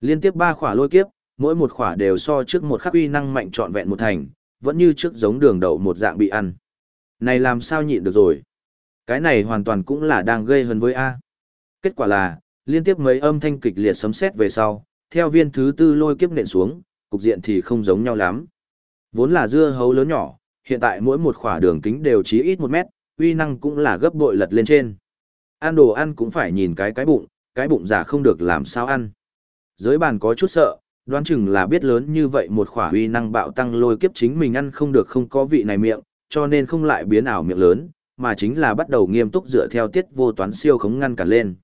Liên tiếp ba khỏa lôi kiếp, mỗi một khỏa đều so trước một khắc uy năng mạnh trọn vẹn một thành, vẫn như trước giống đường đậu một dạng bị ăn. Này làm sao nhịn được rồi? Cái này hoàn toàn cũng là đang gây hấn với A. Kết quả là, liên tiếp mấy âm thanh kịch liệt sấm sét về sau, theo viên thứ tư lôi kiếp nện xuống, cục diện thì không giống nhau lắm. Vốn là dưa hấu lớn nhỏ, hiện tại mỗi một khỏa đường kính đều chí ít một mét, uy năng cũng là gấp bội lật lên trên. Ăn đồ ăn cũng phải nhìn cái cái bụng, cái bụng giả không được làm sao ăn. Giới bàn có chút sợ, đoán chừng là biết lớn như vậy một khỏa uy năng bạo tăng lôi kiếp chính mình ăn không được không có vị này miệng, cho nên không lại biến ảo miệng lớn, mà chính là bắt đầu nghiêm túc dựa theo tiết vô toán siêu khống ngăn cản lên.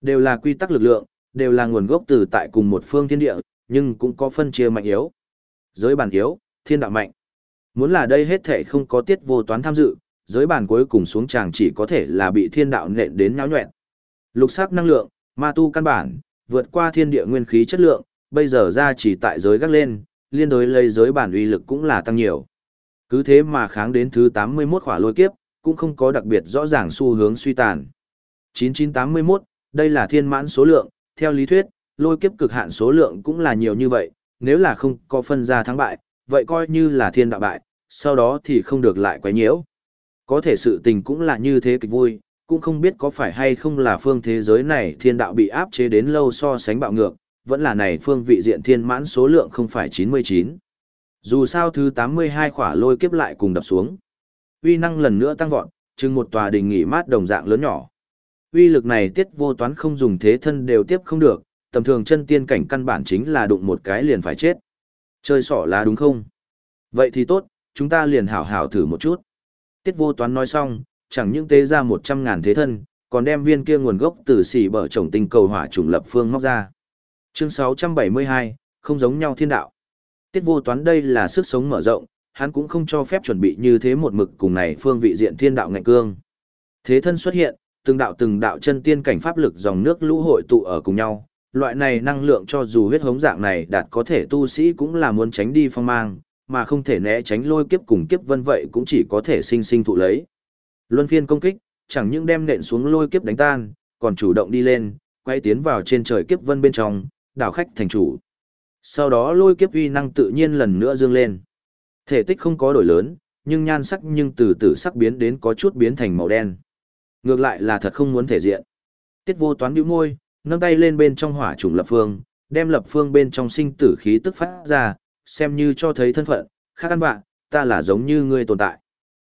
Đều là quy tắc lực lượng, đều là nguồn gốc từ tại cùng một phương thiên địa, nhưng cũng có phân chia mạnh yếu. Giới bản yếu, thiên đạo mạnh. Muốn là đây hết thể không có tiết vô toán tham dự, giới bản cuối cùng xuống tràng chỉ có thể là bị thiên đạo nện đến nháo nhuẹn. Lục sắc năng lượng, ma tu căn bản, vượt qua thiên địa nguyên khí chất lượng, bây giờ ra chỉ tại giới gác lên, liên đối lấy giới bản uy lực cũng là tăng nhiều. Cứ thế mà kháng đến thứ 81 khỏa lôi kiếp, cũng không có đặc biệt rõ ràng xu hướng suy tàn. 9981, đây là thiên mãn số lượng, theo lý thuyết, lôi kiếp cực hạn số lượng cũng là nhiều như vậy, nếu là không có phân ra thắng bại, vậy coi như là thiên đạo bại, sau đó thì không được lại quấy nhiễu. Có thể sự tình cũng là như thế kịch vui, cũng không biết có phải hay không là phương thế giới này thiên đạo bị áp chế đến lâu so sánh bạo ngược, vẫn là này phương vị diện thiên mãn số lượng không phải 99. Dù sao thứ 82 khỏa lôi kiếp lại cùng đập xuống. Uy năng lần nữa tăng vọt, chừng một tòa đình nghỉ mát đồng dạng lớn nhỏ. Uy lực này tiết vô toán không dùng thế thân đều tiếp không được, tầm thường chân tiên cảnh căn bản chính là đụng một cái liền phải chết. Chơi sỏ lá đúng không? Vậy thì tốt, chúng ta liền hảo hảo thử một chút. Tiết vô toán nói xong, chẳng những tế ra một trăm ngàn thế thân, còn đem viên kia nguồn gốc từ xỉ bở trồng tinh cầu hỏa trùng lập phương móc ra. Chương 672, không giống nhau thiên đạo. Tiết vô toán đây là sức sống mở rộng, hắn cũng không cho phép chuẩn bị như thế một mực cùng này phương vị diện thiên đạo ngạnh cương. Thế thân xuất hiện, từng đạo từng đạo chân tiên cảnh pháp lực dòng nước lũ hội tụ ở cùng nhau, loại này năng lượng cho dù huyết hống dạng này đạt có thể tu sĩ cũng là muốn tránh đi phong mang, mà không thể né tránh lôi kiếp cùng kiếp vân vậy cũng chỉ có thể sinh sinh thụ lấy. Luân phiên công kích, chẳng những đem nện xuống lôi kiếp đánh tan, còn chủ động đi lên, quay tiến vào trên trời kiếp vân bên trong, đảo khách thành chủ. Sau đó lôi kiếp uy năng tự nhiên lần nữa dương lên. Thể tích không có đổi lớn, nhưng nhan sắc nhưng từ từ sắc biến đến có chút biến thành màu đen. Ngược lại là thật không muốn thể diện. Tiết vô toán bĩu môi, nâng tay lên bên trong hỏa trùng lập phương, đem lập phương bên trong sinh tử khí tức phát ra, xem như cho thấy thân phận, khác ăn bạn, ta là giống như ngươi tồn tại.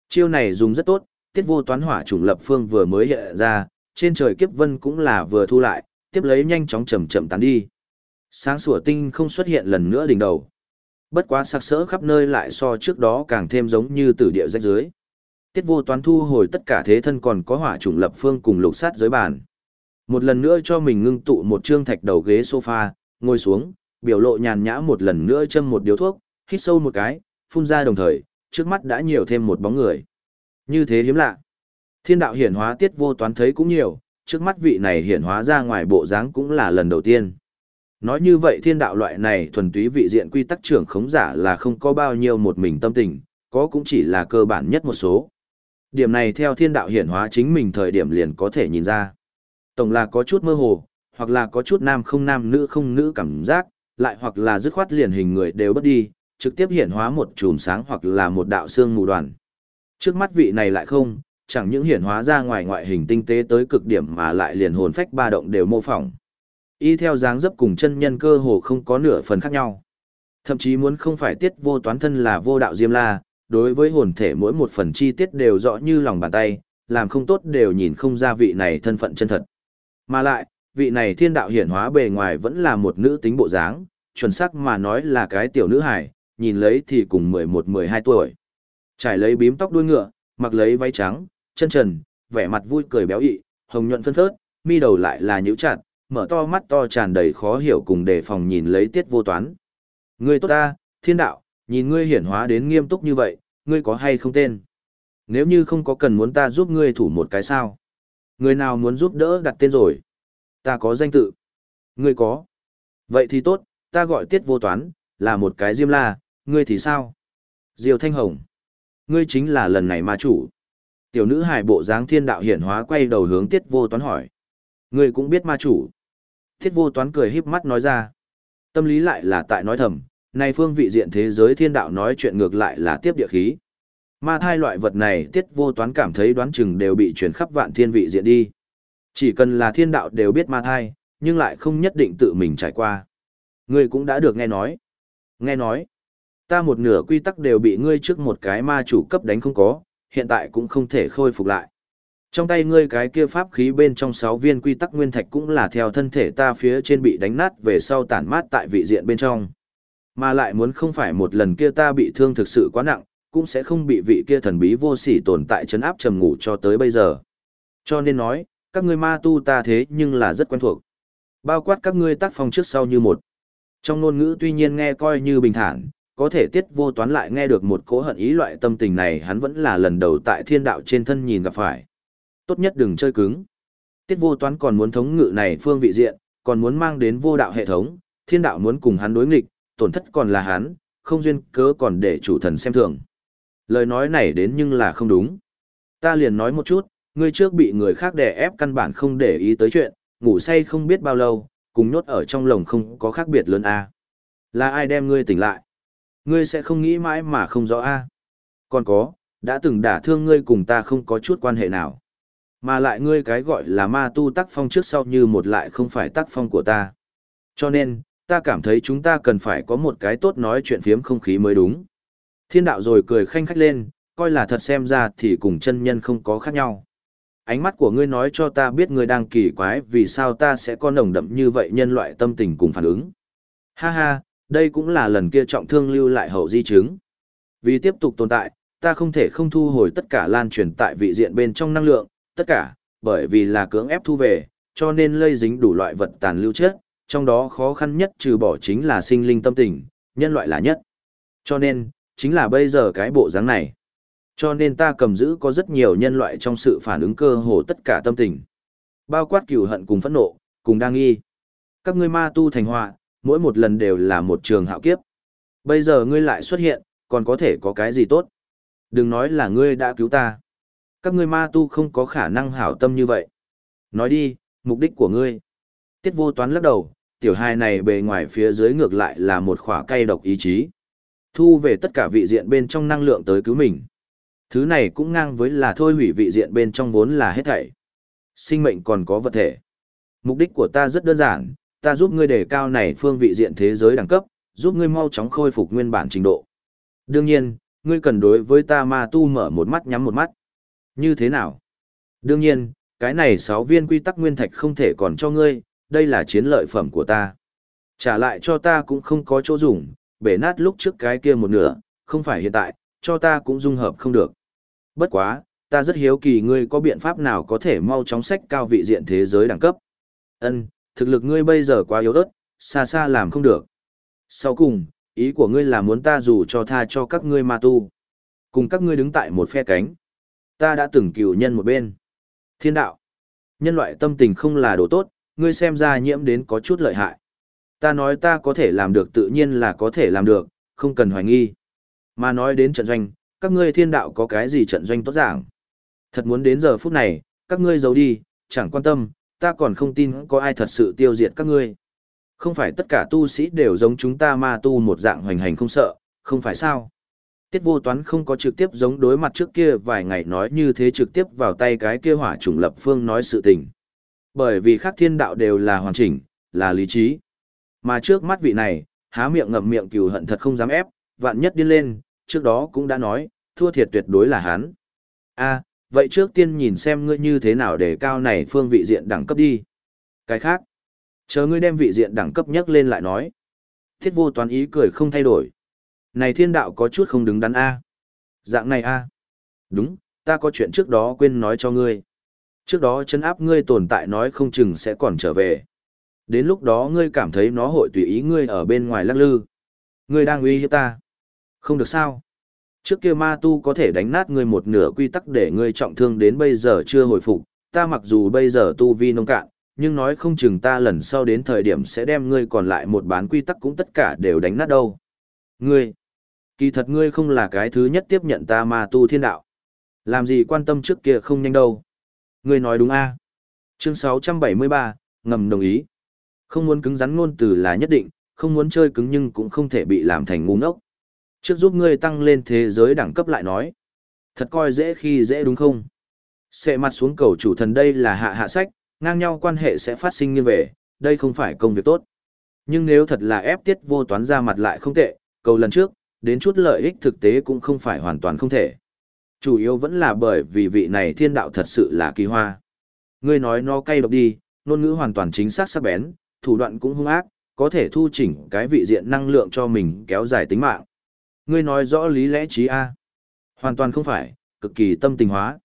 Chiêu này dùng rất tốt, tiết vô toán hỏa trùng lập phương vừa mới hiện ra, trên trời kiếp vân cũng là vừa thu lại, tiếp lấy nhanh chóng chậm chậm tán đi. Sáng sủa tinh không xuất hiện lần nữa đỉnh đầu. Bất quá sặc sỡ khắp nơi lại so trước đó càng thêm giống như tử địa rách dưới. Tiết vô toán thu hồi tất cả thế thân còn có hỏa trùng lập phương cùng lục sát dưới bàn. Một lần nữa cho mình ngưng tụ một trương thạch đầu ghế sofa, ngồi xuống, biểu lộ nhàn nhã một lần nữa châm một điếu thuốc, hít sâu một cái, phun ra đồng thời, trước mắt đã nhiều thêm một bóng người. Như thế hiếm lạ. Thiên đạo hiển hóa tiết vô toán thấy cũng nhiều, trước mắt vị này hiển hóa ra ngoài bộ dáng cũng là lần đầu tiên. Nói như vậy thiên đạo loại này thuần túy vị diện quy tắc trưởng khống giả là không có bao nhiêu một mình tâm tình, có cũng chỉ là cơ bản nhất một số. Điểm này theo thiên đạo hiển hóa chính mình thời điểm liền có thể nhìn ra. Tổng là có chút mơ hồ, hoặc là có chút nam không nam nữ không nữ cảm giác, lại hoặc là dứt khoát liền hình người đều bất đi, trực tiếp hiển hóa một chùm sáng hoặc là một đạo xương mù đoàn. Trước mắt vị này lại không, chẳng những hiển hóa ra ngoài ngoại hình tinh tế tới cực điểm mà lại liền hồn phách ba động đều mô phỏng. Y theo dáng dấp cùng chân nhân cơ hồ không có nửa phần khác nhau. Thậm chí muốn không phải tiết vô toán thân là vô đạo diêm la, đối với hồn thể mỗi một phần chi tiết đều rõ như lòng bàn tay, làm không tốt đều nhìn không ra vị này thân phận chân thật. Mà lại, vị này thiên đạo hiển hóa bề ngoài vẫn là một nữ tính bộ dáng, chuẩn xác mà nói là cái tiểu nữ hài, nhìn lấy thì cùng 11-12 tuổi. Trải lấy bím tóc đuôi ngựa, mặc lấy váy trắng, chân trần, vẻ mặt vui cười béo ị, hồng nhuận phân phớt, mi đầu lại là nhíu chặt, mở to mắt to tràn đầy khó hiểu cùng đề phòng nhìn lấy tiết vô toán. Ngươi tốt ta, thiên đạo, nhìn ngươi hiển hóa đến nghiêm túc như vậy, ngươi có hay không tên? Nếu như không có cần muốn ta giúp ngươi thủ một cái sao? Người nào muốn giúp đỡ đặt tên rồi? Ta có danh tự. Ngươi có. Vậy thì tốt, ta gọi tiết vô toán, là một cái diêm la, ngươi thì sao? Diều Thanh Hồng. Ngươi chính là lần này ma chủ. Tiểu nữ hải bộ dáng thiên đạo hiển hóa quay đầu hướng tiết vô toán hỏi. Ngươi cũng biết ma chủ. Tiết vô toán cười híp mắt nói ra. Tâm lý lại là tại nói thầm, này phương vị diện thế giới thiên đạo nói chuyện ngược lại là tiếp địa khí. Ma thai loại vật này tiết vô toán cảm thấy đoán chừng đều bị chuyển khắp vạn thiên vị diện đi. Chỉ cần là thiên đạo đều biết ma thai, nhưng lại không nhất định tự mình trải qua. Ngươi cũng đã được nghe nói. Nghe nói, ta một nửa quy tắc đều bị ngươi trước một cái ma chủ cấp đánh không có, hiện tại cũng không thể khôi phục lại. Trong tay ngươi cái kia pháp khí bên trong sáu viên quy tắc nguyên thạch cũng là theo thân thể ta phía trên bị đánh nát về sau tản mát tại vị diện bên trong. Mà lại muốn không phải một lần kia ta bị thương thực sự quá nặng, cũng sẽ không bị vị kia thần bí vô sỉ tồn tại chấn áp trầm ngủ cho tới bây giờ. Cho nên nói, các ngươi ma tu ta thế nhưng là rất quen thuộc. Bao quát các ngươi tác phong trước sau như một. Trong ngôn ngữ tuy nhiên nghe coi như bình thản, có thể tiết vô toán lại nghe được một cỗ hận ý loại tâm tình này hắn vẫn là lần đầu tại thiên đạo trên thân nhìn gặp phải. Tốt nhất đừng chơi cứng. Tiết vô toán còn muốn thống ngự này phương vị diện, còn muốn mang đến vô đạo hệ thống, thiên đạo muốn cùng hắn đối nghịch, tổn thất còn là hắn, không duyên cớ còn để chủ thần xem thường. Lời nói này đến nhưng là không đúng. Ta liền nói một chút, ngươi trước bị người khác đè ép căn bản không để ý tới chuyện, ngủ say không biết bao lâu, cùng nhốt ở trong lồng không có khác biệt lớn a. Là ai đem ngươi tỉnh lại? Ngươi sẽ không nghĩ mãi mà không rõ a. Còn có, đã từng đả thương ngươi cùng ta không có chút quan hệ nào. Mà lại ngươi cái gọi là ma tu tác phong trước sau như một lại không phải tác phong của ta. Cho nên, ta cảm thấy chúng ta cần phải có một cái tốt nói chuyện phiếm không khí mới đúng. Thiên đạo rồi cười khanh khách lên, coi là thật xem ra thì cùng chân nhân không có khác nhau. Ánh mắt của ngươi nói cho ta biết ngươi đang kỳ quái vì sao ta sẽ có nồng đậm như vậy nhân loại tâm tình cùng phản ứng. Ha ha, đây cũng là lần kia trọng thương lưu lại hậu di chứng. Vì tiếp tục tồn tại, ta không thể không thu hồi tất cả lan truyền tại vị diện bên trong năng lượng, tất cả, bởi vì là cưỡng ép thu về, cho nên lây dính đủ loại vật tàn lưu chết, trong đó khó khăn nhất trừ bỏ chính là sinh linh tâm tình, nhân loại là nhất. Cho nên, chính là bây giờ cái bộ dáng này. Cho nên ta cầm giữ có rất nhiều nhân loại trong sự phản ứng cơ hồ tất cả tâm tình. Bao quát cừu hận cùng phẫn nộ, cùng đang nghi. Các ngươi ma tu thành họa, mỗi một lần đều là một trường hạo kiếp. Bây giờ ngươi lại xuất hiện, còn có thể có cái gì tốt? Đừng nói là ngươi đã cứu ta. Các ngươi ma tu không có khả năng hảo tâm như vậy. Nói đi, mục đích của ngươi. Tiết vô toán lắc đầu, tiểu hài này bề ngoài phía dưới ngược lại là một khỏa cây độc ý chí. Thu về tất cả vị diện bên trong năng lượng tới cứu mình. Thứ này cũng ngang với là thôi hủy vị diện bên trong vốn là hết thảy. Sinh mệnh còn có vật thể. Mục đích của ta rất đơn giản, ta giúp ngươi đề cao này phương vị diện thế giới đẳng cấp, giúp ngươi mau chóng khôi phục nguyên bản trình độ. Đương nhiên, ngươi cần đối với ta ma tu mở một mắt nhắm một mắt. Như thế nào? Đương nhiên, cái này sáu viên quy tắc nguyên thạch không thể còn cho ngươi, đây là chiến lợi phẩm của ta. Trả lại cho ta cũng không có chỗ dùng, bể nát lúc trước cái kia một nửa, không phải hiện tại, cho ta cũng dung hợp không được. Bất quá, ta rất hiếu kỳ ngươi có biện pháp nào có thể mau chóng sách cao vị diện thế giới đẳng cấp. Ân, thực lực ngươi bây giờ quá yếu ớt, xa xa làm không được. Sau cùng, ý của ngươi là muốn ta dù cho tha cho các ngươi ma tu. Cùng các ngươi đứng tại một phe cánh. Ta đã từng cựu nhân một bên. Thiên đạo. Nhân loại tâm tình không là đồ tốt, ngươi xem ra nhiễm đến có chút lợi hại. Ta nói ta có thể làm được tự nhiên là có thể làm được, không cần hoài nghi. Mà nói đến trận doanh, các ngươi thiên đạo có cái gì trận doanh tốt giảng. Thật muốn đến giờ phút này, các ngươi giấu đi, chẳng quan tâm, ta còn không tin có ai thật sự tiêu diệt các ngươi. Không phải tất cả tu sĩ đều giống chúng ta ma tu một dạng hoành hành không sợ, không phải sao. Tiết vô toán không có trực tiếp giống đối mặt trước kia vài ngày nói như thế trực tiếp vào tay cái kia hỏa chủng lập phương nói sự tình. Bởi vì khác thiên đạo đều là hoàn chỉnh, là lý trí. Mà trước mắt vị này, há miệng ngậm miệng cừu hận thật không dám ép, vạn nhất điên lên, trước đó cũng đã nói, thua thiệt tuyệt đối là hắn. a vậy trước tiên nhìn xem ngươi như thế nào để cao này phương vị diện đẳng cấp đi. Cái khác, chờ ngươi đem vị diện đẳng cấp nhất lên lại nói. Thiết vô toán ý cười không thay đổi. Này thiên đạo có chút không đứng đắn a Dạng này a Đúng, ta có chuyện trước đó quên nói cho ngươi. Trước đó chấn áp ngươi tồn tại nói không chừng sẽ còn trở về. Đến lúc đó ngươi cảm thấy nó hội tùy ý ngươi ở bên ngoài lắc lư. Ngươi đang uy hiếp ta. Không được sao. Trước kia ma tu có thể đánh nát ngươi một nửa quy tắc để ngươi trọng thương đến bây giờ chưa hồi phục. Ta mặc dù bây giờ tu vi nông cạn, nhưng nói không chừng ta lần sau đến thời điểm sẽ đem ngươi còn lại một bán quy tắc cũng tất cả đều đánh nát đâu. Ngươi, kỳ thật ngươi không là cái thứ nhất tiếp nhận ta ma tu thiên đạo. Làm gì quan tâm trước kia không nhanh đâu. Ngươi nói đúng a Chương 673, ngầm đồng ý. Không muốn cứng rắn ngôn từ là nhất định, không muốn chơi cứng nhưng cũng không thể bị làm thành ngu ngốc. Trước giúp ngươi tăng lên thế giới đẳng cấp lại nói. Thật coi dễ khi dễ đúng không? sẽ mặt xuống cầu chủ thần đây là hạ hạ sách, ngang nhau quan hệ sẽ phát sinh như về, đây không phải công việc tốt. Nhưng nếu thật là ép tiết vô toán ra mặt lại không tệ, cầu lần trước, đến chút lợi ích thực tế cũng không phải hoàn toàn không thể. Chủ yếu vẫn là bởi vì vị này thiên đạo thật sự là kỳ hoa. Ngươi nói nó cay độc đi, ngôn ngữ hoàn toàn chính xác sắc bén, thủ đoạn cũng hung ác, có thể thu chỉnh cái vị diện năng lượng cho mình kéo dài tính mạng. Ngươi nói rõ lý lẽ trí A. Hoàn toàn không phải, cực kỳ tâm tình hóa.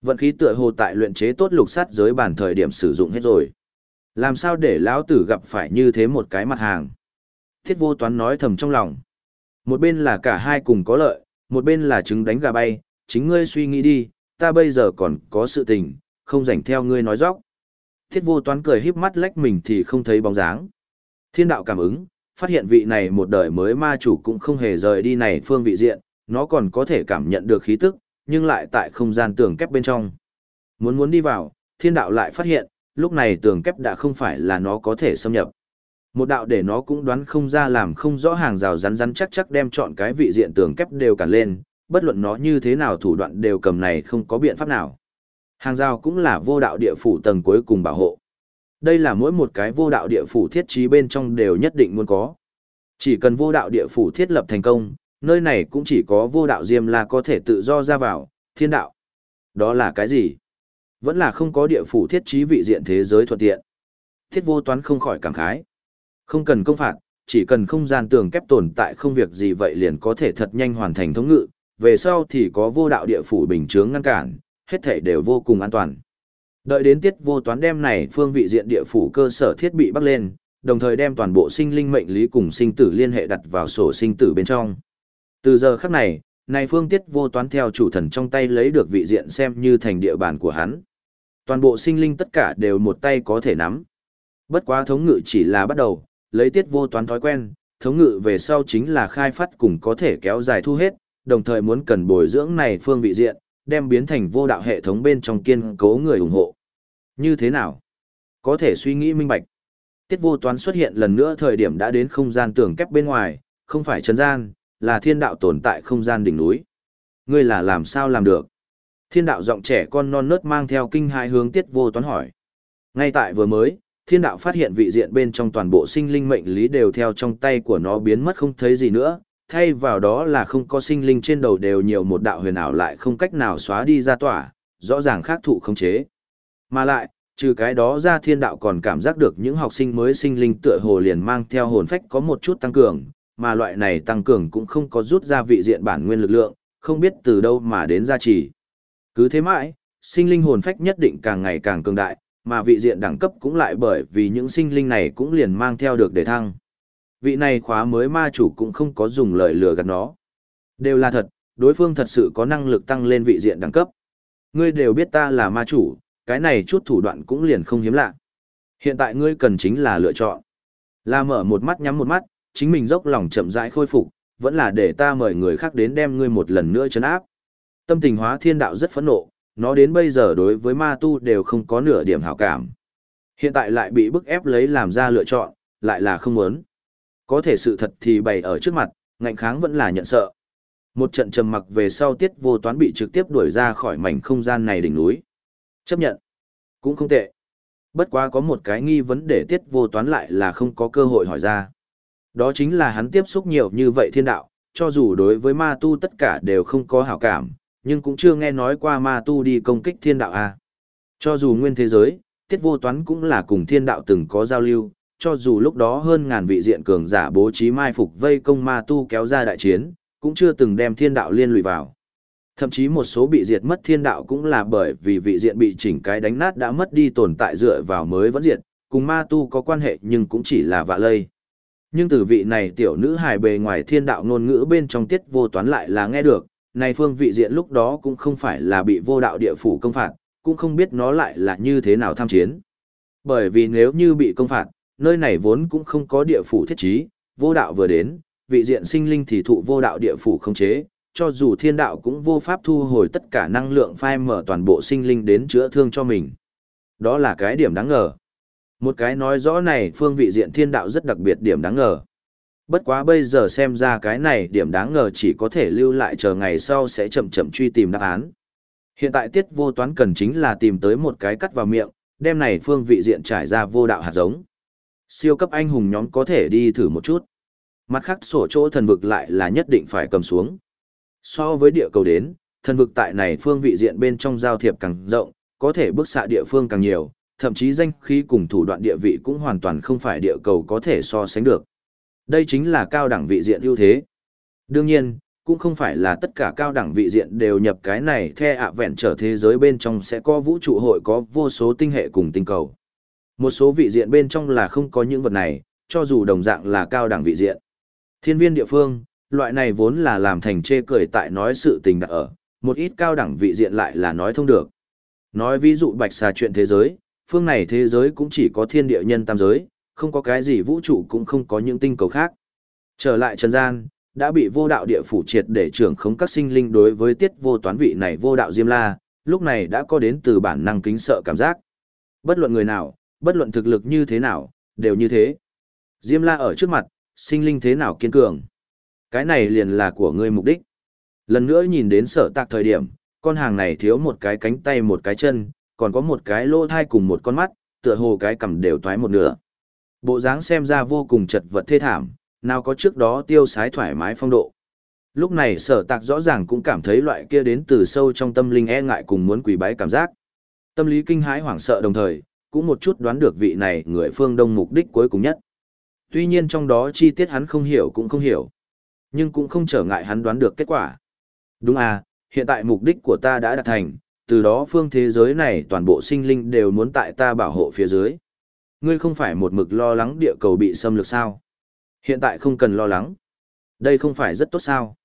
Vận khí tựa hồ tại luyện chế tốt lục sắt giới bản thời điểm sử dụng hết rồi. Làm sao để lão tử gặp phải như thế một cái mặt hàng? Thiết vô toán nói thầm trong lòng. Một bên là cả hai cùng có lợi, một bên là trứng đánh gà bay, chính ngươi suy nghĩ đi, ta bây giờ còn có sự tình, không rảnh theo ngươi nói dóc. Thiết vô toán cười híp mắt lách mình thì không thấy bóng dáng. Thiên đạo cảm ứng, phát hiện vị này một đời mới ma chủ cũng không hề rời đi này phương vị diện, nó còn có thể cảm nhận được khí tức, nhưng lại tại không gian tường kép bên trong. Muốn muốn đi vào, thiên đạo lại phát hiện, lúc này tường kép đã không phải là nó có thể xâm nhập. Một đạo để nó cũng đoán không ra làm không rõ hàng rào rắn rắn chắc chắc đem chọn cái vị diện tường kép đều cản lên, bất luận nó như thế nào thủ đoạn đều cầm này không có biện pháp nào. Hàng rào cũng là vô đạo địa phủ tầng cuối cùng bảo hộ. Đây là mỗi một cái vô đạo địa phủ thiết trí bên trong đều nhất định muốn có. Chỉ cần vô đạo địa phủ thiết lập thành công, nơi này cũng chỉ có vô đạo diêm la có thể tự do ra vào, thiên đạo. Đó là cái gì? Vẫn là không có địa phủ thiết trí vị diện thế giới thuận tiện. Thiết vô toán không khỏi cảm khái. Không cần công phạt, chỉ cần không gian tường kép tồn tại không việc gì vậy liền có thể thật nhanh hoàn thành thống ngự, về sau thì có vô đạo địa phủ bình chướng ngăn cản, hết thể đều vô cùng an toàn. Đợi đến tiết vô toán đem này phương vị diện địa phủ cơ sở thiết bị bắt lên, đồng thời đem toàn bộ sinh linh mệnh lý cùng sinh tử liên hệ đặt vào sổ sinh tử bên trong. Từ giờ khắc này, này phương tiết vô toán theo chủ thần trong tay lấy được vị diện xem như thành địa bàn của hắn. Toàn bộ sinh linh tất cả đều một tay có thể nắm. Bất quá thống ngự chỉ là bắt đầu, lấy tiết vô toán thói quen, thống ngự về sau chính là khai phát cùng có thể kéo dài thu hết, đồng thời muốn cần bồi dưỡng này phương vị diện, đem biến thành vô đạo hệ thống bên trong kiên cố người ủng hộ. Như thế nào? Có thể suy nghĩ minh bạch. Tiết vô toán xuất hiện lần nữa thời điểm đã đến không gian tường kép bên ngoài, không phải trấn gian, là thiên đạo tồn tại không gian đỉnh núi. Ngươi là làm sao làm được? Thiên đạo giọng trẻ con non nớt mang theo kinh hai hướng tiết vô toán hỏi. Ngay tại vừa mới, thiên đạo phát hiện vị diện bên trong toàn bộ sinh linh mệnh lý đều theo trong tay của nó biến mất không thấy gì nữa, thay vào đó là không có sinh linh trên đầu đều nhiều một đạo huyền ảo lại không cách nào xóa đi ra tỏa, rõ ràng khác thụ không chế. Mà lại, trừ cái đó ra thiên đạo còn cảm giác được những học sinh mới sinh linh tựa hồ liền mang theo hồn phách có một chút tăng cường, mà loại này tăng cường cũng không có rút ra vị diện bản nguyên lực lượng, không biết từ đâu mà đến gia trì. Cứ thế mãi, sinh linh hồn phách nhất định càng ngày càng cường đại, mà vị diện đẳng cấp cũng lại bởi vì những sinh linh này cũng liền mang theo được để thăng. Vị này khóa mới ma chủ cũng không có dùng lời lừa gạt nó. Đều là thật, đối phương thật sự có năng lực tăng lên vị diện đẳng cấp. Ngươi đều biết ta là ma chủ, cái này chút thủ đoạn cũng liền không hiếm lạ. Hiện tại ngươi cần chính là lựa chọn. Là mở một mắt nhắm một mắt, chính mình dốc lòng chậm rãi khôi phục, vẫn là để ta mời người khác đến đem ngươi một lần nữa chấn áp. Tâm tình hóa thiên đạo rất phẫn nộ, nó đến bây giờ đối với ma tu đều không có nửa điểm hảo cảm. Hiện tại lại bị bức ép lấy làm ra lựa chọn, lại là không muốn. Có thể sự thật thì bày ở trước mặt, ngạnh kháng vẫn là nhận sợ. Một trận trầm mặc về sau tiết vô toán bị trực tiếp đuổi ra khỏi mảnh không gian này đỉnh núi. Chấp nhận. Cũng không tệ. Bất quá có một cái nghi vấn để tiết vô toán lại là không có cơ hội hỏi ra. Đó chính là hắn tiếp xúc nhiều như vậy thiên đạo, cho dù đối với ma tu tất cả đều không có hảo cảm, nhưng cũng chưa nghe nói qua ma tu đi công kích thiên đạo a. À. Cho dù nguyên thế giới, tiết vô toán cũng là cùng thiên đạo từng có giao lưu, cho dù lúc đó hơn ngàn vị diện cường giả bố trí mai phục vây công ma tu kéo ra đại chiến, cũng chưa từng đem thiên đạo liên lụy vào. Thậm chí một số bị diệt mất thiên đạo cũng là bởi vì vị diện bị chỉnh cái đánh nát đã mất đi tồn tại dựa vào mới vẫn diệt, cùng ma tu có quan hệ nhưng cũng chỉ là vạ lây. Nhưng từ vị này tiểu nữ hài bề ngoài thiên đạo ngôn ngữ bên trong tiết vô toán lại là nghe được, này phương vị diện lúc đó cũng không phải là bị vô đạo địa phủ công phạt, cũng không biết nó lại là như thế nào tham chiến. Bởi vì nếu như bị công phạt, nơi này vốn cũng không có địa phủ thiết trí, vô đạo vừa đến, vị diện sinh linh thì thụ vô đạo địa phủ không chế, cho dù thiên đạo cũng vô pháp thu hồi tất cả năng lượng phai mở toàn bộ sinh linh đến chữa thương cho mình. Đó là cái điểm đáng ngờ. Một cái nói rõ này phương vị diện thiên đạo rất đặc biệt điểm đáng ngờ. Bất quá bây giờ xem ra cái này điểm đáng ngờ chỉ có thể lưu lại chờ ngày sau sẽ chậm chậm truy tìm đáp án. Hiện tại tiết vô toán cần chính là tìm tới một cái cắt vào miệng, đem này phương vị diện trải ra vô đạo hạt giống. Siêu cấp anh hùng nhóm có thể đi thử một chút. Mặt khác sổ chỗ thần vực lại là nhất định phải cầm xuống. So với địa cầu đến, thần vực tại này phương vị diện bên trong giao thiệp càng rộng, có thể bước xạ địa phương càng nhiều, thậm chí danh khí cùng thủ đoạn địa vị cũng hoàn toàn không phải địa cầu có thể so sánh được. Đây chính là cao đẳng vị diện ưu thế. Đương nhiên, cũng không phải là tất cả cao đẳng vị diện đều nhập cái này the ạ vẹn trở thế giới bên trong sẽ có vũ trụ hội có vô số tinh hệ cùng tinh cầu. Một số vị diện bên trong là không có những vật này, cho dù đồng dạng là cao đẳng vị diện. Thiên viên địa phương, loại này vốn là làm thành chê cười tại nói sự tình đặt ở, một ít cao đẳng vị diện lại là nói thông được. Nói ví dụ bạch xà chuyện thế giới, phương này thế giới cũng chỉ có thiên địa nhân tam giới, không có cái gì vũ trụ cũng không có những tinh cầu khác. Trở lại trần gian, đã bị vô đạo địa phủ triệt để trưởng khống các sinh linh đối với tiết vô toán vị này vô đạo diêm la, lúc này đã có đến từ bản năng kính sợ cảm giác. Bất luận người nào, bất luận thực lực như thế nào, đều như thế. Diêm la ở trước mặt, sinh linh thế nào kiên cường. Cái này liền là của ngươi mục đích. Lần nữa nhìn đến sở tạc thời điểm, con hàng này thiếu một cái cánh tay một cái chân, còn có một cái lỗ thai cùng một con mắt, tựa hồ cái cầm đều toái một nửa. Bộ dáng xem ra vô cùng chật vật thê thảm, nào có trước đó tiêu sái thoải mái phong độ. Lúc này sở tạc rõ ràng cũng cảm thấy loại kia đến từ sâu trong tâm linh e ngại cùng muốn quỳ bái cảm giác. Tâm lý kinh hãi hoảng sợ đồng thời, cũng một chút đoán được vị này người phương đông mục đích cuối cùng nhất. Tuy nhiên trong đó chi tiết hắn không hiểu cũng không hiểu, nhưng cũng không trở ngại hắn đoán được kết quả. Đúng à, hiện tại mục đích của ta đã đạt thành, từ đó phương thế giới này toàn bộ sinh linh đều muốn tại ta bảo hộ phía dưới. Ngươi không phải một mực lo lắng địa cầu bị xâm lược sao? Hiện tại không cần lo lắng. Đây không phải rất tốt sao?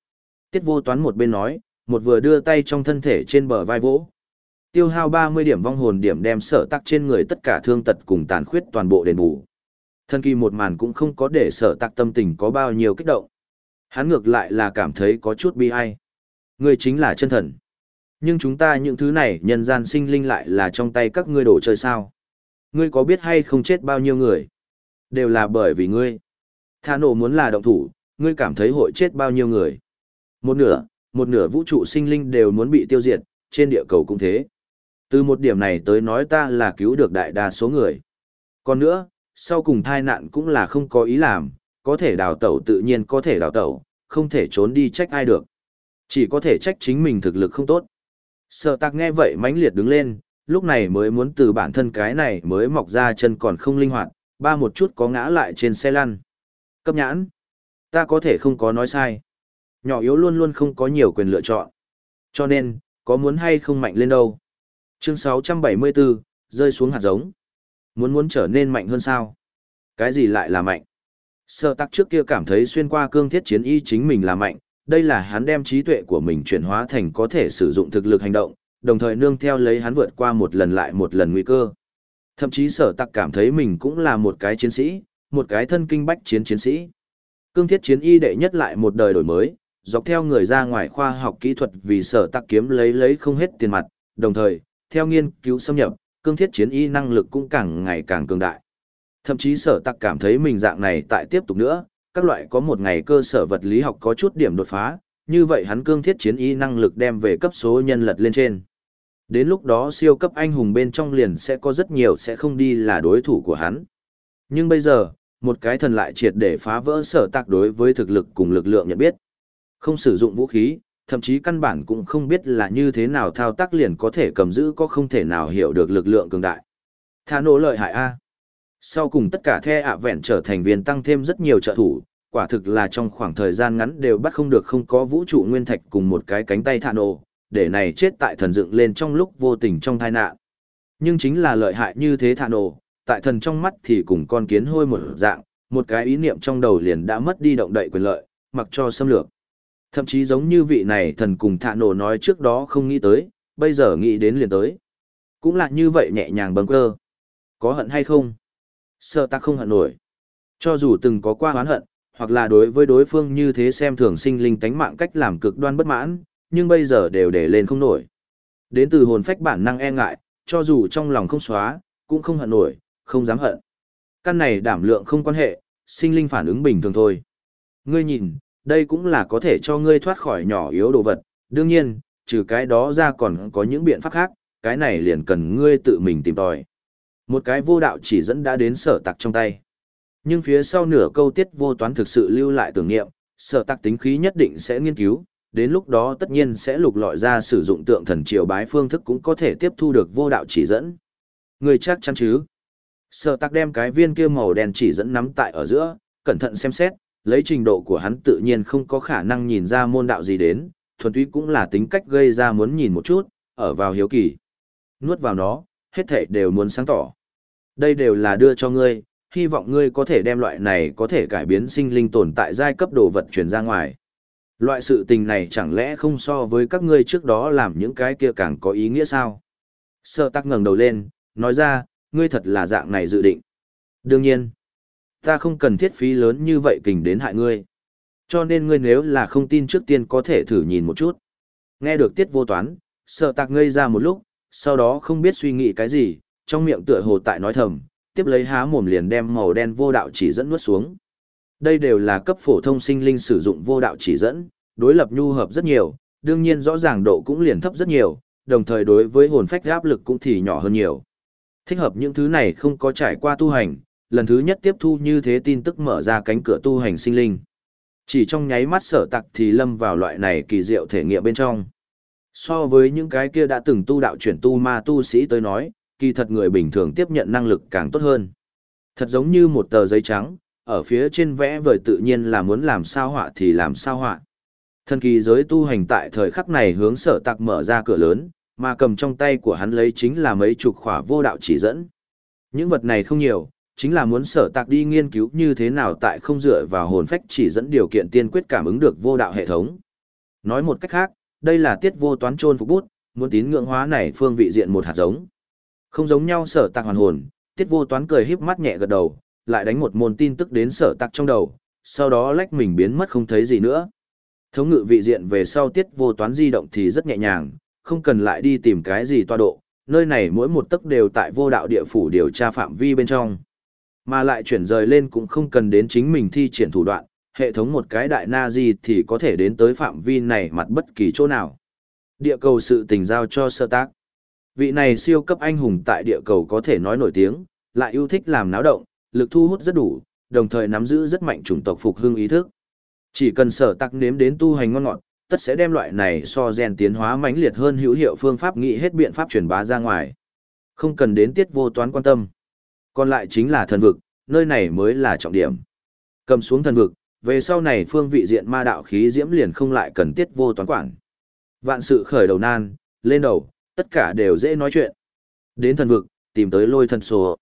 Tiết vô toán một bên nói, một vừa đưa tay trong thân thể trên bờ vai vỗ. Tiêu hao 30 điểm vong hồn điểm đem sở tắc trên người tất cả thương tật cùng tàn khuyết toàn bộ đền bù. Thân kỳ một màn cũng không có để sở tắc tâm tình có bao nhiêu kích động. Hắn ngược lại là cảm thấy có chút bi ai. người chính là chân thần. Nhưng chúng ta những thứ này nhân gian sinh linh lại là trong tay các ngươi đổ chơi sao. Ngươi có biết hay không chết bao nhiêu người? Đều là bởi vì ngươi. Thà nổ muốn là động thủ, ngươi cảm thấy hội chết bao nhiêu người? Một nửa, một nửa vũ trụ sinh linh đều muốn bị tiêu diệt, trên địa cầu cũng thế. Từ một điểm này tới nói ta là cứu được đại đa số người. Còn nữa, sau cùng thai nạn cũng là không có ý làm, có thể đào tẩu tự nhiên có thể đào tẩu, không thể trốn đi trách ai được. Chỉ có thể trách chính mình thực lực không tốt. Sở tạc nghe vậy mãnh liệt đứng lên, lúc này mới muốn từ bản thân cái này mới mọc ra chân còn không linh hoạt, ba một chút có ngã lại trên xe lăn. Cấp nhãn. Ta có thể không có nói sai. Nhỏ yếu luôn luôn không có nhiều quyền lựa chọn. Cho nên, có muốn hay không mạnh lên đâu. Chương 674, rơi xuống hạt giống. Muốn muốn trở nên mạnh hơn sao? Cái gì lại là mạnh? Sở tắc trước kia cảm thấy xuyên qua cương thiết chiến y chính mình là mạnh, đây là hắn đem trí tuệ của mình chuyển hóa thành có thể sử dụng thực lực hành động, đồng thời nương theo lấy hắn vượt qua một lần lại một lần nguy cơ. Thậm chí sở tắc cảm thấy mình cũng là một cái chiến sĩ, một cái thân kinh bách chiến chiến sĩ. Cương thiết chiến y đệ nhất lại một đời đổi mới, dọc theo người ra ngoài khoa học kỹ thuật vì sở tắc kiếm lấy lấy không hết tiền mặt, đồng thời, theo nghiên cứu xâm nhập, cương thiết chiến y năng lực cũng càng ngày càng cường đại. Thậm chí sở tặc cảm thấy mình dạng này tại tiếp tục nữa, các loại có một ngày cơ sở vật lý học có chút điểm đột phá, như vậy hắn cương thiết chiến y năng lực đem về cấp số nhân lật lên trên. Đến lúc đó siêu cấp anh hùng bên trong liền sẽ có rất nhiều sẽ không đi là đối thủ của hắn. Nhưng bây giờ, một cái thần lại triệt để phá vỡ sở tạc đối với thực lực cùng lực lượng nhận biết. Không sử dụng vũ khí, thậm chí căn bản cũng không biết là như thế nào thao tác liền có thể cầm giữ có không thể nào hiểu được lực lượng cường đại. Thả nổ lợi hại A. Sau cùng tất cả the ạ vẹn trở thành viên tăng thêm rất nhiều trợ thủ, quả thực là trong khoảng thời gian ngắn đều bắt không được không có vũ trụ nguyên thạch cùng một cái cánh tay thả nổ, để này chết tại thần dựng lên trong lúc vô tình trong tai nạn. Nhưng chính là lợi hại như thế thả nổ, tại thần trong mắt thì cùng con kiến hôi một dạng, một cái ý niệm trong đầu liền đã mất đi động đậy quyền lợi, mặc cho xâm lược. Thậm chí giống như vị này thần cùng thạ nổ nói trước đó không nghĩ tới, bây giờ nghĩ đến liền tới. Cũng là như vậy nhẹ nhàng bâng cơ. Có hận hay không? Sợ ta không hận nổi. Cho dù từng có qua oán hận, hoặc là đối với đối phương như thế xem thường sinh linh tánh mạng cách làm cực đoan bất mãn, nhưng bây giờ đều để lên không nổi. Đến từ hồn phách bản năng e ngại, cho dù trong lòng không xóa, cũng không hận nổi, không dám hận. Căn này đảm lượng không quan hệ, sinh linh phản ứng bình thường thôi. Ngươi nhìn, đây cũng là có thể cho ngươi thoát khỏi nhỏ yếu đồ vật, đương nhiên, trừ cái đó ra còn có những biện pháp khác, cái này liền cần ngươi tự mình tìm tòi. Một cái vô đạo chỉ dẫn đã đến sở tặc trong tay. Nhưng phía sau nửa câu tiết vô toán thực sự lưu lại tưởng niệm, sở tặc tính khí nhất định sẽ nghiên cứu, đến lúc đó tất nhiên sẽ lục lọi ra sử dụng tượng thần triều bái phương thức cũng có thể tiếp thu được vô đạo chỉ dẫn. Người chắc chắn chứ? Sở tặc đem cái viên kia màu đen chỉ dẫn nắm tại ở giữa, cẩn thận xem xét, lấy trình độ của hắn tự nhiên không có khả năng nhìn ra môn đạo gì đến, thuần túy cũng là tính cách gây ra muốn nhìn một chút, ở vào hiếu kỳ. Nuốt vào nó, hết thảy đều muốn sáng tỏ. Đây đều là đưa cho ngươi, hy vọng ngươi có thể đem loại này có thể cải biến sinh linh tồn tại giai cấp đồ vật truyền ra ngoài. Loại sự tình này chẳng lẽ không so với các ngươi trước đó làm những cái kia càng có ý nghĩa sao? Sơ tắc ngẩng đầu lên, nói ra, ngươi thật là dạng này dự định. Đương nhiên, ta không cần thiết phí lớn như vậy kình đến hại ngươi. Cho nên ngươi nếu là không tin trước tiên có thể thử nhìn một chút. Nghe được tiết vô toán, sợ tạc ngây ra một lúc, sau đó không biết suy nghĩ cái gì, trong miệng tựa hồ tại nói thầm, tiếp lấy há mồm liền đem màu đen vô đạo chỉ dẫn nuốt xuống. Đây đều là cấp phổ thông sinh linh sử dụng vô đạo chỉ dẫn, đối lập nhu hợp rất nhiều, đương nhiên rõ ràng độ cũng liền thấp rất nhiều, đồng thời đối với hồn phách áp lực cũng thì nhỏ hơn nhiều. Thích hợp những thứ này không có trải qua tu hành, lần thứ nhất tiếp thu như thế tin tức mở ra cánh cửa tu hành sinh linh. Chỉ trong nháy mắt sở tặc thì lâm vào loại này kỳ diệu thể nghiệm bên trong. So với những cái kia đã từng tu đạo chuyển tu ma tu sĩ tới nói, kỳ thật người bình thường tiếp nhận năng lực càng tốt hơn. Thật giống như một tờ giấy trắng, ở phía trên vẽ vời tự nhiên là muốn làm sao họa thì làm sao họa. Thần kỳ giới tu hành tại thời khắc này hướng sở tặc mở ra cửa lớn, mà cầm trong tay của hắn lấy chính là mấy chục khỏa vô đạo chỉ dẫn. Những vật này không nhiều, chính là muốn sở tạc đi nghiên cứu như thế nào tại không dựa vào hồn phách chỉ dẫn điều kiện tiên quyết cảm ứng được vô đạo hệ thống. Nói một cách khác, đây là tiết vô toán trôn phục bút, muốn tín ngưỡng hóa này phương vị diện một hạt giống. Không giống nhau sở tạc hoàn hồn, tiết vô toán cười híp mắt nhẹ gật đầu, lại đánh một môn tin tức đến sở tạc trong đầu, sau đó lách mình biến mất không thấy gì nữa. Thống ngự vị diện về sau tiết vô toán di động thì rất nhẹ nhàng, không cần lại đi tìm cái gì toa độ, nơi này mỗi một tấc đều tại vô đạo địa phủ điều tra phạm vi bên trong. Mà lại chuyển rời lên cũng không cần đến chính mình thi triển thủ đoạn, hệ thống một cái đại na di thì có thể đến tới phạm vi này mặt bất kỳ chỗ nào. Địa cầu sự tình giao cho sơ tác. Vị này siêu cấp anh hùng tại địa cầu có thể nói nổi tiếng, lại yêu thích làm náo động, lực thu hút rất đủ, đồng thời nắm giữ rất mạnh chủng tộc phục hưng ý thức. Chỉ cần sở tắc nếm đến tu hành ngon ngọt, tất sẽ đem loại này so gen tiến hóa mãnh liệt hơn hữu hiệu phương pháp nghĩ hết biện pháp truyền bá ra ngoài. Không cần đến tiết vô toán quan tâm. Còn lại chính là thần vực, nơi này mới là trọng điểm. Cầm xuống thần vực, về sau này phương vị diện ma đạo khí diễm liền không lại cần tiết vô toán quản. Vạn sự khởi đầu nan, lên đầu, tất cả đều dễ nói chuyện. Đến thần vực, tìm tới lôi thần sổ.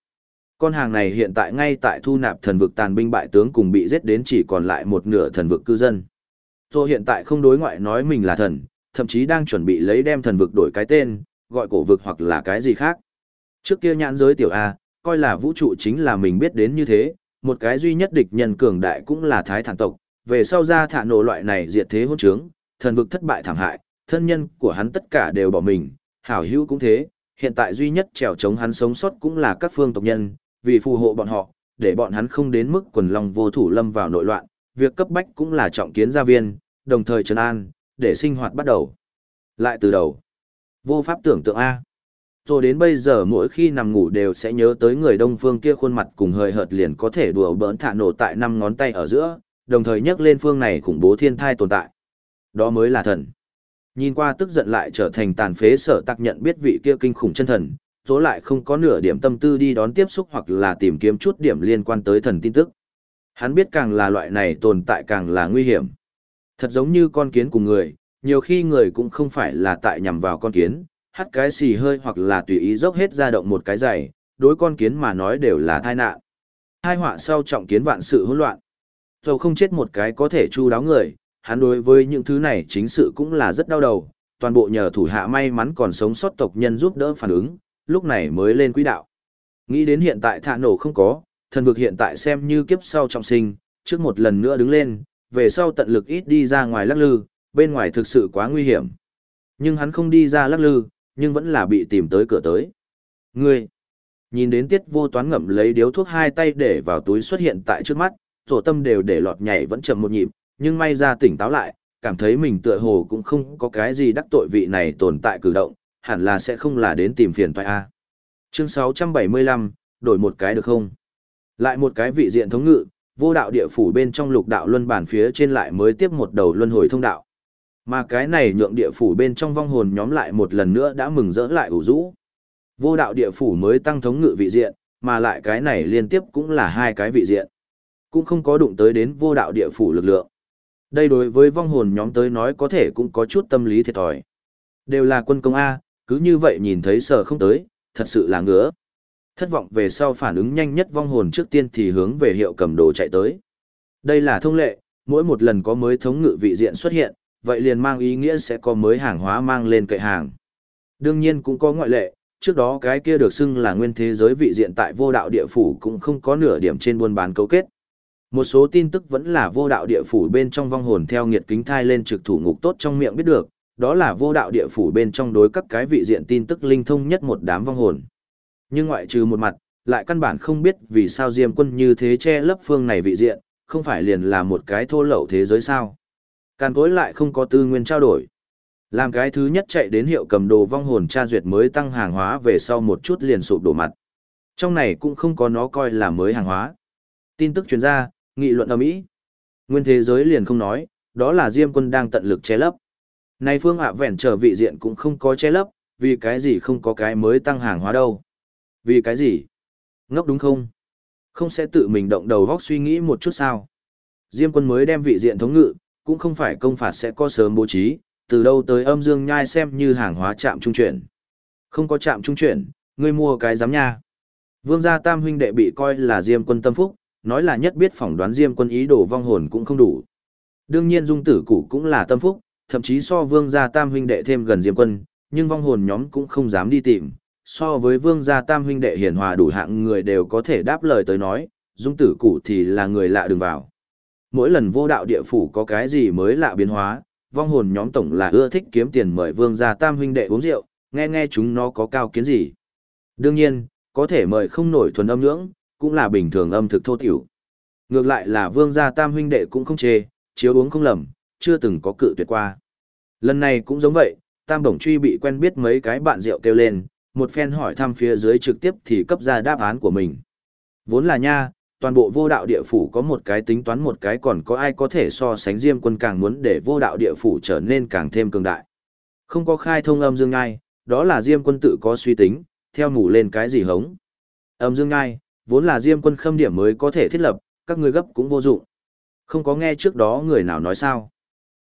Con hàng này hiện tại ngay tại thu nạp thần vực tàn binh bại tướng cùng bị giết đến chỉ còn lại một nửa thần vực cư dân. Tô hiện tại không đối ngoại nói mình là thần, thậm chí đang chuẩn bị lấy đem thần vực đổi cái tên, gọi cổ vực hoặc là cái gì khác. Trước kia nhãn giới tiểu A, coi là vũ trụ chính là mình biết đến như thế, một cái duy nhất địch nhân cường đại cũng là thái thản tộc, về sau ra thả nổ loại này diệt thế hôn trướng, thần vực thất bại thảm hại, thân nhân của hắn tất cả đều bỏ mình, hảo hữu cũng thế, hiện tại duy nhất trèo chống hắn sống sót cũng là các phương tộc nhân, vì phù hộ bọn họ, để bọn hắn không đến mức quần lòng vô thủ lâm vào nội loạn, việc cấp bách cũng là trọng kiến gia viên, đồng thời trấn an, để sinh hoạt bắt đầu. Lại từ đầu. Vô pháp tưởng tượng A rồi đến bây giờ mỗi khi nằm ngủ đều sẽ nhớ tới người đông phương kia khuôn mặt cùng hơi hợt liền có thể đùa bỡn thả nổ tại năm ngón tay ở giữa, đồng thời nhắc lên phương này khủng bố thiên thai tồn tại. Đó mới là thần. Nhìn qua tức giận lại trở thành tàn phế sở tắc nhận biết vị kia kinh khủng chân thần, rồi lại không có nửa điểm tâm tư đi đón tiếp xúc hoặc là tìm kiếm chút điểm liên quan tới thần tin tức. Hắn biết càng là loại này tồn tại càng là nguy hiểm. Thật giống như con kiến cùng người, nhiều khi người cũng không phải là tại nhằm vào con kiến, hắt cái xì hơi hoặc là tùy ý dốc hết ra động một cái giày, đối con kiến mà nói đều là tai nạn. Hai họa sau trọng kiến vạn sự hỗn loạn. Dầu không chết một cái có thể chu đáo người, hắn đối với những thứ này chính sự cũng là rất đau đầu, toàn bộ nhờ thủ hạ may mắn còn sống sót tộc nhân giúp đỡ phản ứng, lúc này mới lên quỹ đạo. Nghĩ đến hiện tại thạ nổ không có, thần vực hiện tại xem như kiếp sau trọng sinh, trước một lần nữa đứng lên, về sau tận lực ít đi ra ngoài lắc lư, bên ngoài thực sự quá nguy hiểm. Nhưng hắn không đi ra lắc lư, nhưng vẫn là bị tìm tới cửa tới. Ngươi, Nhìn đến tiết vô toán ngậm lấy điếu thuốc hai tay để vào túi xuất hiện tại trước mắt, tổ tâm đều để lọt nhảy vẫn chậm một nhịp, nhưng may ra tỉnh táo lại, cảm thấy mình tựa hồ cũng không có cái gì đắc tội vị này tồn tại cử động, hẳn là sẽ không là đến tìm phiền toại A. Chương 675, đổi một cái được không? Lại một cái vị diện thống ngự, vô đạo địa phủ bên trong lục đạo luân bản phía trên lại mới tiếp một đầu luân hồi thông đạo. Mà cái này nhượng địa phủ bên trong vong hồn nhóm lại một lần nữa đã mừng rỡ lại ủ rũ. Vô đạo địa phủ mới tăng thống ngự vị diện, mà lại cái này liên tiếp cũng là hai cái vị diện. Cũng không có đụng tới đến vô đạo địa phủ lực lượng. Đây đối với vong hồn nhóm tới nói có thể cũng có chút tâm lý thiệt thòi. Đều là quân công A, cứ như vậy nhìn thấy sở không tới, thật sự là ngứa. Thất vọng về sau phản ứng nhanh nhất vong hồn trước tiên thì hướng về hiệu cầm đồ chạy tới. Đây là thông lệ, mỗi một lần có mới thống ngự vị diện xuất hiện, vậy liền mang ý nghĩa sẽ có mới hàng hóa mang lên cậy hàng. Đương nhiên cũng có ngoại lệ, trước đó cái kia được xưng là nguyên thế giới vị diện tại vô đạo địa phủ cũng không có nửa điểm trên buôn bán cấu kết. Một số tin tức vẫn là vô đạo địa phủ bên trong vong hồn theo nghiệt kính thai lên trực thủ ngục tốt trong miệng biết được, đó là vô đạo địa phủ bên trong đối các cái vị diện tin tức linh thông nhất một đám vong hồn. Nhưng ngoại trừ một mặt, lại căn bản không biết vì sao Diêm quân như thế che lấp phương này vị diện, không phải liền là một cái thô lậu thế giới sao. Càn cối lại không có tư nguyên trao đổi. Làm cái thứ nhất chạy đến hiệu cầm đồ vong hồn tra duyệt mới tăng hàng hóa về sau một chút liền sụp đổ mặt. Trong này cũng không có nó coi là mới hàng hóa. Tin tức truyền ra, nghị luận ở Mỹ. Nguyên thế giới liền không nói, đó là Diêm quân đang tận lực che lấp. Này phương ạ vẹn trở vị diện cũng không có che lấp, vì cái gì không có cái mới tăng hàng hóa đâu. Vì cái gì? Ngốc đúng không? Không sẽ tự mình động đầu góc suy nghĩ một chút sao? Diêm quân mới đem vị diện thống ngự, cũng không phải công phạt sẽ có sớm bố trí, từ đâu tới âm dương nhai xem như hàng hóa chạm trung chuyển. Không có chạm trung chuyển, ngươi mua cái giám nha. Vương gia tam huynh đệ bị coi là diêm quân tâm phúc, nói là nhất biết phỏng đoán diêm quân ý đồ vong hồn cũng không đủ. Đương nhiên dung tử củ cũng là tâm phúc, thậm chí so vương gia tam huynh đệ thêm gần diêm quân, nhưng vong hồn nhóm cũng không dám đi tìm. So với vương gia tam huynh đệ hiền hòa đủ hạng người đều có thể đáp lời tới nói, dung tử củ thì là người lạ đừng vào. Mỗi lần vô đạo địa phủ có cái gì mới lạ biến hóa, vong hồn nhóm tổng là ưa thích kiếm tiền mời vương gia tam huynh đệ uống rượu, nghe nghe chúng nó có cao kiến gì. Đương nhiên, có thể mời không nổi thuần âm nhưỡng, cũng là bình thường âm thực thô tiểu. Ngược lại là vương gia tam huynh đệ cũng không chê, chiếu uống không lầm, chưa từng có cự tuyệt qua. Lần này cũng giống vậy, tam đồng truy bị quen biết mấy cái bạn rượu kêu lên, một phen hỏi thăm phía dưới trực tiếp thì cấp ra đáp án của mình. Vốn là nha, toàn bộ vô đạo địa phủ có một cái tính toán một cái còn có ai có thể so sánh diêm quân càng muốn để vô đạo địa phủ trở nên càng thêm cường đại. Không có khai thông âm dương ngai, đó là diêm quân tự có suy tính, theo ngủ lên cái gì hống. Âm dương ngai, vốn là diêm quân khâm điểm mới có thể thiết lập, các người gấp cũng vô dụng. Không có nghe trước đó người nào nói sao.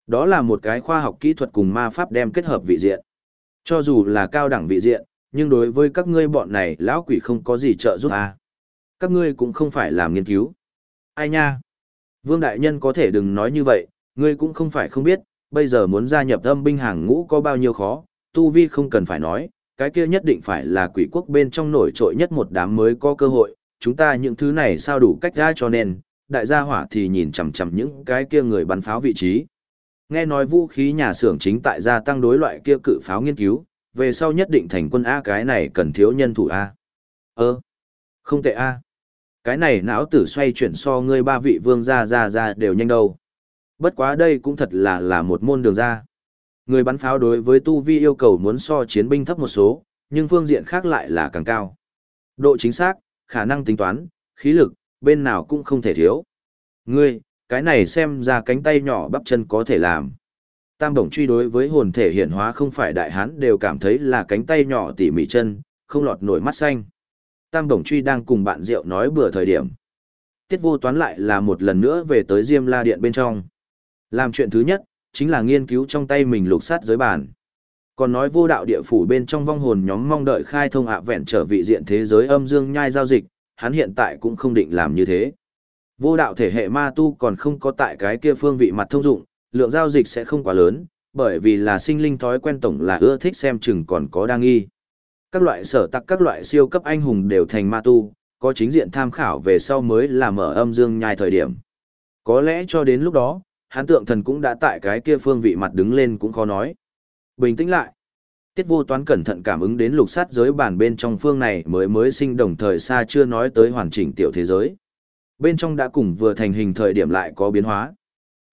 Đó là một cái khoa học kỹ thuật cùng ma pháp đem kết hợp vị diện. Cho dù là cao đẳng vị diện, nhưng đối với các ngươi bọn này lão quỷ không có gì trợ giúp à các ngươi cũng không phải làm nghiên cứu. Ai nha? Vương Đại Nhân có thể đừng nói như vậy, ngươi cũng không phải không biết, bây giờ muốn gia nhập âm binh hàng ngũ có bao nhiêu khó, tu vi không cần phải nói, cái kia nhất định phải là quỷ quốc bên trong nổi trội nhất một đám mới có cơ hội, chúng ta những thứ này sao đủ cách ra cho nên, đại gia hỏa thì nhìn chằm chằm những cái kia người bắn pháo vị trí. Nghe nói vũ khí nhà xưởng chính tại gia tăng đối loại kia cự pháo nghiên cứu, về sau nhất định thành quân A cái này cần thiếu nhân thủ A. Ơ, không tệ A. Cái này não tử xoay chuyển so ngươi ba vị vương gia ra ra đều nhanh đâu. Bất quá đây cũng thật là là một môn đường ra. Người bắn pháo đối với tu vi yêu cầu muốn so chiến binh thấp một số, nhưng phương diện khác lại là càng cao. Độ chính xác, khả năng tính toán, khí lực, bên nào cũng không thể thiếu. Ngươi, cái này xem ra cánh tay nhỏ bắp chân có thể làm. Tam đồng truy đối với hồn thể hiện hóa không phải đại hán đều cảm thấy là cánh tay nhỏ tỉ mỉ chân, không lọt nổi mắt xanh. Tam Đồng Truy đang cùng bạn rượu nói bừa thời điểm. Tiết vô toán lại là một lần nữa về tới Diêm La Điện bên trong. Làm chuyện thứ nhất, chính là nghiên cứu trong tay mình lục sát giới bản. Còn nói vô đạo địa phủ bên trong vong hồn nhóm mong đợi khai thông ạ vẹn trở vị diện thế giới âm dương nhai giao dịch, hắn hiện tại cũng không định làm như thế. Vô đạo thể hệ ma tu còn không có tại cái kia phương vị mặt thông dụng, lượng giao dịch sẽ không quá lớn, bởi vì là sinh linh thói quen tổng là ưa thích xem chừng còn có đang nghi các loại sở tặc các loại siêu cấp anh hùng đều thành ma tu, có chính diện tham khảo về sau mới là mở âm dương nhai thời điểm. Có lẽ cho đến lúc đó, hán tượng thần cũng đã tại cái kia phương vị mặt đứng lên cũng khó nói. Bình tĩnh lại. Tiết vô toán cẩn thận cảm ứng đến lục sát giới bản bên trong phương này mới mới sinh đồng thời xa chưa nói tới hoàn chỉnh tiểu thế giới. Bên trong đã cùng vừa thành hình thời điểm lại có biến hóa.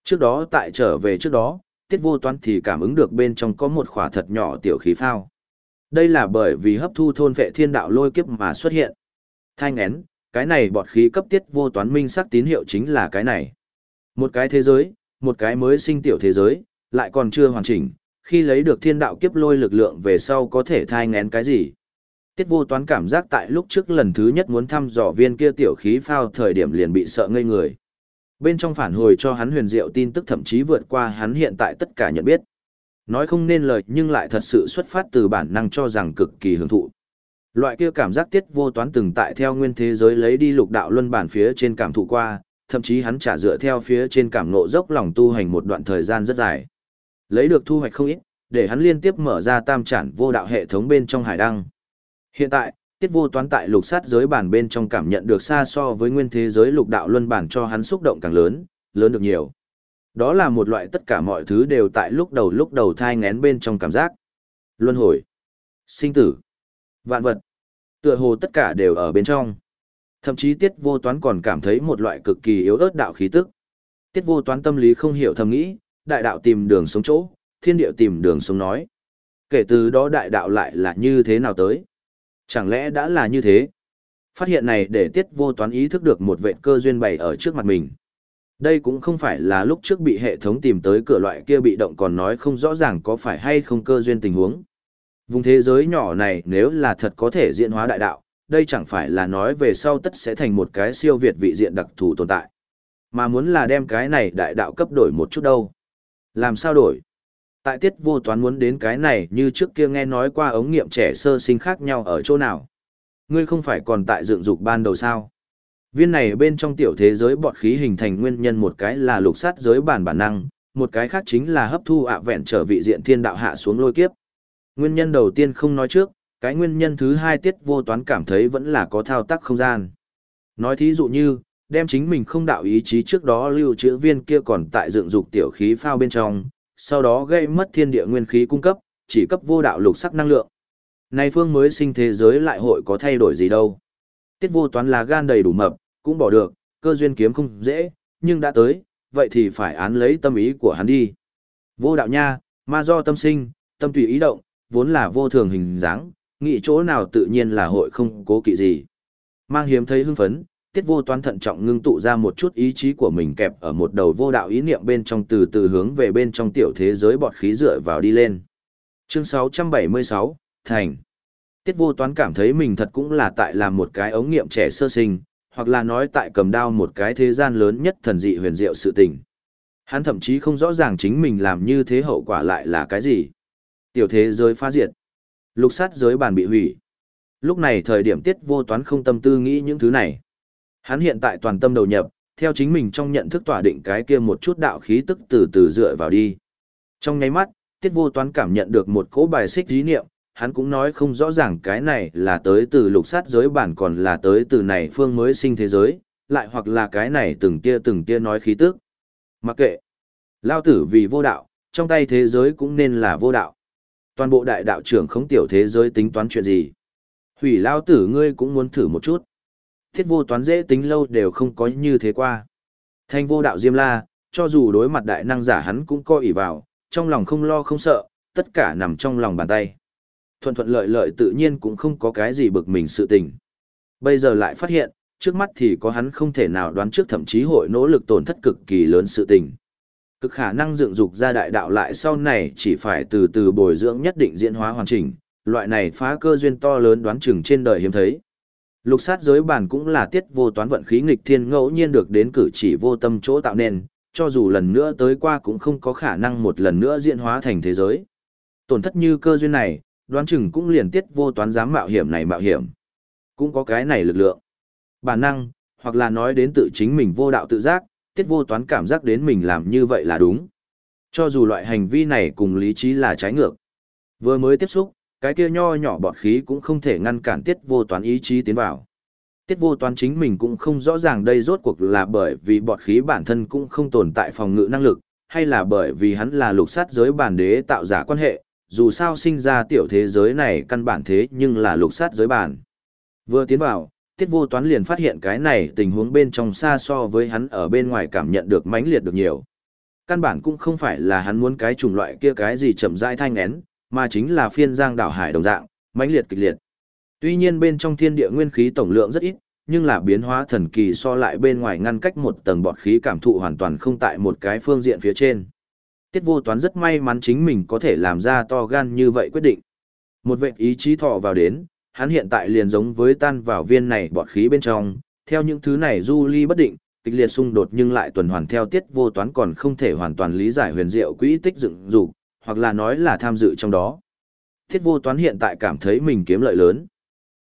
Trước đó tại trở về trước đó, tiết vô toán thì cảm ứng được bên trong có một khỏa thật nhỏ tiểu khí phao. Đây là bởi vì hấp thu thôn vệ thiên đạo lôi kiếp mà xuất hiện. Thanh én, cái này bọt khí cấp tiết vô toán minh sắc tín hiệu chính là cái này. Một cái thế giới, một cái mới sinh tiểu thế giới, lại còn chưa hoàn chỉnh, khi lấy được thiên đạo kiếp lôi lực lượng về sau có thể thai ngén cái gì. Tiết vô toán cảm giác tại lúc trước lần thứ nhất muốn thăm dò viên kia tiểu khí phao thời điểm liền bị sợ ngây người. Bên trong phản hồi cho hắn huyền diệu tin tức thậm chí vượt qua hắn hiện tại tất cả nhận biết. Nói không nên lời nhưng lại thật sự xuất phát từ bản năng cho rằng cực kỳ hưởng thụ. Loại kia cảm giác tiết vô toán từng tại theo nguyên thế giới lấy đi lục đạo luân bản phía trên cảm thụ qua, thậm chí hắn trả dựa theo phía trên cảm ngộ dốc lòng tu hành một đoạn thời gian rất dài. Lấy được thu hoạch không ít, để hắn liên tiếp mở ra tam trản vô đạo hệ thống bên trong hải đăng. Hiện tại, tiết vô toán tại lục sát giới bản bên trong cảm nhận được xa so với nguyên thế giới lục đạo luân bản cho hắn xúc động càng lớn, lớn được nhiều. Đó là một loại tất cả mọi thứ đều tại lúc đầu lúc đầu thai ngén bên trong cảm giác. Luân hồi, sinh tử, vạn vật, tựa hồ tất cả đều ở bên trong. Thậm chí tiết vô toán còn cảm thấy một loại cực kỳ yếu ớt đạo khí tức. Tiết vô toán tâm lý không hiểu thầm nghĩ, đại đạo tìm đường sống chỗ, thiên điệu tìm đường sống nói. Kể từ đó đại đạo lại là như thế nào tới? Chẳng lẽ đã là như thế? Phát hiện này để tiết vô toán ý thức được một vệ cơ duyên bày ở trước mặt mình. Đây cũng không phải là lúc trước bị hệ thống tìm tới cửa loại kia bị động còn nói không rõ ràng có phải hay không cơ duyên tình huống. Vùng thế giới nhỏ này nếu là thật có thể diễn hóa đại đạo, đây chẳng phải là nói về sau tất sẽ thành một cái siêu việt vị diện đặc thù tồn tại. Mà muốn là đem cái này đại đạo cấp đổi một chút đâu. Làm sao đổi? Tại tiết vô toán muốn đến cái này như trước kia nghe nói qua ống nghiệm trẻ sơ sinh khác nhau ở chỗ nào. Ngươi không phải còn tại dựng dục ban đầu sao? Viên này bên trong tiểu thế giới bọt khí hình thành nguyên nhân một cái là lục sát giới bản bản năng, một cái khác chính là hấp thu ạ vẹn trở vị diện thiên đạo hạ xuống lôi kiếp. Nguyên nhân đầu tiên không nói trước, cái nguyên nhân thứ hai tiết vô toán cảm thấy vẫn là có thao tác không gian. Nói thí dụ như, đem chính mình không đạo ý chí trước đó lưu trữ viên kia còn tại dựng dục tiểu khí phao bên trong, sau đó gây mất thiên địa nguyên khí cung cấp, chỉ cấp vô đạo lục sắc năng lượng. Này phương mới sinh thế giới lại hội có thay đổi gì đâu. Tiết vô toán là gan đầy đủ mập, cũng bỏ được, cơ duyên kiếm không dễ, nhưng đã tới, vậy thì phải án lấy tâm ý của hắn đi. Vô đạo nha, ma do tâm sinh, tâm tùy ý động, vốn là vô thường hình dáng, nghĩ chỗ nào tự nhiên là hội không cố kỵ gì. Mang hiếm thấy hưng phấn, tiết vô toán thận trọng ngưng tụ ra một chút ý chí của mình kẹp ở một đầu vô đạo ý niệm bên trong từ từ hướng về bên trong tiểu thế giới bọt khí dựa vào đi lên. Chương 676, Thành Tiết vô toán cảm thấy mình thật cũng là tại làm một cái ống nghiệm trẻ sơ sinh, hoặc là nói tại cầm đao một cái thế gian lớn nhất thần dị huyền diệu sự tình. Hắn thậm chí không rõ ràng chính mình làm như thế hậu quả lại là cái gì. Tiểu thế giới phá diệt. Lục sát giới bàn bị hủy. Lúc này thời điểm tiết vô toán không tâm tư nghĩ những thứ này. Hắn hiện tại toàn tâm đầu nhập, theo chính mình trong nhận thức tỏa định cái kia một chút đạo khí tức từ từ dựa vào đi. Trong nháy mắt, tiết vô toán cảm nhận được một cỗ bài xích dí niệm, hắn cũng nói không rõ ràng cái này là tới từ lục sát giới bản còn là tới từ này phương mới sinh thế giới, lại hoặc là cái này từng tia từng tia nói khí tức. Mặc kệ, lao tử vì vô đạo, trong tay thế giới cũng nên là vô đạo. Toàn bộ đại đạo trưởng không tiểu thế giới tính toán chuyện gì. Hủy lao tử ngươi cũng muốn thử một chút. Thiết vô toán dễ tính lâu đều không có như thế qua. Thanh vô đạo Diêm La, cho dù đối mặt đại năng giả hắn cũng coi ỉ vào, trong lòng không lo không sợ, tất cả nằm trong lòng bàn tay. Thuận thuận lợi lợi tự nhiên cũng không có cái gì bực mình sự tình. Bây giờ lại phát hiện, trước mắt thì có hắn không thể nào đoán trước thậm chí hội nỗ lực tổn thất cực kỳ lớn sự tình. Cực khả năng dựng dục ra đại đạo lại sau này chỉ phải từ từ bồi dưỡng nhất định diễn hóa hoàn chỉnh, loại này phá cơ duyên to lớn đoán chừng trên đời hiếm thấy. Lục sát giới bản cũng là tiết vô toán vận khí nghịch thiên ngẫu nhiên được đến cử chỉ vô tâm chỗ tạo nên, cho dù lần nữa tới qua cũng không có khả năng một lần nữa diễn hóa thành thế giới. Tổn thất như cơ duyên này, đoán chừng cũng liền tiết vô toán dám mạo hiểm này mạo hiểm. Cũng có cái này lực lượng. Bản năng, hoặc là nói đến tự chính mình vô đạo tự giác, tiết vô toán cảm giác đến mình làm như vậy là đúng. Cho dù loại hành vi này cùng lý trí là trái ngược. Vừa mới tiếp xúc, cái kia nho nhỏ bọt khí cũng không thể ngăn cản tiết vô toán ý chí tiến vào. Tiết vô toán chính mình cũng không rõ ràng đây rốt cuộc là bởi vì bọt khí bản thân cũng không tồn tại phòng ngự năng lực, hay là bởi vì hắn là lục sát giới bản đế tạo giả quan hệ, dù sao sinh ra tiểu thế giới này căn bản thế nhưng là lục sát giới bản. Vừa tiến vào, tiết vô toán liền phát hiện cái này tình huống bên trong xa so với hắn ở bên ngoài cảm nhận được mãnh liệt được nhiều. Căn bản cũng không phải là hắn muốn cái chủng loại kia cái gì chậm rãi thanh én, mà chính là phiên giang đảo hải đồng dạng, mãnh liệt kịch liệt. Tuy nhiên bên trong thiên địa nguyên khí tổng lượng rất ít, nhưng là biến hóa thần kỳ so lại bên ngoài ngăn cách một tầng bọt khí cảm thụ hoàn toàn không tại một cái phương diện phía trên. Tiết vô toán rất may mắn chính mình có thể làm ra to gan như vậy quyết định. Một vệ ý chí thọ vào đến, hắn hiện tại liền giống với tan vào viên này bọt khí bên trong, theo những thứ này du ly bất định, kịch liệt xung đột nhưng lại tuần hoàn theo tiết vô toán còn không thể hoàn toàn lý giải huyền diệu quỹ tích dựng dục hoặc là nói là tham dự trong đó. Tiết vô toán hiện tại cảm thấy mình kiếm lợi lớn.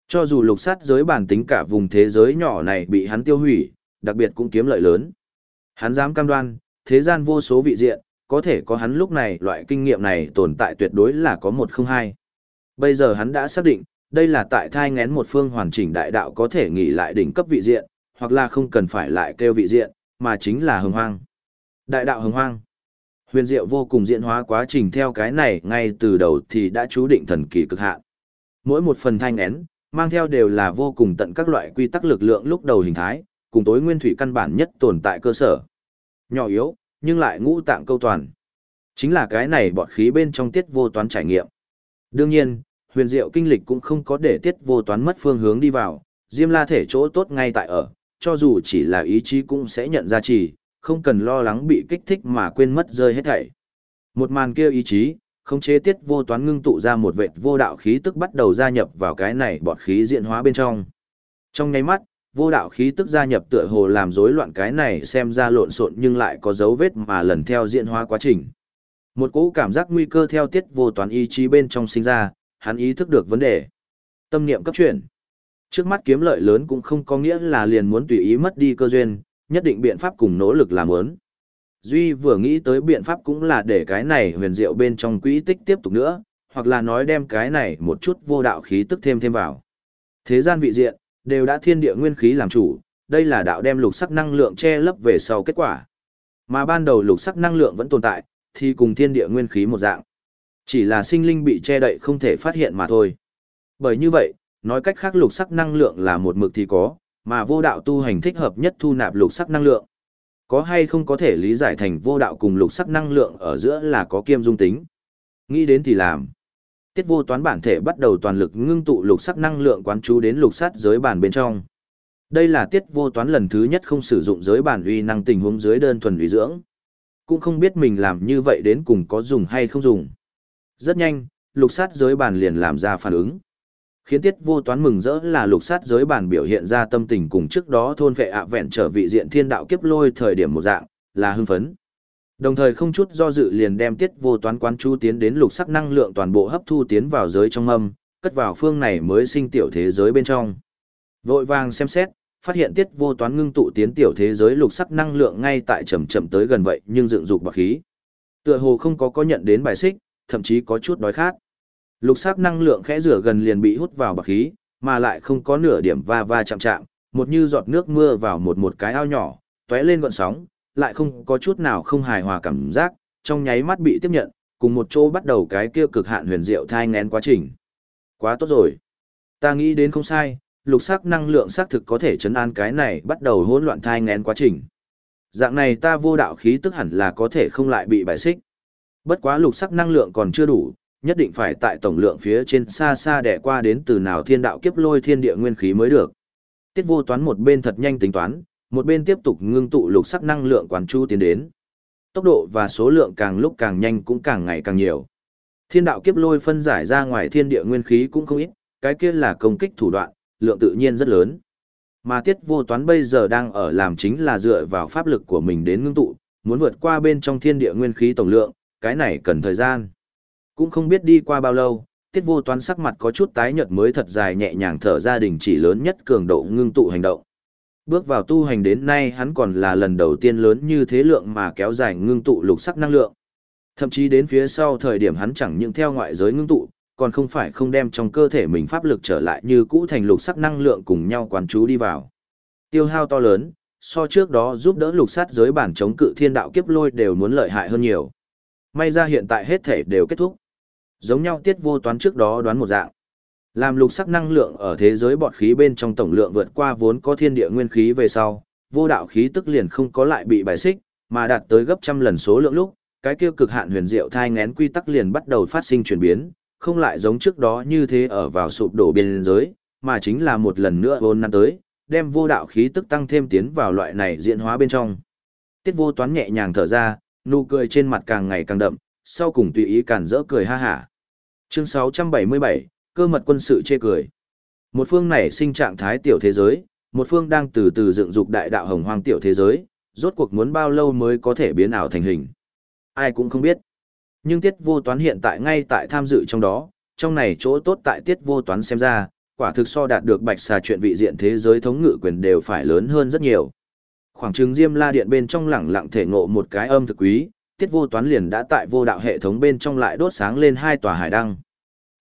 Cho dù lục sát giới bản tính cả vùng thế giới nhỏ này bị hắn tiêu hủy, đặc biệt cũng kiếm lợi lớn. Hắn dám cam đoan, thế gian vô số vị diện, có thể có hắn lúc này loại kinh nghiệm này tồn tại tuyệt đối là có một không hai. Bây giờ hắn đã xác định, đây là tại thai ngén một phương hoàn chỉnh đại đạo có thể nghỉ lại đỉnh cấp vị diện, hoặc là không cần phải lại kêu vị diện, mà chính là hồng hoang. Đại đạo hồng hoang. Huyền diệu vô cùng diễn hóa quá trình theo cái này ngay từ đầu thì đã chú định thần kỳ cực hạn. Mỗi một phần thai ngén, mang theo đều là vô cùng tận các loại quy tắc lực lượng lúc đầu hình thái, cùng tối nguyên thủy căn bản nhất tồn tại cơ sở. Nhỏ yếu, nhưng lại ngũ tạng câu toàn. Chính là cái này bọt khí bên trong tiết vô toán trải nghiệm. Đương nhiên, huyền diệu kinh lịch cũng không có để tiết vô toán mất phương hướng đi vào, diêm la thể chỗ tốt ngay tại ở, cho dù chỉ là ý chí cũng sẽ nhận ra chỉ, không cần lo lắng bị kích thích mà quên mất rơi hết thảy. Một màn kia ý chí, không chế tiết vô toán ngưng tụ ra một vệt vô đạo khí tức bắt đầu gia nhập vào cái này bọt khí diện hóa bên trong. Trong nháy mắt, vô đạo khí tức gia nhập tựa hồ làm rối loạn cái này xem ra lộn xộn nhưng lại có dấu vết mà lần theo diễn hóa quá trình. Một cỗ cảm giác nguy cơ theo tiết vô toán ý chí bên trong sinh ra, hắn ý thức được vấn đề. Tâm niệm cấp chuyển. Trước mắt kiếm lợi lớn cũng không có nghĩa là liền muốn tùy ý mất đi cơ duyên, nhất định biện pháp cùng nỗ lực làm muốn. Duy vừa nghĩ tới biện pháp cũng là để cái này huyền diệu bên trong quỹ tích tiếp tục nữa, hoặc là nói đem cái này một chút vô đạo khí tức thêm thêm vào. Thế gian vị diện, đều đã thiên địa nguyên khí làm chủ, đây là đạo đem lục sắc năng lượng che lấp về sau kết quả. Mà ban đầu lục sắc năng lượng vẫn tồn tại, thì cùng thiên địa nguyên khí một dạng. Chỉ là sinh linh bị che đậy không thể phát hiện mà thôi. Bởi như vậy, nói cách khác lục sắc năng lượng là một mực thì có, mà vô đạo tu hành thích hợp nhất thu nạp lục sắc năng lượng. Có hay không có thể lý giải thành vô đạo cùng lục sắc năng lượng ở giữa là có kiêm dung tính. Nghĩ đến thì làm. Tiết vô toán bản thể bắt đầu toàn lực ngưng tụ lục sắc năng lượng quán chú đến lục sắt giới bản bên trong. Đây là tiết vô toán lần thứ nhất không sử dụng giới bản uy năng tình huống dưới đơn thuần uy dưỡng. Cũng không biết mình làm như vậy đến cùng có dùng hay không dùng. Rất nhanh, lục sát giới bản liền làm ra phản ứng. Khiến tiết vô toán mừng rỡ là lục sát giới bản biểu hiện ra tâm tình cùng trước đó thôn vệ ạ vẹn trở vị diện thiên đạo kiếp lôi thời điểm một dạng, là hưng phấn. Đồng thời không chút do dự liền đem tiết vô toán quán chú tiến đến lục sắc năng lượng toàn bộ hấp thu tiến vào giới trong âm, cất vào phương này mới sinh tiểu thế giới bên trong. Vội vàng xem xét, phát hiện tiết vô toán ngưng tụ tiến tiểu thế giới lục sắc năng lượng ngay tại chậm chậm tới gần vậy nhưng dựng dục bạc khí. Tựa hồ không có có nhận đến bài xích, thậm chí có chút đói khát. Lục sắc năng lượng khẽ rửa gần liền bị hút vào bạc khí, mà lại không có nửa điểm va va chạm chạm, một như giọt nước mưa vào một một cái ao nhỏ, tóe lên gọn sóng, lại không có chút nào không hài hòa cảm giác, trong nháy mắt bị tiếp nhận, cùng một chỗ bắt đầu cái kia cực hạn huyền diệu thai ngén quá trình. Quá tốt rồi. Ta nghĩ đến không sai, lục sắc năng lượng xác thực có thể chấn an cái này bắt đầu hỗn loạn thai ngén quá trình. Dạng này ta vô đạo khí tức hẳn là có thể không lại bị bài xích. Bất quá lục sắc năng lượng còn chưa đủ, nhất định phải tại tổng lượng phía trên xa xa đẻ qua đến từ nào thiên đạo kiếp lôi thiên địa nguyên khí mới được. Tiết vô toán một bên thật nhanh tính toán, một bên tiếp tục ngưng tụ lục sắc năng lượng quán chu tiến đến. Tốc độ và số lượng càng lúc càng nhanh cũng càng ngày càng nhiều. Thiên đạo kiếp lôi phân giải ra ngoài thiên địa nguyên khí cũng không ít, cái kia là công kích thủ đoạn, lượng tự nhiên rất lớn. Mà tiết vô toán bây giờ đang ở làm chính là dựa vào pháp lực của mình đến ngưng tụ, muốn vượt qua bên trong thiên địa nguyên khí tổng lượng, cái này cần thời gian. Cũng không biết đi qua bao lâu, tiết vô toán sắc mặt có chút tái nhợt mới thật dài nhẹ nhàng thở ra đình chỉ lớn nhất cường độ ngưng tụ hành động. Bước vào tu hành đến nay hắn còn là lần đầu tiên lớn như thế lượng mà kéo dài ngưng tụ lục sắc năng lượng. Thậm chí đến phía sau thời điểm hắn chẳng những theo ngoại giới ngưng tụ, còn không phải không đem trong cơ thể mình pháp lực trở lại như cũ thành lục sắc năng lượng cùng nhau quán chú đi vào. Tiêu hao to lớn, so trước đó giúp đỡ lục sát giới bản chống cự thiên đạo kiếp lôi đều muốn lợi hại hơn nhiều. May ra hiện tại hết thể đều kết thúc. Giống nhau tiết vô toán trước đó đoán một dạng. Làm lục sắc năng lượng ở thế giới bọt khí bên trong tổng lượng vượt qua vốn có thiên địa nguyên khí về sau, vô đạo khí tức liền không có lại bị bài xích, mà đạt tới gấp trăm lần số lượng lúc, cái kia cực hạn huyền diệu thai ngén quy tắc liền bắt đầu phát sinh chuyển biến, không lại giống trước đó như thế ở vào sụp đổ biên giới, mà chính là một lần nữa vốn năm tới, đem vô đạo khí tức tăng thêm tiến vào loại này diễn hóa bên trong. Tiết vô toán nhẹ nhàng thở ra, nụ cười trên mặt càng ngày càng đậm, sau cùng tùy ý cản rỡ cười ha hả. Chương 677, cơ mật quân sự chê cười. Một phương này sinh trạng thái tiểu thế giới, một phương đang từ từ dựng dục đại đạo hồng hoang tiểu thế giới, rốt cuộc muốn bao lâu mới có thể biến ảo thành hình. Ai cũng không biết. Nhưng tiết vô toán hiện tại ngay tại tham dự trong đó, trong này chỗ tốt tại tiết vô toán xem ra, quả thực so đạt được bạch xà chuyện vị diện thế giới thống ngự quyền đều phải lớn hơn rất nhiều. Khoảng trừng Diêm La Điện bên trong lẳng lặng thể ngộ một cái âm thực quý, tiết vô toán liền đã tại vô đạo hệ thống bên trong lại đốt sáng lên hai tòa hải đăng.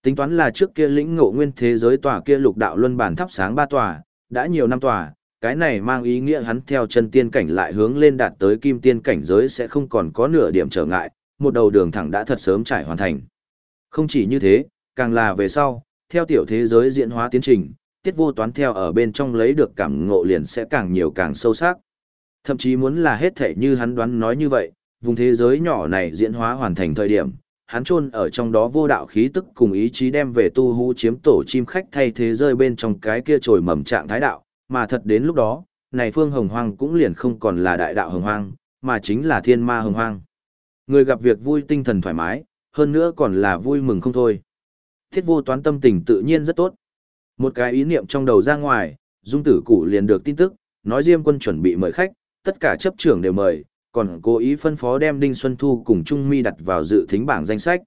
Tính toán là trước kia lĩnh ngộ nguyên thế giới tòa kia lục đạo luân bản thắp sáng ba tòa, đã nhiều năm tòa, cái này mang ý nghĩa hắn theo chân tiên cảnh lại hướng lên đạt tới kim tiên cảnh giới sẽ không còn có nửa điểm trở ngại, một đầu đường thẳng đã thật sớm trải hoàn thành. Không chỉ như thế, càng là về sau, theo tiểu thế giới diễn hóa tiến trình, tiết vô toán theo ở bên trong lấy được cảm ngộ liền sẽ càng nhiều càng sâu sắc. Thậm chí muốn là hết thể như hắn đoán nói như vậy, vùng thế giới nhỏ này diễn hóa hoàn thành thời điểm, hắn chôn ở trong đó vô đạo khí tức cùng ý chí đem về tu hú chiếm tổ chim khách thay thế rơi bên trong cái kia trồi mầm trạng thái đạo, mà thật đến lúc đó, này phương hồng hoang cũng liền không còn là đại đạo hồng hoang, mà chính là thiên ma hồng hoang. Người gặp việc vui tinh thần thoải mái, hơn nữa còn là vui mừng không thôi. Thiết vô toán tâm tình tự nhiên rất tốt. Một cái ý niệm trong đầu ra ngoài, dung tử cụ liền được tin tức, nói Diêm quân chuẩn bị mời khách, tất cả chấp trưởng đều mời, còn cố ý phân phó đem Đinh Xuân Thu cùng Trung Mi đặt vào dự thính bảng danh sách.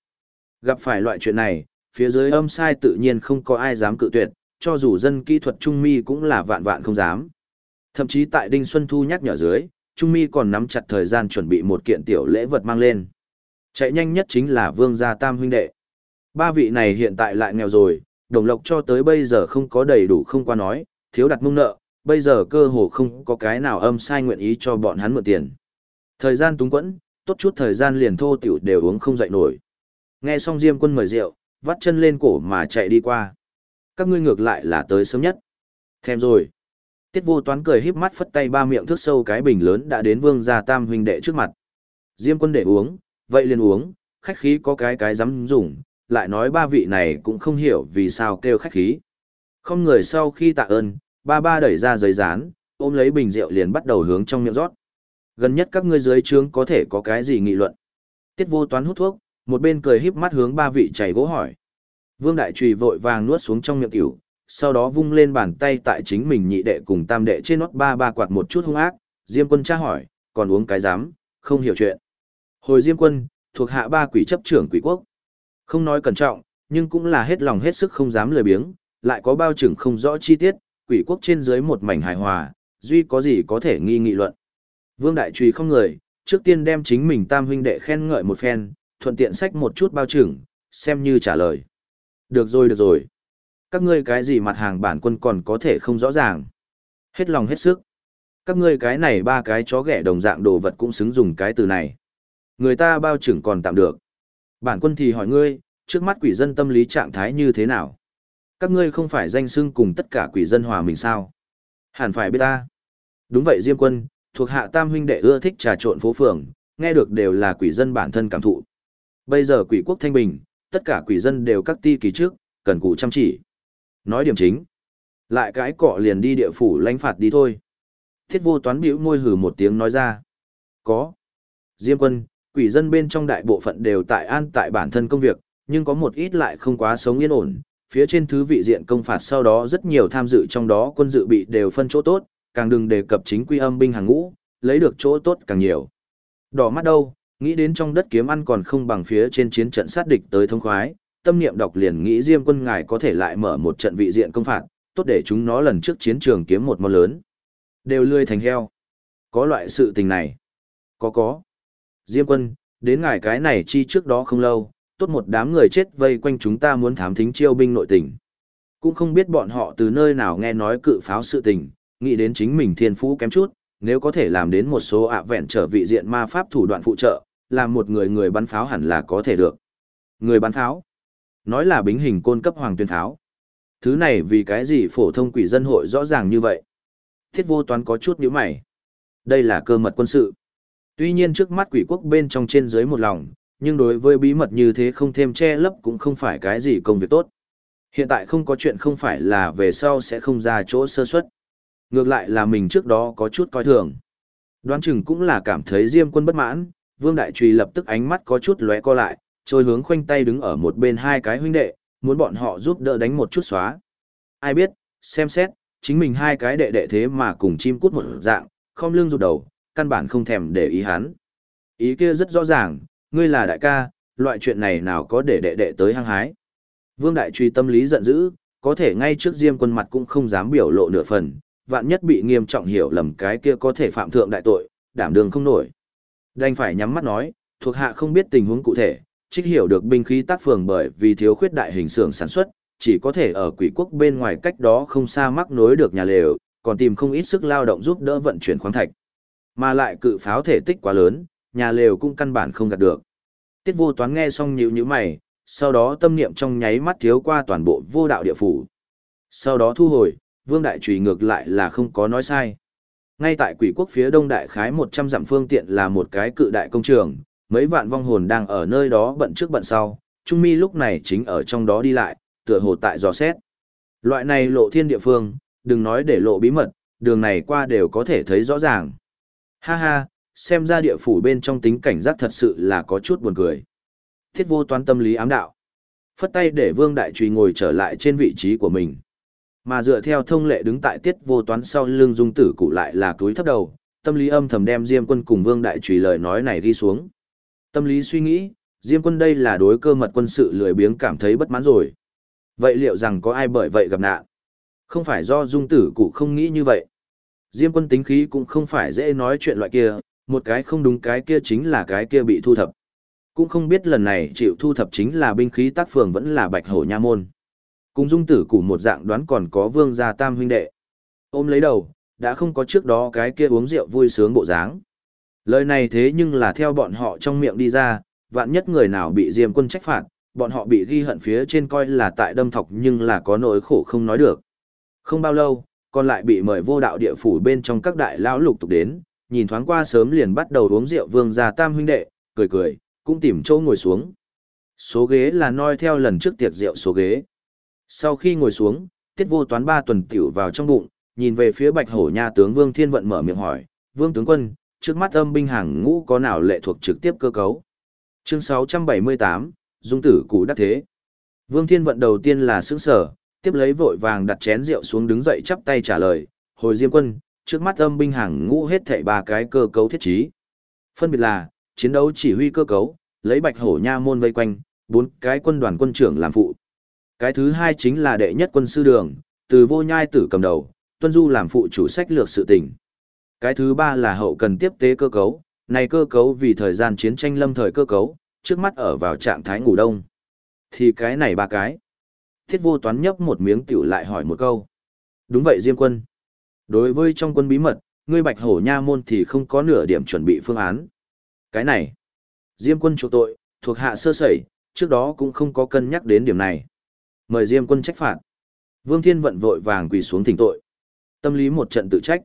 Gặp phải loại chuyện này, phía dưới âm sai tự nhiên không có ai dám cự tuyệt, cho dù dân kỹ thuật Trung Mi cũng là vạn vạn không dám. Thậm chí tại Đinh Xuân Thu nhắc nhở dưới, Trung Mi còn nắm chặt thời gian chuẩn bị một kiện tiểu lễ vật mang lên. Chạy nhanh nhất chính là Vương gia Tam huynh đệ. Ba vị này hiện tại lại nghèo rồi, đồng lộc cho tới bây giờ không có đầy đủ không qua nói, thiếu đặt mông nợ, bây giờ cơ hồ không có cái nào âm sai nguyện ý cho bọn hắn mượn tiền. Thời gian túng quẫn, tốt chút thời gian liền thô tiểu đều uống không dậy nổi. Nghe xong Diêm quân mời rượu, vắt chân lên cổ mà chạy đi qua. Các ngươi ngược lại là tới sớm nhất. Thèm rồi. Tiết vô toán cười híp mắt phất tay ba miệng thước sâu cái bình lớn đã đến vương gia tam huynh đệ trước mặt. Diêm quân để uống, vậy liền uống, khách khí có cái cái dám dùng, lại nói ba vị này cũng không hiểu vì sao kêu khách khí. Không người sau khi tạ ơn, ba ba đẩy ra giấy dán ôm lấy bình rượu liền bắt đầu hướng trong miệng rót. Gần nhất các ngươi dưới trướng có thể có cái gì nghị luận. Tiết vô toán hút thuốc, một bên cười híp mắt hướng ba vị chảy gỗ hỏi. Vương Đại Trùy vội vàng nuốt xuống trong miệng tiểu, sau đó vung lên bàn tay tại chính mình nhị đệ cùng tam đệ trên nót ba ba quạt một chút hung ác, Diêm quân tra hỏi, còn uống cái dám, không hiểu chuyện. Hồi Diêm quân, thuộc hạ ba quỷ chấp trưởng quỷ quốc. Không nói cẩn trọng, nhưng cũng là hết lòng hết sức không dám lười biếng, lại có bao trưởng không rõ chi tiết, quỷ quốc trên dưới một mảnh hài hòa, duy có gì có thể nghi nghị luận. Vương Đại Trùy không người, trước tiên đem chính mình tam huynh đệ khen ngợi một phen, thuận tiện sách một chút bao trưởng, xem như trả lời. Được rồi được rồi. Các ngươi cái gì mặt hàng bản quân còn có thể không rõ ràng. Hết lòng hết sức. Các ngươi cái này ba cái chó ghẻ đồng dạng đồ vật cũng xứng dùng cái từ này. Người ta bao trưởng còn tạm được. Bản quân thì hỏi ngươi, trước mắt quỷ dân tâm lý trạng thái như thế nào? Các ngươi không phải danh xưng cùng tất cả quỷ dân hòa mình sao? Hẳn phải biết ta. Đúng vậy Diêm quân, thuộc hạ tam huynh đệ ưa thích trà trộn phố phường, nghe được đều là quỷ dân bản thân cảm thụ. Bây giờ quỷ quốc thanh bình, tất cả quỷ dân đều các ti kỳ trước, cần cụ chăm chỉ. Nói điểm chính. Lại cái cọ liền đi địa phủ lãnh phạt đi thôi. Thiết vô toán biểu môi hử một tiếng nói ra. Có. Diêm quân, quỷ dân bên trong đại bộ phận đều tại an tại bản thân công việc, nhưng có một ít lại không quá sống yên ổn. Phía trên thứ vị diện công phạt sau đó rất nhiều tham dự trong đó quân dự bị đều phân chỗ tốt, càng đừng đề cập chính quy âm binh hàng ngũ, lấy được chỗ tốt càng nhiều. Đỏ mắt đâu, nghĩ đến trong đất kiếm ăn còn không bằng phía trên chiến trận sát địch tới thông khoái, tâm niệm đọc liền nghĩ Diêm quân ngài có thể lại mở một trận vị diện công phạt, tốt để chúng nó lần trước chiến trường kiếm một món lớn. Đều lươi thành heo. Có loại sự tình này. Có có. Diêm quân, đến ngài cái này chi trước đó không lâu, tốt một đám người chết vây quanh chúng ta muốn thám thính chiêu binh nội tình. Cũng không biết bọn họ từ nơi nào nghe nói cự pháo sự tình, nghĩ đến chính mình thiên phú kém chút, nếu có thể làm đến một số ạ vẹn trở vị diện ma pháp thủ đoạn phụ trợ, làm một người người bắn pháo hẳn là có thể được. Người bắn pháo? nói là bính hình côn cấp hoàng tuyên tháo. Thứ này vì cái gì phổ thông quỷ dân hội rõ ràng như vậy? Thiết vô toán có chút nhíu mày. Đây là cơ mật quân sự. Tuy nhiên trước mắt quỷ quốc bên trong trên dưới một lòng, nhưng đối với bí mật như thế không thêm che lấp cũng không phải cái gì công việc tốt. Hiện tại không có chuyện không phải là về sau sẽ không ra chỗ sơ suất. Ngược lại là mình trước đó có chút coi thường. Đoán chừng cũng là cảm thấy Diêm quân bất mãn, Vương Đại Trùy lập tức ánh mắt có chút lóe co lại, trôi hướng khoanh tay đứng ở một bên hai cái huynh đệ, muốn bọn họ giúp đỡ đánh một chút xóa. Ai biết, xem xét, chính mình hai cái đệ đệ thế mà cùng chim cút một dạng, không lưng rụt đầu, căn bản không thèm để ý hắn. Ý kia rất rõ ràng, ngươi là đại ca, loại chuyện này nào có để đệ đệ tới hăng hái. Vương Đại Truy tâm lý giận dữ, có thể ngay trước Diêm quân mặt cũng không dám biểu lộ nửa phần, vạn nhất bị nghiêm trọng hiểu lầm cái kia có thể phạm thượng đại tội, đảm đường không nổi. Đành phải nhắm mắt nói, thuộc hạ không biết tình huống cụ thể, trích hiểu được binh khí tác phường bởi vì thiếu khuyết đại hình xưởng sản xuất, chỉ có thể ở quỷ quốc bên ngoài cách đó không xa mắc nối được nhà lều, còn tìm không ít sức lao động giúp đỡ vận chuyển khoáng thạch. Mà lại cự pháo thể tích quá lớn, nhà lều cũng căn bản không gạt được. Tiết vô toán nghe xong nhíu nhíu mày, sau đó tâm niệm trong nháy mắt thiếu qua toàn bộ vô đạo địa phủ. Sau đó thu hồi, vương đại trùy ngược lại là không có nói sai. Ngay tại quỷ quốc phía đông đại khái 100 dặm phương tiện là một cái cự đại công trường, mấy vạn vong hồn đang ở nơi đó bận trước bận sau, Trung Mi lúc này chính ở trong đó đi lại, tựa hồ tại dò xét. Loại này lộ thiên địa phương, đừng nói để lộ bí mật, đường này qua đều có thể thấy rõ ràng. Ha ha, xem ra địa phủ bên trong tính cảnh giác thật sự là có chút buồn cười. Thiết vô toán tâm lý ám đạo. Phất tay để Vương Đại Trùy ngồi trở lại trên vị trí của mình. Mà dựa theo thông lệ đứng tại tiết vô toán sau lưng dung tử cụ lại là túi thấp đầu, tâm lý âm thầm đem Diêm quân cùng Vương Đại Trùy lời nói này đi xuống. Tâm lý suy nghĩ, Diêm quân đây là đối cơ mật quân sự lười biếng cảm thấy bất mãn rồi. Vậy liệu rằng có ai bởi vậy gặp nạn? Không phải do dung tử cụ không nghĩ như vậy. Diêm quân tính khí cũng không phải dễ nói chuyện loại kia, một cái không đúng cái kia chính là cái kia bị thu thập. Cũng không biết lần này chịu thu thập chính là binh khí tác phường vẫn là bạch hổ nha môn. Cùng dung tử củ một dạng đoán còn có vương gia tam huynh đệ. Ôm lấy đầu, đã không có trước đó cái kia uống rượu vui sướng bộ dáng. Lời này thế nhưng là theo bọn họ trong miệng đi ra, vạn nhất người nào bị diêm quân trách phạt, bọn họ bị ghi hận phía trên coi là tại đâm thọc nhưng là có nỗi khổ không nói được. Không bao lâu, còn lại bị mời vô đạo địa phủ bên trong các đại lão lục tục đến, nhìn thoáng qua sớm liền bắt đầu uống rượu vương gia tam huynh đệ, cười cười, cũng tìm chỗ ngồi xuống. Số ghế là noi theo lần trước tiệc rượu số ghế. Sau khi ngồi xuống, tiết vô toán ba tuần tiểu vào trong bụng, nhìn về phía bạch hổ nha tướng Vương Thiên Vận mở miệng hỏi, Vương tướng quân, trước mắt âm binh hàng ngũ có nào lệ thuộc trực tiếp cơ cấu? Chương 678, Dung tử cụ đắc thế. Vương Thiên Vận đầu tiên là sững sở, tiếp lấy vội vàng đặt chén rượu xuống đứng dậy chắp tay trả lời, hồi diêm quân, trước mắt âm binh hàng ngũ hết thảy ba cái cơ cấu thiết trí. Phân biệt là, chiến đấu chỉ huy cơ cấu, lấy bạch hổ nha môn vây quanh, bốn cái quân đoàn quân trưởng làm phụ. Cái thứ hai chính là đệ nhất quân sư đường, từ vô nhai tử cầm đầu, tuân du làm phụ chủ sách lược sự tình. Cái thứ ba là hậu cần tiếp tế cơ cấu, này cơ cấu vì thời gian chiến tranh lâm thời cơ cấu, trước mắt ở vào trạng thái ngủ đông. Thì cái này ba cái. Thiết vô toán nhấp một miếng tiểu lại hỏi một câu. Đúng vậy Diêm quân. Đối với trong quân bí mật, ngươi bạch hổ nha môn thì không có nửa điểm chuẩn bị phương án. Cái này. Diêm quân chủ tội, thuộc hạ sơ sẩy, trước đó cũng không có cân nhắc đến điểm này. Mời Diêm quân trách phạt. Vương Thiên vận vội vàng quỳ xuống thỉnh tội. Tâm lý một trận tự trách.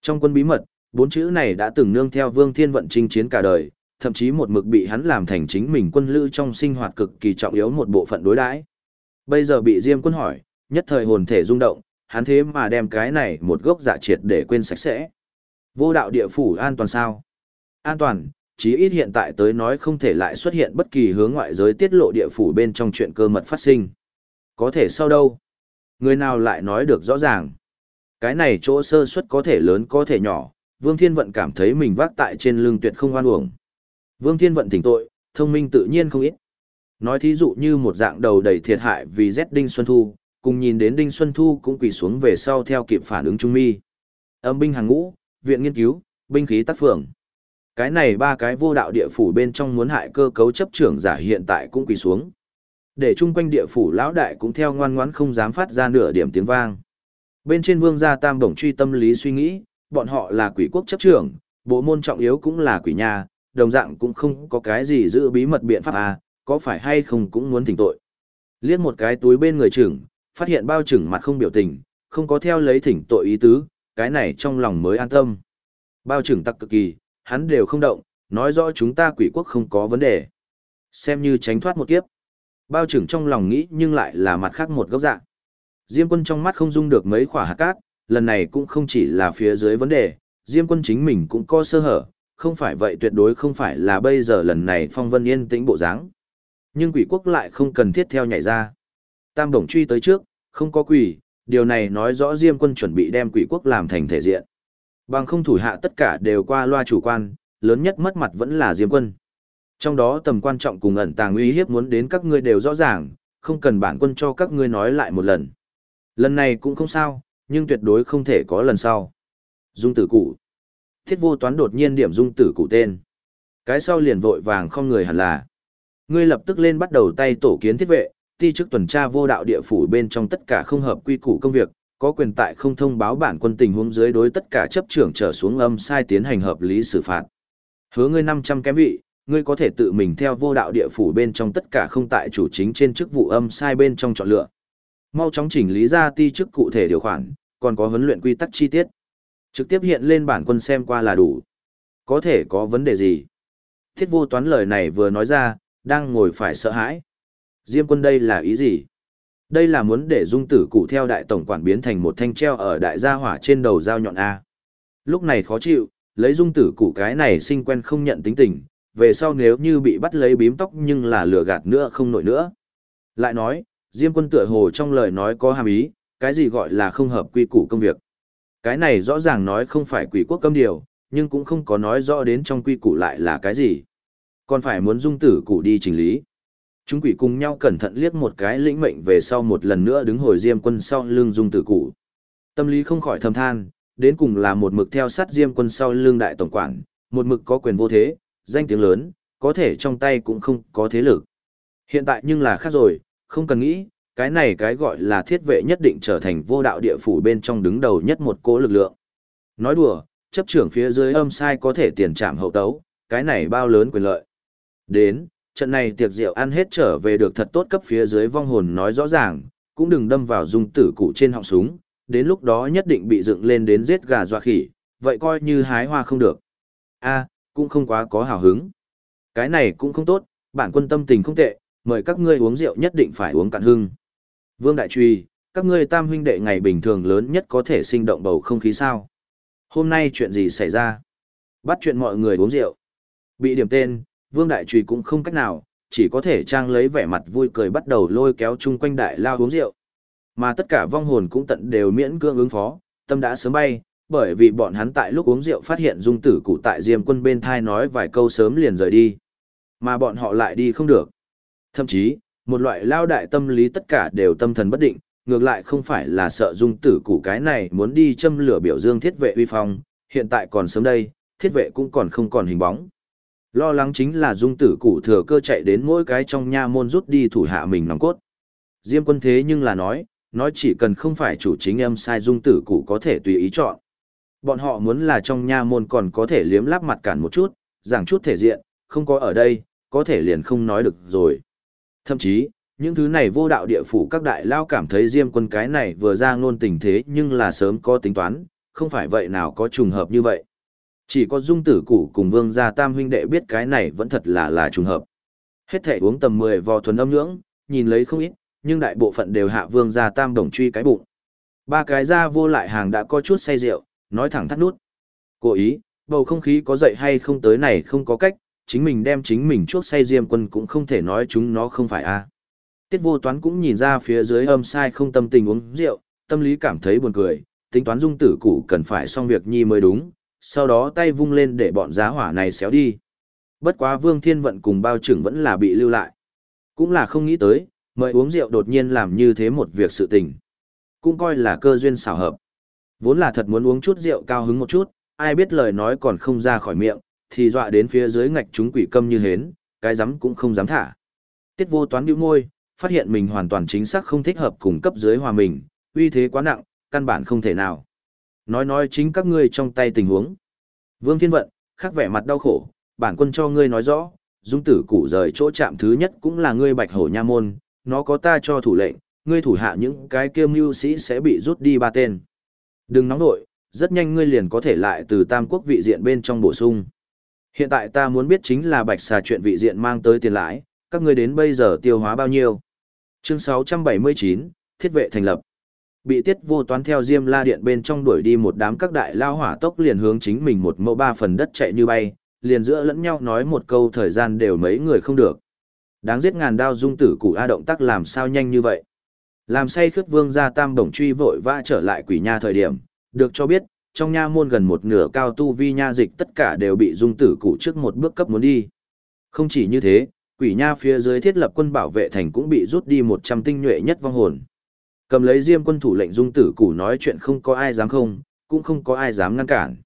Trong quân bí mật, bốn chữ này đã từng nương theo Vương Thiên vận chinh chiến cả đời, thậm chí một mực bị hắn làm thành chính mình quân lữ trong sinh hoạt cực kỳ trọng yếu một bộ phận đối đãi. Bây giờ bị Diêm quân hỏi, nhất thời hồn thể rung động, hắn thế mà đem cái này một gốc dạ triệt để quên sạch sẽ. Vô đạo địa phủ an toàn sao? An toàn, chí ít hiện tại tới nói không thể lại xuất hiện bất kỳ hướng ngoại giới tiết lộ địa phủ bên trong chuyện cơ mật phát sinh. Có thể sau đâu? Người nào lại nói được rõ ràng? Cái này chỗ sơ suất có thể lớn có thể nhỏ, Vương Thiên Vận cảm thấy mình vác tại trên lưng tuyệt không oan uổng. Vương Thiên Vận thỉnh tội, thông minh tự nhiên không ít. Nói thí dụ như một dạng đầu đầy thiệt hại vì rét Đinh Xuân Thu, cùng nhìn đến Đinh Xuân Thu cũng quỳ xuống về sau theo kịp phản ứng trung mi. Âm binh hàng ngũ, viện nghiên cứu, binh khí tác phường. Cái này ba cái vô đạo địa phủ bên trong muốn hại cơ cấu chấp trưởng giả hiện tại cũng quỳ xuống. Để chung quanh địa phủ lão đại cũng theo ngoan ngoãn không dám phát ra nửa điểm tiếng vang. Bên trên vương gia tam đồng truy tâm lý suy nghĩ, bọn họ là quỷ quốc chấp trưởng, bộ môn trọng yếu cũng là quỷ nhà, đồng dạng cũng không có cái gì giữ bí mật biện pháp à, có phải hay không cũng muốn thỉnh tội. Liếc một cái túi bên người trưởng, phát hiện bao trưởng mặt không biểu tình, không có theo lấy thỉnh tội ý tứ, cái này trong lòng mới an tâm. Bao trưởng tắc cực kỳ, hắn đều không động, nói rõ chúng ta quỷ quốc không có vấn đề. Xem như tránh thoát một kiếp. Bao trưởng trong lòng nghĩ nhưng lại là mặt khác một góc dạng. Diêm quân trong mắt không dung được mấy khỏa hạt cát, lần này cũng không chỉ là phía dưới vấn đề, Diêm quân chính mình cũng có sơ hở, không phải vậy tuyệt đối không phải là bây giờ lần này phong vân yên tĩnh bộ dáng. Nhưng quỷ quốc lại không cần thiết theo nhảy ra. Tam đồng truy tới trước, không có quỷ, điều này nói rõ Diêm quân chuẩn bị đem quỷ quốc làm thành thể diện. Bằng không thủ hạ tất cả đều qua loa chủ quan, lớn nhất mất mặt vẫn là Diêm quân. Trong đó tầm quan trọng cùng ẩn tàng uy hiếp muốn đến các ngươi đều rõ ràng, không cần bản quân cho các ngươi nói lại một lần. Lần này cũng không sao, nhưng tuyệt đối không thể có lần sau. Dung tử cụ. Thiết vô toán đột nhiên điểm dung tử cụ tên. Cái sau liền vội vàng không người hẳn là. Ngươi lập tức lên bắt đầu tay tổ kiến thiết vệ, ti chức tuần tra vô đạo địa phủ bên trong tất cả không hợp quy củ công việc, có quyền tại không thông báo bản quân tình huống dưới đối tất cả chấp trưởng trở xuống âm sai tiến hành hợp lý xử phạt. Hứa ngươi 500 kém vị, ngươi có thể tự mình theo vô đạo địa phủ bên trong tất cả không tại chủ chính trên chức vụ âm sai bên trong chọn lựa. Mau chóng chỉnh lý ra ti chức cụ thể điều khoản, còn có huấn luyện quy tắc chi tiết. Trực tiếp hiện lên bản quân xem qua là đủ. Có thể có vấn đề gì? Thiết vô toán lời này vừa nói ra, đang ngồi phải sợ hãi. Diêm quân đây là ý gì? Đây là muốn để dung tử cụ theo đại tổng quản biến thành một thanh treo ở đại gia hỏa trên đầu dao nhọn A. Lúc này khó chịu, lấy dung tử cụ cái này sinh quen không nhận tính tình, về sau nếu như bị bắt lấy bím tóc nhưng là lừa gạt nữa không nổi nữa. Lại nói, Diêm quân tựa hồ trong lời nói có hàm ý, cái gì gọi là không hợp quy củ công việc. Cái này rõ ràng nói không phải quỷ quốc cấm điều, nhưng cũng không có nói rõ đến trong quy củ lại là cái gì. Còn phải muốn dung tử cụ đi chỉnh lý. Chúng quỷ cùng nhau cẩn thận liếc một cái lĩnh mệnh về sau một lần nữa đứng hồi diêm quân sau lưng dung tử cụ. Tâm lý không khỏi thầm than, đến cùng là một mực theo sát diêm quân sau lưng đại tổng quản, một mực có quyền vô thế, danh tiếng lớn, có thể trong tay cũng không có thế lực. Hiện tại nhưng là khác rồi, không cần nghĩ, cái này cái gọi là thiết vệ nhất định trở thành vô đạo địa phủ bên trong đứng đầu nhất một cố lực lượng. Nói đùa, chấp trưởng phía dưới âm sai có thể tiền trảm hậu tấu, cái này bao lớn quyền lợi. Đến, trận này tiệc rượu ăn hết trở về được thật tốt cấp phía dưới vong hồn nói rõ ràng, cũng đừng đâm vào dung tử cụ trên họng súng, đến lúc đó nhất định bị dựng lên đến giết gà dọa khỉ, vậy coi như hái hoa không được. a cũng không quá có hào hứng. Cái này cũng không tốt, bản quân tâm tình không tệ, mời các ngươi uống rượu nhất định phải uống cạn hưng. Vương Đại Truy, các ngươi tam huynh đệ ngày bình thường lớn nhất có thể sinh động bầu không khí sao? Hôm nay chuyện gì xảy ra? Bắt chuyện mọi người uống rượu. Bị điểm tên, Vương Đại Truy cũng không cách nào, chỉ có thể trang lấy vẻ mặt vui cười bắt đầu lôi kéo chung quanh đại lao uống rượu. Mà tất cả vong hồn cũng tận đều miễn cưỡng ứng phó, tâm đã sớm bay, bởi vì bọn hắn tại lúc uống rượu phát hiện dung tử cụ tại diêm quân bên thai nói vài câu sớm liền rời đi. Mà bọn họ lại đi không được. Thậm chí, một loại lao đại tâm lý tất cả đều tâm thần bất định, ngược lại không phải là sợ dung tử cụ cái này muốn đi châm lửa biểu dương thiết vệ uy phong, hiện tại còn sớm đây, thiết vệ cũng còn không còn hình bóng. Lo lắng chính là dung tử cụ thừa cơ chạy đến mỗi cái trong nha môn rút đi thủ hạ mình nòng cốt. Diêm quân thế nhưng là nói, nói chỉ cần không phải chủ chính âm sai dung tử cụ có thể tùy ý chọn. Bọn họ muốn là trong nha môn còn có thể liếm láp mặt cản một chút, giảng chút thể diện, không có ở đây, có thể liền không nói được rồi. Thậm chí, những thứ này vô đạo địa phủ các đại lao cảm thấy diêm quân cái này vừa ra ngôn tình thế nhưng là sớm có tính toán, không phải vậy nào có trùng hợp như vậy. Chỉ có dung tử củ cùng vương gia tam huynh đệ biết cái này vẫn thật là là trùng hợp. Hết thể uống tầm 10 vò thuần âm nhưỡng, nhìn lấy không ít, nhưng đại bộ phận đều hạ vương gia tam đồng truy cái bụng. Ba cái gia vô lại hàng đã có chút say rượu, nói thẳng thắt nút. Cố ý, bầu không khí có dậy hay không tới này không có cách, chính mình đem chính mình chuốc say diêm quân cũng không thể nói chúng nó không phải a. Tiết vô toán cũng nhìn ra phía dưới âm sai không tâm tình uống rượu, tâm lý cảm thấy buồn cười, tính toán dung tử cụ cần phải xong việc nhi mới đúng, sau đó tay vung lên để bọn giá hỏa này xéo đi. Bất quá vương thiên vận cùng bao trưởng vẫn là bị lưu lại. Cũng là không nghĩ tới, mời uống rượu đột nhiên làm như thế một việc sự tình. Cũng coi là cơ duyên xảo hợp. Vốn là thật muốn uống chút rượu cao hứng một chút, ai biết lời nói còn không ra khỏi miệng, thì dọa đến phía dưới ngạch chúng quỷ câm như hến, cái dám cũng không dám thả. Tiết vô toán bĩu môi, phát hiện mình hoàn toàn chính xác không thích hợp cùng cấp dưới hòa mình, uy thế quá nặng, căn bản không thể nào. Nói nói chính các ngươi trong tay tình huống. Vương Thiên Vận, khắc vẻ mặt đau khổ, bản quân cho ngươi nói rõ, dung tử cụ rời chỗ chạm thứ nhất cũng là ngươi bạch hổ nha môn, nó có ta cho thủ lệnh, ngươi thủ hạ những cái kiêm mưu sĩ sẽ bị rút đi ba tên. Đừng nóng nội, rất nhanh ngươi liền có thể lại từ tam quốc vị diện bên trong bổ sung. Hiện tại ta muốn biết chính là bạch xà chuyện vị diện mang tới tiền lãi, các ngươi đến bây giờ tiêu hóa bao nhiêu. Chương 679, Thiết vệ thành lập. Bị tiết vô toán theo Diêm La Điện bên trong đuổi đi một đám các đại lao hỏa tốc liền hướng chính mình một mẫu ba phần đất chạy như bay, liền giữa lẫn nhau nói một câu thời gian đều mấy người không được. Đáng giết ngàn đao dung tử cụ A động tác làm sao nhanh như vậy. Làm say khướt vương gia tam bổng truy vội vã trở lại quỷ nha thời điểm, được cho biết, trong nha môn gần một nửa cao tu vi nha dịch tất cả đều bị dung tử cụ trước một bước cấp muốn đi. Không chỉ như thế, quỷ nha phía dưới thiết lập quân bảo vệ thành cũng bị rút đi một trăm tinh nhuệ nhất vong hồn. Cầm lấy diêm quân thủ lệnh dung tử cụ nói chuyện không có ai dám không, cũng không có ai dám ngăn cản.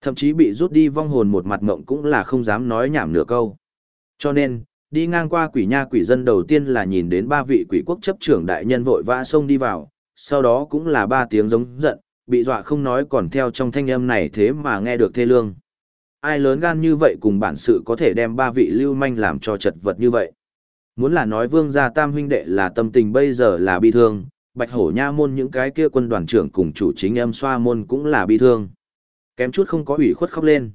Thậm chí bị rút đi vong hồn một mặt ngộng cũng là không dám nói nhảm nửa câu. Cho nên, đi ngang qua quỷ nha quỷ dân đầu tiên là nhìn đến ba vị quỷ quốc chấp trưởng đại nhân vội vã xông đi vào, sau đó cũng là ba tiếng giống giận, bị dọa không nói còn theo trong thanh âm này thế mà nghe được thê lương. Ai lớn gan như vậy cùng bản sự có thể đem ba vị lưu manh làm cho chật vật như vậy. Muốn là nói vương gia tam huynh đệ là tâm tình bây giờ là bi thương, bạch hổ nha môn những cái kia quân đoàn trưởng cùng chủ chính âm xoa môn cũng là bi thương. Kém chút không có ủy khuất khóc lên.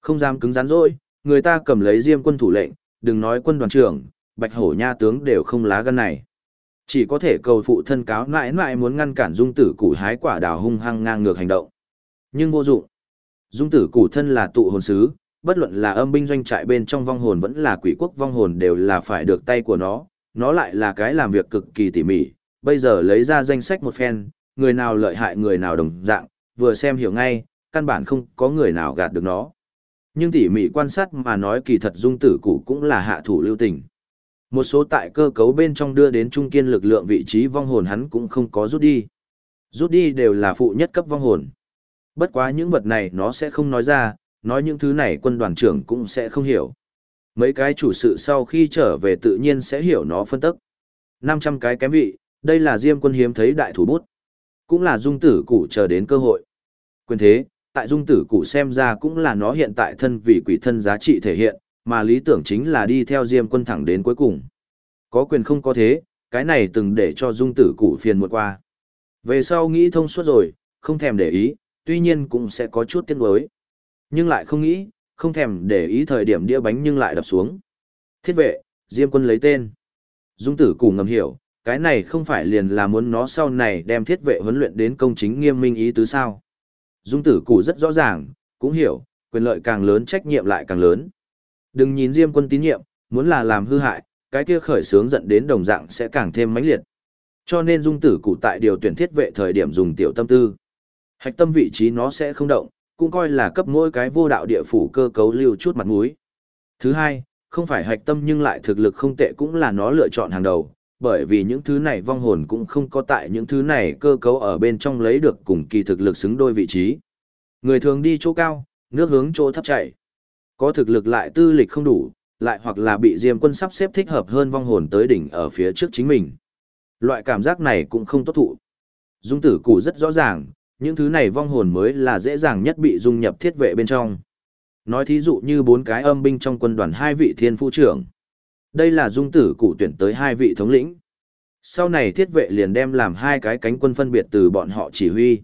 Không dám cứng rắn rỗi, người ta cầm lấy diêm quân thủ lệnh, đừng nói quân đoàn trưởng, bạch hổ nha tướng đều không lá gan này. Chỉ có thể cầu phụ thân cáo mãi mãi muốn ngăn cản dung tử củ hái quả đào hung hăng ngang ngược hành động. Nhưng vô dụng. Dung tử củ thân là tụ hồn sứ, bất luận là âm binh doanh trại bên trong vong hồn vẫn là quỷ quốc vong hồn đều là phải được tay của nó, nó lại là cái làm việc cực kỳ tỉ mỉ. Bây giờ lấy ra danh sách một phen, người nào lợi hại người nào đồng dạng, vừa xem hiểu ngay, căn bản không có người nào gạt được nó. Nhưng tỉ mỉ quan sát mà nói kỳ thật dung tử cụ cũng là hạ thủ lưu tình. Một số tại cơ cấu bên trong đưa đến trung kiên lực lượng vị trí vong hồn hắn cũng không có rút đi. Rút đi đều là phụ nhất cấp vong hồn. Bất quá những vật này nó sẽ không nói ra, nói những thứ này quân đoàn trưởng cũng sẽ không hiểu. Mấy cái chủ sự sau khi trở về tự nhiên sẽ hiểu nó phân tức. 500 cái kém vị, đây là diêm quân hiếm thấy đại thủ bút. Cũng là dung tử cụ chờ đến cơ hội. Quyền thế, tại dung tử cụ xem ra cũng là nó hiện tại thân vì quỷ thân giá trị thể hiện, mà lý tưởng chính là đi theo diêm quân thẳng đến cuối cùng. Có quyền không có thế, cái này từng để cho dung tử cụ phiền một qua. Về sau nghĩ thông suốt rồi, không thèm để ý, tuy nhiên cũng sẽ có chút tiếc nuối. Nhưng lại không nghĩ, không thèm để ý thời điểm đĩa bánh nhưng lại đập xuống. Thiết vệ, diêm quân lấy tên. Dung tử cụ ngầm hiểu, cái này không phải liền là muốn nó sau này đem thiết vệ huấn luyện đến công chính nghiêm minh ý tứ sao. Dung tử cụ rất rõ ràng, cũng hiểu, quyền lợi càng lớn trách nhiệm lại càng lớn. Đừng nhìn Diêm quân tín nhiệm, muốn là làm hư hại, cái kia khởi sướng giận đến đồng dạng sẽ càng thêm mãnh liệt. Cho nên dung tử cụ tại điều tuyển thiết vệ thời điểm dùng tiểu tâm tư. Hạch tâm vị trí nó sẽ không động, cũng coi là cấp mỗi cái vô đạo địa phủ cơ cấu lưu chút mặt mũi. Thứ hai, không phải hạch tâm nhưng lại thực lực không tệ cũng là nó lựa chọn hàng đầu, bởi vì những thứ này vong hồn cũng không có tại những thứ này cơ cấu ở bên trong lấy được cùng kỳ thực lực xứng đôi vị trí. Người thường đi chỗ cao, nước hướng chỗ thấp chảy. Có thực lực lại tư lịch không đủ, lại hoặc là bị Diêm quân sắp xếp thích hợp hơn vong hồn tới đỉnh ở phía trước chính mình. Loại cảm giác này cũng không tốt thụ. Dung tử cụ rất rõ ràng, những thứ này vong hồn mới là dễ dàng nhất bị dung nhập thiết vệ bên trong. Nói thí dụ như bốn cái âm binh trong quân đoàn hai vị thiên phu trưởng. Đây là dung tử cụ tuyển tới hai vị thống lĩnh. Sau này thiết vệ liền đem làm hai cái cánh quân phân biệt từ bọn họ chỉ huy.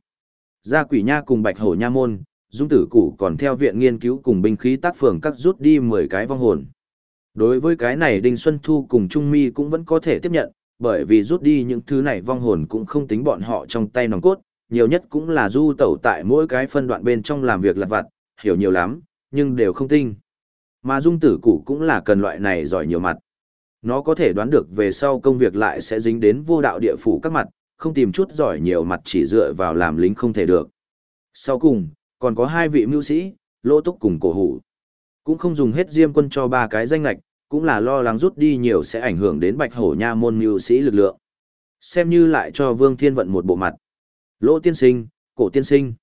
Gia quỷ nha cùng bạch hổ nha môn, dung tử cụ còn theo viện nghiên cứu cùng binh khí tác phường các rút đi 10 cái vong hồn. Đối với cái này Đinh Xuân Thu cùng Trung Mi cũng vẫn có thể tiếp nhận, bởi vì rút đi những thứ này vong hồn cũng không tính bọn họ trong tay nòng cốt, nhiều nhất cũng là du tẩu tại mỗi cái phân đoạn bên trong làm việc lặt vặt, hiểu nhiều lắm, nhưng đều không tinh. Mà dung tử cụ cũng là cần loại này giỏi nhiều mặt. Nó có thể đoán được về sau công việc lại sẽ dính đến vô đạo địa phủ các mặt, không tìm chút giỏi nhiều mặt chỉ dựa vào làm lính không thể được. Sau cùng, còn có hai vị mưu sĩ, lỗ túc cùng cổ hủ. Cũng không dùng hết diêm quân cho ba cái danh lạch, cũng là lo lắng rút đi nhiều sẽ ảnh hưởng đến bạch hổ nha môn mưu sĩ lực lượng. Xem như lại cho Vương Thiên Vận một bộ mặt. Lỗ tiên sinh, cổ tiên sinh.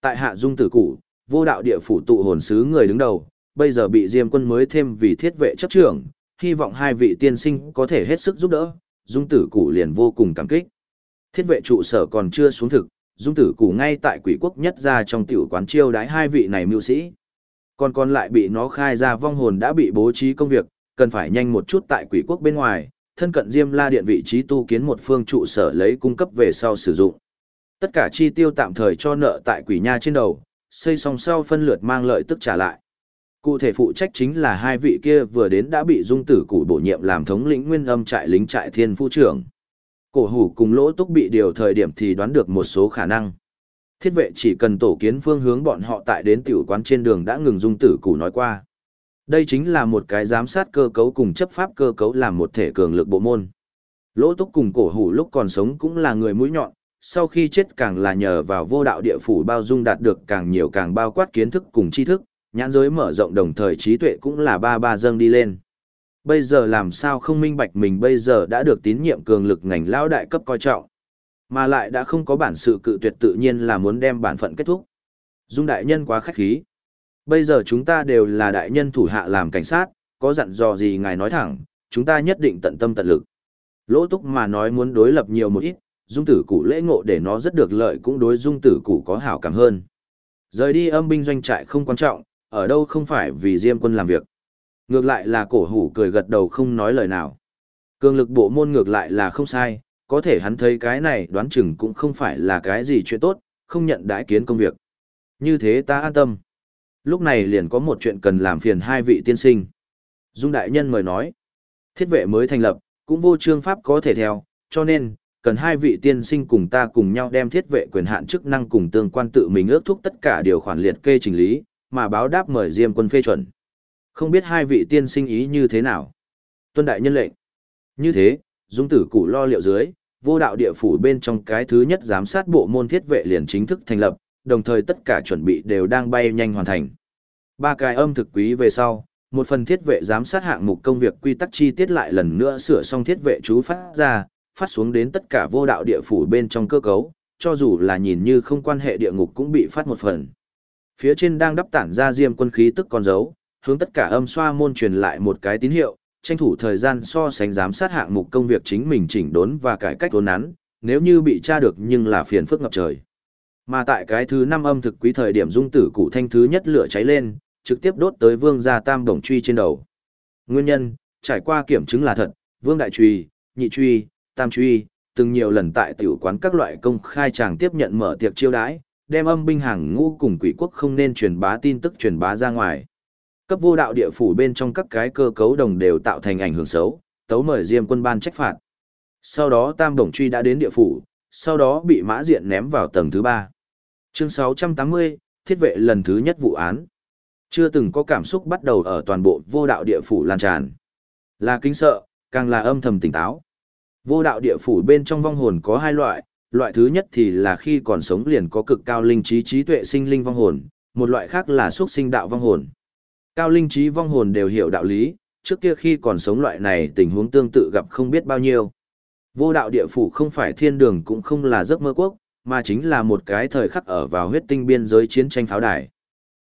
Tại hạ dung tử cụ, vô đạo địa phủ tụ hồn sứ người đứng đầu, bây giờ bị diêm quân mới thêm vì thiết vệ chấp trưởng, hy vọng hai vị tiên sinh có thể hết sức giúp đỡ, dung tử cụ liền vô cùng cảm kích. Thiết vệ trụ sở còn chưa xuống thực, dung tử cụ ngay tại quỷ quốc nhất ra trong tiểu quán chiêu đái hai vị này mưu sĩ. Còn còn lại bị nó khai ra vong hồn đã bị bố trí công việc, cần phải nhanh một chút tại quỷ quốc bên ngoài, thân cận Diêm La Điện vị trí tu kiến một phương trụ sở lấy cung cấp về sau sử dụng. Tất cả chi tiêu tạm thời cho nợ tại quỷ nha trên đầu, xây xong sau phân lượt mang lợi tức trả lại. Cụ thể phụ trách chính là hai vị kia vừa đến đã bị dung tử cụ bổ nhiệm làm thống lĩnh nguyên âm trại lính trại thiên phu trưởng. Cổ hủ cùng lỗ túc bị điều thời điểm thì đoán được một số khả năng. Thiết vệ chỉ cần tổ kiến phương hướng bọn họ tại đến tiểu quán trên đường đã ngừng dung tử cụ nói qua. Đây chính là một cái giám sát cơ cấu cùng chấp pháp cơ cấu làm một thể cường lực bộ môn. Lỗ túc cùng cổ hủ lúc còn sống cũng là người mũi nhọn, sau khi chết càng là nhờ vào vô đạo địa phủ bao dung đạt được càng nhiều càng bao quát kiến thức cùng tri thức, nhãn giới mở rộng đồng thời trí tuệ cũng là ba ba dâng đi lên. Bây giờ làm sao không minh bạch mình bây giờ đã được tín nhiệm cường lực ngành lao đại cấp coi trọng, mà lại đã không có bản sự cự tuyệt tự nhiên là muốn đem bản phận kết thúc. Dung đại nhân quá khách khí. Bây giờ chúng ta đều là đại nhân thủ hạ làm cảnh sát, có dặn dò gì ngài nói thẳng, chúng ta nhất định tận tâm tận lực. Lỗ túc mà nói muốn đối lập nhiều một ít, dung tử cụ lễ ngộ để nó rất được lợi cũng đối dung tử cụ có hảo cảm hơn. Rời đi âm binh doanh trại không quan trọng, ở đâu không phải vì diêm quân làm việc. Ngược lại là cổ hủ cười gật đầu không nói lời nào. Cường lực bộ môn ngược lại là không sai, có thể hắn thấy cái này đoán chừng cũng không phải là cái gì chuyện tốt, không nhận đãi kiến công việc. Như thế ta an tâm. Lúc này liền có một chuyện cần làm phiền hai vị tiên sinh. Dung đại nhân mời nói, thiết vệ mới thành lập, cũng vô trương pháp có thể theo, cho nên, cần hai vị tiên sinh cùng ta cùng nhau đem thiết vệ quyền hạn chức năng cùng tương quan tự mình ước thúc tất cả điều khoản liệt kê trình lý, mà báo đáp mời Diêm quân phê chuẩn. Không biết hai vị tiên sinh ý như thế nào? Tuân đại nhân lệnh. Như thế, dung tử cụ lo liệu dưới, vô đạo địa phủ bên trong cái thứ nhất giám sát bộ môn thiết vệ liền chính thức thành lập, đồng thời tất cả chuẩn bị đều đang bay nhanh hoàn thành. Ba cái âm thực quý về sau, một phần thiết vệ giám sát hạng mục công việc quy tắc chi tiết lại lần nữa sửa xong thiết vệ chú phát ra, phát xuống đến tất cả vô đạo địa phủ bên trong cơ cấu, cho dù là nhìn như không quan hệ địa ngục cũng bị phát một phần. Phía trên đang đắp tản ra diêm quân khí tức con dấu, hướng tất cả âm xoa môn truyền lại một cái tín hiệu, tranh thủ thời gian so sánh giám sát hạng mục công việc chính mình chỉnh đốn và cải cách tốn nắn, nếu như bị tra được nhưng là phiền phức ngập trời. Mà tại cái thứ năm âm thực quý thời điểm dung tử cụ thanh thứ nhất lửa cháy lên, trực tiếp đốt tới vương gia tam đồng truy trên đầu. Nguyên nhân, trải qua kiểm chứng là thật, vương đại truy, nhị truy, tam truy, từng nhiều lần tại tiểu quán các loại công khai chàng tiếp nhận mở tiệc chiêu đãi, đem âm binh hàng ngũ cùng quỷ quốc không nên truyền bá tin tức truyền bá ra ngoài. Cấp vô đạo địa phủ bên trong các cái cơ cấu đồng đều tạo thành ảnh hưởng xấu, tấu mời Diêm quân ban trách phạt. Sau đó Tam Đồng Truy đã đến địa phủ, sau đó bị mã diện ném vào tầng thứ ba. Chương 680, thiết vệ lần thứ nhất vụ án. Chưa từng có cảm xúc bắt đầu ở toàn bộ vô đạo địa phủ lan tràn. Là kinh sợ, càng là âm thầm tỉnh táo. Vô đạo địa phủ bên trong vong hồn có hai loại, loại thứ nhất thì là khi còn sống liền có cực cao linh trí trí tuệ sinh linh vong hồn, một loại khác là xuất sinh đạo vong hồn. Cao linh trí vong hồn đều hiểu đạo lý, trước kia khi còn sống loại này tình huống tương tự gặp không biết bao nhiêu. Vô đạo địa phủ không phải thiên đường cũng không là giấc mơ quốc, mà chính là một cái thời khắc ở vào huyết tinh biên giới chiến tranh pháo đài.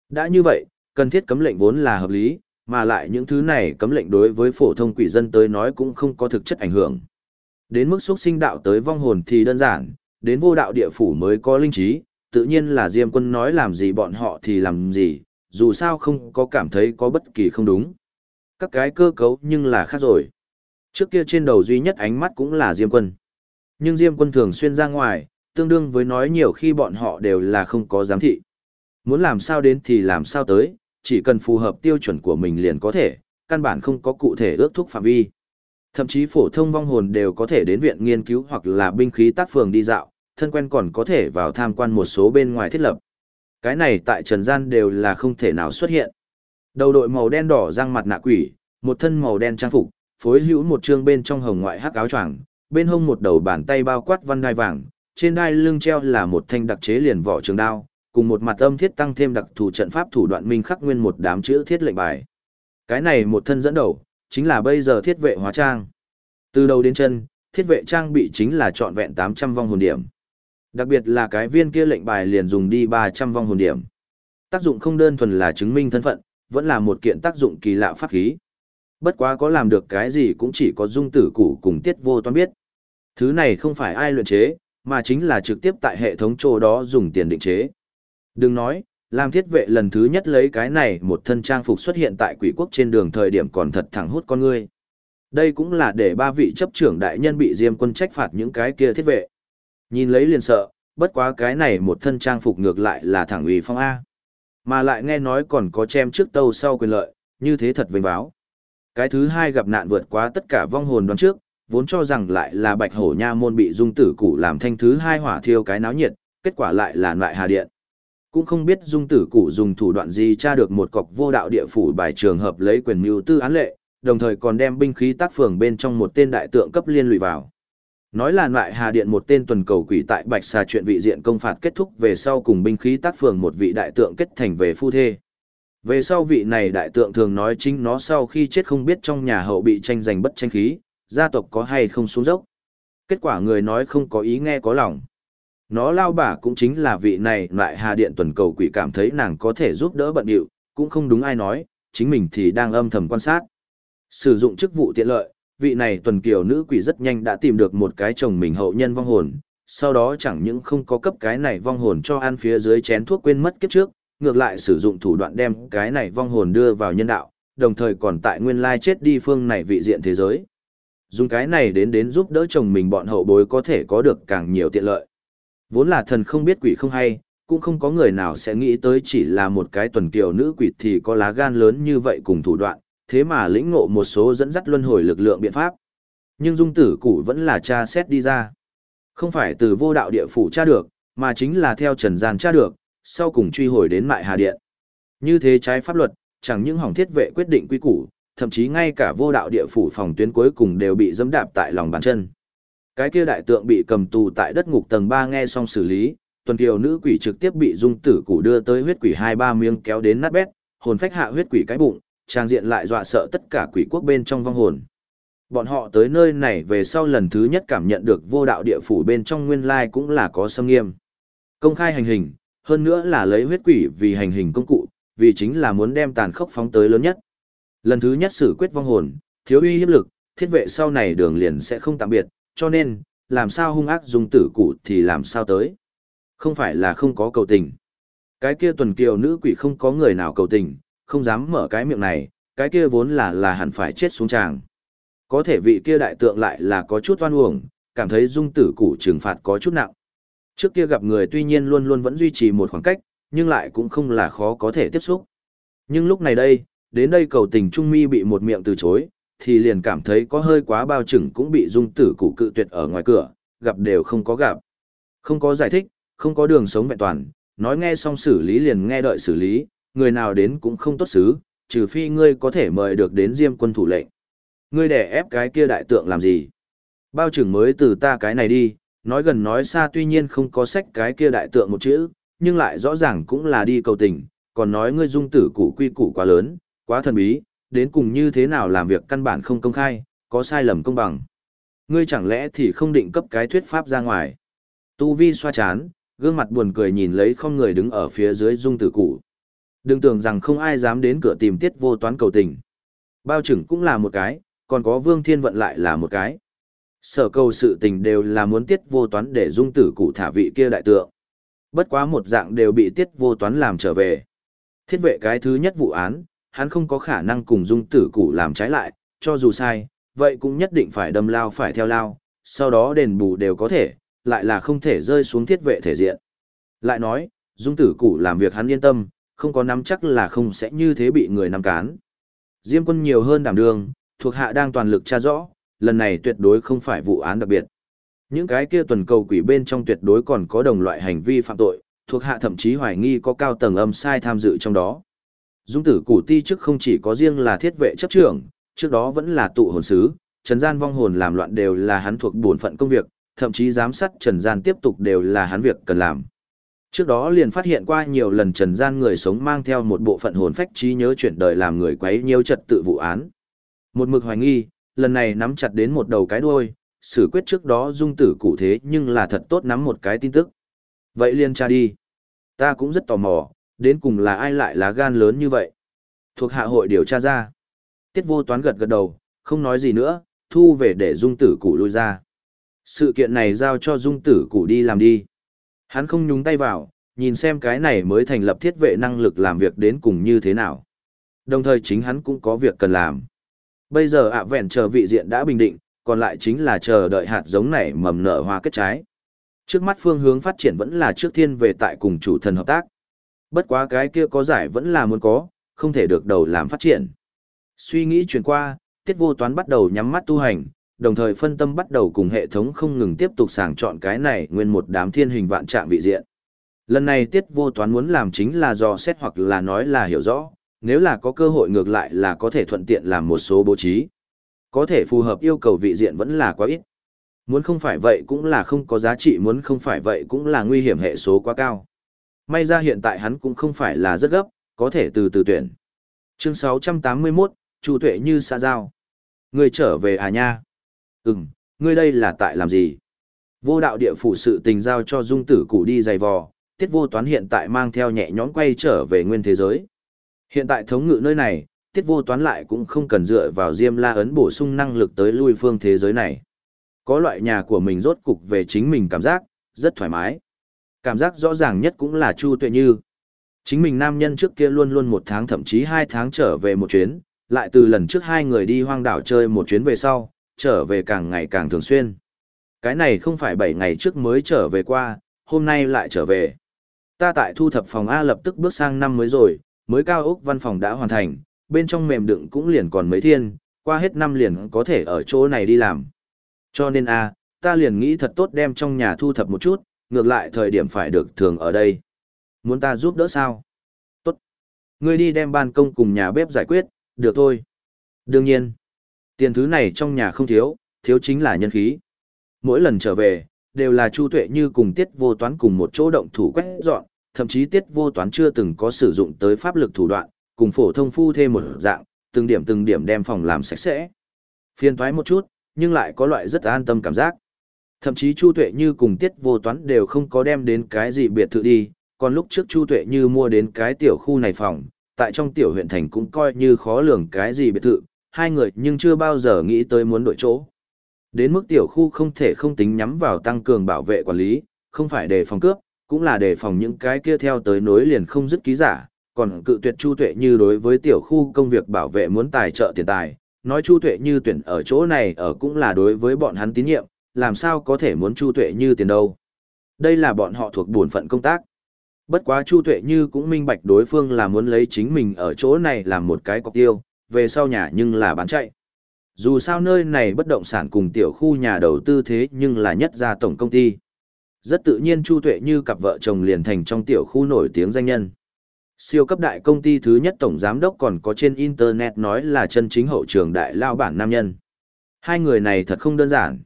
Đã như vậy, cần thiết cấm lệnh vốn là hợp lý, mà lại những thứ này cấm lệnh đối với phổ thông quỷ dân tới nói cũng không có thực chất ảnh hưởng. Đến mức xuất sinh đạo tới vong hồn thì đơn giản, đến vô đạo địa phủ mới có linh trí, tự nhiên là Diêm quân nói làm gì bọn họ thì làm gì, dù sao không có cảm thấy có bất kỳ không đúng. Các cái cơ cấu nhưng là khác rồi. Trước kia trên đầu duy nhất ánh mắt cũng là Diêm quân. Nhưng Diêm quân thường xuyên ra ngoài, tương đương với nói nhiều khi bọn họ đều là không có giám thị. Muốn làm sao đến thì làm sao tới, chỉ cần phù hợp tiêu chuẩn của mình liền có thể, căn bản không có cụ thể ước thúc phạm vi. Thậm chí phổ thông vong hồn đều có thể đến viện nghiên cứu hoặc là binh khí tác phường đi dạo, thân quen còn có thể vào tham quan một số bên ngoài thiết lập. Cái này tại trần gian đều là không thể nào xuất hiện. Đầu đội màu đen đỏ răng mặt nạ quỷ, một thân màu đen trang phục, phối hữu một trương bên trong hồng ngoại hắc áo choàng, bên hông một đầu bàn tay bao quát văn đai vàng, trên đai lưng treo là một thanh đặc chế liền vỏ trường đao, cùng một mặt âm thiết tăng thêm đặc thù trận pháp thủ đoạn minh khắc nguyên một đám chữ thiết lệnh bài. Cái này một thân dẫn đầu, chính là bây giờ thiết vệ hóa trang. Từ đầu đến chân, thiết vệ trang bị chính là trọn vẹn 800 vong hồn điểm. Đặc biệt là cái viên kia lệnh bài liền dùng đi 300 vong hồn điểm. Tác dụng không đơn thuần là chứng minh thân phận, vẫn là một kiện tác dụng kỳ lạ pháp khí. Bất quá có làm được cái gì cũng chỉ có dung tử củ cùng tiết vô toán biết. Thứ này không phải ai luyện chế, mà chính là trực tiếp tại hệ thống chỗ đó dùng tiền định chế. Đừng nói, làm thiết vệ lần thứ nhất lấy cái này một thân trang phục xuất hiện tại quỷ quốc trên đường thời điểm còn thật thẳng hút con ngươi. Đây cũng là để ba vị chấp trưởng đại nhân bị Diêm quân trách phạt những cái kia thiết vệ. Nhìn lấy liền sợ, bất quá cái này một thân trang phục ngược lại là thẳng ủy phong A. Mà lại nghe nói còn có chem trước tâu sau quyền lợi, như thế thật vinh báo. Cái thứ hai gặp nạn vượt quá tất cả vong hồn đoán trước, vốn cho rằng lại là bạch hổ nha môn bị dung tử cụ làm thanh thứ hai hỏa thiêu cái náo nhiệt, kết quả lại là loại hà điện. Cũng không biết dung tử cụ dùng thủ đoạn gì tra được một cọc vô đạo địa phủ bài trường hợp lấy quyền mưu tư án lệ, đồng thời còn đem binh khí tác phường bên trong một tên đại tượng cấp liên lụy vào. Nói là loại hà điện một tên tuần cầu quỷ tại bạch xà chuyện vị diện công phạt kết thúc về sau cùng binh khí tác phường một vị đại tượng kết thành về phu thê. Về sau vị này đại tượng thường nói chính nó sau khi chết không biết trong nhà hậu bị tranh giành bất tranh khí, gia tộc có hay không xuống dốc. Kết quả người nói không có ý nghe có lòng. Nó lao bà cũng chính là vị này lại hà điện tuần cầu quỷ cảm thấy nàng có thể giúp đỡ bận điệu, cũng không đúng ai nói, chính mình thì đang âm thầm quan sát. Sử dụng chức vụ tiện lợi, vị này tuần kiều nữ quỷ rất nhanh đã tìm được một cái chồng mình hậu nhân vong hồn, sau đó chẳng những không có cấp cái này vong hồn cho ăn phía dưới chén thuốc quên mất kiếp trước, ngược lại sử dụng thủ đoạn đem cái này vong hồn đưa vào nhân đạo, đồng thời còn tại nguyên lai chết đi phương này vị diện thế giới. Dùng cái này đến đến giúp đỡ chồng mình bọn hậu bối có thể có được càng nhiều tiện lợi. Vốn là thần không biết quỷ không hay, cũng không có người nào sẽ nghĩ tới chỉ là một cái tuần kiều nữ quỷ thì có lá gan lớn như vậy cùng thủ đoạn, thế mà lĩnh ngộ một số dẫn dắt luân hồi lực lượng biện pháp. Nhưng dung tử cụ vẫn là cha xét đi ra. Không phải từ vô đạo địa phủ tra được, mà chính là theo trần gian tra được, sau cùng truy hồi đến mại hà điện. Như thế trái pháp luật, chẳng những hỏng thiết vệ quyết định quy củ, thậm chí ngay cả vô đạo địa phủ phòng tuyến cuối cùng đều bị dẫm đạp tại lòng bàn chân. Cái kia đại tượng bị cầm tù tại đất ngục tầng 3 nghe xong xử lý, tuần kiều nữ quỷ trực tiếp bị dung tử củ đưa tới huyết quỷ hai ba miếng kéo đến nát bét, hồn phách hạ huyết quỷ cái bụng, trang diện lại dọa sợ tất cả quỷ quốc bên trong vong hồn. Bọn họ tới nơi này về sau lần thứ nhất cảm nhận được vô đạo địa phủ bên trong nguyên lai cũng là có sâm nghiêm. Công khai hành hình, hơn nữa là lấy huyết quỷ vì hành hình công cụ, vì chính là muốn đem tàn khốc phóng tới lớn nhất. Lần thứ nhất xử quyết vong hồn, thiếu uy hiếp lực, thiết vệ sau này đường liền sẽ không tạm biệt, cho nên, làm sao hung ác dùng tử cụ thì làm sao tới. Không phải là không có cầu tình. Cái kia tuần kiều nữ quỷ không có người nào cầu tình, không dám mở cái miệng này, cái kia vốn là là hẳn phải chết xuống tràng. Có thể vị kia đại tượng lại là có chút oan uổng, cảm thấy dung tử cụ trừng phạt có chút nặng. Trước kia gặp người tuy nhiên luôn luôn vẫn duy trì một khoảng cách, nhưng lại cũng không là khó có thể tiếp xúc. Nhưng lúc này đây, đến đây cầu tình Trung Mi bị một miệng từ chối, thì liền cảm thấy có hơi quá bao chừng cũng bị dung tử cụ cự tuyệt ở ngoài cửa, gặp đều không có gặp. Không có giải thích, không có đường sống vẹn toàn, nói nghe xong xử lý liền nghe đợi xử lý, người nào đến cũng không tốt xứ, trừ phi ngươi có thể mời được đến diêm quân thủ lệnh. Ngươi đẻ ép cái kia đại tượng làm gì? Bao trưởng mới từ ta cái này đi, nói gần nói xa tuy nhiên không có sách cái kia đại tượng một chữ, nhưng lại rõ ràng cũng là đi cầu tình, còn nói ngươi dung tử củ quy củ quá lớn, quá thần bí, đến cùng như thế nào làm việc căn bản không công khai, có sai lầm công bằng. Ngươi chẳng lẽ thì không định cấp cái thuyết pháp ra ngoài. Tu vi xoa chán, gương mặt buồn cười nhìn lấy không người đứng ở phía dưới dung tử cụ. Đừng tưởng rằng không ai dám đến cửa tìm tiết vô toán cầu tình. Bao trưởng cũng là một cái, còn có vương thiên vận lại là một cái. Sở cầu sự tình đều là muốn tiết vô toán để dung tử cụ thả vị kia đại tượng. Bất quá một dạng đều bị tiết vô toán làm trở về. Thiết vệ cái thứ nhất vụ án, hắn không có khả năng cùng dung tử củ làm trái lại, cho dù sai, vậy cũng nhất định phải đâm lao phải theo lao, sau đó đền bù đều có thể, lại là không thể rơi xuống thiết vệ thể diện. Lại nói, dung tử củ làm việc hắn yên tâm, không có nắm chắc là không sẽ như thế bị người nắm cán. Diêm quân nhiều hơn đảm đường, thuộc hạ đang toàn lực tra rõ, lần này tuyệt đối không phải vụ án đặc biệt. Những cái kia tuần cầu quỷ bên trong tuyệt đối còn có đồng loại hành vi phạm tội, thuộc hạ thậm chí hoài nghi có cao tầng âm sai tham dự trong đó. Dung tử củ ti trước không chỉ có riêng là thiết vệ chấp trưởng, trước đó vẫn là tụ hồn sứ, trần gian vong hồn làm loạn đều là hắn thuộc bổn phận công việc, thậm chí giám sát trần gian tiếp tục đều là hắn việc cần làm. Trước đó liền phát hiện qua nhiều lần trần gian người sống mang theo một bộ phận hồn phách trí nhớ chuyển đời làm người quấy nhiều trật tự vụ án. Một mực hoài nghi, lần này nắm chặt đến một đầu cái đuôi, xử quyết trước đó dung tử cụ thế nhưng là thật tốt nắm một cái tin tức. Vậy liền tra đi. Ta cũng rất tò mò, đến cùng là ai lại lá gan lớn như vậy. Thuộc hạ hội điều tra ra. Tiết vô toán gật gật đầu, không nói gì nữa, thu về để dung tử cụ lui ra. Sự kiện này giao cho dung tử cụ đi làm đi. Hắn không nhúng tay vào, nhìn xem cái này mới thành lập thiết vệ năng lực làm việc đến cùng như thế nào. Đồng thời chính hắn cũng có việc cần làm. Bây giờ ạ vẹn chờ vị diện đã bình định, còn lại chính là chờ đợi hạt giống này mầm nở hoa kết trái. Trước mắt phương hướng phát triển vẫn là trước thiên về tại cùng chủ thần hợp tác. Bất quá cái kia có giải vẫn là muốn có, không thể được đầu làm phát triển. Suy nghĩ chuyển qua, tiết vô toán bắt đầu nhắm mắt tu hành, đồng thời phân tâm bắt đầu cùng hệ thống không ngừng tiếp tục sàng chọn cái này nguyên một đám thiên hình vạn trạng vị diện. Lần này tiết vô toán muốn làm chính là do xét hoặc là nói là hiểu rõ, nếu là có cơ hội ngược lại là có thể thuận tiện làm một số bố trí. Có thể phù hợp yêu cầu vị diện vẫn là quá ít. Muốn không phải vậy cũng là không có giá trị muốn không phải vậy cũng là nguy hiểm hệ số quá cao. May ra hiện tại hắn cũng không phải là rất gấp, có thể từ từ tuyển. Chương 681, Chu Tuệ như xa giao. Người trở về à nha? Ừm, ngươi đây là tại làm gì? Vô đạo địa phủ sự tình giao cho dung tử cụ đi giày vò, tiết vô toán hiện tại mang theo nhẹ nhõm quay trở về nguyên thế giới. Hiện tại thống ngự nơi này, tiết vô toán lại cũng không cần dựa vào diêm la ấn bổ sung năng lực tới lui phương thế giới này. Có loại nhà của mình rốt cục về chính mình cảm giác, rất thoải mái. Cảm giác rõ ràng nhất cũng là Chu Tuệ Như. Chính mình nam nhân trước kia luôn luôn một tháng thậm chí hai tháng trở về một chuyến, lại từ lần trước hai người đi hoang đảo chơi một chuyến về sau, trở về càng ngày càng thường xuyên. Cái này không phải bảy ngày trước mới trở về qua, hôm nay lại trở về. Ta tại thu thập phòng A lập tức bước sang năm mới rồi, mới cao ốc văn phòng đã hoàn thành, bên trong mềm đựng cũng liền còn mấy thiên, qua hết năm liền có thể ở chỗ này đi làm. Cho nên A, ta liền nghĩ thật tốt đem trong nhà thu thập một chút, ngược lại thời điểm phải được thường ở đây. Muốn ta giúp đỡ sao? Tốt. Ngươi đi đem ban công cùng nhà bếp giải quyết, được thôi. Đương nhiên. Tiền thứ này trong nhà không thiếu, thiếu chính là nhân khí. Mỗi lần trở về, đều là Chu Tuệ như cùng tiết vô toán cùng một chỗ động thủ quét dọn, thậm chí tiết vô toán chưa từng có sử dụng tới pháp lực thủ đoạn, cùng phổ thông phu thêm một dạng, từng điểm từng điểm đem phòng làm sạch sẽ. Phiên thoái một chút, nhưng lại có loại rất an tâm cảm giác. Thậm chí Chu Tuệ Như cùng Tiết Vô Toán đều không có đem đến cái gì biệt thự đi, còn lúc trước Chu Tuệ Như mua đến cái tiểu khu này phòng, tại trong tiểu huyện thành cũng coi như khó lường cái gì biệt thự, hai người nhưng chưa bao giờ nghĩ tới muốn đổi chỗ. Đến mức tiểu khu không thể không tính nhắm vào tăng cường bảo vệ quản lý, không phải để phòng cướp, cũng là để phòng những cái kia theo tới nối liền không dứt ký giả, còn cự tuyệt Chu Tuệ Như đối với tiểu khu công việc bảo vệ muốn tài trợ tiền tài, nói Chu Tuệ Như tuyển ở chỗ này ở cũng là đối với bọn hắn tín nhiệm, làm sao có thể muốn Chu Tuệ Như tiền đâu. Đây là bọn họ thuộc bổn phận công tác. Bất quá Chu Tuệ Như cũng minh bạch đối phương là muốn lấy chính mình ở chỗ này làm một cái cọc tiêu, về sau nhà nhưng là bán chạy. Dù sao nơi này bất động sản cùng tiểu khu nhà đầu tư thế nhưng là nhất gia tổng công ty. Rất tự nhiên Chu Tuệ Như cặp vợ chồng liền thành trong tiểu khu nổi tiếng danh nhân. Siêu cấp đại công ty thứ nhất tổng giám đốc còn có trên internet nói là chân chính hậu trường đại lao bản nam nhân. Hai người này thật không đơn giản.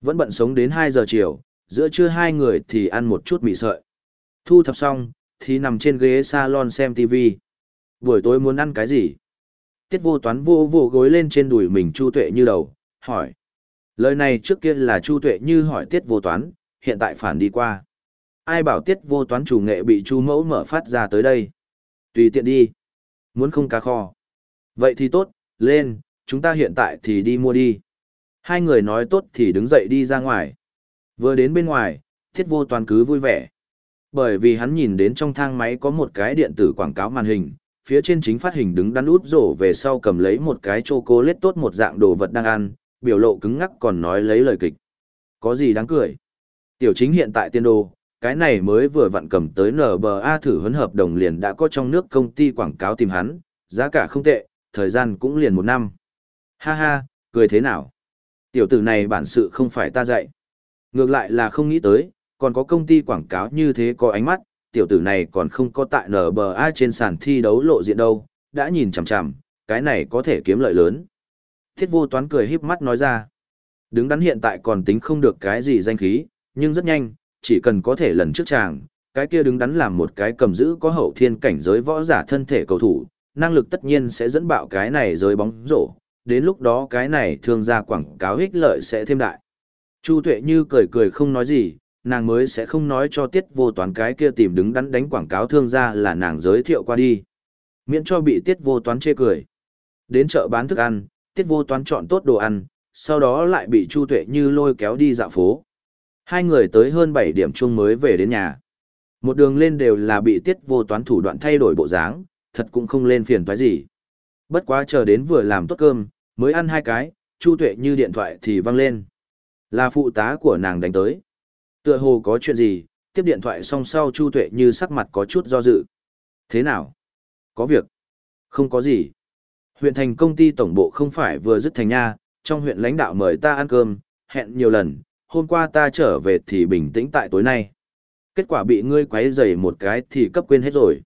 Vẫn bận sống đến 2 giờ chiều, giữa trưa hai người thì ăn một chút mì sợi. Thu thập xong, thì nằm trên ghế salon xem TV. Buổi tối muốn ăn cái gì? Tiết vô toán vô vô gối lên trên đùi mình Chu Tuệ như đầu, hỏi. Lời này trước kia là Chu Tuệ như hỏi Tiết vô toán, hiện tại phản đi qua. Ai bảo Tiết vô toán chủ nghệ bị Chu mẫu mở phát ra tới đây? Tùy tiện đi. Muốn không cá kho. Vậy thì tốt, lên, chúng ta hiện tại thì đi mua đi. Hai người nói tốt thì đứng dậy đi ra ngoài. Vừa đến bên ngoài, thiết vô toàn cứ vui vẻ. Bởi vì hắn nhìn đến trong thang máy có một cái điện tử quảng cáo màn hình, phía trên chính phát hình đứng đắn út rổ về sau cầm lấy một cái chocolate tốt một dạng đồ vật đang ăn, biểu lộ cứng ngắc còn nói lấy lời kịch. Có gì đáng cười? Tiểu chính hiện tại tiên đồ, cái này mới vừa vặn cầm tới NBA thử huấn hợp đồng liền đã có trong nước công ty quảng cáo tìm hắn, giá cả không tệ, thời gian cũng liền một năm. Ha ha, cười thế nào? Tiểu tử này bản sự không phải ta dạy. Ngược lại là không nghĩ tới, còn có công ty quảng cáo như thế có ánh mắt, tiểu tử này còn không có tại NBA trên sàn thi đấu lộ diện đâu, đã nhìn chằm chằm, cái này có thể kiếm lợi lớn. Thiết vô toán cười híp mắt nói ra. Đứng đắn hiện tại còn tính không được cái gì danh khí, nhưng rất nhanh, chỉ cần có thể lần trước chàng, cái kia đứng đắn làm một cái cầm giữ có hậu thiên cảnh giới võ giả thân thể cầu thủ, năng lực tất nhiên sẽ dẫn bạo cái này giới bóng rổ, đến lúc đó cái này thương gia quảng cáo ích lợi sẽ thêm đại. Chu Tuệ Như cười cười không nói gì, nàng mới sẽ không nói cho tiết vô toán cái kia tìm đứng đắn đánh quảng cáo thương gia là nàng giới thiệu qua đi. Miễn cho bị tiết vô toán chê cười. Đến chợ bán thức ăn, tiết vô toán chọn tốt đồ ăn, sau đó lại bị Chu Tuệ Như lôi kéo đi dạo phố. Hai người tới hơn 7 điểm chung mới về đến nhà. Một đường lên đều là bị tiết vô toán thủ đoạn thay đổi bộ dáng, thật cũng không lên phiền toái gì. Bất quá chờ đến vừa làm tốt cơm, mới ăn hai cái, Chu Tuệ như điện thoại thì văng lên. Là phụ tá của nàng đánh tới. Tựa hồ có chuyện gì, tiếp điện thoại xong sau Chu Tuệ như sắc mặt có chút do dự. Thế nào? Có việc? Không có gì. Huyện thành công ty tổng bộ không phải vừa dứt thành nha, trong huyện lãnh đạo mời ta ăn cơm, hẹn nhiều lần, hôm qua ta trở về thì bình tĩnh tại tối nay. Kết quả bị ngươi quấy rầy một cái thì cấp quên hết rồi.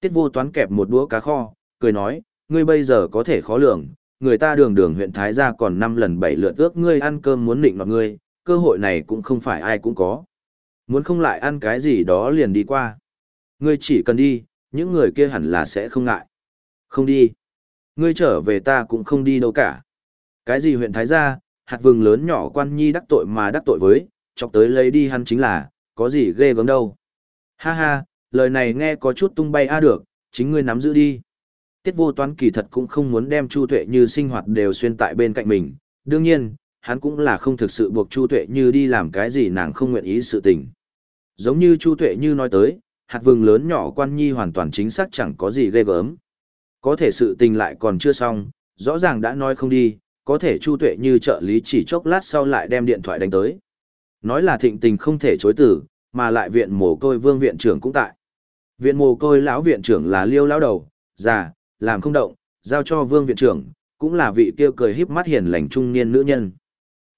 Tiết vô toán kẹp một đũa cá kho, cười nói, ngươi bây giờ có thể khó lường, người ta đường đường huyện Thái gia còn năm lần bảy lượt ước ngươi ăn cơm muốn định mọi ngươi, cơ hội này cũng không phải ai cũng có. Muốn không lại ăn cái gì đó liền đi qua. Ngươi chỉ cần đi, những người kia hẳn là sẽ không ngại. Không đi. Ngươi trở về ta cũng không đi đâu cả. Cái gì huyện Thái gia, hạt vừng lớn nhỏ quan nhi đắc tội mà đắc tội với, chọc tới lấy đi hắn chính là, có gì ghê gớm đâu. Ha ha, lời này nghe có chút tung bay a được, chính ngươi nắm giữ đi. Tiết vô toán kỳ thật cũng không muốn đem Chu Tuệ Như sinh hoạt đều xuyên tại bên cạnh mình, đương nhiên, hắn cũng là không thực sự buộc Chu Tuệ Như đi làm cái gì nàng không nguyện ý sự tình. Giống như Chu Tuệ Như nói tới, hạt vừng lớn nhỏ quan nhi hoàn toàn chính xác chẳng có gì ghê gớm. Có thể sự tình lại còn chưa xong, rõ ràng đã nói không đi, có thể Chu Tuệ Như trợ lý chỉ chốc lát sau lại đem điện thoại đánh tới. Nói là thịnh tình không thể chối từ, mà lại viện mồ côi vương viện trưởng cũng tại. Viện mồ côi lão viện trưởng là liêu lão đầu, già, làm không động, giao cho vương viện trưởng, cũng là vị kia cười híp mắt hiền lành trung niên nữ nhân.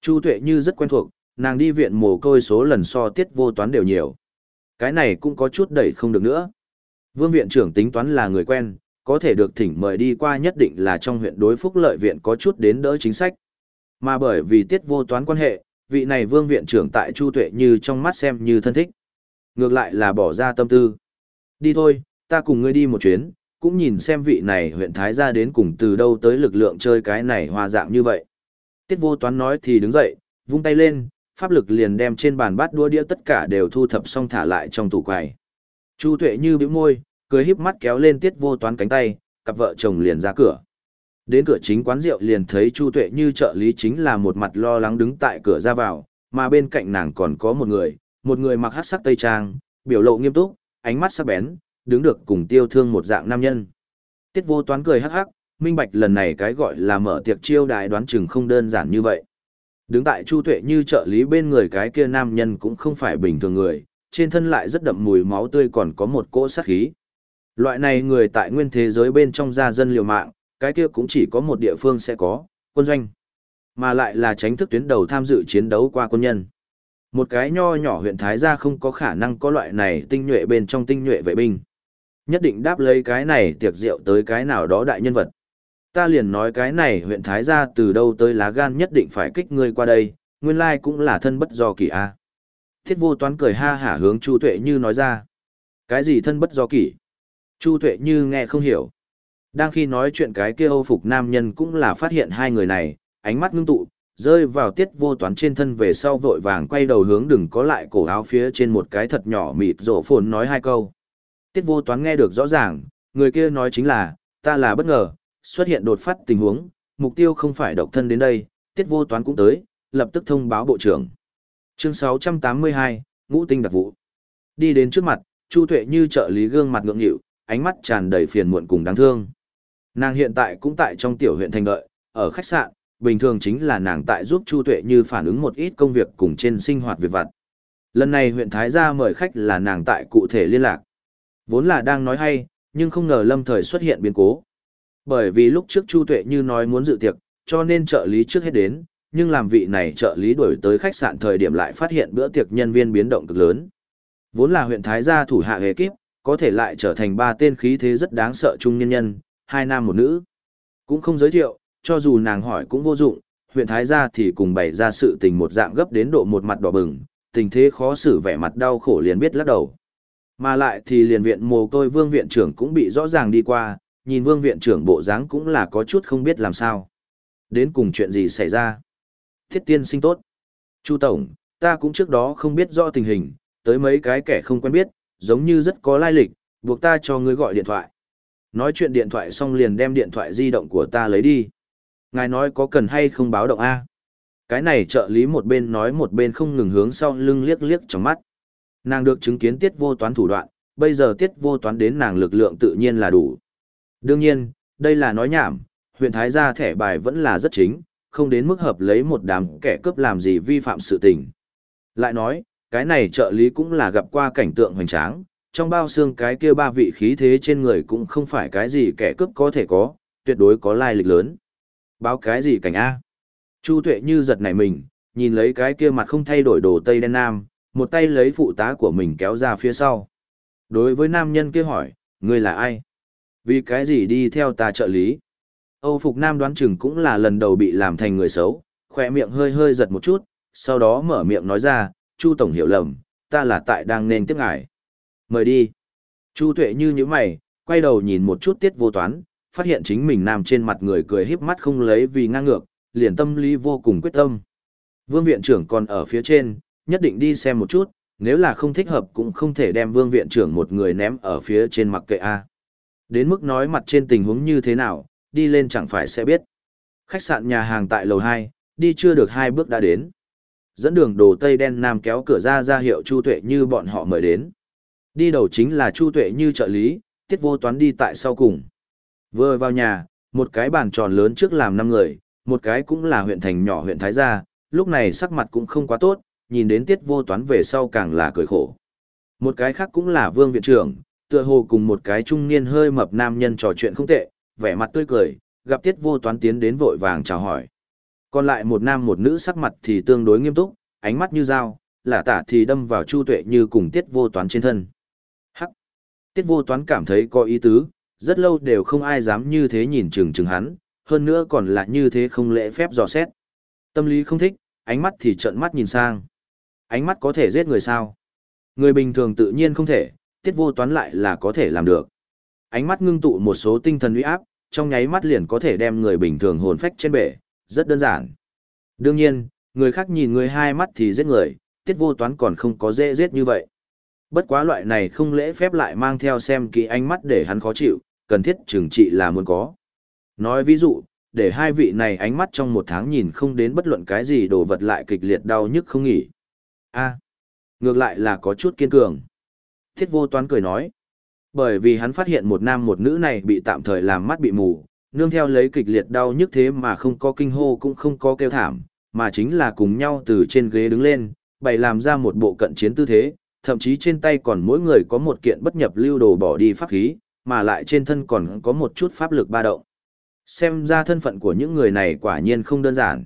Chu Tuệ Như rất quen thuộc, nàng đi viện mồ côi số lần so tiết vô toán đều nhiều. Cái này cũng có chút đẩy không được nữa. Vương viện trưởng tính toán là người quen, có thể được thỉnh mời đi qua nhất định là trong huyện đối phúc lợi viện có chút đến đỡ chính sách. Mà bởi vì tiết vô toán quan hệ, vị này vương viện trưởng tại Chu Tuệ Như trong mắt xem như thân thích. Ngược lại là bỏ ra tâm tư. Đi thôi, ta cùng ngươi đi một chuyến, cũng nhìn xem vị này huyện Thái gia đến cùng từ đâu tới lực lượng chơi cái này hoa dạng như vậy. Tiết vô toán nói thì đứng dậy, vung tay lên, pháp lực liền đem trên bàn bát đua đĩa tất cả đều thu thập xong thả lại trong tủ quầy. Chu tuệ như bĩu môi, cười híp mắt kéo lên tiết vô toán cánh tay, cặp vợ chồng liền ra cửa. Đến cửa chính quán rượu liền thấy Chu tuệ như trợ lý chính là một mặt lo lắng đứng tại cửa ra vào, mà bên cạnh nàng còn có một người, một người mặc hát sắc tây trang, biểu lộ nghiêm túc, ánh mắt sắc bén, đứng được cùng tiêu thương một dạng nam nhân. Tiết vô toán cười hắc hắc, minh bạch lần này cái gọi là mở tiệc chiêu đại đoán chừng không đơn giản như vậy. Đứng tại Chu Tuệ như trợ lý bên người cái kia nam nhân cũng không phải bình thường người, trên thân lại rất đậm mùi máu tươi còn có một cỗ sát khí. Loại này người tại nguyên thế giới bên trong gia dân liều mạng, cái kia cũng chỉ có một địa phương sẽ có, quân doanh. Mà lại là tránh thức tuyến đầu tham dự chiến đấu qua quân nhân. Một cái nho nhỏ huyện Thái gia không có khả năng có loại này tinh nhuệ bên trong tinh nhuệ vệ binh. Nhất định đáp lấy cái này tiệc rượu tới cái nào đó đại nhân vật. Ta liền nói cái này huyện Thái gia từ đâu tới lá gan nhất định phải kích ngươi qua đây, nguyên lai cũng là thân bất do kỷ a. Thiết vô toán cười ha hả hướng Chu Tuệ Như nói ra. Cái gì thân bất do kỷ? Chu Tuệ Như nghe không hiểu. Đang khi nói chuyện cái kia Âu phục nam nhân cũng là phát hiện hai người này, ánh mắt ngưng tụ, rơi vào tiết vô toán trên thân về sau vội vàng quay đầu hướng đừng có lại cổ áo phía trên một cái thật nhỏ mịt rổ phồn nói hai câu. Tiết vô toán nghe được rõ ràng, người kia nói chính là, ta là bất ngờ, xuất hiện đột phát tình huống, mục tiêu không phải độc thân đến đây, tiết vô toán cũng tới, lập tức thông báo bộ trưởng. Chương 682, Ngũ tinh đặc vụ. Đi đến trước mặt, Chu Tuệ như trợ lý gương mặt ngượng nghịu, ánh mắt tràn đầy phiền muộn cùng đáng thương. Nàng hiện tại cũng tại trong tiểu huyện thành đợi, ở khách sạn, bình thường chính là nàng tại giúp Chu Tuệ như phản ứng một ít công việc cùng trên sinh hoạt việc vặt. Lần này huyện Thái gia mời khách là nàng tại cụ thể liên lạc. Vốn là đang nói hay, nhưng không ngờ lâm thời xuất hiện biến cố. Bởi vì lúc trước Chu Tuệ như nói muốn dự tiệc, cho nên trợ lý trước hết đến, nhưng làm vị này trợ lý đuổi tới khách sạn thời điểm lại phát hiện bữa tiệc nhân viên biến động cực lớn. Vốn là huyện Thái gia thủ hạ hề kíp, có thể lại trở thành ba tên khí thế rất đáng sợ trung nhân nhân, hai nam một nữ. Cũng không giới thiệu, cho dù nàng hỏi cũng vô dụng, huyện Thái gia thì cùng bày ra sự tình một dạng gấp đến độ một mặt đỏ bừng, tình thế khó xử vẻ mặt đau khổ liền biết lắc đầu. Mà lại thì liền viện mồ côi vương viện trưởng cũng bị rõ ràng đi qua, nhìn vương viện trưởng bộ dáng cũng là có chút không biết làm sao. Đến cùng chuyện gì xảy ra? Thiết tiên sinh tốt. Chu Tổng, ta cũng trước đó không biết rõ tình hình, tới mấy cái kẻ không quen biết, giống như rất có lai lịch, buộc ta cho ngươi gọi điện thoại. Nói chuyện điện thoại xong liền đem điện thoại di động của ta lấy đi. Ngài nói có cần hay không báo động A. Cái này trợ lý một bên nói một bên không ngừng hướng sau lưng liếc liếc trong mắt. Nàng được chứng kiến tiết vô toán thủ đoạn, bây giờ tiết vô toán đến nàng lực lượng tự nhiên là đủ. Đương nhiên, đây là nói nhảm, Huyện Thái gia thẻ bài vẫn là rất chính, không đến mức hợp lấy một đám kẻ cướp làm gì vi phạm sự tình. Lại nói, cái này trợ lý cũng là gặp qua cảnh tượng hoành tráng, trong bao xương cái kia ba vị khí thế trên người cũng không phải cái gì kẻ cướp có thể có, tuyệt đối có lai lịch lớn. Báo cái gì cảnh A? Chu tuệ như giật nảy mình, nhìn lấy cái kia mặt không thay đổi đồ tây đen nam, một tay lấy phụ tá của mình kéo ra phía sau. Đối với nam nhân kia hỏi, ngươi là ai? Vì cái gì đi theo ta trợ lý? Âu Phục Nam đoán chừng cũng là lần đầu bị làm thành người xấu, khỏe miệng hơi hơi giật một chút, sau đó mở miệng nói ra, Chu Tổng hiểu lầm, ta là tại đang nên tiếp ngài. Mời đi. Chu Tuệ như như mày, quay đầu nhìn một chút tiết vô toán, phát hiện chính mình nằm trên mặt người cười híp mắt không lấy vì ngang ngược, liền tâm lý vô cùng quyết tâm. Vương viện trưởng còn ở phía trên, nhất định đi xem một chút, nếu là không thích hợp cũng không thể đem vương viện trưởng một người ném ở phía trên mặc kệ A. Đến mức nói mặt trên tình huống như thế nào, đi lên chẳng phải sẽ biết. Khách sạn nhà hàng tại lầu 2, đi chưa được hai bước đã đến. Dẫn đường đồ tây đen nam kéo cửa ra ra hiệu Chu Tuệ như bọn họ mời đến. Đi đầu chính là Chu Tuệ như trợ lý, tiết vô toán đi tại sau cùng. Vừa vào nhà, một cái bàn tròn lớn trước làm năm người, một cái cũng là huyện thành nhỏ huyện Thái Gia, lúc này sắc mặt cũng không quá tốt, nhìn đến tiết vô toán về sau càng là cười khổ. Một cái khác cũng là vương viện trưởng, tựa hồ cùng một cái trung niên hơi mập nam nhân trò chuyện không tệ, vẻ mặt tươi cười, gặp tiết vô toán tiến đến vội vàng chào hỏi. Còn lại một nam một nữ sắc mặt thì tương đối nghiêm túc, ánh mắt như dao, lả tả thì đâm vào chu tuệ như cùng tiết vô toán trên thân. Hắc! Tiết vô toán cảm thấy có ý tứ, rất lâu đều không ai dám như thế nhìn chừng chừng hắn, hơn nữa còn là như thế không lễ phép dò xét. Tâm lý không thích, ánh mắt thì trợn mắt nhìn sang. Ánh mắt có thể giết người sao? Người bình thường tự nhiên không thể, tiết vô toán lại là có thể làm được. Ánh mắt ngưng tụ một số tinh thần uy áp, trong nháy mắt liền có thể đem người bình thường hồn phách trên bể, rất đơn giản. Đương nhiên, người khác nhìn người hai mắt thì giết người, tiết vô toán còn không có dễ giết như vậy. Bất quá loại này không lễ phép lại mang theo xem kỹ ánh mắt để hắn khó chịu, cần thiết trừng trị là muốn có. Nói ví dụ, để hai vị này ánh mắt trong một tháng nhìn không đến bất luận cái gì đồ vật lại kịch liệt đau nhức không nghỉ a ngược lại là có chút kiên cường. Thiết vô toán cười nói. Bởi vì hắn phát hiện một nam một nữ này bị tạm thời làm mắt bị mù, nương theo lấy kịch liệt đau nhức thế mà không có kinh hô cũng không có kêu thảm, mà chính là cùng nhau từ trên ghế đứng lên, bày làm ra một bộ cận chiến tư thế, thậm chí trên tay còn mỗi người có một kiện bất nhập lưu đồ bỏ đi pháp khí, mà lại trên thân còn có một chút pháp lực ba động. Xem ra thân phận của những người này quả nhiên không đơn giản.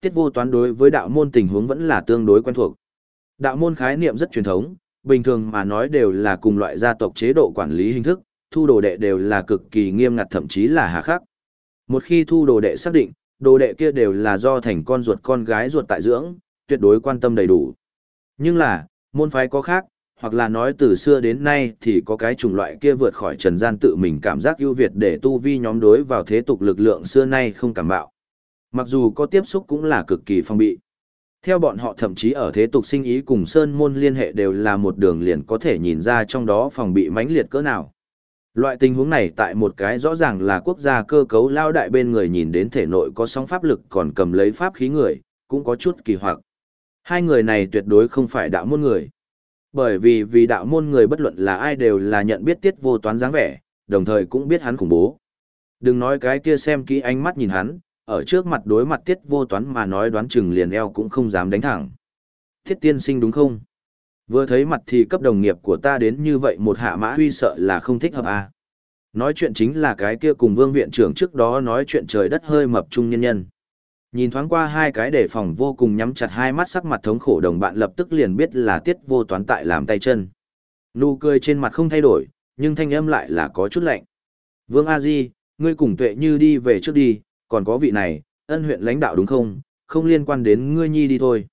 Tiết vô toán đối với đạo môn tình huống vẫn là tương đối quen thuộc. Đạo môn khái niệm rất truyền thống, bình thường mà nói đều là cùng loại gia tộc chế độ quản lý hình thức, thu đồ đệ đều là cực kỳ nghiêm ngặt thậm chí là hà khắc. Một khi thu đồ đệ xác định, đồ đệ kia đều là do thành con ruột con gái ruột tại dưỡng, tuyệt đối quan tâm đầy đủ. Nhưng là, môn phái có khác, hoặc là nói từ xưa đến nay thì có cái chủng loại kia vượt khỏi trần gian tự mình cảm giác ưu việt để tu vi nhóm đối vào thế tục lực lượng xưa nay không cảm bạo. Mặc dù có tiếp xúc cũng là cực kỳ phong bị. Theo bọn họ thậm chí ở thế tục sinh ý cùng Sơn Môn liên hệ đều là một đường liền có thể nhìn ra trong đó phòng bị mãnh liệt cỡ nào. Loại tình huống này tại một cái rõ ràng là quốc gia cơ cấu lao đại bên người nhìn đến thể nội có sóng pháp lực còn cầm lấy pháp khí người, cũng có chút kỳ hoặc. Hai người này tuyệt đối không phải đạo môn người. Bởi vì vì đạo môn người bất luận là ai đều là nhận biết tiết vô toán dáng vẻ, đồng thời cũng biết hắn khủng bố. Đừng nói cái kia xem kỹ ánh mắt nhìn hắn, ở trước mặt đối mặt tiết vô toán mà nói đoán chừng liền eo cũng không dám đánh thẳng. Thiết tiên sinh đúng không? Vừa thấy mặt thì cấp đồng nghiệp của ta đến như vậy một hạ mã huy sợ là không thích hợp à. Nói chuyện chính là cái kia cùng vương viện trưởng trước đó nói chuyện trời đất hơi mập trung nhân nhân. Nhìn thoáng qua hai cái đề phòng vô cùng nhắm chặt hai mắt sắc mặt thống khổ đồng bạn lập tức liền biết là tiết vô toán tại làm tay chân. Nụ cười trên mặt không thay đổi, nhưng thanh âm lại là có chút lạnh. Vương A Di, ngươi cùng tuệ như đi về trước đi, còn có vị này, ân huyện lãnh đạo đúng không, không liên quan đến ngươi nhi đi thôi.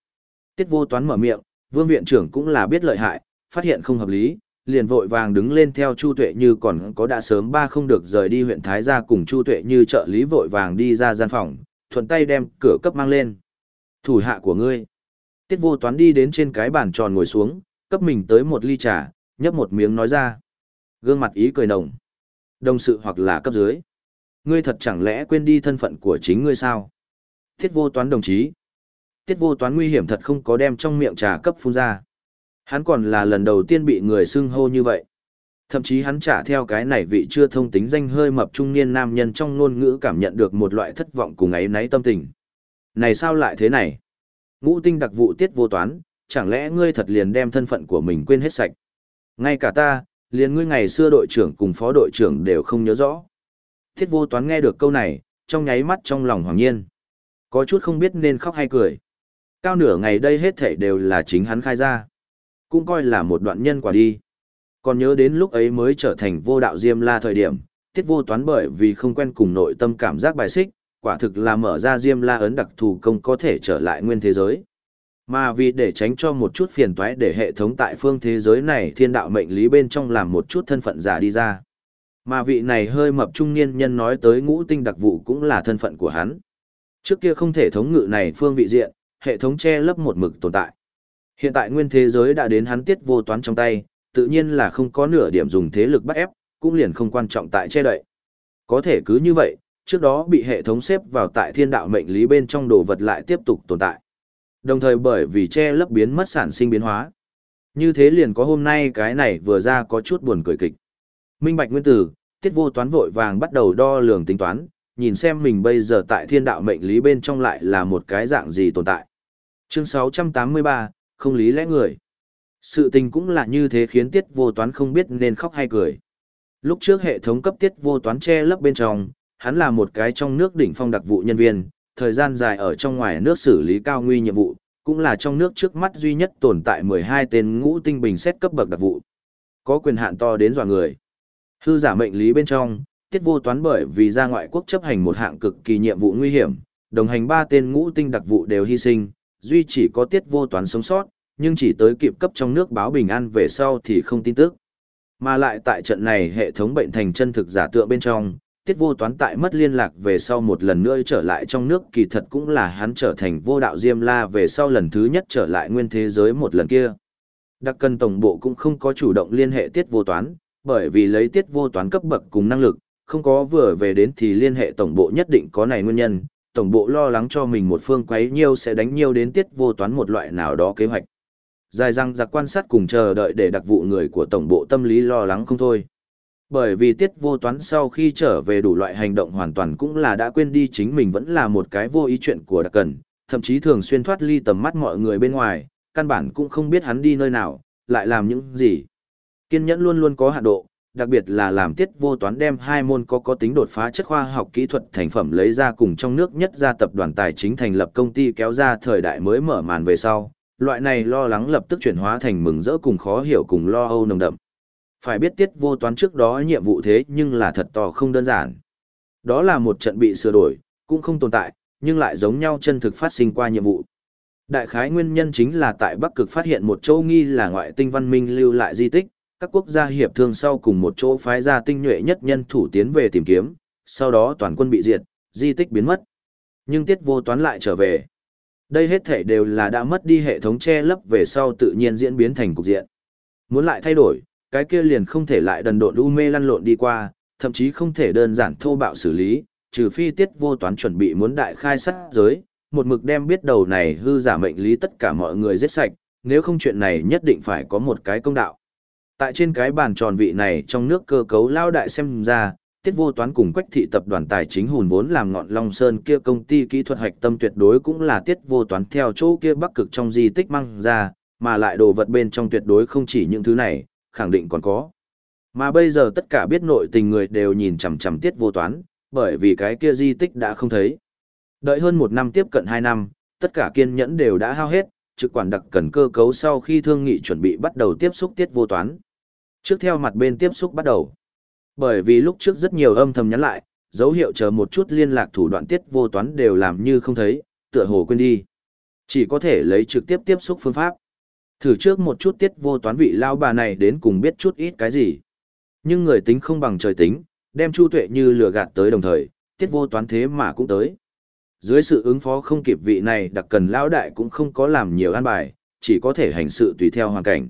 Tiết vô toán mở miệng, vương viện trưởng cũng là biết lợi hại, phát hiện không hợp lý, liền vội vàng đứng lên theo Chu Tuệ Như còn có đã sớm ba không được rời đi huyện Thái gia cùng Chu Tuệ Như trợ lý vội vàng đi ra gian phòng, thuận tay đem cửa cấp mang lên. Thủ hạ của ngươi. Tiết vô toán đi đến trên cái bàn tròn ngồi xuống, cấp mình tới một ly trà, nhấp một miếng nói ra. Gương mặt ý cười nồng. Đồng sự hoặc là cấp dưới. Ngươi thật chẳng lẽ quên đi thân phận của chính ngươi sao? Tiết vô toán đồng chí. Tiết vô toán nguy hiểm thật không có đem trong miệng trà cấp phun ra. Hắn còn là lần đầu tiên bị người xưng hô như vậy. Thậm chí hắn trả theo cái này vị chưa thông tính danh hơi mập trung niên nam nhân trong ngôn ngữ cảm nhận được một loại thất vọng cùng ấy náy tâm tình. Này sao lại thế này? Ngũ tinh đặc vụ tiết vô toán, chẳng lẽ ngươi thật liền đem thân phận của mình quên hết sạch? Ngay cả ta, liền ngươi ngày xưa đội trưởng cùng phó đội trưởng đều không nhớ rõ. Thiết vô toán nghe được câu này, trong nháy mắt trong lòng hoàng nhiên. Có chút không biết nên khóc hay cười. Cao nửa ngày đây hết thảy đều là chính hắn khai ra. Cũng coi là một đoạn nhân quả đi. Còn nhớ đến lúc ấy mới trở thành vô đạo diêm la thời điểm, tiết vô toán bởi vì không quen cùng nội tâm cảm giác bài xích, quả thực là mở ra diêm la ấn đặc thù công có thể trở lại nguyên thế giới. Mà vì để tránh cho một chút phiền toái để hệ thống tại phương thế giới này thiên đạo mệnh lý bên trong làm một chút thân phận giả đi ra. Mà vị này hơi mập trung niên nhân nói tới ngũ tinh đặc vụ cũng là thân phận của hắn. Trước kia không thể thống ngự này phương vị diện, hệ thống che lấp một mực tồn tại. Hiện tại nguyên thế giới đã đến hắn tiết vô toán trong tay, tự nhiên là không có nửa điểm dùng thế lực bắt ép, cũng liền không quan trọng tại che đậy. Có thể cứ như vậy, trước đó bị hệ thống xếp vào tại thiên đạo mệnh lý bên trong đồ vật lại tiếp tục tồn tại. Đồng thời bởi vì che lấp biến mất sản sinh biến hóa. Như thế liền có hôm nay cái này vừa ra có chút buồn cười kịch. Minh bạch nguyên tử, tiết vô toán vội vàng bắt đầu đo lường tính toán, nhìn xem mình bây giờ tại thiên đạo mệnh lý bên trong lại là một cái dạng gì tồn tại. Chương 683, không lý lẽ người. Sự tình cũng là như thế khiến tiết vô toán không biết nên khóc hay cười. Lúc trước hệ thống cấp tiết vô toán che lấp bên trong, hắn là một cái trong nước đỉnh phong đặc vụ nhân viên, thời gian dài ở trong ngoài nước xử lý cao nguy nhiệm vụ, cũng là trong nước trước mắt duy nhất tồn tại 12 tên ngũ tinh bình xét cấp bậc đặc vụ. Có quyền hạn to đến dọa người. Hư giả mệnh lý bên trong, tiết vô toán bởi vì ra ngoại quốc chấp hành một hạng cực kỳ nhiệm vụ nguy hiểm, đồng hành ba tên ngũ tinh đặc vụ đều hy sinh, duy chỉ có tiết vô toán sống sót, nhưng chỉ tới kịp cấp trong nước báo bình an về sau thì không tin tức. Mà lại tại trận này hệ thống bệnh thành chân thực giả tựa bên trong, tiết vô toán tại mất liên lạc về sau một lần nữa trở lại trong nước kỳ thật cũng là hắn trở thành vô đạo diêm la về sau lần thứ nhất trở lại nguyên thế giới một lần kia. Đặc cần tổng bộ cũng không có chủ động liên hệ tiết vô toán, bởi vì lấy tiết vô toán cấp bậc cùng năng lực, không có vừa về đến thì liên hệ tổng bộ nhất định có này nguyên nhân, tổng bộ lo lắng cho mình một phương quấy nhiêu sẽ đánh nhiêu đến tiết vô toán một loại nào đó kế hoạch. Dài răng giặc quan sát cùng chờ đợi để đặc vụ người của tổng bộ tâm lý lo lắng không thôi. Bởi vì tiết vô toán sau khi trở về đủ loại hành động hoàn toàn cũng là đã quên đi chính mình vẫn là một cái vô ý chuyện của đặc cần, thậm chí thường xuyên thoát ly tầm mắt mọi người bên ngoài, căn bản cũng không biết hắn đi nơi nào, lại làm những gì. Kiên nhẫn luôn luôn có hạn độ, đặc biệt là làm tiết vô toán đem hai môn có có tính đột phá chất khoa học kỹ thuật thành phẩm lấy ra cùng trong nước nhất ra tập đoàn tài chính thành lập công ty kéo ra thời đại mới mở màn về sau, loại này lo lắng lập tức chuyển hóa thành mừng rỡ cùng khó hiểu cùng lo âu nồng đậm. Phải biết tiết vô toán trước đó nhiệm vụ thế nhưng là thật to không đơn giản. Đó là một trận bị sửa đổi, cũng không tồn tại, nhưng lại giống nhau chân thực phát sinh qua nhiệm vụ. Đại khái nguyên nhân chính là tại Bắc Cực phát hiện một châu nghi là ngoại tinh văn minh lưu lại di tích, các quốc gia hiệp thương sau cùng một chỗ phái ra tinh nhuệ nhất nhân thủ tiến về tìm kiếm, sau đó toàn quân bị diệt, di tích biến mất. Nhưng tiết vô toán lại trở về. Đây hết thể đều là đã mất đi hệ thống che lấp về sau tự nhiên diễn biến thành cục diện. Muốn lại thay đổi, cái kia liền không thể lại đần độn u mê lăn lộn đi qua, thậm chí không thể đơn giản thô bạo xử lý, trừ phi tiết vô toán chuẩn bị muốn đại khai sát giới, một mực đem biết đầu này hư giả mệnh lý tất cả mọi người giết sạch, nếu không chuyện này nhất định phải có một cái công đạo. Tại trên cái bàn tròn vị này trong nước cơ cấu lao đại xem ra, tiết vô toán cùng quách thị tập đoàn tài chính hùn vốn làm ngọn long sơn kia công ty kỹ thuật hạch tâm tuyệt đối cũng là tiết vô toán theo chỗ kia bắc cực trong di tích mang ra, mà lại đồ vật bên trong tuyệt đối không chỉ những thứ này, khẳng định còn có. Mà bây giờ tất cả biết nội tình người đều nhìn chằm chằm tiết vô toán, bởi vì cái kia di tích đã không thấy. Đợi hơn một năm tiếp cận hai năm, tất cả kiên nhẫn đều đã hao hết, trực quản đặc cần cơ cấu sau khi thương nghị chuẩn bị bắt đầu tiếp xúc tiết vô toán. Trước theo mặt bên tiếp xúc bắt đầu. Bởi vì lúc trước rất nhiều âm thầm nhắn lại, dấu hiệu chờ một chút liên lạc thủ đoạn tiết vô toán đều làm như không thấy, tựa hồ quên đi. Chỉ có thể lấy trực tiếp tiếp xúc phương pháp. Thử trước một chút tiết vô toán vị lao bà này đến cùng biết chút ít cái gì. Nhưng người tính không bằng trời tính, đem chu tuệ như lừa gạt tới đồng thời, tiết vô toán thế mà cũng tới. Dưới sự ứng phó không kịp vị này đặc cần lão đại cũng không có làm nhiều an bài, chỉ có thể hành sự tùy theo hoàn cảnh.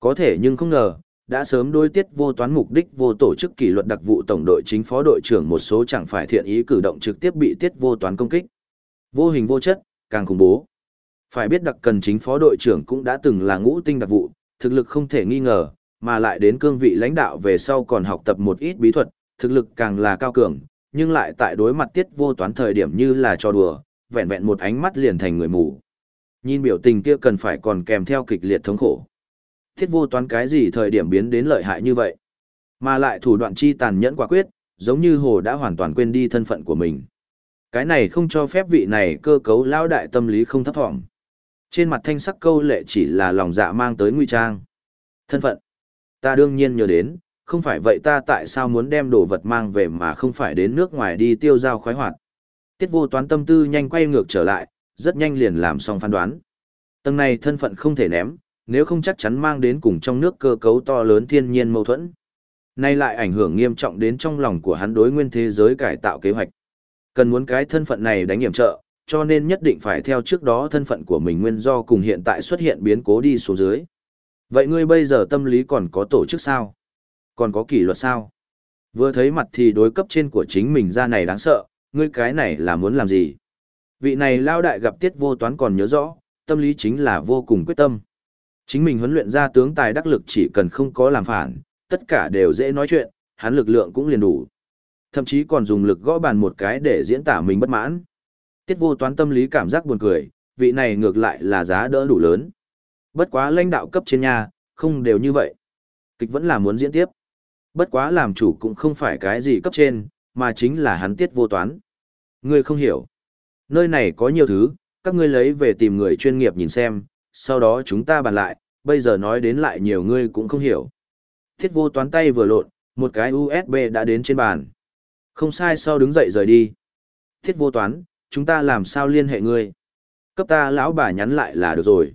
Có thể nhưng không ngờ, đã sớm đối tiết vô toán mục đích vô tổ chức kỷ luật đặc vụ tổng đội chính phó đội trưởng một số chẳng phải thiện ý cử động trực tiếp bị tiết vô toán công kích. Vô hình vô chất, càng khủng bố. Phải biết đặc cần chính phó đội trưởng cũng đã từng là ngũ tinh đặc vụ, thực lực không thể nghi ngờ, mà lại đến cương vị lãnh đạo về sau còn học tập một ít bí thuật, thực lực càng là cao cường, nhưng lại tại đối mặt tiết vô toán thời điểm như là cho đùa, vẹn vẹn một ánh mắt liền thành người mù. Nhìn biểu tình kia cần phải còn kèm theo kịch liệt thống khổ. Tiết vô toán cái gì thời điểm biến đến lợi hại như vậy? Mà lại thủ đoạn chi tàn nhẫn quả quyết, giống như hồ đã hoàn toàn quên đi thân phận của mình. Cái này không cho phép vị này cơ cấu lao đại tâm lý không thấp thỏm. Trên mặt thanh sắc câu lệ chỉ là lòng dạ mang tới nguy trang. Thân phận. Ta đương nhiên nhớ đến, không phải vậy ta tại sao muốn đem đồ vật mang về mà không phải đến nước ngoài đi tiêu giao khoái hoạt. Tiết vô toán tâm tư nhanh quay ngược trở lại, rất nhanh liền làm xong phán đoán. Tầng này thân phận không thể ném, nếu không chắc chắn mang đến cùng trong nước cơ cấu to lớn thiên nhiên mâu thuẫn. Nay lại ảnh hưởng nghiêm trọng đến trong lòng của hắn đối nguyên thế giới cải tạo kế hoạch. Cần muốn cái thân phận này đánh hiểm trợ, cho nên nhất định phải theo trước đó thân phận của mình nguyên do cùng hiện tại xuất hiện biến cố đi xuống dưới. Vậy ngươi bây giờ tâm lý còn có tổ chức sao? Còn có kỷ luật sao? Vừa thấy mặt thì đối cấp trên của chính mình ra này đáng sợ, ngươi cái này là muốn làm gì? Vị này lao đại gặp tiết vô toán còn nhớ rõ, tâm lý chính là vô cùng quyết tâm. Chính mình huấn luyện ra tướng tài đắc lực chỉ cần không có làm phản, tất cả đều dễ nói chuyện, hắn lực lượng cũng liền đủ. Thậm chí còn dùng lực gõ bàn một cái để diễn tả mình bất mãn. Tiết vô toán tâm lý cảm giác buồn cười, vị này ngược lại là giá đỡ đủ lớn. Bất quá lãnh đạo cấp trên nhà, không đều như vậy. Kịch vẫn là muốn diễn tiếp. Bất quá làm chủ cũng không phải cái gì cấp trên, mà chính là hắn tiết vô toán. Ngươi không hiểu. Nơi này có nhiều thứ, các ngươi lấy về tìm người chuyên nghiệp nhìn xem, sau đó chúng ta bàn lại, bây giờ nói đến lại nhiều ngươi cũng không hiểu. Thiết vô toán tay vừa lộn, một cái USB đã đến trên bàn. Không sai sau đứng dậy rời đi. Thiết vô toán, chúng ta làm sao liên hệ ngươi? Cấp ta lão bà nhắn lại là được rồi.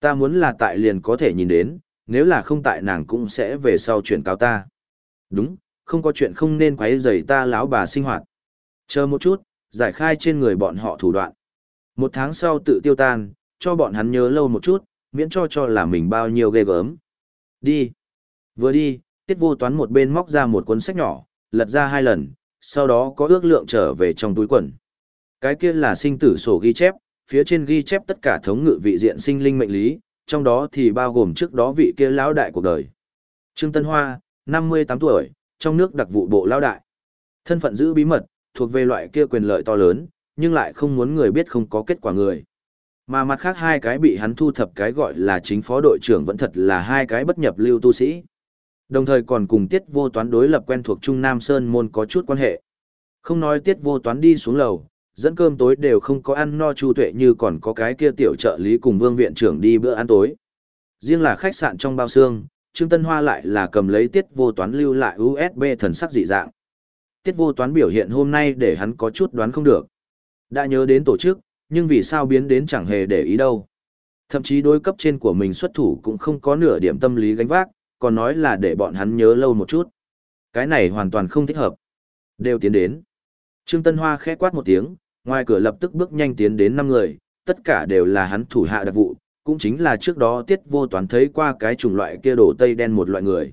Ta muốn là tại liền có thể nhìn đến, nếu là không tại nàng cũng sẽ về sau chuyển cao ta. Đúng, không có chuyện không nên quấy rầy ta lão bà sinh hoạt. Chờ một chút, giải khai trên người bọn họ thủ đoạn. Một tháng sau tự tiêu tan, cho bọn hắn nhớ lâu một chút, miễn cho cho là mình bao nhiêu ghê gớm. Đi. Vừa đi, tiết vô toán một bên móc ra một cuốn sách nhỏ, lật ra hai lần, sau đó có ước lượng trở về trong túi quần. Cái kia là sinh tử sổ ghi chép, phía trên ghi chép tất cả thống ngự vị diện sinh linh mệnh lý, trong đó thì bao gồm trước đó vị kia lão đại cuộc đời. Trương Tân Hoa, 58 tuổi, trong nước đặc vụ bộ lão đại. Thân phận giữ bí mật, thuộc về loại kia quyền lợi to lớn, nhưng lại không muốn người biết không có kết quả người. Mà mặt khác hai cái bị hắn thu thập cái gọi là chính phó đội trưởng vẫn thật là hai cái bất nhập lưu tu sĩ. Đồng thời còn cùng tiết vô toán đối lập quen thuộc Trung Nam Sơn môn có chút quan hệ. Không nói tiết vô toán đi xuống lầu, dẫn cơm tối đều không có ăn no chu tuệ như còn có cái kia tiểu trợ lý cùng vương viện trưởng đi bữa ăn tối. Riêng là khách sạn trong bao xương, Trương Tân Hoa lại là cầm lấy tiết vô toán lưu lại USB thần sắc dị dạng. Tiết vô toán biểu hiện hôm nay để hắn có chút đoán không được. Đã nhớ đến tổ chức, nhưng vì sao biến đến chẳng hề để ý đâu. Thậm chí đối cấp trên của mình xuất thủ cũng không có nửa điểm tâm lý gánh vác, còn nói là để bọn hắn nhớ lâu một chút. Cái này hoàn toàn không thích hợp. Đều tiến đến. Trương Tân Hoa khẽ quát một tiếng, ngoài cửa lập tức bước nhanh tiến đến năm người, tất cả đều là hắn thủ hạ đặc vụ, cũng chính là trước đó tiết vô toán thấy qua cái chủng loại kia đổ tây đen một loại người.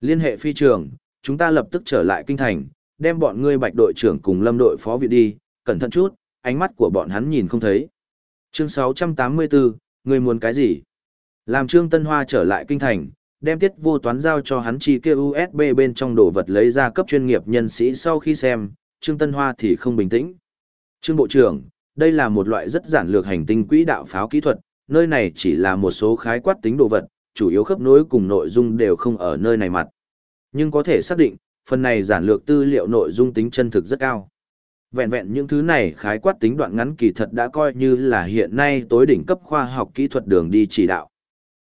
Liên hệ phi trường, chúng ta lập tức trở lại kinh thành, đem bọn ngươi bạch đội trưởng cùng lâm đội phó viện đi, cẩn thận chút, ánh mắt của bọn hắn nhìn không thấy. Chương 684, ngươi muốn cái gì? Làm Trương Tân Hoa trở lại kinh thành, đem tiết vô toán giao cho hắn chi kia USB bên trong đồ vật lấy ra cấp chuyên nghiệp nhân sĩ sau khi xem, Trương Tân Hoa thì không bình tĩnh. Trương Bộ trưởng, đây là một loại rất giản lược hành tinh quỹ đạo pháo kỹ thuật, nơi này chỉ là một số khái quát tính đồ vật, chủ yếu khớp nối cùng nội dung đều không ở nơi này mặt. Nhưng có thể xác định, phần này giản lược tư liệu nội dung tính chân thực rất cao. Vẹn vẹn những thứ này khái quát tính đoạn ngắn kỳ thật đã coi như là hiện nay tối đỉnh cấp khoa học kỹ thuật đường đi chỉ đạo.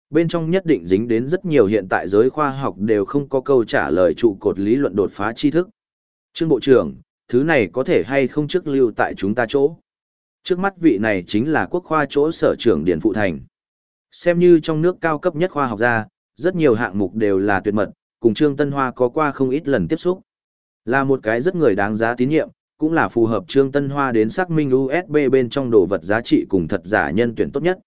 Bên trong nhất định dính đến rất nhiều hiện tại giới khoa học đều không có câu trả lời trụ cột lý luận đột phá tri thức. Trương Bộ trưởng, thứ này có thể hay không trước lưu tại chúng ta chỗ. Trước mắt vị này chính là quốc khoa chỗ sở trưởng Điền Phụ Thành. Xem như trong nước cao cấp nhất khoa học gia, rất nhiều hạng mục đều là tuyệt mật, cùng Trương Tân Hoa có qua không ít lần tiếp xúc. Là một cái rất người đáng giá tín nhiệm, cũng là phù hợp Trương Tân Hoa đến xác minh USB bên trong đồ vật giá trị cùng thật giả nhân tuyển tốt nhất.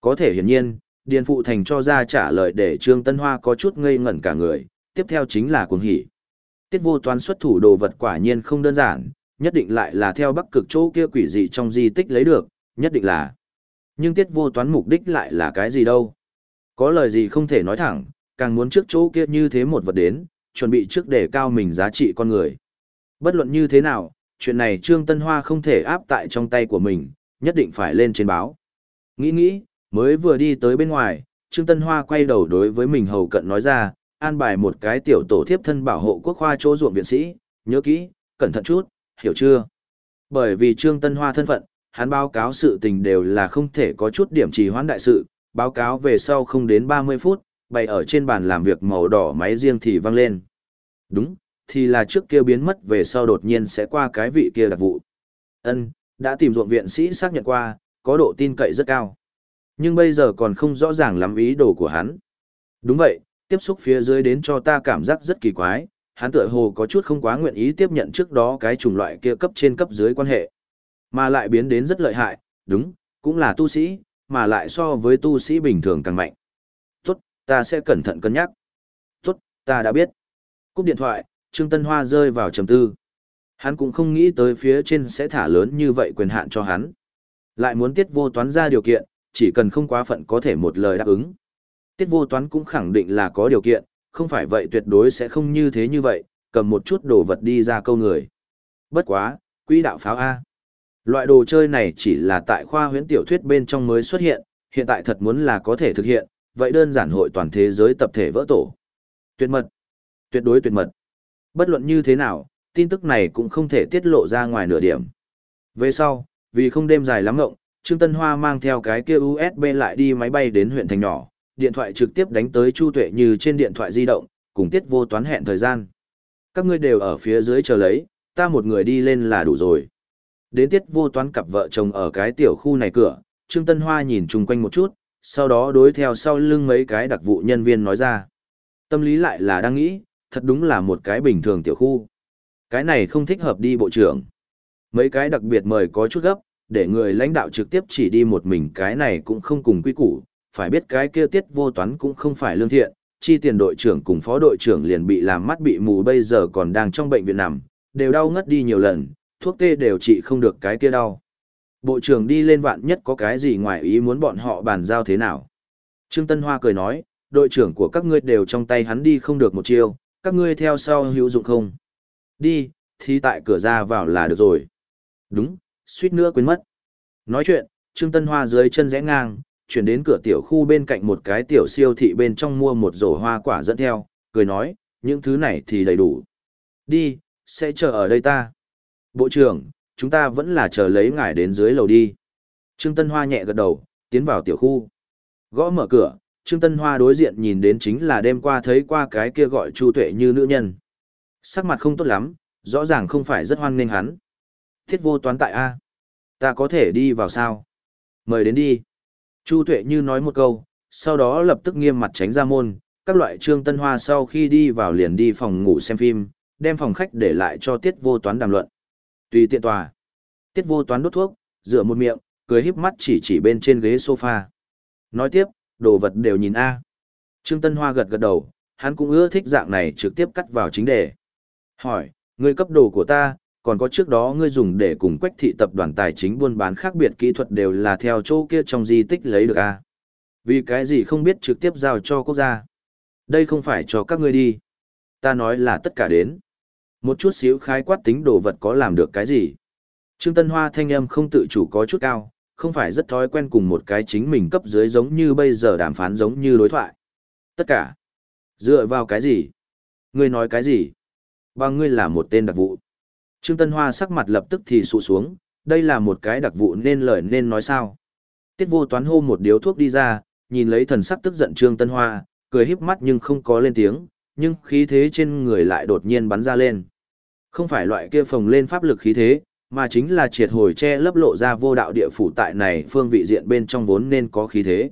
Có thể hiển nhiên, Điền Phụ Thành cho ra trả lời để Trương Tân Hoa có chút ngây ngẩn cả người, tiếp theo chính là cuồng hỉ. Tiết vô toán xuất thủ đồ vật quả nhiên không đơn giản, nhất định lại là theo bắc cực chỗ kia quỷ dị trong di tích lấy được, nhất định là. Nhưng tiết vô toán mục đích lại là cái gì đâu? Có lời gì không thể nói thẳng, càng muốn trước chỗ kia như thế một vật đến, chuẩn bị trước để cao mình giá trị con người. Bất luận như thế nào, chuyện này Trương Tân Hoa không thể áp tại trong tay của mình, nhất định phải lên trên báo. Nghĩ nghĩ, mới vừa đi tới bên ngoài, Trương Tân Hoa quay đầu đối với mình hầu cận nói ra, an bài một cái tiểu tổ thiếp thân bảo hộ quốc khoa chỗ ruộng viện sĩ, nhớ kỹ, cẩn thận chút, hiểu chưa? Bởi vì Trương Tân Hoa thân phận, hắn báo cáo sự tình đều là không thể có chút điểm trì hoãn đại sự, báo cáo về sau không đến 30 phút, bày ở trên bàn làm việc màu đỏ máy riêng thì văng lên. Đúng, thì là trước kia biến mất về sau đột nhiên sẽ qua cái vị kia đặc vụ. Ân, đã tìm ruộng viện sĩ xác nhận qua, có độ tin cậy rất cao. Nhưng bây giờ còn không rõ ràng lắm ý đồ của hắn. Đúng vậy, tiếp xúc phía dưới đến cho ta cảm giác rất kỳ quái, hắn tựa hồ có chút không quá nguyện ý tiếp nhận trước đó cái chủng loại kia cấp trên cấp dưới quan hệ. Mà lại biến đến rất lợi hại, đúng, cũng là tu sĩ, mà lại so với tu sĩ bình thường càng mạnh. Tốt, ta sẽ cẩn thận cân nhắc. Tốt, ta đã biết. Cúp điện thoại, Trương Tân Hoa rơi vào trầm tư. Hắn cũng không nghĩ tới phía trên sẽ thả lớn như vậy quyền hạn cho hắn. Lại muốn tiết vô toán ra điều kiện, chỉ cần không quá phận có thể một lời đáp ứng. Tiết vô toán cũng khẳng định là có điều kiện, không phải vậy tuyệt đối sẽ không như thế như vậy, cầm một chút đồ vật đi ra câu người. Bất quá, quỹ đạo pháo A. Loại đồ chơi này chỉ là tại khoa huyễn tiểu thuyết bên trong mới xuất hiện, hiện tại thật muốn là có thể thực hiện, vậy đơn giản hội toàn thế giới tập thể vỡ tổ. Tuyệt mật. Tuyệt đối tuyệt mật. Bất luận như thế nào, tin tức này cũng không thể tiết lộ ra ngoài nửa điểm. Về sau, vì không đêm dài lắm ngộng, Trương Tân Hoa mang theo cái kia USB lại đi máy bay đến huyện thành nhỏ, điện thoại trực tiếp đánh tới Chu Tuệ như trên điện thoại di động, cùng tiết vô toán hẹn thời gian. Các ngươi đều ở phía dưới chờ lấy, ta một người đi lên là đủ rồi. Đến tiết vô toán cặp vợ chồng ở cái tiểu khu này cửa, Trương Tân Hoa nhìn chung quanh một chút, sau đó đối theo sau lưng mấy cái đặc vụ nhân viên nói ra. Tâm lý lại là đang nghĩ, thật đúng là một cái bình thường tiểu khu. Cái này không thích hợp đi bộ trưởng. Mấy cái đặc biệt mời có chút gấp, để người lãnh đạo trực tiếp chỉ đi một mình cái này cũng không cùng quy củ, phải biết cái kia tiết vô toán cũng không phải lương thiện, chi tiền đội trưởng cùng phó đội trưởng liền bị làm mắt bị mù bây giờ còn đang trong bệnh viện nằm, đều đau ngất đi nhiều lần, thuốc tê đều trị không được cái kia đau. Bộ trưởng đi lên vạn nhất có cái gì ngoài ý muốn bọn họ bàn giao thế nào. Trương Tân Hoa cười nói, đội trưởng của các ngươi đều trong tay hắn đi không được một chiêu, các ngươi theo sau hữu dụng không? Đi, thì tại cửa ra vào là được rồi. Đúng, suýt nữa quên mất. Nói chuyện, Trương Tân Hoa dưới chân rẽ ngang, chuyển đến cửa tiểu khu bên cạnh một cái tiểu siêu thị bên trong mua một rổ hoa quả dẫn theo, cười nói, những thứ này thì đầy đủ. Đi, sẽ chờ ở đây ta. Bộ trưởng, chúng ta vẫn là chờ lấy ngài đến dưới lầu đi. Trương Tân Hoa nhẹ gật đầu, tiến vào tiểu khu. Gõ mở cửa, Trương Tân Hoa đối diện nhìn đến chính là đêm qua thấy qua cái kia gọi Chu Tuệ như nữ nhân. Sắc mặt không tốt lắm, rõ ràng không phải rất hoan nghênh hắn. Thiết vô toán tại A. Ta có thể đi vào sao? Mời đến đi. Chu Tuệ như nói một câu, sau đó lập tức nghiêm mặt tránh ra môn, các loại Trương Tân Hoa sau khi đi vào liền đi phòng ngủ xem phim, đem phòng khách để lại cho Tiết Vô Toán đàm luận. Tùy tiện tòa. Tiết Vô Toán đốt thuốc, rửa một miệng, cười híp mắt chỉ chỉ bên trên ghế sofa. Nói tiếp, đồ vật đều nhìn a. Trương Tân Hoa gật gật đầu, hắn cũng ưa thích dạng này trực tiếp cắt vào chính đề. Hỏi, ngươi cấp đồ của ta, còn có trước đó ngươi dùng để cùng quách thị tập đoàn tài chính buôn bán khác biệt kỹ thuật đều là theo chỗ kia trong di tích lấy được a Vì cái gì không biết trực tiếp giao cho quốc gia. Đây không phải cho các ngươi đi. Ta nói là tất cả đến. Một chút xíu khái quát tính đồ vật có làm được cái gì. Trương Tân Hoa thanh âm không tự chủ có chút cao, không phải rất thói quen cùng một cái chính mình cấp dưới giống như bây giờ đàm phán giống như đối thoại. Tất cả. Dựa vào cái gì? Ngươi nói cái gì? Bằng ngươi là một tên đặc vụ. Trương Tân Hoa sắc mặt lập tức thì sụ xuống, đây là một cái đặc vụ nên lời nên nói sao. Tiết vô toán hô một điếu thuốc đi ra, nhìn lấy thần sắc tức giận Trương Tân Hoa, cười híp mắt nhưng không có lên tiếng, nhưng khí thế trên người lại đột nhiên bắn ra lên. Không phải loại kia phồng lên pháp lực khí thế, mà chính là triệt hồi che lấp lộ ra vô đạo địa phủ tại này phương vị diện bên trong vốn nên có khí thế.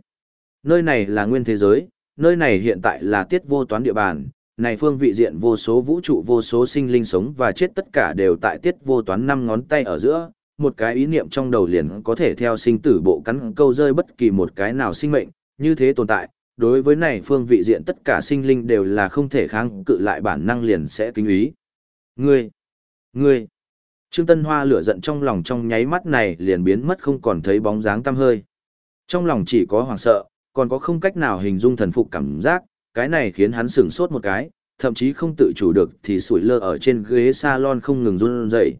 Nơi này là nguyên thế giới, nơi này hiện tại là tiết vô toán địa bàn, này phương vị diện vô số vũ trụ vô số sinh linh sống và chết tất cả đều tại tiết vô toán năm ngón tay ở giữa, một cái ý niệm trong đầu liền có thể theo sinh tử bộ cắn câu rơi bất kỳ một cái nào sinh mệnh, như thế tồn tại, đối với này phương vị diện tất cả sinh linh đều là không thể kháng cự lại bản năng liền sẽ kinh ý. Ngươi! Ngươi! Trương Tân Hoa lửa giận trong lòng trong nháy mắt này liền biến mất không còn thấy bóng dáng tăm hơi. Trong lòng chỉ có hoảng sợ, còn có không cách nào hình dung thần phục cảm giác, Cái này khiến hắn sửng sốt một cái, thậm chí không tự chủ được thì sủi lơ ở trên ghế salon không ngừng run rẩy.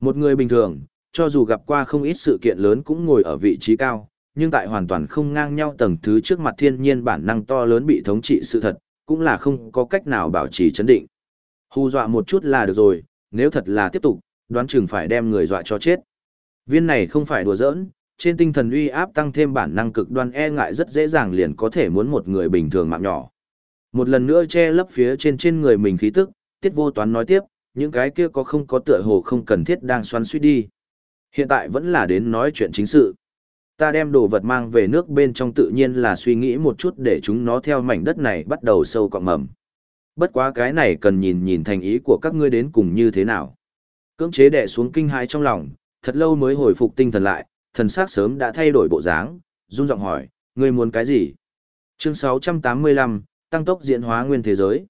Một người bình thường, cho dù gặp qua không ít sự kiện lớn cũng ngồi ở vị trí cao, nhưng tại hoàn toàn không ngang nhau tầng thứ trước mặt thiên nhiên bản năng to lớn bị thống trị sự thật, cũng là không có cách nào bảo trì chấn định. Hù dọa một chút là được rồi, nếu thật là tiếp tục, đoán chừng phải đem người dọa cho chết. Viên này không phải đùa giỡn, trên tinh thần uy áp tăng thêm bản năng cực đoan e ngại rất dễ dàng liền có thể muốn một người bình thường mạng nhỏ. Một lần nữa che lấp phía trên trên người mình khí tức, tiết vô toán nói tiếp, những cái kia có không có tựa hồ không cần thiết đang xoắn suýt đi. Hiện tại vẫn là đến nói chuyện chính sự. Ta đem đồ vật mang về nước bên trong tự nhiên là suy nghĩ một chút để chúng nó theo mảnh đất này bắt đầu sâu cọng mầm. Bất quá cái này cần nhìn nhìn thành ý của các ngươi đến cùng như thế nào. Cưỡng chế đè xuống kinh hãi trong lòng, thật lâu mới hồi phục tinh thần lại, thần sắc sớm đã thay đổi bộ dáng, run giọng hỏi, ngươi muốn cái gì? Chương 685, tăng tốc diễn hóa nguyên thế giới.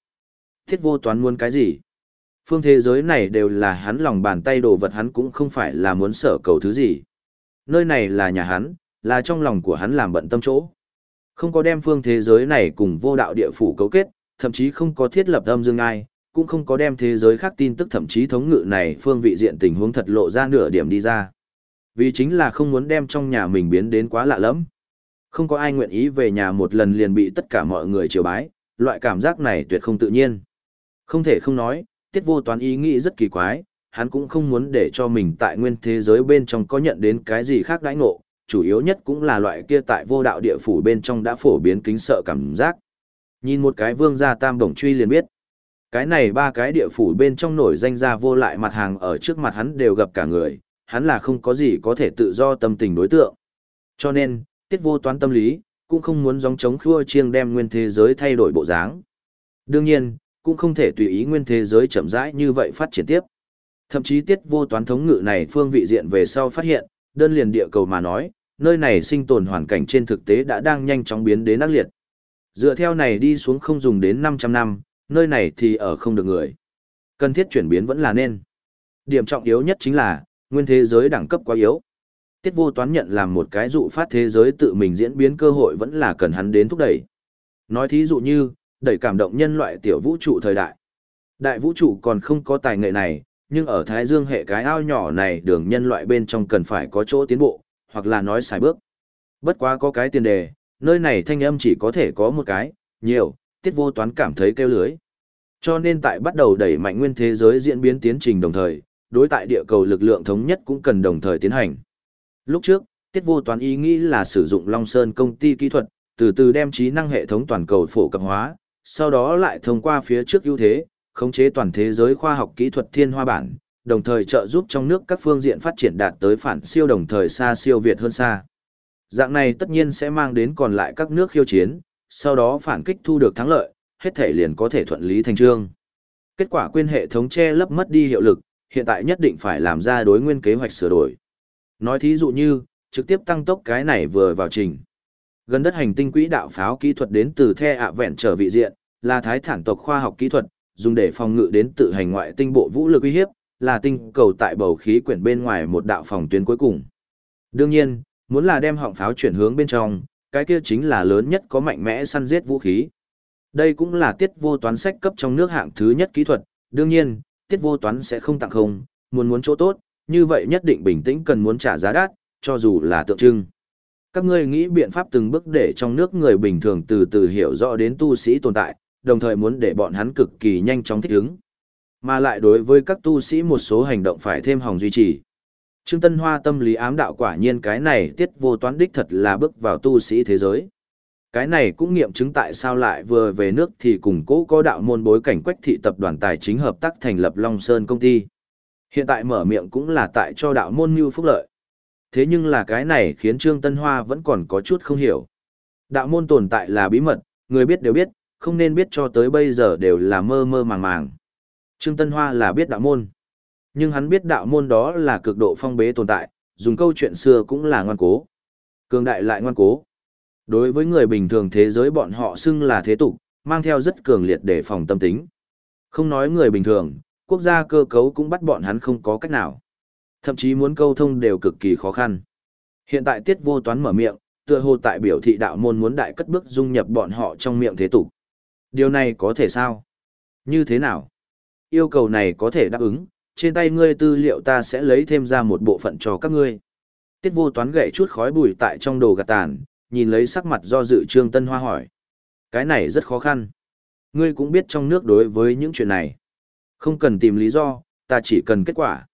Thiết vô toán muốn cái gì? Phương thế giới này đều là hắn lòng bàn tay đồ vật hắn cũng không phải là muốn sở cầu thứ gì. Nơi này là nhà hắn, là trong lòng của hắn làm bận tâm chỗ. Không có đem phương thế giới này cùng vô đạo địa phủ cấu kết, thậm chí không có thiết lập âm dương ai, cũng không có đem thế giới khác tin tức thậm chí thống ngự này phương vị diện tình huống thật lộ ra nửa điểm đi ra. Vì chính là không muốn đem trong nhà mình biến đến quá lạ lẫm Không có ai nguyện ý về nhà một lần liền bị tất cả mọi người chiều bái, loại cảm giác này tuyệt không tự nhiên. Không thể không nói, tiết vô toán ý nghĩ rất kỳ quái, hắn cũng không muốn để cho mình tại nguyên thế giới bên trong có nhận đến cái gì khác đãi ngộ, chủ yếu nhất cũng là loại kia tại vô đạo địa phủ bên trong đã phổ biến kính sợ cảm giác. Nhìn một cái vương gia tam bổng truy liền biết. Cái này ba cái địa phủ bên trong nổi danh ra vô lại mặt hàng ở trước mặt hắn đều gặp cả người, hắn là không có gì có thể tự do tâm tình đối tượng. Cho nên, tiết vô toán tâm lý, cũng không muốn giống chống khua chiêng đem nguyên thế giới thay đổi bộ dáng. Đương nhiên, cũng không thể tùy ý nguyên thế giới chậm rãi như vậy phát triển tiếp. Thậm chí tiết vô toán thống ngự này phương vị diện về sau phát hiện, đơn liền địa cầu mà nói, nơi này sinh tồn hoàn cảnh trên thực tế đã đang nhanh chóng biến đến ác liệt. Dựa theo này đi xuống không dùng đến 500 năm, nơi này thì ở không được người. Cần thiết chuyển biến vẫn là nên. Điểm trọng yếu nhất chính là, nguyên thế giới đẳng cấp quá yếu. Tiết vô toán nhận làm một cái dụ phát thế giới tự mình diễn biến cơ hội vẫn là cần hắn đến thúc đẩy. Nói thí dụ như, đẩy cảm động nhân loại tiểu vũ trụ thời đại. Đại vũ trụ còn không có tài nghệ này, nhưng ở Thái Dương hệ cái ao nhỏ này đường nhân loại bên trong cần phải có chỗ tiến bộ, hoặc là nói xài bước. Bất quá có cái tiền đề, nơi này thanh âm chỉ có thể có một cái, nhiều, tiết vô toán cảm thấy kêu lưới. Cho nên tại bắt đầu đẩy mạnh nguyên thế giới diễn biến tiến trình đồng thời, đối tại địa cầu lực lượng thống nhất cũng cần đồng thời tiến hành. Lúc trước, tiết vô toán ý nghĩ là sử dụng Long Sơn công ty kỹ thuật, từ từ đem trí năng hệ thống toàn cầu phổ cập hóa, sau đó lại thông qua phía trước ưu thế, khống chế toàn thế giới khoa học kỹ thuật thiên hoa bản, đồng thời trợ giúp trong nước các phương diện phát triển đạt tới phản siêu đồng thời xa siêu Việt hơn xa. Dạng này tất nhiên sẽ mang đến còn lại các nước khiêu chiến, sau đó phản kích thu được thắng lợi, hết thể liền có thể thuận lý thành trương. Kết quả quên hệ thống che lấp mất đi hiệu lực, hiện tại nhất định phải làm ra đối nguyên kế hoạch sửa đổi. Nói thí dụ như, trực tiếp tăng tốc cái này vừa vào trình. Gần đất hành tinh quỹ đạo pháo kỹ thuật đến từ The ạ vẹn trở vị diện, là thái thản tộc khoa học kỹ thuật, dùng để phòng ngự đến tự hành ngoại tinh bộ vũ lực uy hiếp, là tinh cầu tại bầu khí quyển bên ngoài một đạo phòng tuyến cuối cùng. Đương nhiên, muốn là đem họng pháo chuyển hướng bên trong, cái kia chính là lớn nhất có mạnh mẽ săn giết vũ khí. Đây cũng là tiết vô toán sách cấp trong nước hạng thứ nhất kỹ thuật, đương nhiên, tiết vô toán sẽ không tặng không, muốn muốn chỗ tốt, như vậy nhất định bình tĩnh cần muốn trả giá đắt, cho dù là tượng trưng. Các ngươi nghĩ biện pháp từng bước để trong nước người bình thường từ từ hiểu rõ đến tu sĩ tồn tại, đồng thời muốn để bọn hắn cực kỳ nhanh chóng thích ứng. Mà lại đối với các tu sĩ một số hành động phải thêm hòng duy trì. Trương Tân Hoa tâm lý ám đạo quả nhiên cái này tiết vô toán đích thật là bước vào tu sĩ thế giới. Cái này cũng nghiệm chứng tại sao lại vừa về nước thì cùng cố có đạo môn bối cảnh quách thị tập đoàn tài chính hợp tác thành lập Long Sơn công ty. Hiện tại mở miệng cũng là tại cho đạo môn mưu phúc lợi. Thế nhưng là cái này khiến Trương Tân Hoa vẫn còn có chút không hiểu. Đạo môn tồn tại là bí mật, người biết đều biết, không nên biết cho tới bây giờ đều là mơ mơ màng màng. Trương Tân Hoa là biết đạo môn. Nhưng hắn biết đạo môn đó là cực độ phong bế tồn tại, dùng câu chuyện xưa cũng là ngoan cố. Cường đại lại ngoan cố. Đối với người bình thường thế giới bọn họ xưng là thế tục, mang theo rất cường liệt để phòng tâm tính. Không nói người bình thường, quốc gia cơ cấu cũng bắt bọn hắn không có cách nào. Thậm chí muốn câu thông đều cực kỳ khó khăn. Hiện tại tiết vô toán mở miệng, tựa hồ tại biểu thị đạo môn muốn đại cất bước dung nhập bọn họ trong miệng thế tục. Điều này có thể sao? Như thế nào? Yêu cầu này có thể đáp ứng, trên tay ngươi tư liệu ta sẽ lấy thêm ra một bộ phận cho các ngươi. Tiết vô toán gậy chút khói bụi tại trong đồ gạt tàn, nhìn lấy sắc mặt do dự Trương Tân Hoa hỏi. Cái này rất khó khăn. Ngươi cũng biết trong nước đối với những chuyện này. Không cần tìm lý do, ta chỉ cần kết quả.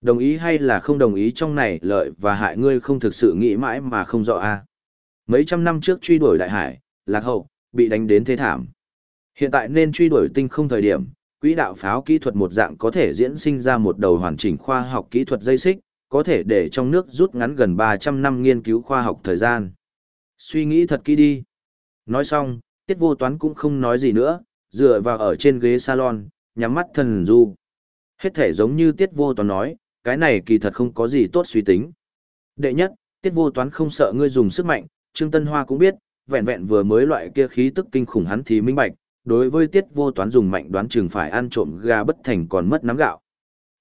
Đồng ý hay là không đồng ý trong này lợi và hại ngươi không thực sự nghĩ mãi mà không rõ a à. Mấy trăm năm trước truy đuổi đại hải, lạc hậu, bị đánh đến thế thảm. Hiện tại nên truy đuổi tinh không thời điểm, quỹ đạo pháo kỹ thuật một dạng có thể diễn sinh ra một đầu hoàn chỉnh khoa học kỹ thuật dây xích, có thể để trong nước rút ngắn gần 300 năm nghiên cứu khoa học thời gian. Suy nghĩ thật kỹ đi. Nói xong, tiết vô toán cũng không nói gì nữa, dựa vào ở trên ghế salon, nhắm mắt thần du. Hết thể giống như tiết vô toán nói, cái này kỳ thật không có gì tốt suy tính. Đệ nhất, tiết vô toán không sợ ngươi dùng sức mạnh, Trương Tân Hoa cũng biết, vẹn vẹn vừa mới loại kia khí tức kinh khủng hắn thì minh bạch, đối với tiết vô toán dùng mạnh đoán chừng phải ăn trộm gà bất thành còn mất nắm gạo.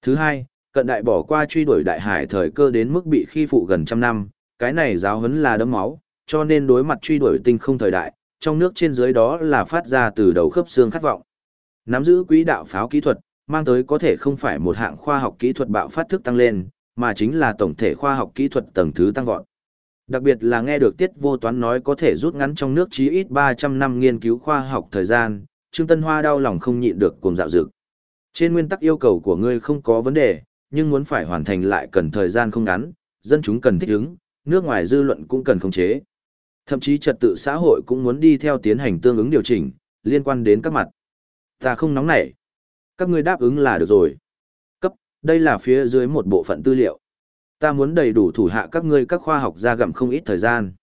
Thứ hai, cận đại bỏ qua truy đuổi đại hải thời cơ đến mức bị khi phụ gần trăm năm, cái này giáo huấn là đấm máu, cho nên đối mặt truy đuổi tinh không thời đại, trong nước trên dưới đó là phát ra từ đầu khớp xương khát vọng. Nắm giữ quỹ đạo pháo kỹ thuật, mang tới có thể không phải một hạng khoa học kỹ thuật bạo phát thức tăng lên, mà chính là tổng thể khoa học kỹ thuật tầng thứ tăng vọt. Đặc biệt là nghe được Tiết Vô Toán nói có thể rút ngắn trong nước chí ít 300 năm nghiên cứu khoa học thời gian, Trương Tân Hoa đau lòng không nhịn được cuồng dạo dực. Trên nguyên tắc yêu cầu của ngươi không có vấn đề, nhưng muốn phải hoàn thành lại cần thời gian không ngắn, dân chúng cần thích ứng, nước ngoài dư luận cũng cần khống chế. Thậm chí trật tự xã hội cũng muốn đi theo tiến hành tương ứng điều chỉnh, liên quan đến các mặt. Ta không nóng nảy. Các ngươi đáp ứng là được rồi. Cấp, đây là phía dưới một bộ phận tư liệu. Ta muốn đầy đủ thủ hạ các ngươi các khoa học gia gặm không ít thời gian.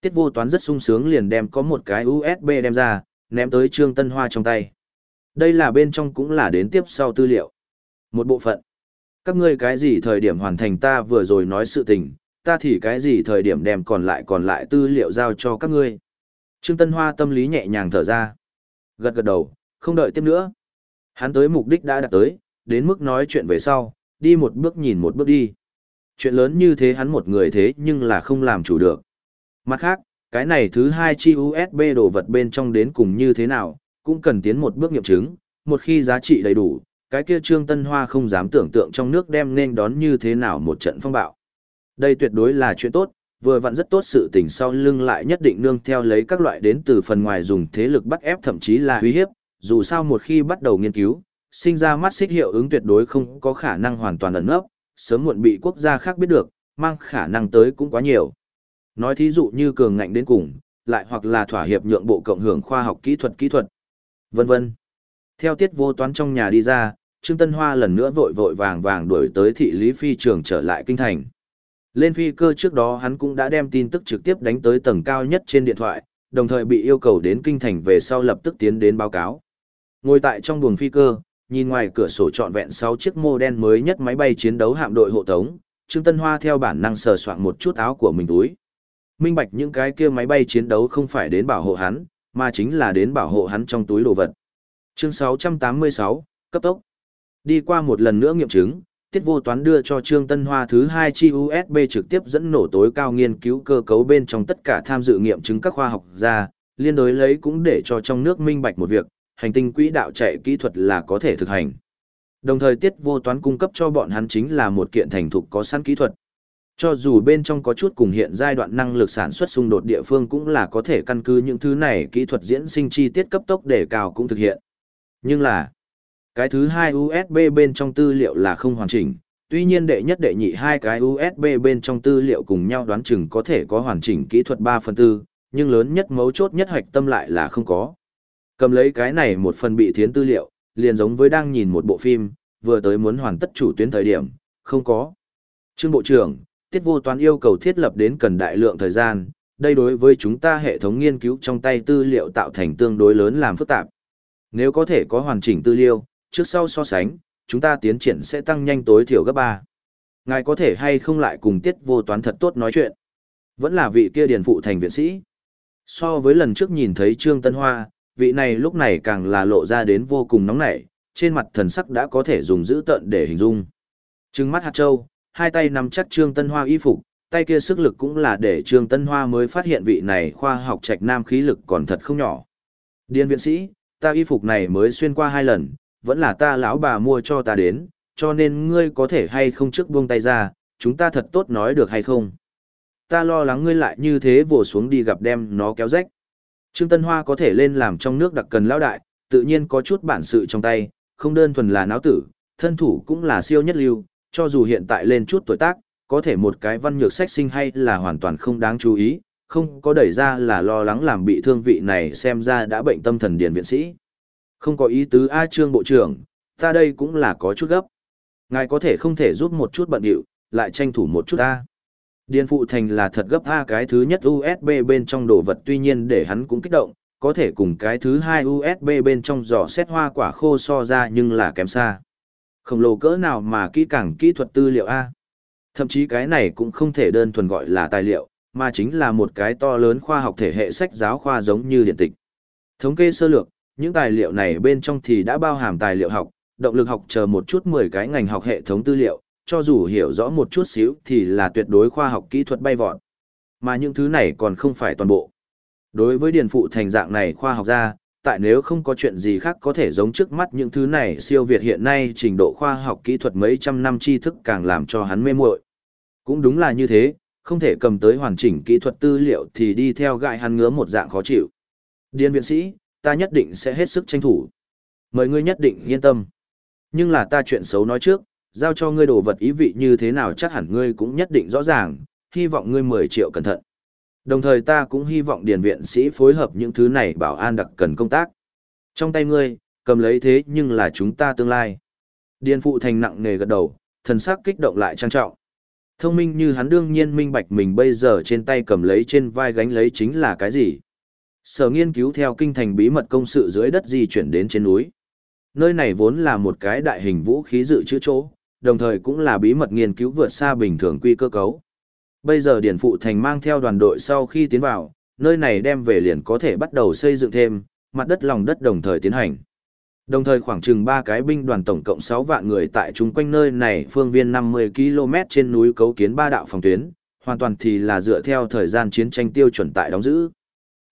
Tiết vô toán rất sung sướng liền đem có một cái USB đem ra, ném tới Trương Tân Hoa trong tay. Đây là bên trong cũng là đến tiếp sau tư liệu. Một bộ phận. Các ngươi cái gì thời điểm hoàn thành ta vừa rồi nói sự tình, ta thì cái gì thời điểm đem còn lại còn lại tư liệu giao cho các ngươi. Trương Tân Hoa tâm lý nhẹ nhàng thở ra. Gật gật đầu, không đợi tiếp nữa. Hắn tới mục đích đã đạt tới, đến mức nói chuyện về sau, đi một bước nhìn một bước đi. Chuyện lớn như thế hắn một người thế nhưng là không làm chủ được. Mặt khác, cái này thứ hai chi USB đồ vật bên trong đến cùng như thế nào, cũng cần tiến một bước nghiệm chứng, một khi giá trị đầy đủ, cái kia Trương Tân Hoa không dám tưởng tượng trong nước đem nên đón như thế nào một trận phong bạo. Đây tuyệt đối là chuyện tốt, vừa vặn rất tốt sự tình sau lưng lại nhất định nương theo lấy các loại đến từ phần ngoài dùng thế lực bắt ép thậm chí là uy hiếp, dù sao một khi bắt đầu nghiên cứu, sinh ra mắt xích hiệu ứng tuyệt đối không có khả năng hoàn toàn ẩn nấp, sớm muộn bị quốc gia khác biết được, mang khả năng tới cũng quá nhiều. Nói thí dụ như cường ngạnh đến cùng, lại hoặc là thỏa hiệp nhượng bộ cộng hưởng khoa học kỹ thuật kỹ thuật, vân vân. Theo tiết vô toán trong nhà đi ra, Trương Tân Hoa lần nữa vội vội vàng vàng đuổi tới thị lý phi trường trở lại kinh thành. Lên phi cơ trước đó hắn cũng đã đem tin tức trực tiếp đánh tới tầng cao nhất trên điện thoại, đồng thời bị yêu cầu đến kinh thành về sau lập tức tiến đến báo cáo. Ngồi tại trong buồng phi cơ, nhìn ngoài cửa sổ trọn vẹn 6 chiếc mô đen mới nhất máy bay chiến đấu hạm đội hộ tống, Trương Tân Hoa theo bản năng sờ soạn một chút áo của mình túi. Minh bạch những cái kia máy bay chiến đấu không phải đến bảo hộ hắn, mà chính là đến bảo hộ hắn trong túi đồ vật. Chương 686, cấp tốc. Đi qua một lần nữa nghiệm chứng, Tiết Vô Toán đưa cho Trương Tân Hoa thứ hai chi USB trực tiếp dẫn nổ tối cao nghiên cứu cơ cấu bên trong tất cả tham dự nghiệm chứng các khoa học gia, liên đối lấy cũng để cho trong nước minh bạch một việc, hành tinh quỹ đạo chạy kỹ thuật là có thể thực hành. Đồng thời Tiết Vô Toán cung cấp cho bọn hắn chính là một kiện thành thục có sẵn kỹ thuật. Cho dù bên trong có chút cùng hiện giai đoạn năng lực sản xuất xung đột địa phương cũng là có thể căn cứ những thứ này kỹ thuật diễn sinh chi tiết cấp tốc để cao cũng thực hiện. Nhưng là, cái thứ hai USB bên trong tư liệu là không hoàn chỉnh, tuy nhiên đệ nhất đệ nhị hai cái USB bên trong tư liệu cùng nhau đoán chừng có thể có hoàn chỉnh kỹ thuật 3 phần tư, nhưng lớn nhất mấu chốt nhất hoạch tâm lại là không có. Cầm lấy cái này một phần bị thiến tư liệu, liền giống với đang nhìn một bộ phim, vừa tới muốn hoàn tất chủ tuyến thời điểm, không có. Trương Bộ trưởng, Tiết Vô Toán yêu cầu thiết lập đến cần đại lượng thời gian, đây đối với chúng ta hệ thống nghiên cứu trong tay tư liệu tạo thành tương đối lớn làm phức tạp. Nếu có thể có hoàn chỉnh tư liệu, trước sau so sánh, chúng ta tiến triển sẽ tăng nhanh tối thiểu gấp 3. Ngài có thể hay không lại cùng tiết vô toán thật tốt nói chuyện. Vẫn là vị kia điền phụ thành viện sĩ. So với lần trước nhìn thấy Trương Tân Hoa, vị này lúc này càng là lộ ra đến vô cùng nóng nảy, trên mặt thần sắc đã có thể dùng dữ tợn để hình dung. Trừng mắt hạt châu, hai tay nắm chắc Trương Tân Hoa y phục, tay kia sức lực cũng là để Trương Tân Hoa mới phát hiện vị này khoa học trạch nam khí lực còn thật không nhỏ. Điên viện sĩ, ta y phục này mới xuyên qua hai lần, vẫn là ta lão bà mua cho ta đến, cho nên ngươi có thể hay không trước buông tay ra, chúng ta thật tốt nói được hay không. Ta lo lắng ngươi lại như thế vồ xuống đi gặp đem nó kéo rách. Trương Tân Hoa có thể lên làm trong nước đặc cần lão đại, tự nhiên có chút bản sự trong tay, không đơn thuần là náo tử, thân thủ cũng là siêu nhất lưu, cho dù hiện tại lên chút tuổi tác, có thể một cái văn nhược sách sinh hay là hoàn toàn không đáng chú ý, không có đẩy ra là lo lắng làm bị thương vị này xem ra đã bệnh tâm thần điền viện sĩ. Không có ý tứ A Trương Bộ trưởng, ta đây cũng là có chút gấp. Ngài có thể không thể giúp một chút bận điệu, lại tranh thủ một chút A. Điền Phụ Thành là thật gấp A cái thứ nhất USB bên trong đồ vật tuy nhiên để hắn cũng kích động, có thể cùng cái thứ hai USB bên trong giỏ xét hoa quả khô so ra nhưng là kém xa. Khổng lồ cỡ nào mà kỹ càng kỹ thuật tư liệu A. Thậm chí cái này cũng không thể đơn thuần gọi là tài liệu, mà chính là một cái to lớn khoa học thể hệ sách giáo khoa giống như điện tịch. Thống kê sơ lược, những tài liệu này bên trong thì đã bao hàm tài liệu học, động lực học chờ một chút 10 cái ngành học hệ thống tư liệu, cho dù hiểu rõ một chút xíu thì là tuyệt đối khoa học kỹ thuật bay vọt. Mà những thứ này còn không phải toàn bộ. Đối với điền phụ thành dạng này khoa học gia, tại nếu không có chuyện gì khác có thể giống trước mắt những thứ này siêu việt hiện nay trình độ khoa học kỹ thuật mấy trăm năm tri thức càng làm cho hắn mê muội. Cũng đúng là như thế, không thể cầm tới hoàn chỉnh kỹ thuật tư liệu thì đi theo gại hắn ngứa một dạng khó chịu. Điền viện sĩ, ta nhất định sẽ hết sức tranh thủ. Mời ngươi nhất định yên tâm. Nhưng là ta chuyện xấu nói trước, giao cho ngươi đồ vật ý vị như thế nào chắc hẳn ngươi cũng nhất định rõ ràng, hy vọng ngươi 10 triệu cẩn thận. Đồng thời ta cũng hy vọng điền viện sĩ phối hợp những thứ này bảo an đặc cần công tác. Trong tay ngươi, cầm lấy thế nhưng là chúng ta tương lai. Điền phụ thành nặng nề gật đầu, thần sắc kích động lại trang trọng. Thông minh như hắn đương nhiên minh bạch mình bây giờ trên tay cầm lấy trên vai gánh lấy chính là cái gì. Sở nghiên cứu theo kinh thành bí mật công sự dưới đất di chuyển đến trên núi. Nơi này vốn là một cái đại hình vũ khí dự trữ chỗ, đồng thời cũng là bí mật nghiên cứu vượt xa bình thường quy cơ cấu. Bây giờ Điển Phụ Thành mang theo đoàn đội sau khi tiến vào, nơi này đem về liền có thể bắt đầu xây dựng thêm, mặt đất lòng đất đồng thời tiến hành. Đồng thời khoảng chừng 3 cái binh đoàn tổng cộng 6 vạn người tại chung quanh nơi này phương viên 50 km trên núi cấu kiến ba đạo phòng tuyến, hoàn toàn thì là dựa theo thời gian chiến tranh tiêu chuẩn tại đóng giữ.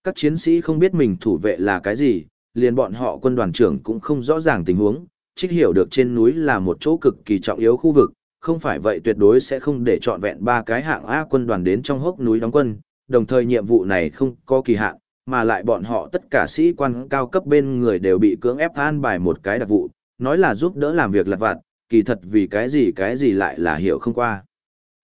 Các chiến sĩ không biết mình thủ vệ là cái gì, liền bọn họ quân đoàn trưởng cũng không rõ ràng tình huống, trích hiểu được trên núi là một chỗ cực kỳ trọng yếu khu vực, không phải vậy tuyệt đối sẽ không để trọn vẹn ba cái hạng A quân đoàn đến trong hốc núi đóng quân, đồng thời nhiệm vụ này không có kỳ hạn, mà lại bọn họ tất cả sĩ quan cao cấp bên người đều bị cưỡng ép an bài một cái đặc vụ, nói là giúp đỡ làm việc lặt vặt, kỳ thật vì cái gì cái gì lại là hiểu không qua.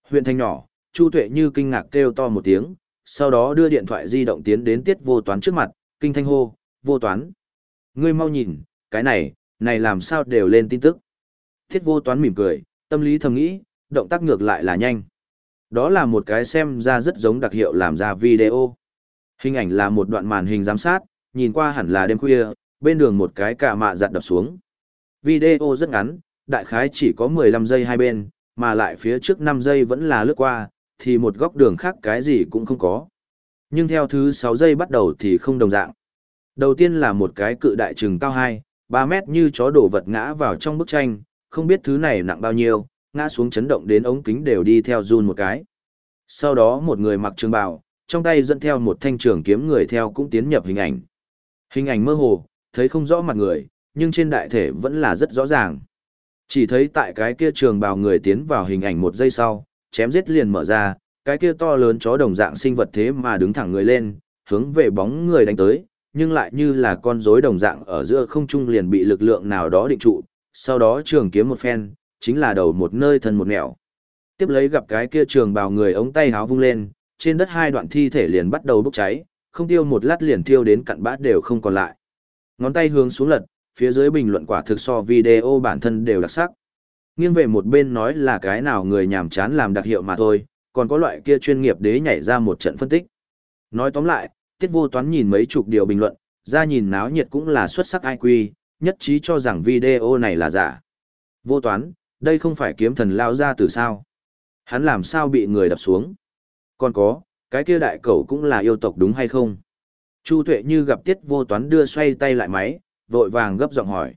Huyện thanh nhỏ, Chu Tuệ như kinh ngạc kêu to một tiếng, sau đó đưa điện thoại di động tiến đến tiết vô toán trước mặt, kinh thanh hô, vô toán. Ngươi mau nhìn, cái này, này làm sao đều lên tin tức. Thiết vô toán mỉm cười, tâm lý thầm nghĩ, động tác ngược lại là nhanh. Đó là một cái xem ra rất giống đặc hiệu làm ra video. Hình ảnh là một đoạn màn hình giám sát, nhìn qua hẳn là đêm khuya, bên đường một cái cả mạ giặt đập xuống. Video rất ngắn, đại khái chỉ có 15 giây hai bên, mà lại phía trước 5 giây vẫn là lướt qua, thì một góc đường khác cái gì cũng không có. Nhưng theo thứ 6 giây bắt đầu thì không đồng dạng. Đầu tiên là một cái cự đại trừng cao 2, 3 mét như chó đổ vật ngã vào trong bức tranh, không biết thứ này nặng bao nhiêu, ngã xuống chấn động đến ống kính đều đi theo run một cái. Sau đó một người mặc trường bào, trong tay dẫn theo một thanh trường kiếm người theo cũng tiến nhập hình ảnh. Hình ảnh mơ hồ, thấy không rõ mặt người, nhưng trên đại thể vẫn là rất rõ ràng. Chỉ thấy tại cái kia trường bào người tiến vào hình ảnh một giây sau, chém giết liền mở ra, cái kia to lớn chó đồng dạng sinh vật thế mà đứng thẳng người lên, hướng về bóng người đánh tới, nhưng lại như là con rối đồng dạng ở giữa không trung liền bị lực lượng nào đó định trụ, sau đó trường kiếm một phen, chính là đầu một nơi thân một nẻo. Tiếp lấy gặp cái kia trường bào người ống tay háo vung lên, trên đất hai đoạn thi thể liền bắt đầu bốc cháy, không tiêu một lát liền tiêu đến cặn bát đều không còn lại. Ngón tay hướng xuống lật, phía dưới bình luận quả thực so video bản thân đều đặc sắc. Nghiêng về một bên nói là cái nào người nhàm chán làm đặc hiệu mà thôi, còn có loại kia chuyên nghiệp đế nhảy ra một trận phân tích. Nói tóm lại, tiết vô toán nhìn mấy chục điều bình luận, ra nhìn náo nhiệt cũng là xuất sắc ai quy, nhất trí cho rằng video này là giả. Vô toán, đây không phải kiếm thần lao ra từ sao. Hắn làm sao bị người đập xuống. Còn có, cái kia đại cẩu cũng là yêu tộc đúng hay không? Chu tuệ như gặp tiết vô toán đưa xoay tay lại máy, vội vàng gấp giọng hỏi.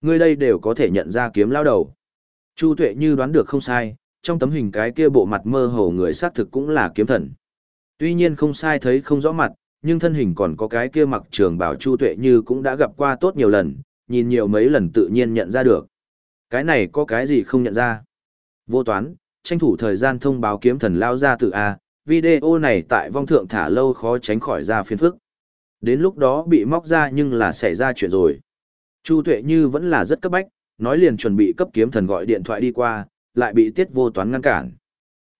Ngươi đây đều có thể nhận ra kiếm lao đầu. Chu tuệ như đoán được không sai, trong tấm hình cái kia bộ mặt mơ hồ người xác thực cũng là kiếm thần. Tuy nhiên không sai thấy không rõ mặt, nhưng thân hình còn có cái kia mặc trường bảo Chu Tuệ Như cũng đã gặp qua tốt nhiều lần, nhìn nhiều mấy lần tự nhiên nhận ra được. Cái này có cái gì không nhận ra? Vô toán, tranh thủ thời gian thông báo kiếm thần lao ra từ A, video này tại vong thượng thả lâu khó tránh khỏi ra phiền phức. Đến lúc đó bị móc ra nhưng là xảy ra chuyện rồi. Chu Tuệ Như vẫn là rất cấp bách, nói liền chuẩn bị cấp kiếm thần gọi điện thoại đi qua, lại bị tiết vô toán ngăn cản.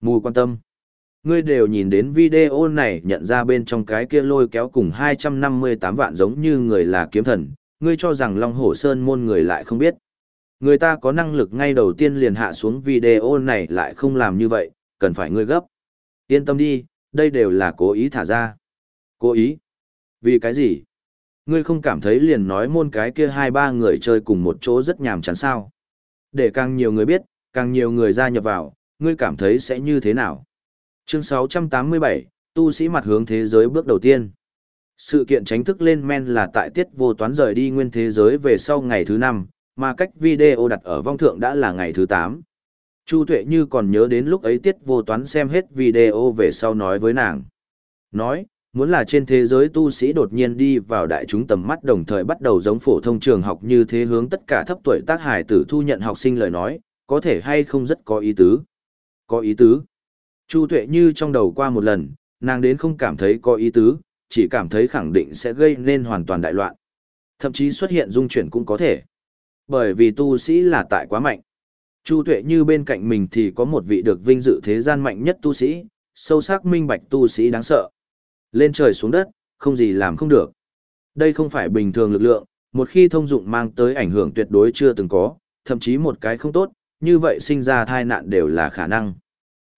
Mù quan tâm. Ngươi đều nhìn đến video này nhận ra bên trong cái kia lôi kéo cùng 258 vạn giống như người là kiếm thần, ngươi cho rằng Long Hổ Sơn môn người lại không biết. Người ta có năng lực ngay đầu tiên liền hạ xuống video này lại không làm như vậy, cần phải ngươi gấp. Yên tâm đi, đây đều là cố ý thả ra. Cố ý? Vì cái gì? Ngươi không cảm thấy liền nói môn cái kia hai ba người chơi cùng một chỗ rất nhàm chán sao? Để càng nhiều người biết, càng nhiều người gia nhập vào, ngươi cảm thấy sẽ như thế nào? Chương 687, tu sĩ mặt hướng thế giới bước đầu tiên. Sự kiện tránh thức lên men là tại tiết vô toán rời đi nguyên thế giới về sau ngày thứ năm, mà cách video đặt ở vong thượng đã là ngày thứ 8. Chu Tuệ như còn nhớ đến lúc ấy tiết vô toán xem hết video về sau nói với nàng. Nói, muốn là trên thế giới tu sĩ đột nhiên đi vào đại chúng tầm mắt đồng thời bắt đầu giống phổ thông trường học như thế hướng tất cả thấp tuổi tác hải tử thu nhận học sinh lời nói, có thể hay không rất có ý tứ. Có ý tứ. Chu Tuệ như trong đầu qua một lần, nàng đến không cảm thấy có ý tứ, chỉ cảm thấy khẳng định sẽ gây nên hoàn toàn đại loạn. Thậm chí xuất hiện dung chuyển cũng có thể. Bởi vì tu sĩ là tại quá mạnh. Chu Tuệ như bên cạnh mình thì có một vị được vinh dự thế gian mạnh nhất tu sĩ, sâu sắc minh bạch tu sĩ đáng sợ. Lên trời xuống đất, không gì làm không được. Đây không phải bình thường lực lượng, một khi thông dụng mang tới ảnh hưởng tuyệt đối chưa từng có, thậm chí một cái không tốt, như vậy sinh ra thai nạn đều là khả năng.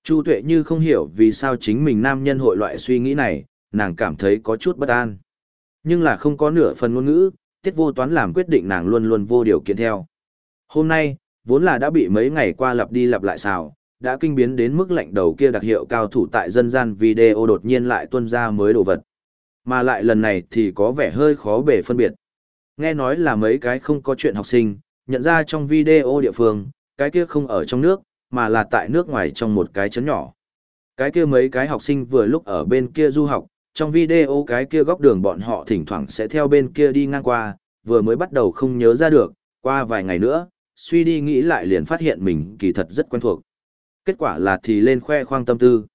Chu Tuệ như không hiểu vì sao chính mình nam nhân hội loại suy nghĩ này, nàng cảm thấy có chút bất an. Nhưng là không có nửa phần ngôn ngữ, tiết vô toán làm quyết định nàng luôn luôn vô điều kiện theo. Hôm nay, vốn là đã bị mấy ngày qua lặp đi lặp lại xào, đã kinh biến đến mức lạnh đầu kia đặc hiệu cao thủ tại dân gian video đột nhiên lại tuân ra mới đồ vật. Mà lại lần này thì có vẻ hơi khó bể phân biệt. Nghe nói là mấy cái không có chuyện học sinh, nhận ra trong video địa phương, cái kia không ở trong nước, mà là tại nước ngoài trong một cái chấn nhỏ. Cái kia mấy cái học sinh vừa lúc ở bên kia du học, trong video cái kia góc đường bọn họ thỉnh thoảng sẽ theo bên kia đi ngang qua, vừa mới bắt đầu không nhớ ra được, qua vài ngày nữa, suy đi nghĩ lại liền phát hiện mình kỳ thật rất quen thuộc. Kết quả là thì lên khoe khoang tâm tư.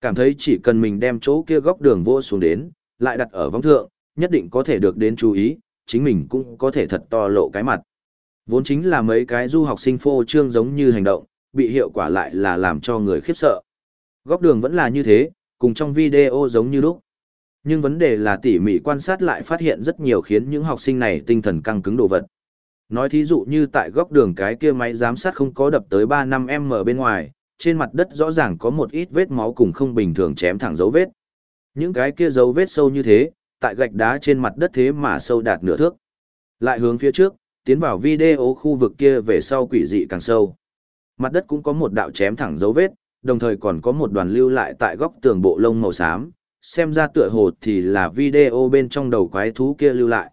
Cảm thấy chỉ cần mình đem chỗ kia góc đường vô xuống đến, lại đặt ở vong thượng, nhất định có thể được đến chú ý, chính mình cũng có thể thật to lộ cái mặt. Vốn chính là mấy cái du học sinh phô trương giống như hành động, bị hiệu quả lại là làm cho người khiếp sợ. Góc đường vẫn là như thế, cùng trong video giống như lúc. Nhưng vấn đề là tỉ mỉ quan sát lại phát hiện rất nhiều khiến những học sinh này tinh thần căng cứng đồ vật. Nói thí dụ như tại góc đường cái kia máy giám sát không có đập tới 3 năm m bên ngoài, trên mặt đất rõ ràng có một ít vết máu cùng không bình thường chém thẳng dấu vết. Những cái kia dấu vết sâu như thế, tại gạch đá trên mặt đất thế mà sâu đạt nửa thước. Lại hướng phía trước, tiến vào video khu vực kia về sau quỷ dị càng sâu. Mặt đất cũng có một đạo chém thẳng dấu vết, đồng thời còn có một đoàn lưu lại tại góc tường bộ lông màu xám, xem ra tựa hồ thì là video bên trong đầu quái thú kia lưu lại.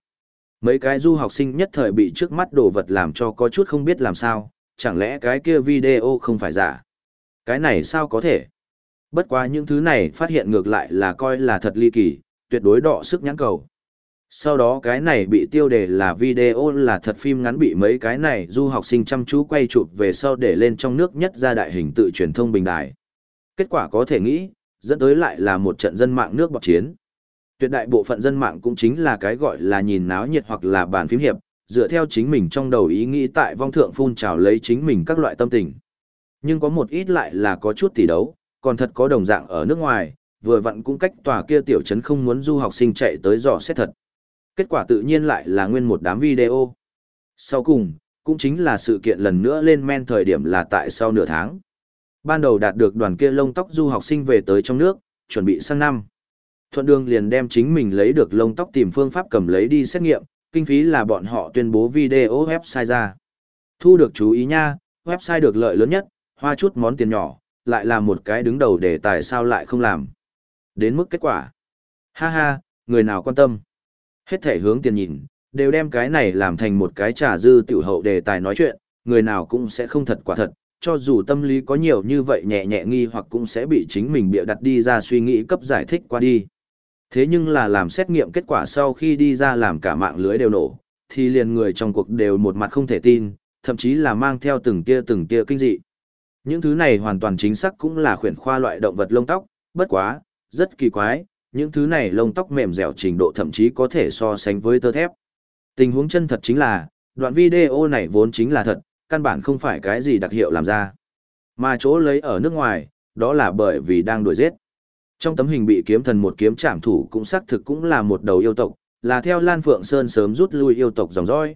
Mấy cái du học sinh nhất thời bị trước mắt đồ vật làm cho có chút không biết làm sao, chẳng lẽ cái kia video không phải giả. Cái này sao có thể? Bất quá những thứ này phát hiện ngược lại là coi là thật ly kỳ, tuyệt đối đọ sức nhãn cầu. Sau đó cái này bị tiêu đề là video là thật phim ngắn bị mấy cái này du học sinh chăm chú quay chụp về sau để lên trong nước nhất ra đại hình tự truyền thông bình đại. Kết quả có thể nghĩ, dẫn tới lại là một trận dân mạng nước bọc chiến. Tuyệt đại bộ phận dân mạng cũng chính là cái gọi là nhìn náo nhiệt hoặc là bàn phím hiệp, dựa theo chính mình trong đầu ý nghĩ tại vong thượng phun trào lấy chính mình các loại tâm tình. Nhưng có một ít lại là có chút tỷ đấu, còn thật có đồng dạng ở nước ngoài, vừa vặn cũng cách tòa kia tiểu trấn không muốn du học sinh chạy tới dò xét thật. Kết quả tự nhiên lại là nguyên một đám video. Sau cùng, cũng chính là sự kiện lần nữa lên men thời điểm là tại sau nửa tháng. Ban đầu đạt được đoàn kia lông tóc du học sinh về tới trong nước, chuẩn bị sang năm. Thuận đường liền đem chính mình lấy được lông tóc tìm phương pháp cầm lấy đi xét nghiệm, kinh phí là bọn họ tuyên bố video website ra. Thu được chú ý nha, website được lợi lớn nhất, hoa chút món tiền nhỏ, lại là một cái đứng đầu để tại sao lại không làm. Đến mức kết quả. Ha ha, người nào quan tâm. Hết thể hướng tiền nhìn, đều đem cái này làm thành một cái trà dư tiểu hậu đề tài nói chuyện, người nào cũng sẽ không thật quả thật, cho dù tâm lý có nhiều như vậy nhẹ nhẹ nghi hoặc cũng sẽ bị chính mình bịa đặt đi ra suy nghĩ cấp giải thích qua đi. Thế nhưng là làm xét nghiệm kết quả sau khi đi ra làm cả mạng lưới đều nổ, thì liền người trong cuộc đều một mặt không thể tin, thậm chí là mang theo từng tia từng tia kinh dị. Những thứ này hoàn toàn chính xác cũng là khuyển khoa loại động vật lông tóc, bất quá, rất kỳ quái, những thứ này lông tóc mềm dẻo trình độ thậm chí có thể so sánh với tơ thép. Tình huống chân thật chính là, đoạn video này vốn chính là thật, căn bản không phải cái gì đặc hiệu làm ra. Mà chỗ lấy ở nước ngoài, đó là bởi vì đang đuổi giết. Trong tấm hình bị kiếm thần một kiếm trảm thủ cũng xác thực cũng là một đầu yêu tộc, là theo Lan Phượng Sơn sớm rút lui yêu tộc dòng dõi.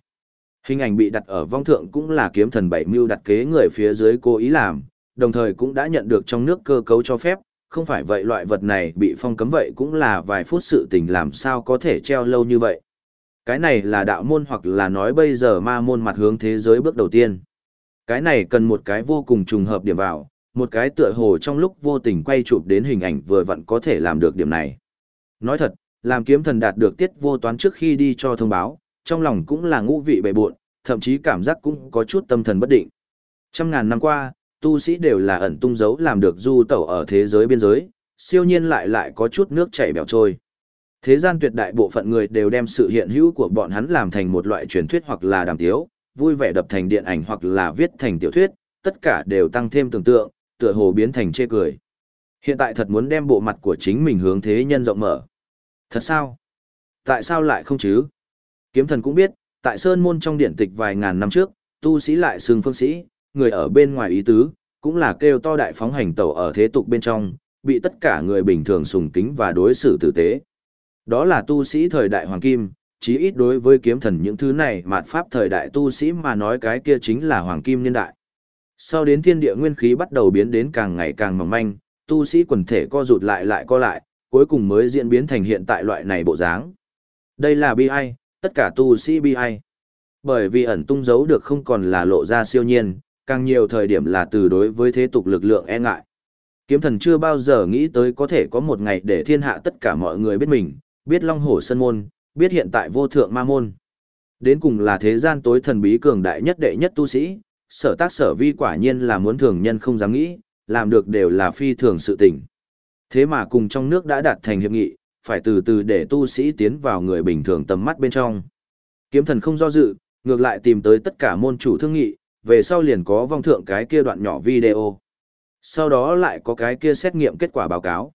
Hình ảnh bị đặt ở vong thượng cũng là kiếm thần bảy mưu đặt kế người phía dưới cố ý làm, đồng thời cũng đã nhận được trong nước cơ cấu cho phép, không phải vậy loại vật này bị phong cấm vậy cũng là vài phút sự tình làm sao có thể treo lâu như vậy. Cái này là đạo môn hoặc là nói bây giờ ma môn mặt hướng thế giới bước đầu tiên. Cái này cần một cái vô cùng trùng hợp điểm vào, một cái tựa hồ trong lúc vô tình quay chụp đến hình ảnh vừa vặn có thể làm được điểm này. Nói thật, làm kiếm thần đạt được tiết vô toán trước khi đi cho thông báo, trong lòng cũng là ngũ vị bệ buộn, thậm chí cảm giác cũng có chút tâm thần bất định. Trăm ngàn năm qua, tu sĩ đều là ẩn tung dấu làm được du tẩu ở thế giới biên giới, siêu nhiên lại lại có chút nước chảy bèo trôi. Thế gian tuyệt đại bộ phận người đều đem sự hiện hữu của bọn hắn làm thành một loại truyền thuyết hoặc là đàm tiếu, vui vẻ đập thành điện ảnh hoặc là viết thành tiểu thuyết, tất cả đều tăng thêm tưởng tượng, tựa hồ biến thành chê cười. Hiện tại thật muốn đem bộ mặt của chính mình hướng thế nhân rộng mở. Thật sao? Tại sao lại không chứ? Kiếm thần cũng biết, tại Sơn Môn trong điện tịch vài ngàn năm trước, tu sĩ lại xưng phương sĩ, người ở bên ngoài ý tứ, cũng là kêu to đại phóng hành tẩu ở thế tục bên trong, bị tất cả người bình thường sùng kính và đối xử tử tế. Đó là tu sĩ thời đại hoàng kim, chí ít đối với kiếm thần những thứ này mạt pháp thời đại tu sĩ mà nói cái kia chính là hoàng kim niên đại. Sau đến thiên địa nguyên khí bắt đầu biến đến càng ngày càng mỏng manh, tu sĩ quần thể co rụt lại lại co lại, cuối cùng mới diễn biến thành hiện tại loại này bộ dáng. Đây là bi ai, tất cả tu sĩ bi ai. Bởi vì ẩn tung giấu được không còn là lộ ra siêu nhiên, càng nhiều thời điểm là từ đối với thế tục lực lượng e ngại. Kiếm thần chưa bao giờ nghĩ tới có thể có một ngày để thiên hạ tất cả mọi người biết mình, biết Long Hổ Sơn Môn, biết hiện tại vô thượng ma môn. Đến cùng là thế gian tối thần bí cường đại nhất đệ nhất tu sĩ, sở tác sở vi quả nhiên là muốn thường nhân không dám nghĩ, làm được đều là phi thường sự tình. Thế mà cùng trong nước đã đạt thành hiệp nghị, phải từ từ để tu sĩ tiến vào người bình thường tầm mắt bên trong. Kiếm thần không do dự, ngược lại tìm tới tất cả môn chủ thương nghị, về sau liền có vong thượng cái kia đoạn nhỏ video. Sau đó lại có cái kia xét nghiệm kết quả báo cáo.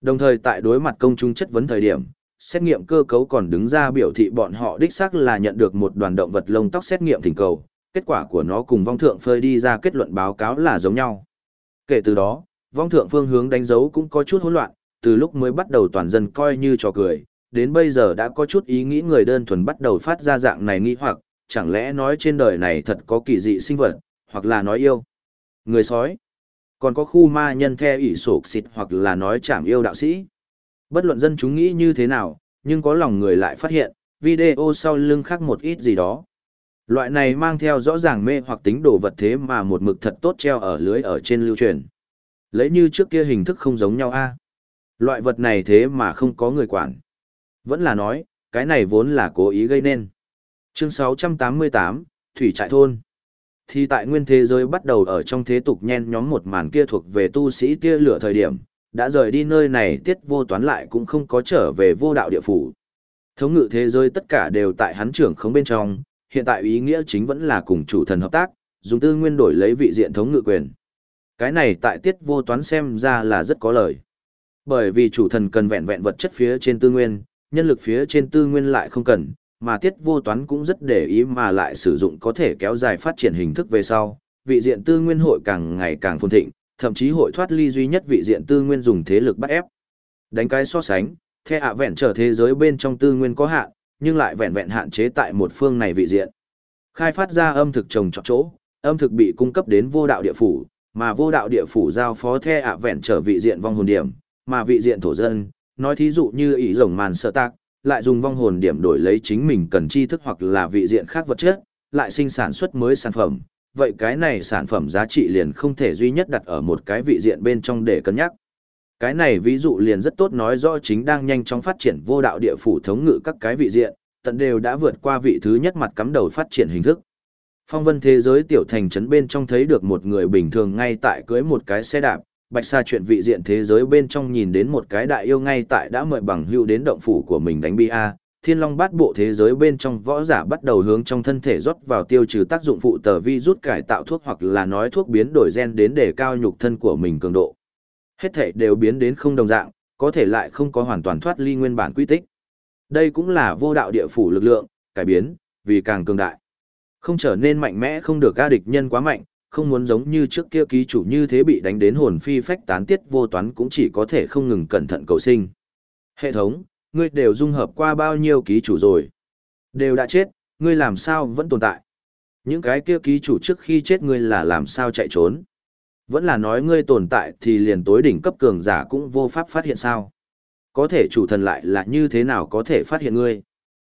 Đồng thời tại đối mặt công chúng chất vấn thời điểm, xét nghiệm cơ cấu còn đứng ra biểu thị bọn họ đích xác là nhận được một đoàn động vật lông tóc xét nghiệm thỉnh cầu, kết quả của nó cùng vong thượng phơi đi ra kết luận báo cáo là giống nhau. Kể từ đó, vong thượng phương hướng đánh dấu cũng có chút hỗn loạn, từ lúc mới bắt đầu toàn dân coi như trò cười, đến bây giờ đã có chút ý nghĩ người đơn thuần bắt đầu phát ra dạng này nghi hoặc, chẳng lẽ nói trên đời này thật có kỳ dị sinh vật, hoặc là nói yêu. Người sói, còn có khu ma nhân theo ỷ sổ xịt hoặc là nói chảm yêu đạo sĩ. Bất luận dân chúng nghĩ như thế nào, nhưng có lòng người lại phát hiện, video sau lưng khác một ít gì đó. Loại này mang theo rõ ràng mê hoặc tính đồ vật thế mà một mực thật tốt treo ở lưới ở trên lưu truyền. Lấy như trước kia hình thức không giống nhau a. Loại vật này thế mà không có người quản. Vẫn là nói, cái này vốn là cố ý gây nên. Chương 688, Thủy Trại Thôn. Thì tại nguyên thế giới bắt đầu ở trong thế tục nhen nhóm một màn kia thuộc về tu sĩ tia lửa thời điểm, đã rời đi nơi này tiết vô toán lại cũng không có trở về vô đạo địa phủ. Thống ngự thế giới tất cả đều tại hắn trưởng không bên trong, hiện tại ý nghĩa chính vẫn là cùng chủ thần hợp tác, dùng tư nguyên đổi lấy vị diện thống ngự quyền. Cái này tại tiết vô toán xem ra là rất có lời. Bởi vì chủ thần cần vẹn vẹn vật chất phía trên tư nguyên, nhân lực phía trên tư nguyên lại không cần, mà tiết vô toán cũng rất để ý mà lại sử dụng có thể kéo dài phát triển hình thức về sau, vị diện tư nguyên hội càng ngày càng phồn thịnh, thậm chí hội thoát ly duy nhất vị diện tư nguyên dùng thế lực bắt ép. Đánh cái so sánh, the ạ vẹn trở thế giới bên trong tư nguyên có hạn, nhưng lại vẹn vẹn hạn chế tại một phương này vị diện. Khai phát ra âm thực trồng trọt chỗ, âm thực bị cung cấp đến vô đạo địa phủ, mà vô đạo địa phủ giao phó the ạ vẹn trở vị diện vong hồn điểm, mà vị diện thổ dân, nói thí dụ như ỷ rồng màn sợ tạc lại dùng vong hồn điểm đổi lấy chính mình cần tri thức hoặc là vị diện khác vật chất, lại sinh sản xuất mới sản phẩm. Vậy cái này sản phẩm giá trị liền không thể duy nhất đặt ở một cái vị diện bên trong để cân nhắc. Cái này ví dụ liền rất tốt nói rõ chính đang nhanh chóng phát triển vô đạo địa phủ thống ngự các cái vị diện, tận đều đã vượt qua vị thứ nhất mặt cắm đầu phát triển hình thức. Phong vân thế giới tiểu thành trấn bên trong thấy được một người bình thường ngay tại cưới một cái xe đạp, Bạch Sa chuyện vị diện thế giới bên trong nhìn đến một cái đại yêu ngay tại đã mời bằng hưu đến động phủ của mình đánh bia, thiên long bát bộ thế giới bên trong võ giả bắt đầu hướng trong thân thể rót vào tiêu trừ tác dụng phụ tờ vi rút cải tạo thuốc hoặc là nói thuốc biến đổi gen đến để cao nhục thân của mình cường độ. Hết thể đều biến đến không đồng dạng, có thể lại không có hoàn toàn thoát ly nguyên bản quy tích. Đây cũng là vô đạo địa phủ lực lượng, cải biến, vì càng cường đại. Không trở nên mạnh mẽ không được ca địch nhân quá mạnh, không muốn giống như trước kia ký chủ như thế bị đánh đến hồn phi phách tán tiết vô toán cũng chỉ có thể không ngừng cẩn thận cầu sinh. Hệ thống, ngươi đều dung hợp qua bao nhiêu ký chủ rồi? Đều đã chết, ngươi làm sao vẫn tồn tại? Những cái kia ký chủ trước khi chết ngươi là làm sao chạy trốn? Vẫn là nói ngươi tồn tại thì liền tối đỉnh cấp cường giả cũng vô pháp phát hiện sao? Có thể chủ thần lại là như thế nào có thể phát hiện ngươi?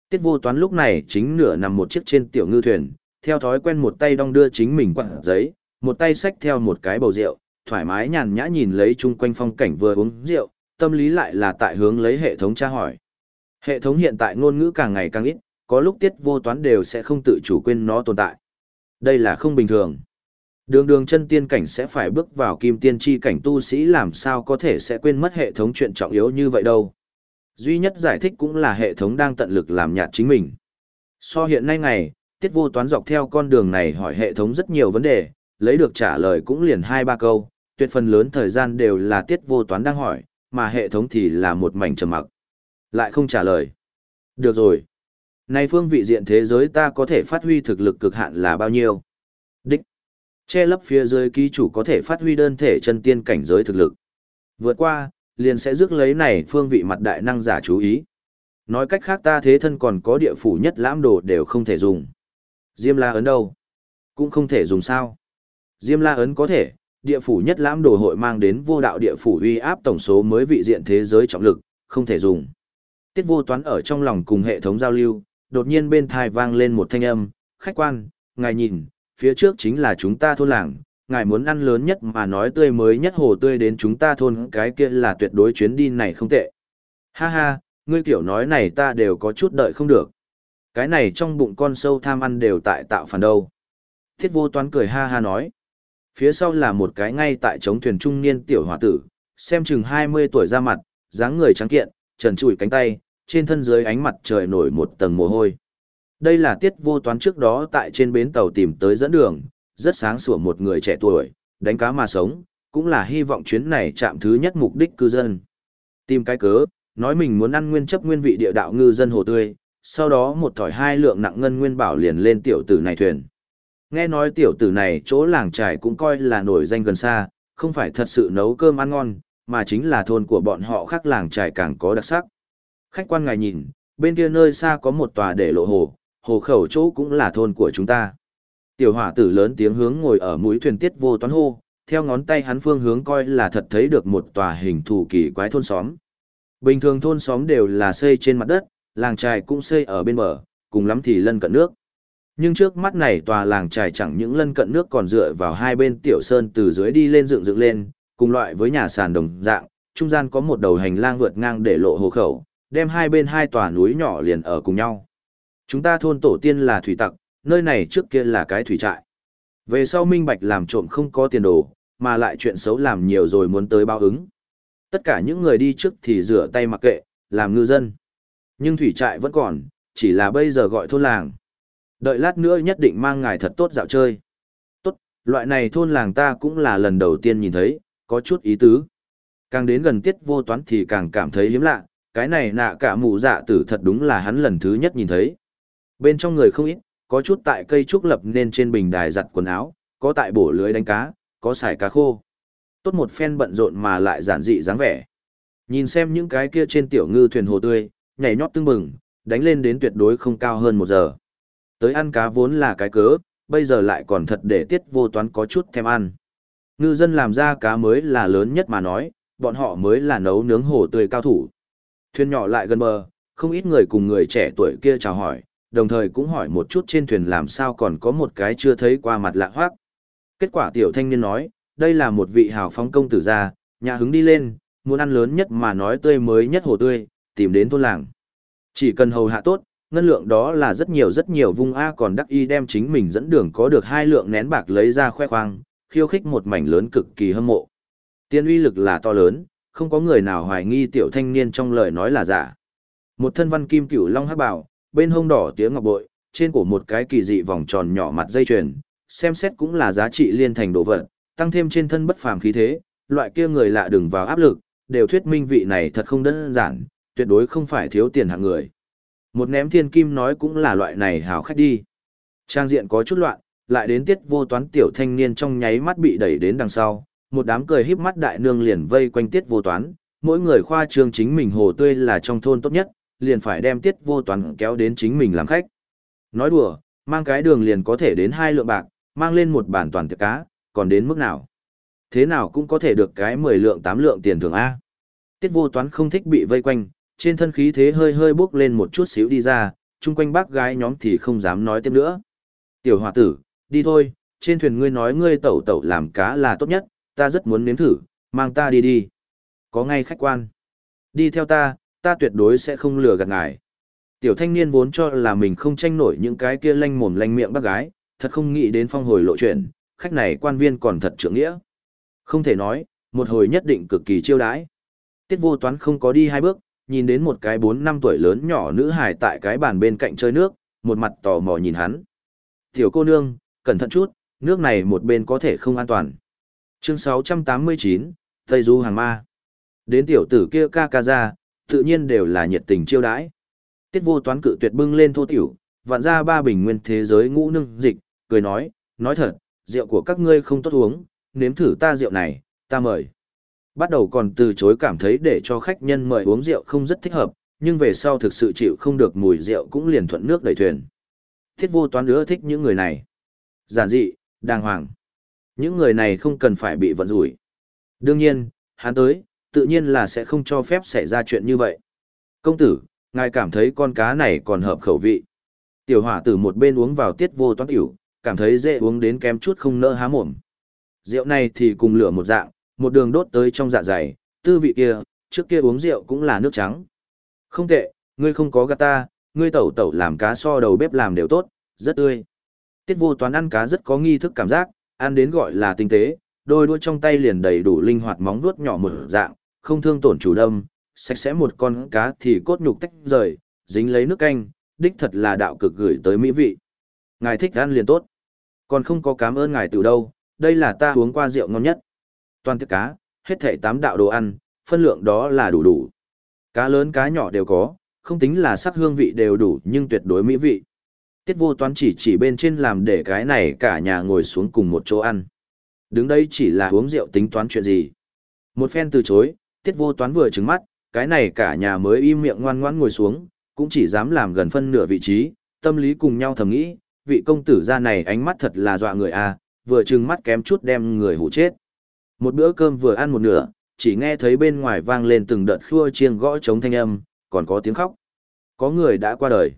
Tiết vô toán lúc này chính nửa nằm một chiếc trên tiểu ngư thuyền, theo thói quen một tay đong đưa chính mình quặng giấy, một tay xách theo một cái bầu rượu, thoải mái nhàn nhã nhìn lấy chung quanh phong cảnh vừa uống rượu, tâm lý lại là tại hướng lấy hệ thống tra hỏi. Hệ thống hiện tại ngôn ngữ càng ngày càng ít, có lúc tiết vô toán đều sẽ không tự chủ quên nó tồn tại. Đây là không bình thường. Đường đường chân tiên cảnh sẽ phải bước vào kim tiên tri cảnh tu sĩ làm sao có thể sẽ quên mất hệ thống chuyện trọng yếu như vậy đâu. Duy nhất giải thích cũng là hệ thống đang tận lực làm nhạt chính mình. So hiện nay ngày, tiết vô toán dọc theo con đường này hỏi hệ thống rất nhiều vấn đề, lấy được trả lời cũng liền hai ba câu, tuyệt phần lớn thời gian đều là tiết vô toán đang hỏi, mà hệ thống thì là một mảnh trầm mặc. Lại không trả lời. Được rồi. Này phương vị diện thế giới ta có thể phát huy thực lực cực hạn là bao nhiêu? Đích. Che lấp phía dưới ký chủ có thể phát huy đơn thể chân tiên cảnh giới thực lực. Vượt qua, liền sẽ rước lấy này phương vị mặt đại năng giả chú ý. Nói cách khác ta thế thân còn có địa phủ nhất lãm đồ đều không thể dùng. Diêm la ấn đâu? Cũng không thể dùng sao. Diêm la ấn có thể, địa phủ nhất lãm đồ hội mang đến vô đạo địa phủ uy áp tổng số mới vị diện thế giới trọng lực, không thể dùng. Tiết vô toán ở trong lòng cùng hệ thống giao lưu, đột nhiên bên thai vang lên một thanh âm, khách quan, ngài nhìn, phía trước chính là chúng ta thôn làng, ngài muốn ăn lớn nhất mà nói tươi mới nhất hồ tươi đến chúng ta thôn cái kia là tuyệt đối chuyến đi này không tệ. Ha ha, ngươi kiểu nói này ta đều có chút đợi không được. Cái này trong bụng con sâu tham ăn đều tại tạo phản đâu. Thiết vô toán cười ha ha nói. Phía sau là một cái ngay tại chống thuyền trung niên tiểu hòa tử, xem chừng 20 tuổi ra mặt, dáng người trắng kiện, trần trụi cánh tay, trên thân dưới ánh mặt trời nổi một tầng mồ hôi. Đây là tiết vô toán trước đó tại trên bến tàu tìm tới dẫn đường, rất sáng sủa một người trẻ tuổi, đánh cá mà sống, cũng là hy vọng chuyến này chạm thứ nhất mục đích cư dân. Tìm cái cớ, nói mình muốn ăn nguyên chấp nguyên vị địa đạo ngư dân hồ tươi, sau đó một thỏi hai lượng nặng ngân nguyên bảo liền lên tiểu tử này thuyền. Nghe nói tiểu tử này chỗ làng trải cũng coi là nổi danh gần xa, không phải thật sự nấu cơm ăn ngon, mà chính là thôn của bọn họ khác làng trải càng có đặc sắc. Khách quan ngài nhìn, bên kia nơi xa có một tòa để lộ hồ, hồ khẩu chỗ cũng là thôn của chúng ta. Tiểu hỏa tử lớn tiếng hướng ngồi ở mũi thuyền tiết vô toán hô, theo ngón tay hắn phương hướng coi là thật thấy được một tòa hình thù kỳ quái thôn xóm. Bình thường thôn xóm đều là xây trên mặt đất, làng trài cũng xây ở bên bờ, cùng lắm thì lân cận nước. Nhưng trước mắt này tòa làng trài chẳng những lân cận nước còn dựa vào hai bên tiểu sơn từ dưới đi lên dựng dựng lên, cùng loại với nhà sàn đồng dạng, trung gian có một đầu hành lang vượt ngang để lộ hồ khẩu, đem hai bên hai tòa núi nhỏ liền ở cùng nhau. Chúng ta thôn tổ tiên là thủy tặc, nơi này trước kia là cái thủy trại. Về sau minh bạch làm trộm không có tiền đồ, mà lại chuyện xấu làm nhiều rồi muốn tới báo ứng. Tất cả những người đi trước thì rửa tay mặc kệ, làm ngư dân. Nhưng thủy trại vẫn còn, chỉ là bây giờ gọi thôn làng. Đợi lát nữa nhất định mang ngài thật tốt dạo chơi. Tốt, loại này thôn làng ta cũng là lần đầu tiên nhìn thấy, có chút ý tứ. Càng đến gần tiết vô toán thì càng cảm thấy hiếm lạ, cái này nạ cả mụ dạ tử thật đúng là hắn lần thứ nhất nhìn thấy. Bên trong người không ít, có chút tại cây trúc lập nên trên bình đài giặt quần áo, có tại bổ lưới đánh cá, có xài cá khô. Tốt một phen bận rộn mà lại giản dị dáng vẻ. Nhìn xem những cái kia trên tiểu ngư thuyền hồ tươi, nhảy nhót tưng bừng, đánh lên đến tuyệt đối không cao hơn một giờ. Tới ăn cá vốn là cái cớ, bây giờ lại còn thật để tiết vô toán có chút thèm ăn. Ngư dân làm ra cá mới là lớn nhất mà nói, bọn họ mới là nấu nướng hồ tươi cao thủ. Thuyền nhỏ lại gần bờ, không ít người cùng người trẻ tuổi kia chào hỏi, đồng thời cũng hỏi một chút trên thuyền làm sao còn có một cái chưa thấy qua mặt lạ hoác. Kết quả tiểu thanh niên nói, đây là một vị hào phóng công tử gia, nhà hứng đi lên, muốn ăn lớn nhất mà nói tươi mới nhất hồ tươi, tìm đến thôn làng. Chỉ cần hầu hạ tốt, ngân lượng đó là rất nhiều rất nhiều vung A còn đắc y đem chính mình dẫn đường có được hai lượng nén bạc lấy ra khoe khoang, khiêu khích một mảnh lớn cực kỳ hâm mộ. Tiên uy lực là to lớn, không có người nào hoài nghi tiểu thanh niên trong lời nói là giả. Một thân văn kim cửu long hắc bảo, bên hông đỏ tiếng ngọc bội, trên cổ một cái kỳ dị vòng tròn nhỏ mặt dây chuyền, xem xét cũng là giá trị liên thành đồ vật, tăng thêm trên thân bất phàm khí thế, loại kia người lạ đừng vào áp lực, đều thuyết minh vị này thật không đơn giản, tuyệt đối không phải thiếu tiền hạng người. Một ném thiên kim nói cũng là loại này hào khách đi. Trang diện có chút loạn, lại đến tiết vô toán tiểu thanh niên trong nháy mắt bị đẩy đến đằng sau, một đám cười híp mắt đại nương liền vây quanh tiết vô toán, mỗi người khoa trương chính mình hồ tươi là trong thôn tốt nhất, liền phải đem tiết vô toán kéo đến chính mình làm khách. Nói đùa, mang cái đường liền có thể đến hai lượng bạc, mang lên một bản toàn tiệc cá, còn đến mức nào? Thế nào cũng có thể được cái 10 lượng 8 lượng tiền thưởng A. Tiết vô toán không thích bị vây quanh, trên thân khí thế hơi hơi bốc lên một chút xíu đi ra, chung quanh bác gái nhóm thì không dám nói tiếp nữa. Tiểu hòa tử, đi thôi, trên thuyền ngươi nói ngươi tẩu tẩu làm cá là tốt nhất, ta rất muốn nếm thử, mang ta đi đi. Có ngay khách quan. Đi theo ta, ta tuyệt đối sẽ không lừa gạt ngài. Tiểu thanh niên vốn cho là mình không tranh nổi những cái kia lanh mồm lanh miệng bác gái, thật không nghĩ đến phong hồi lộ chuyện, khách này quan viên còn thật trưởng nghĩa. Không thể nói, một hồi nhất định cực kỳ chiêu đãi. Tiết vô toán không có đi hai bước, nhìn đến một cái bốn năm tuổi lớn nhỏ nữ hài tại cái bàn bên cạnh chơi nước, một mặt tò mò nhìn hắn. Tiểu cô nương, cẩn thận chút, nước này một bên có thể không an toàn. Chương 689, Tây Du Hàng Ma. Đến tiểu tử kia ca ca ra, tự nhiên đều là nhiệt tình chiêu đãi. Tiết vô toán cự tuyệt bưng lên thô tiểu, vạn ra ba bình nguyên thế giới ngũ nương dịch, cười nói, nói thật, rượu của các ngươi không tốt uống, nếm thử ta rượu này, ta mời. Bắt đầu còn từ chối cảm thấy để cho khách nhân mời uống rượu không rất thích hợp, nhưng về sau thực sự chịu không được mùi rượu cũng liền thuận nước đẩy thuyền. Thiết vô toán ưa thích những người này. Giản dị, đàng hoàng. Những người này không cần phải bị vận rủi. Đương nhiên, hắn tới, tự nhiên là sẽ không cho phép xảy ra chuyện như vậy. Công tử, ngài cảm thấy con cá này còn hợp khẩu vị. Tiểu hỏa tử một bên uống vào tiết vô toán tiểu, cảm thấy dễ uống đến kém chút không nỡ há mồm. Rượu này thì cùng lửa một dạng, một đường đốt tới trong dạ dày, tư vị kia, trước kia uống rượu cũng là nước trắng. Không tệ, ngươi không có gạt ta, ngươi tẩu tẩu làm cá so đầu bếp làm đều tốt, rất tươi. Tiết vô toán ăn cá rất có nghi thức cảm giác, ăn đến gọi là tinh tế, đôi đuôi trong tay liền đầy đủ linh hoạt móng vuốt nhỏ mở dạng, không thương tổn chủ đâm, sạch sẽ một con cá thì cốt nhục tách rời, dính lấy nước canh, đích thật là đạo cực gửi tới mỹ vị. Ngài thích ăn liền tốt. Còn không có cảm ơn ngài từ đâu, đây là ta uống qua rượu ngon nhất. Toàn thức cá, hết thảy tám đạo đồ ăn, phân lượng đó là đủ đủ. Cá lớn cá nhỏ đều có, không tính là sắc hương vị đều đủ nhưng tuyệt đối mỹ vị. Tiết vô toán chỉ chỉ bên trên làm để cái này cả nhà ngồi xuống cùng một chỗ ăn. Đứng đây chỉ là uống rượu tính toán chuyện gì. Một phen từ chối, tiết vô toán vừa trứng mắt, cái này cả nhà mới im miệng ngoan ngoãn ngồi xuống, cũng chỉ dám làm gần phân nửa vị trí, tâm lý cùng nhau thầm nghĩ, vị công tử gia này ánh mắt thật là dọa người à, vừa trừng mắt kém chút đem người hủ chết. Một bữa cơm vừa ăn một nửa, chỉ nghe thấy bên ngoài vang lên từng đợt khua chiêng gõ trống thanh âm, còn có tiếng khóc. Có người đã qua đời.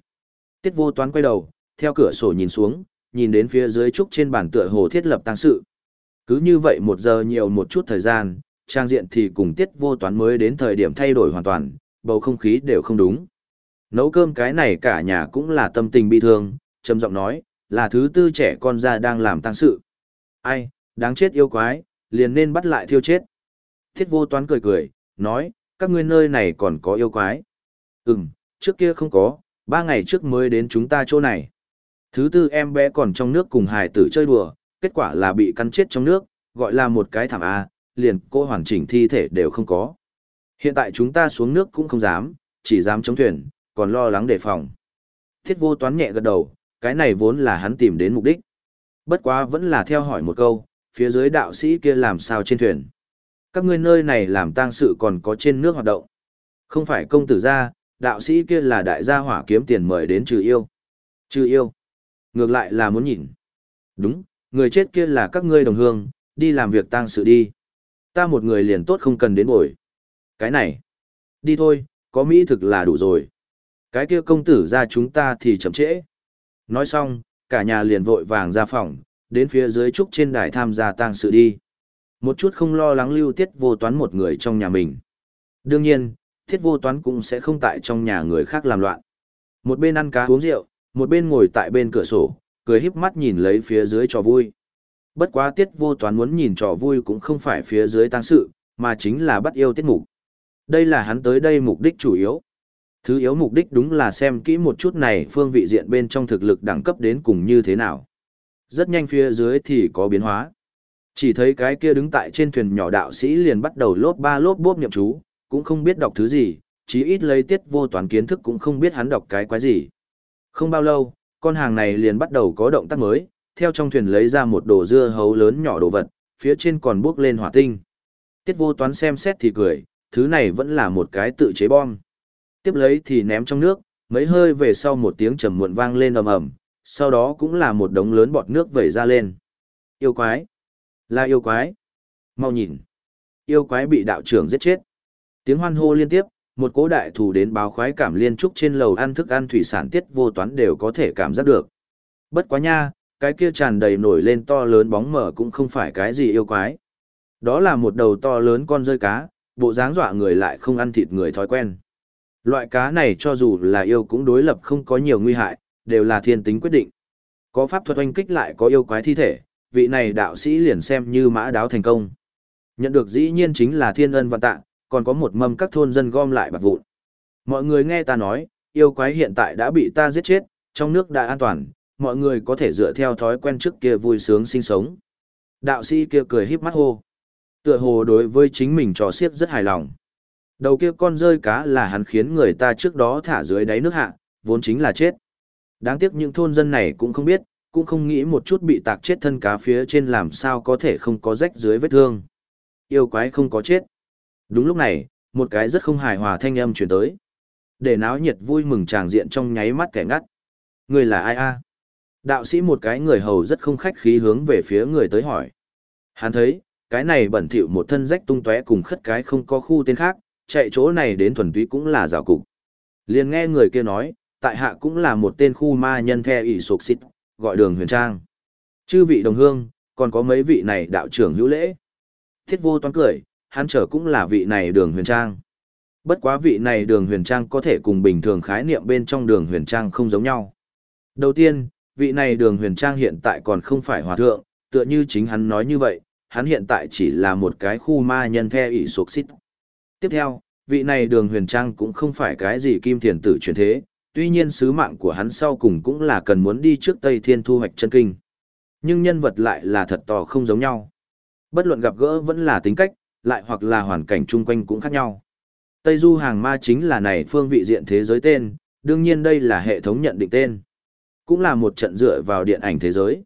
Tiết vô toán quay đầu, theo cửa sổ nhìn xuống, nhìn đến phía dưới trúc trên bàn tựa hồ thiết lập tăng sự. Cứ như vậy một giờ nhiều một chút thời gian, trang diện thì cùng tiết vô toán mới đến thời điểm thay đổi hoàn toàn, bầu không khí đều không đúng. Nấu cơm cái này cả nhà cũng là tâm tình bi thương, trầm giọng nói, là thứ tư trẻ con ra đang làm tăng sự. Ai, đáng chết yêu quái, liền nên bắt lại thiêu chết. Thiết vô toán cười cười, nói, các ngươi nơi này còn có yêu quái. Ừm, trước kia không có, ba ngày trước mới đến chúng ta chỗ này. Thứ tư em bé còn trong nước cùng hài tử chơi đùa, kết quả là bị cắn chết trong nước, gọi là một cái thảm A, liền cô hoàn chỉnh thi thể đều không có. Hiện tại chúng ta xuống nước cũng không dám, chỉ dám chống thuyền, còn lo lắng đề phòng. Thiết vô toán nhẹ gật đầu, cái này vốn là hắn tìm đến mục đích. Bất quá vẫn là theo hỏi một câu, phía dưới đạo sĩ kia làm sao trên thuyền. Các ngươi nơi này làm tang sự còn có trên nước hoạt động. Không phải công tử gia, đạo sĩ kia là đại gia hỏa kiếm tiền mời đến trừ yêu. Trừ yêu. Ngược lại là muốn nhìn. Đúng, người chết kia là các ngươi đồng hương, đi làm việc tang sự đi. Ta một người liền tốt không cần đến bồi. Cái này. Đi thôi, có mỹ thực là đủ rồi. Cái kia công tử ra chúng ta thì chậm trễ. Nói xong, cả nhà liền vội vàng ra phòng, đến phía dưới trúc trên đài tham gia tang sự đi. Một chút không lo lắng lưu tiết vô toán một người trong nhà mình. Đương nhiên, thiết vô toán cũng sẽ không tại trong nhà người khác làm loạn. Một bên ăn cá uống rượu, một bên ngồi tại bên cửa sổ, cười híp mắt nhìn lấy phía dưới trò vui. Bất quá tiết vô toán muốn nhìn trò vui cũng không phải phía dưới tang sự, mà chính là bắt yêu tiết mục. Đây là hắn tới đây mục đích chủ yếu. Thứ yếu mục đích đúng là xem kỹ một chút này phương vị diện bên trong thực lực đẳng cấp đến cùng như thế nào. Rất nhanh phía dưới thì có biến hóa. Chỉ thấy cái kia đứng tại trên thuyền nhỏ đạo sĩ liền bắt đầu lốp ba lốp bốp nhậm chú, cũng không biết đọc thứ gì, chí ít lấy tiết vô toán kiến thức cũng không biết hắn đọc cái quái gì. Không bao lâu, con hàng này liền bắt đầu có động tác mới, theo trong thuyền lấy ra một đồ dưa hấu lớn nhỏ đồ vật, phía trên còn bước lên hỏa tinh. Tiết vô toán xem xét thì cười, thứ này vẫn là một cái tự chế bom. Tiếp lấy thì ném trong nước, mấy hơi về sau một tiếng trầm muộn vang lên ầm ầm, sau đó cũng là một đống lớn bọt nước vẩy ra lên. Yêu quái! Là yêu quái! Mau nhìn! Yêu quái bị đạo trưởng giết chết. Tiếng hoan hô liên tiếp, một cố đại thủ đến báo khoái cảm liên trúc trên lầu ăn thức ăn thủy sản tiết vô toán đều có thể cảm giác được. Bất quá nha, cái kia tràn đầy nổi lên to lớn bóng mở cũng không phải cái gì yêu quái. Đó là một đầu to lớn con rơi cá, bộ dáng dọa người lại không ăn thịt người thói quen. Loại cá này cho dù là yêu cũng đối lập không có nhiều nguy hại, đều là thiên tính quyết định. Có pháp thuật oanh kích lại có yêu quái thi thể, vị này đạo sĩ liền xem như mã đáo thành công. Nhận được dĩ nhiên chính là thiên ân vạn tạ, còn có một mâm các thôn dân gom lại bạc vụn. Mọi người nghe ta nói, yêu quái hiện tại đã bị ta giết chết, trong nước đã an toàn, mọi người có thể dựa theo thói quen trước kia vui sướng sinh sống. Đạo sĩ kia cười híp mắt hô. Tựa hồ đối với chính mình trò xiết rất hài lòng. Đầu kia con rơi cá là hắn khiến người ta trước đó thả dưới đáy nước hạ, vốn chính là chết. Đáng tiếc những thôn dân này cũng không biết, cũng không nghĩ một chút bị tạc chết thân cá phía trên làm sao có thể không có rách dưới vết thương. Yêu quái không có chết. Đúng lúc này, một cái rất không hài hòa thanh âm chuyển tới. Để náo nhiệt vui mừng tràng diện trong nháy mắt kẻ ngắt. Người là ai a? Đạo sĩ một cái người hầu rất không khách khí hướng về phía người tới hỏi. Hắn thấy, cái này bẩn thỉu một thân rách tung tóe cùng khất cái không có khu tên khác, chạy chỗ này đến thuần túy cũng là rào cục. Liền nghe người kia nói, tại hạ cũng là một tên khu ma nhân theo ỷ sục xít, gọi đường huyền trang. Chư vị đồng hương, còn có mấy vị này đạo trưởng hữu lễ. Thiết vô toán cười, hắn trở cũng là vị này đường huyền trang. Bất quá vị này đường huyền trang có thể cùng bình thường khái niệm bên trong đường huyền trang không giống nhau. Đầu tiên, vị này đường huyền trang hiện tại còn không phải hòa thượng, tựa như chính hắn nói như vậy, hắn hiện tại chỉ là một cái khu ma nhân theo ỷ sục xít. Tiếp theo, vị này đường huyền trang cũng không phải cái gì kim thiền tử truyền thế, tuy nhiên sứ mạng của hắn sau cùng cũng là cần muốn đi trước Tây Thiên thu hoạch chân kinh. Nhưng nhân vật lại là thật to không giống nhau. Bất luận gặp gỡ vẫn là tính cách, lại hoặc là hoàn cảnh chung quanh cũng khác nhau. Tây Du hàng ma chính là này phương vị diện thế giới tên, đương nhiên đây là hệ thống nhận định tên. Cũng là một trận dựa vào điện ảnh thế giới.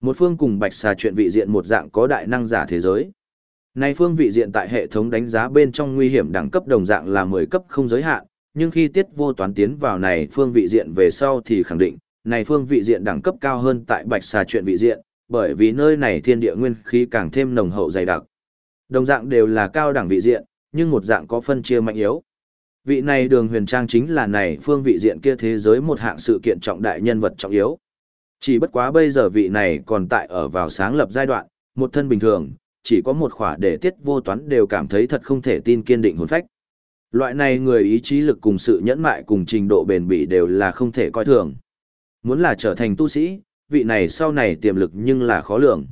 Một phương cùng bạch xà chuyện vị diện một dạng có đại năng giả thế giới. Này phương vị diện tại hệ thống đánh giá bên trong nguy hiểm đẳng cấp đồng dạng là 10 cấp không giới hạn, nhưng khi tiết vô toán tiến vào này phương vị diện về sau thì khẳng định, này phương vị diện đẳng cấp cao hơn tại bạch xà chuyện vị diện, bởi vì nơi này thiên địa nguyên khí càng thêm nồng hậu dày đặc. Đồng dạng đều là cao đẳng vị diện, nhưng một dạng có phân chia mạnh yếu. Vị này đường huyền trang chính là này phương vị diện kia thế giới một hạng sự kiện trọng đại nhân vật trọng yếu. Chỉ bất quá bây giờ vị này còn tại ở vào sáng lập giai đoạn, một thân bình thường, chỉ có một khỏa để tiết vô toán đều cảm thấy thật không thể tin kiên định hồn phách. Loại này người ý chí lực cùng sự nhẫn mại cùng trình độ bền bỉ đều là không thể coi thường. Muốn là trở thành tu sĩ, vị này sau này tiềm lực nhưng là khó lường.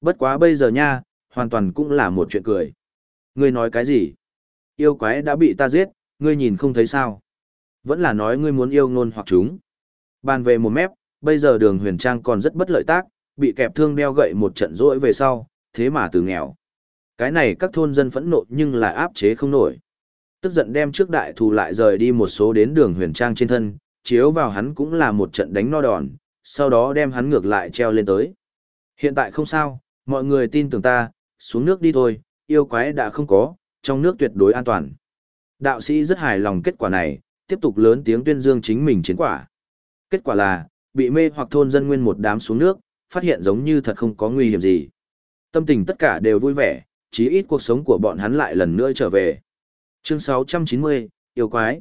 Bất quá bây giờ nha, hoàn toàn cũng là một chuyện cười. Ngươi nói cái gì? Yêu quái đã bị ta giết, ngươi nhìn không thấy sao? Vẫn là nói ngươi muốn yêu ngôn hoặc chúng. Bàn về một mép, bây giờ đường huyền trang còn rất bất lợi tác, bị kẹp thương đeo gậy một trận rỗi về sau, thế mà từ nghèo. Cái này các thôn dân phẫn nộ nhưng là áp chế không nổi. Tức giận đem trước đại thù lại rời đi một số đến đường huyền trang trên thân, chiếu vào hắn cũng là một trận đánh no đòn, sau đó đem hắn ngược lại treo lên tới. Hiện tại không sao, mọi người tin tưởng ta, xuống nước đi thôi, yêu quái đã không có, trong nước tuyệt đối an toàn. Đạo sĩ rất hài lòng kết quả này, tiếp tục lớn tiếng tuyên dương chính mình chiến quả. Kết quả là, bị mê hoặc thôn dân nguyên một đám xuống nước, phát hiện giống như thật không có nguy hiểm gì. Tâm tình tất cả đều vui vẻ, chí ít cuộc sống của bọn hắn lại lần nữa trở về. Chương 690, yêu quái.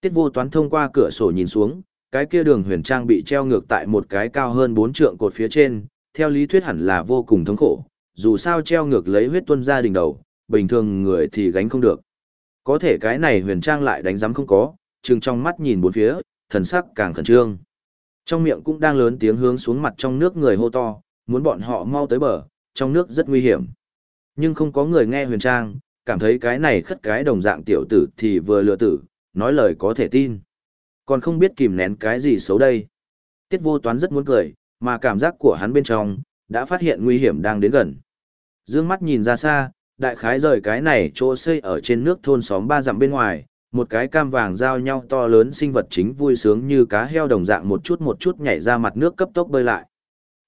Tiết vô toán thông qua cửa sổ nhìn xuống, cái kia đường huyền trang bị treo ngược tại một cái cao hơn 4 trượng cột phía trên, theo lý thuyết hẳn là vô cùng thống khổ, dù sao treo ngược lấy huyết tuân ra đỉnh đầu, bình thường người thì gánh không được. Có thể cái này huyền trang lại đánh giám không có, trừng trong mắt nhìn bốn phía, thần sắc càng khẩn trương. Trong miệng cũng đang lớn tiếng hướng xuống mặt trong nước người hô to, muốn bọn họ mau tới bờ, trong nước rất nguy hiểm. Nhưng không có người nghe huyền trang, cảm thấy cái này khất cái đồng dạng tiểu tử thì vừa lừa tử, nói lời có thể tin. Còn không biết kìm nén cái gì xấu đây. Tiết vô toán rất muốn cười, mà cảm giác của hắn bên trong, đã phát hiện nguy hiểm đang đến gần. Dương mắt nhìn ra xa, đại khái rời cái này chỗ xây ở trên nước thôn xóm ba dặm bên ngoài, một cái cam vàng giao nhau to lớn sinh vật chính vui sướng như cá heo đồng dạng một chút một chút nhảy ra mặt nước cấp tốc bơi lại.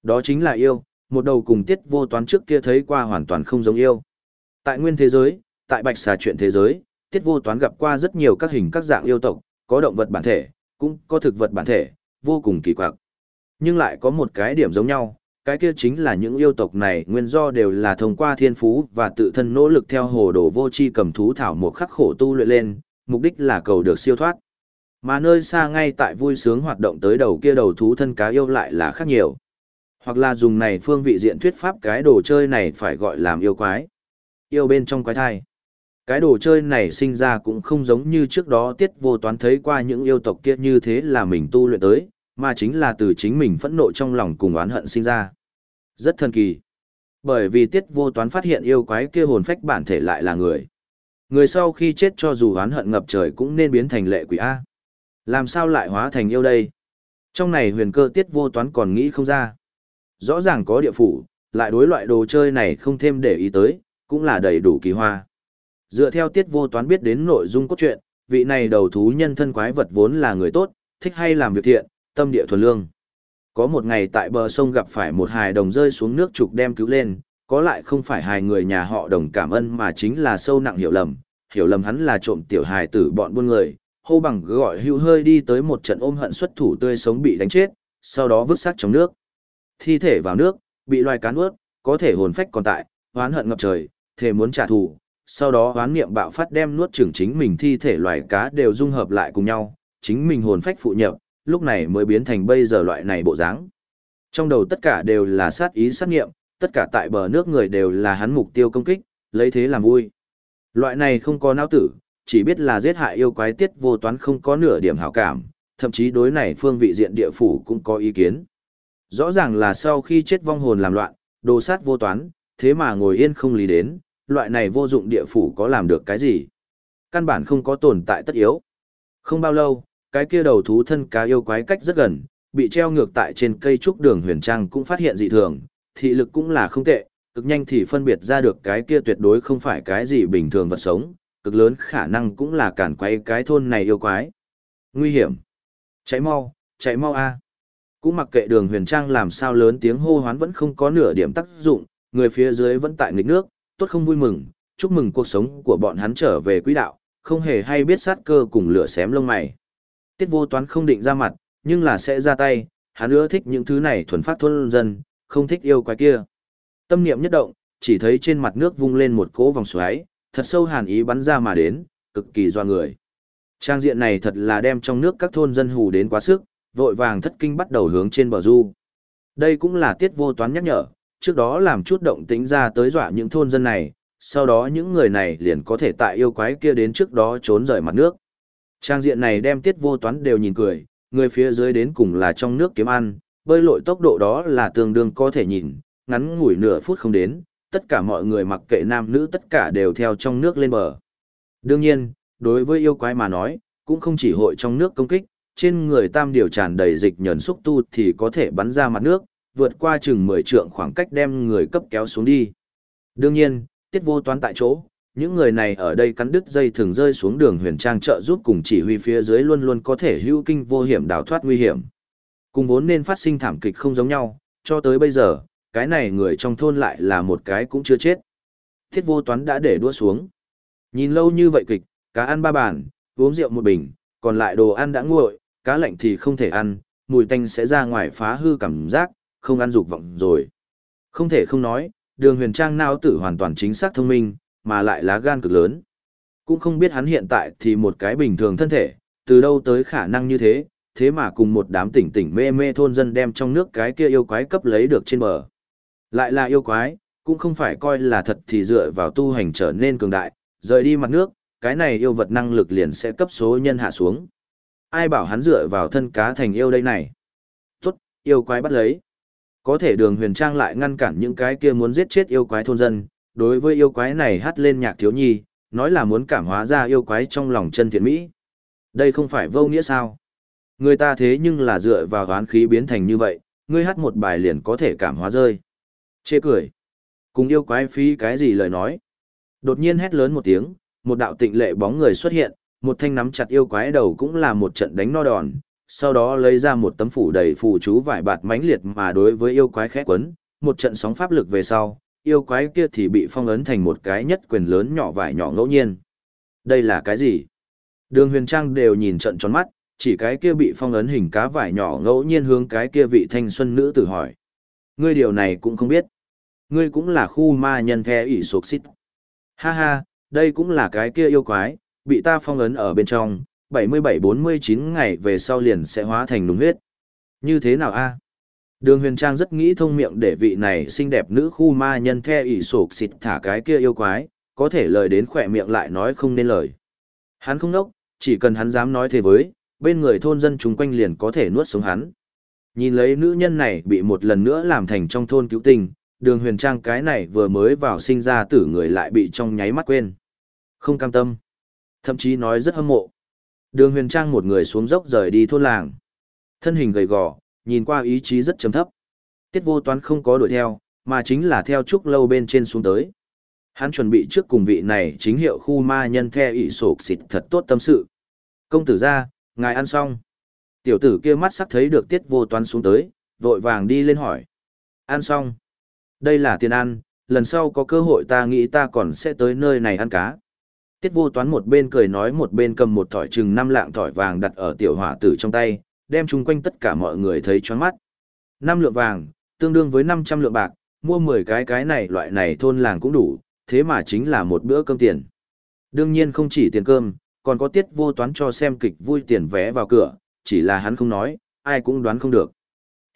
Đó chính là yêu, một đầu cùng tiết vô toán trước kia thấy qua hoàn toàn không giống yêu. Tại nguyên thế giới, tại bạch xà chuyện thế giới, tiết vô toán gặp qua rất nhiều các hình các dạng yêu tộc, có động vật bản thể, cũng có thực vật bản thể, vô cùng kỳ quặc. Nhưng lại có một cái điểm giống nhau, cái kia chính là những yêu tộc này nguyên do đều là thông qua thiên phú và tự thân nỗ lực theo hồ đồ vô chi cầm thú thảo một khắc khổ tu luyện lên, mục đích là cầu được siêu thoát. Mà nơi xa ngay tại vui sướng hoạt động tới đầu kia đầu thú thân cá yêu lại là khác nhiều. Hoặc là dùng này phương vị diện thuyết pháp cái đồ chơi này phải gọi làm yêu quái. Yêu bên trong quái thai. Cái đồ chơi này sinh ra cũng không giống như trước đó tiết vô toán thấy qua những yêu tộc kia như thế là mình tu luyện tới, mà chính là từ chính mình phẫn nộ trong lòng cùng oán hận sinh ra. Rất thần kỳ. Bởi vì tiết vô toán phát hiện yêu quái kia hồn phách bản thể lại là người. Người sau khi chết cho dù oán hận ngập trời cũng nên biến thành lệ quỷ A. Làm sao lại hóa thành yêu đây? Trong này huyền cơ tiết vô toán còn nghĩ không ra. Rõ ràng có địa phủ, lại đối loại đồ chơi này không thêm để ý tới, cũng là đầy đủ kỳ hoa. Dựa theo tiết vô toán biết đến nội dung cốt truyện, vị này đầu thú nhân thân quái vật vốn là người tốt, thích hay làm việc thiện, tâm địa thuần lương. Có một ngày tại bờ sông gặp phải một hài đồng rơi xuống nước trục đem cứu lên, có lại không phải hài người nhà họ đồng cảm ơn mà chính là sâu nặng hiểu lầm, hiểu lầm hắn là trộm tiểu hài tử bọn buôn người, hô bằng gọi hưu hơi đi tới một trận ôm hận xuất thủ tươi sống bị đánh chết, sau đó vứt xác trong nước. Thi thể vào nước, bị loài cán ướt, có thể hồn phách còn tại, oán hận ngập trời, thề muốn trả thù, sau đó hoán niệm bạo phát đem nuốt chửng chính mình thi thể loài cá đều dung hợp lại cùng nhau, chính mình hồn phách phụ nhập, lúc này mới biến thành bây giờ loại này bộ dáng. Trong đầu tất cả đều là sát ý sát nghiệm, tất cả tại bờ nước người đều là hắn mục tiêu công kích, lấy thế làm vui. Loại này không có não tử, chỉ biết là giết hại yêu quái tiết vô toán không có nửa điểm hảo cảm, thậm chí đối này phương vị diện địa phủ cũng có ý kiến. Rõ ràng là sau khi chết vong hồn làm loạn, đồ sát vô toán, thế mà ngồi yên không lý đến, loại này vô dụng địa phủ có làm được cái gì. Căn bản không có tồn tại tất yếu. Không bao lâu, cái kia đầu thú thân cá yêu quái cách rất gần, bị treo ngược tại trên cây trúc đường huyền trang cũng phát hiện dị thường, thị lực cũng là không tệ, cực nhanh thì phân biệt ra được cái kia tuyệt đối không phải cái gì bình thường vật sống, cực lớn khả năng cũng là cản quay cái thôn này yêu quái. Nguy hiểm. Cháy mau, cháy mau a. Cũng mặc kệ đường huyền trang làm sao lớn tiếng hô hoán vẫn không có nửa điểm tác dụng, người phía dưới vẫn tại nghịch nước, tốt không vui mừng, chúc mừng cuộc sống của bọn hắn trở về quỹ đạo, không hề hay biết sát cơ cùng lửa xém lông mày. Tiết vô toán không định ra mặt, nhưng là sẽ ra tay, hắn ưa thích những thứ này thuần phát thôn dân, không thích yêu quái kia. Tâm niệm nhất động, chỉ thấy trên mặt nước vung lên một cỗ vòng xoáy, thật sâu hàn ý bắn ra mà đến, cực kỳ doa người. Trang diện này thật là đem trong nước các thôn dân hù đến quá sức, vội vàng thất kinh bắt đầu hướng trên bờ du. Đây cũng là tiết vô toán nhắc nhở, trước đó làm chút động tính ra tới dọa những thôn dân này, sau đó những người này liền có thể tại yêu quái kia đến trước đó trốn rời mặt nước. Trang diện này đem tiết vô toán đều nhìn cười, người phía dưới đến cùng là trong nước kiếm ăn, bơi lội tốc độ đó là tương đương có thể nhìn, ngắn ngủi nửa phút không đến, tất cả mọi người mặc kệ nam nữ tất cả đều theo trong nước lên bờ. Đương nhiên, đối với yêu quái mà nói, cũng không chỉ hội trong nước công kích, trên người tam điều tràn đầy dịch nhẫn xúc tu thì có thể bắn ra mặt nước, vượt qua chừng 10 trượng khoảng cách đem người cấp kéo xuống đi. Đương nhiên, tiết vô toán tại chỗ, những người này ở đây cắn đứt dây thường rơi xuống đường huyền trang trợ giúp cùng chỉ huy phía dưới luôn luôn có thể hữu kinh vô hiểm đào thoát nguy hiểm. Cùng vốn nên phát sinh thảm kịch không giống nhau, cho tới bây giờ, cái này người trong thôn lại là một cái cũng chưa chết. Thiết vô toán đã để đua xuống. Nhìn lâu như vậy kịch, cá ăn ba bàn, uống rượu một bình, còn lại đồ ăn đã nguội, cá lạnh thì không thể ăn, mùi tanh sẽ ra ngoài phá hư cảm giác, không ăn dục vọng rồi. Không thể không nói, đường huyền trang não tử hoàn toàn chính xác thông minh, mà lại lá gan cực lớn. Cũng không biết hắn hiện tại thì một cái bình thường thân thể, từ đâu tới khả năng như thế, thế mà cùng một đám tỉnh tỉnh mê mê thôn dân đem trong nước cái kia yêu quái cấp lấy được trên bờ. Lại là yêu quái, cũng không phải coi là thật thì dựa vào tu hành trở nên cường đại, rời đi mặt nước, cái này yêu vật năng lực liền sẽ cấp số nhân hạ xuống. Ai bảo hắn dựa vào thân cá thành yêu đây này? Tốt, yêu quái bắt lấy. Có thể đường huyền trang lại ngăn cản những cái kia muốn giết chết yêu quái thôn dân, đối với yêu quái này hát lên nhạc thiếu nhi, nói là muốn cảm hóa ra yêu quái trong lòng chân thiện mỹ. Đây không phải vô nghĩa sao? Người ta thế nhưng là dựa vào oán khí biến thành như vậy, ngươi hát một bài liền có thể cảm hóa rơi. Chê cười. Cùng yêu quái phí cái gì lời nói. Đột nhiên hét lớn một tiếng, một đạo tịnh lệ bóng người xuất hiện, một thanh nắm chặt yêu quái đầu cũng là một trận đánh no đòn, sau đó lấy ra một tấm phủ đầy phù chú vải bạt mãnh liệt mà đối với yêu quái khẽ quấn, một trận sóng pháp lực về sau, yêu quái kia thì bị phong ấn thành một cái nhất quyền lớn nhỏ vải nhỏ ngẫu nhiên. Đây là cái gì? Đường huyền trang đều nhìn trận tròn mắt, chỉ cái kia bị phong ấn hình cá vải nhỏ ngẫu nhiên hướng cái kia vị thanh xuân nữ tử hỏi. Ngươi điều này cũng không biết. Ngươi cũng là khu ma nhân the ỷ sục xít. Ha ha, đây cũng là cái kia yêu quái, bị ta phong ấn ở bên trong, 77-49 ngày về sau liền sẽ hóa thành đúng huyết. Như thế nào a? Đường huyền trang rất nghĩ thông miệng để vị này xinh đẹp nữ khu ma nhân the ỷ sổ xịt thả cái kia yêu quái, có thể lời đến khỏe miệng lại nói không nên lời. Hắn không nốc, chỉ cần hắn dám nói thế với, bên người thôn dân chúng quanh liền có thể nuốt sống hắn. Nhìn lấy nữ nhân này bị một lần nữa làm thành trong thôn cứu tình, đường huyền trang cái này vừa mới vào sinh ra tử người lại bị trong nháy mắt quên. Không cam tâm. Thậm chí nói rất hâm mộ. Đường huyền trang một người xuống dốc rời đi thôn làng. Thân hình gầy gò, nhìn qua ý chí rất chấm thấp. Tiết vô toán không có đuổi theo, mà chính là theo trúc lâu bên trên xuống tới. Hắn chuẩn bị trước cùng vị này chính hiệu khu ma nhân the ị sổ xịt thật tốt tâm sự. Công tử ra, ngài ăn xong. Tiểu tử kia mắt sắc thấy được tiết vô toán xuống tới, vội vàng đi lên hỏi. Ăn xong. Đây là tiền ăn, lần sau có cơ hội ta nghĩ ta còn sẽ tới nơi này ăn cá. Tiết vô toán một bên cười nói một bên cầm một thỏi chừng năm lạng thỏi vàng đặt ở tiểu hỏa tử trong tay, đem chung quanh tất cả mọi người thấy choáng mắt. Năm lượng vàng, tương đương với 500 lượng bạc, mua 10 cái cái này loại này thôn làng cũng đủ, thế mà chính là một bữa cơm tiền. Đương nhiên không chỉ tiền cơm, còn có tiết vô toán cho xem kịch vui tiền vé vào cửa, chỉ là hắn không nói, ai cũng đoán không được.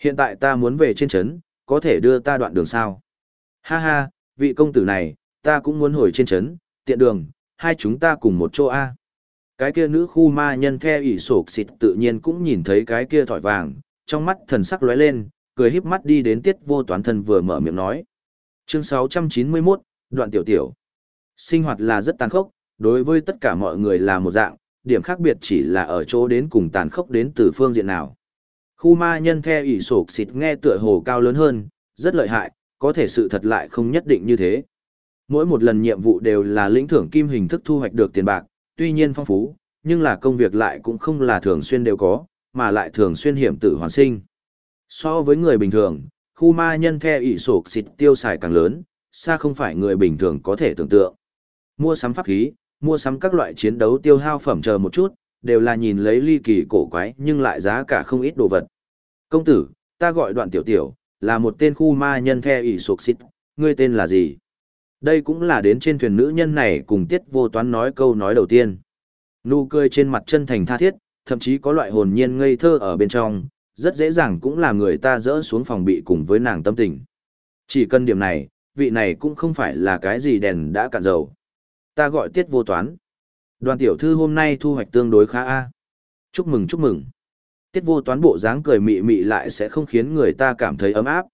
Hiện tại ta muốn về trên trấn, có thể đưa ta đoạn đường sao? Ha ha, vị công tử này, ta cũng muốn hồi trên trấn, tiện đường, hai chúng ta cùng một chỗ A. Cái kia nữ khu ma nhân theo ỷ sổ xịt tự nhiên cũng nhìn thấy cái kia thỏi vàng, trong mắt thần sắc lóe lên, cười híp mắt đi đến tiết vô toán thân vừa mở miệng nói. Chương 691, đoạn tiểu tiểu. Sinh hoạt là rất tàn khốc, đối với tất cả mọi người là một dạng, điểm khác biệt chỉ là ở chỗ đến cùng tàn khốc đến từ phương diện nào. Khu ma nhân theo ỷ sổ xịt nghe tựa hồ cao lớn hơn, rất lợi hại, có thể sự thật lại không nhất định như thế. Mỗi một lần nhiệm vụ đều là lĩnh thưởng kim hình thức thu hoạch được tiền bạc, tuy nhiên phong phú, nhưng là công việc lại cũng không là thường xuyên đều có, mà lại thường xuyên hiểm tử hoàn sinh. So với người bình thường, khu ma nhân theo ỷ sổ xịt tiêu xài càng lớn, xa không phải người bình thường có thể tưởng tượng. Mua sắm pháp khí, mua sắm các loại chiến đấu tiêu hao phẩm chờ một chút, đều là nhìn lấy ly kỳ cổ quái nhưng lại giá cả không ít đồ vật. Công tử, ta gọi đoạn tiểu tiểu, là một tên khu ma nhân theo ỷ sổ xịt, ngươi tên là gì? Đây cũng là đến trên thuyền nữ nhân này cùng tiết vô toán nói câu nói đầu tiên. Nụ cười trên mặt chân thành tha thiết, thậm chí có loại hồn nhiên ngây thơ ở bên trong, rất dễ dàng cũng là người ta dỡ xuống phòng bị cùng với nàng tâm tình. Chỉ cần điểm này, vị này cũng không phải là cái gì đèn đã cạn dầu. Ta gọi tiết vô toán. Đoàn tiểu thư hôm nay thu hoạch tương đối khá a. Chúc mừng chúc mừng. Tiết vô toán bộ dáng cười mị mị lại sẽ không khiến người ta cảm thấy ấm áp.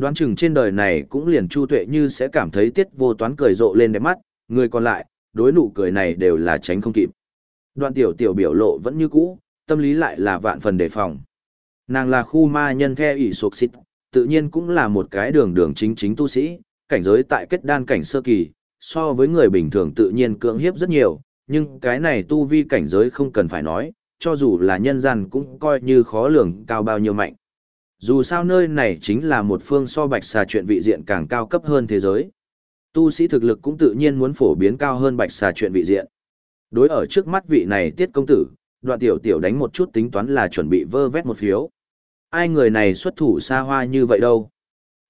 Đoán chừng trên đời này cũng liền Chu Tuệ Như sẽ cảm thấy tiết vô toán cười rộ lên đẹp mắt, người còn lại, đối nụ cười này đều là tránh không kịp. Đoạn tiểu tiểu biểu lộ vẫn như cũ, tâm lý lại là vạn phần đề phòng. Nàng là khu ma nhân theo ỷ sục xít, tự nhiên cũng là một cái đường đường chính chính tu sĩ, cảnh giới tại kết đan cảnh sơ kỳ, so với người bình thường tự nhiên cưỡng hiếp rất nhiều, nhưng cái này tu vi cảnh giới không cần phải nói, cho dù là nhân gian cũng coi như khó lường cao bao nhiêu mạnh. Dù sao nơi này chính là một phương so bạch xà chuyện vị diện càng cao cấp hơn thế giới. Tu sĩ thực lực cũng tự nhiên muốn phổ biến cao hơn bạch xà chuyện vị diện. Đối ở trước mắt vị này tiết công tử, đoạn tiểu tiểu đánh một chút tính toán là chuẩn bị vơ vét một phiếu. Ai người này xuất thủ xa hoa như vậy đâu.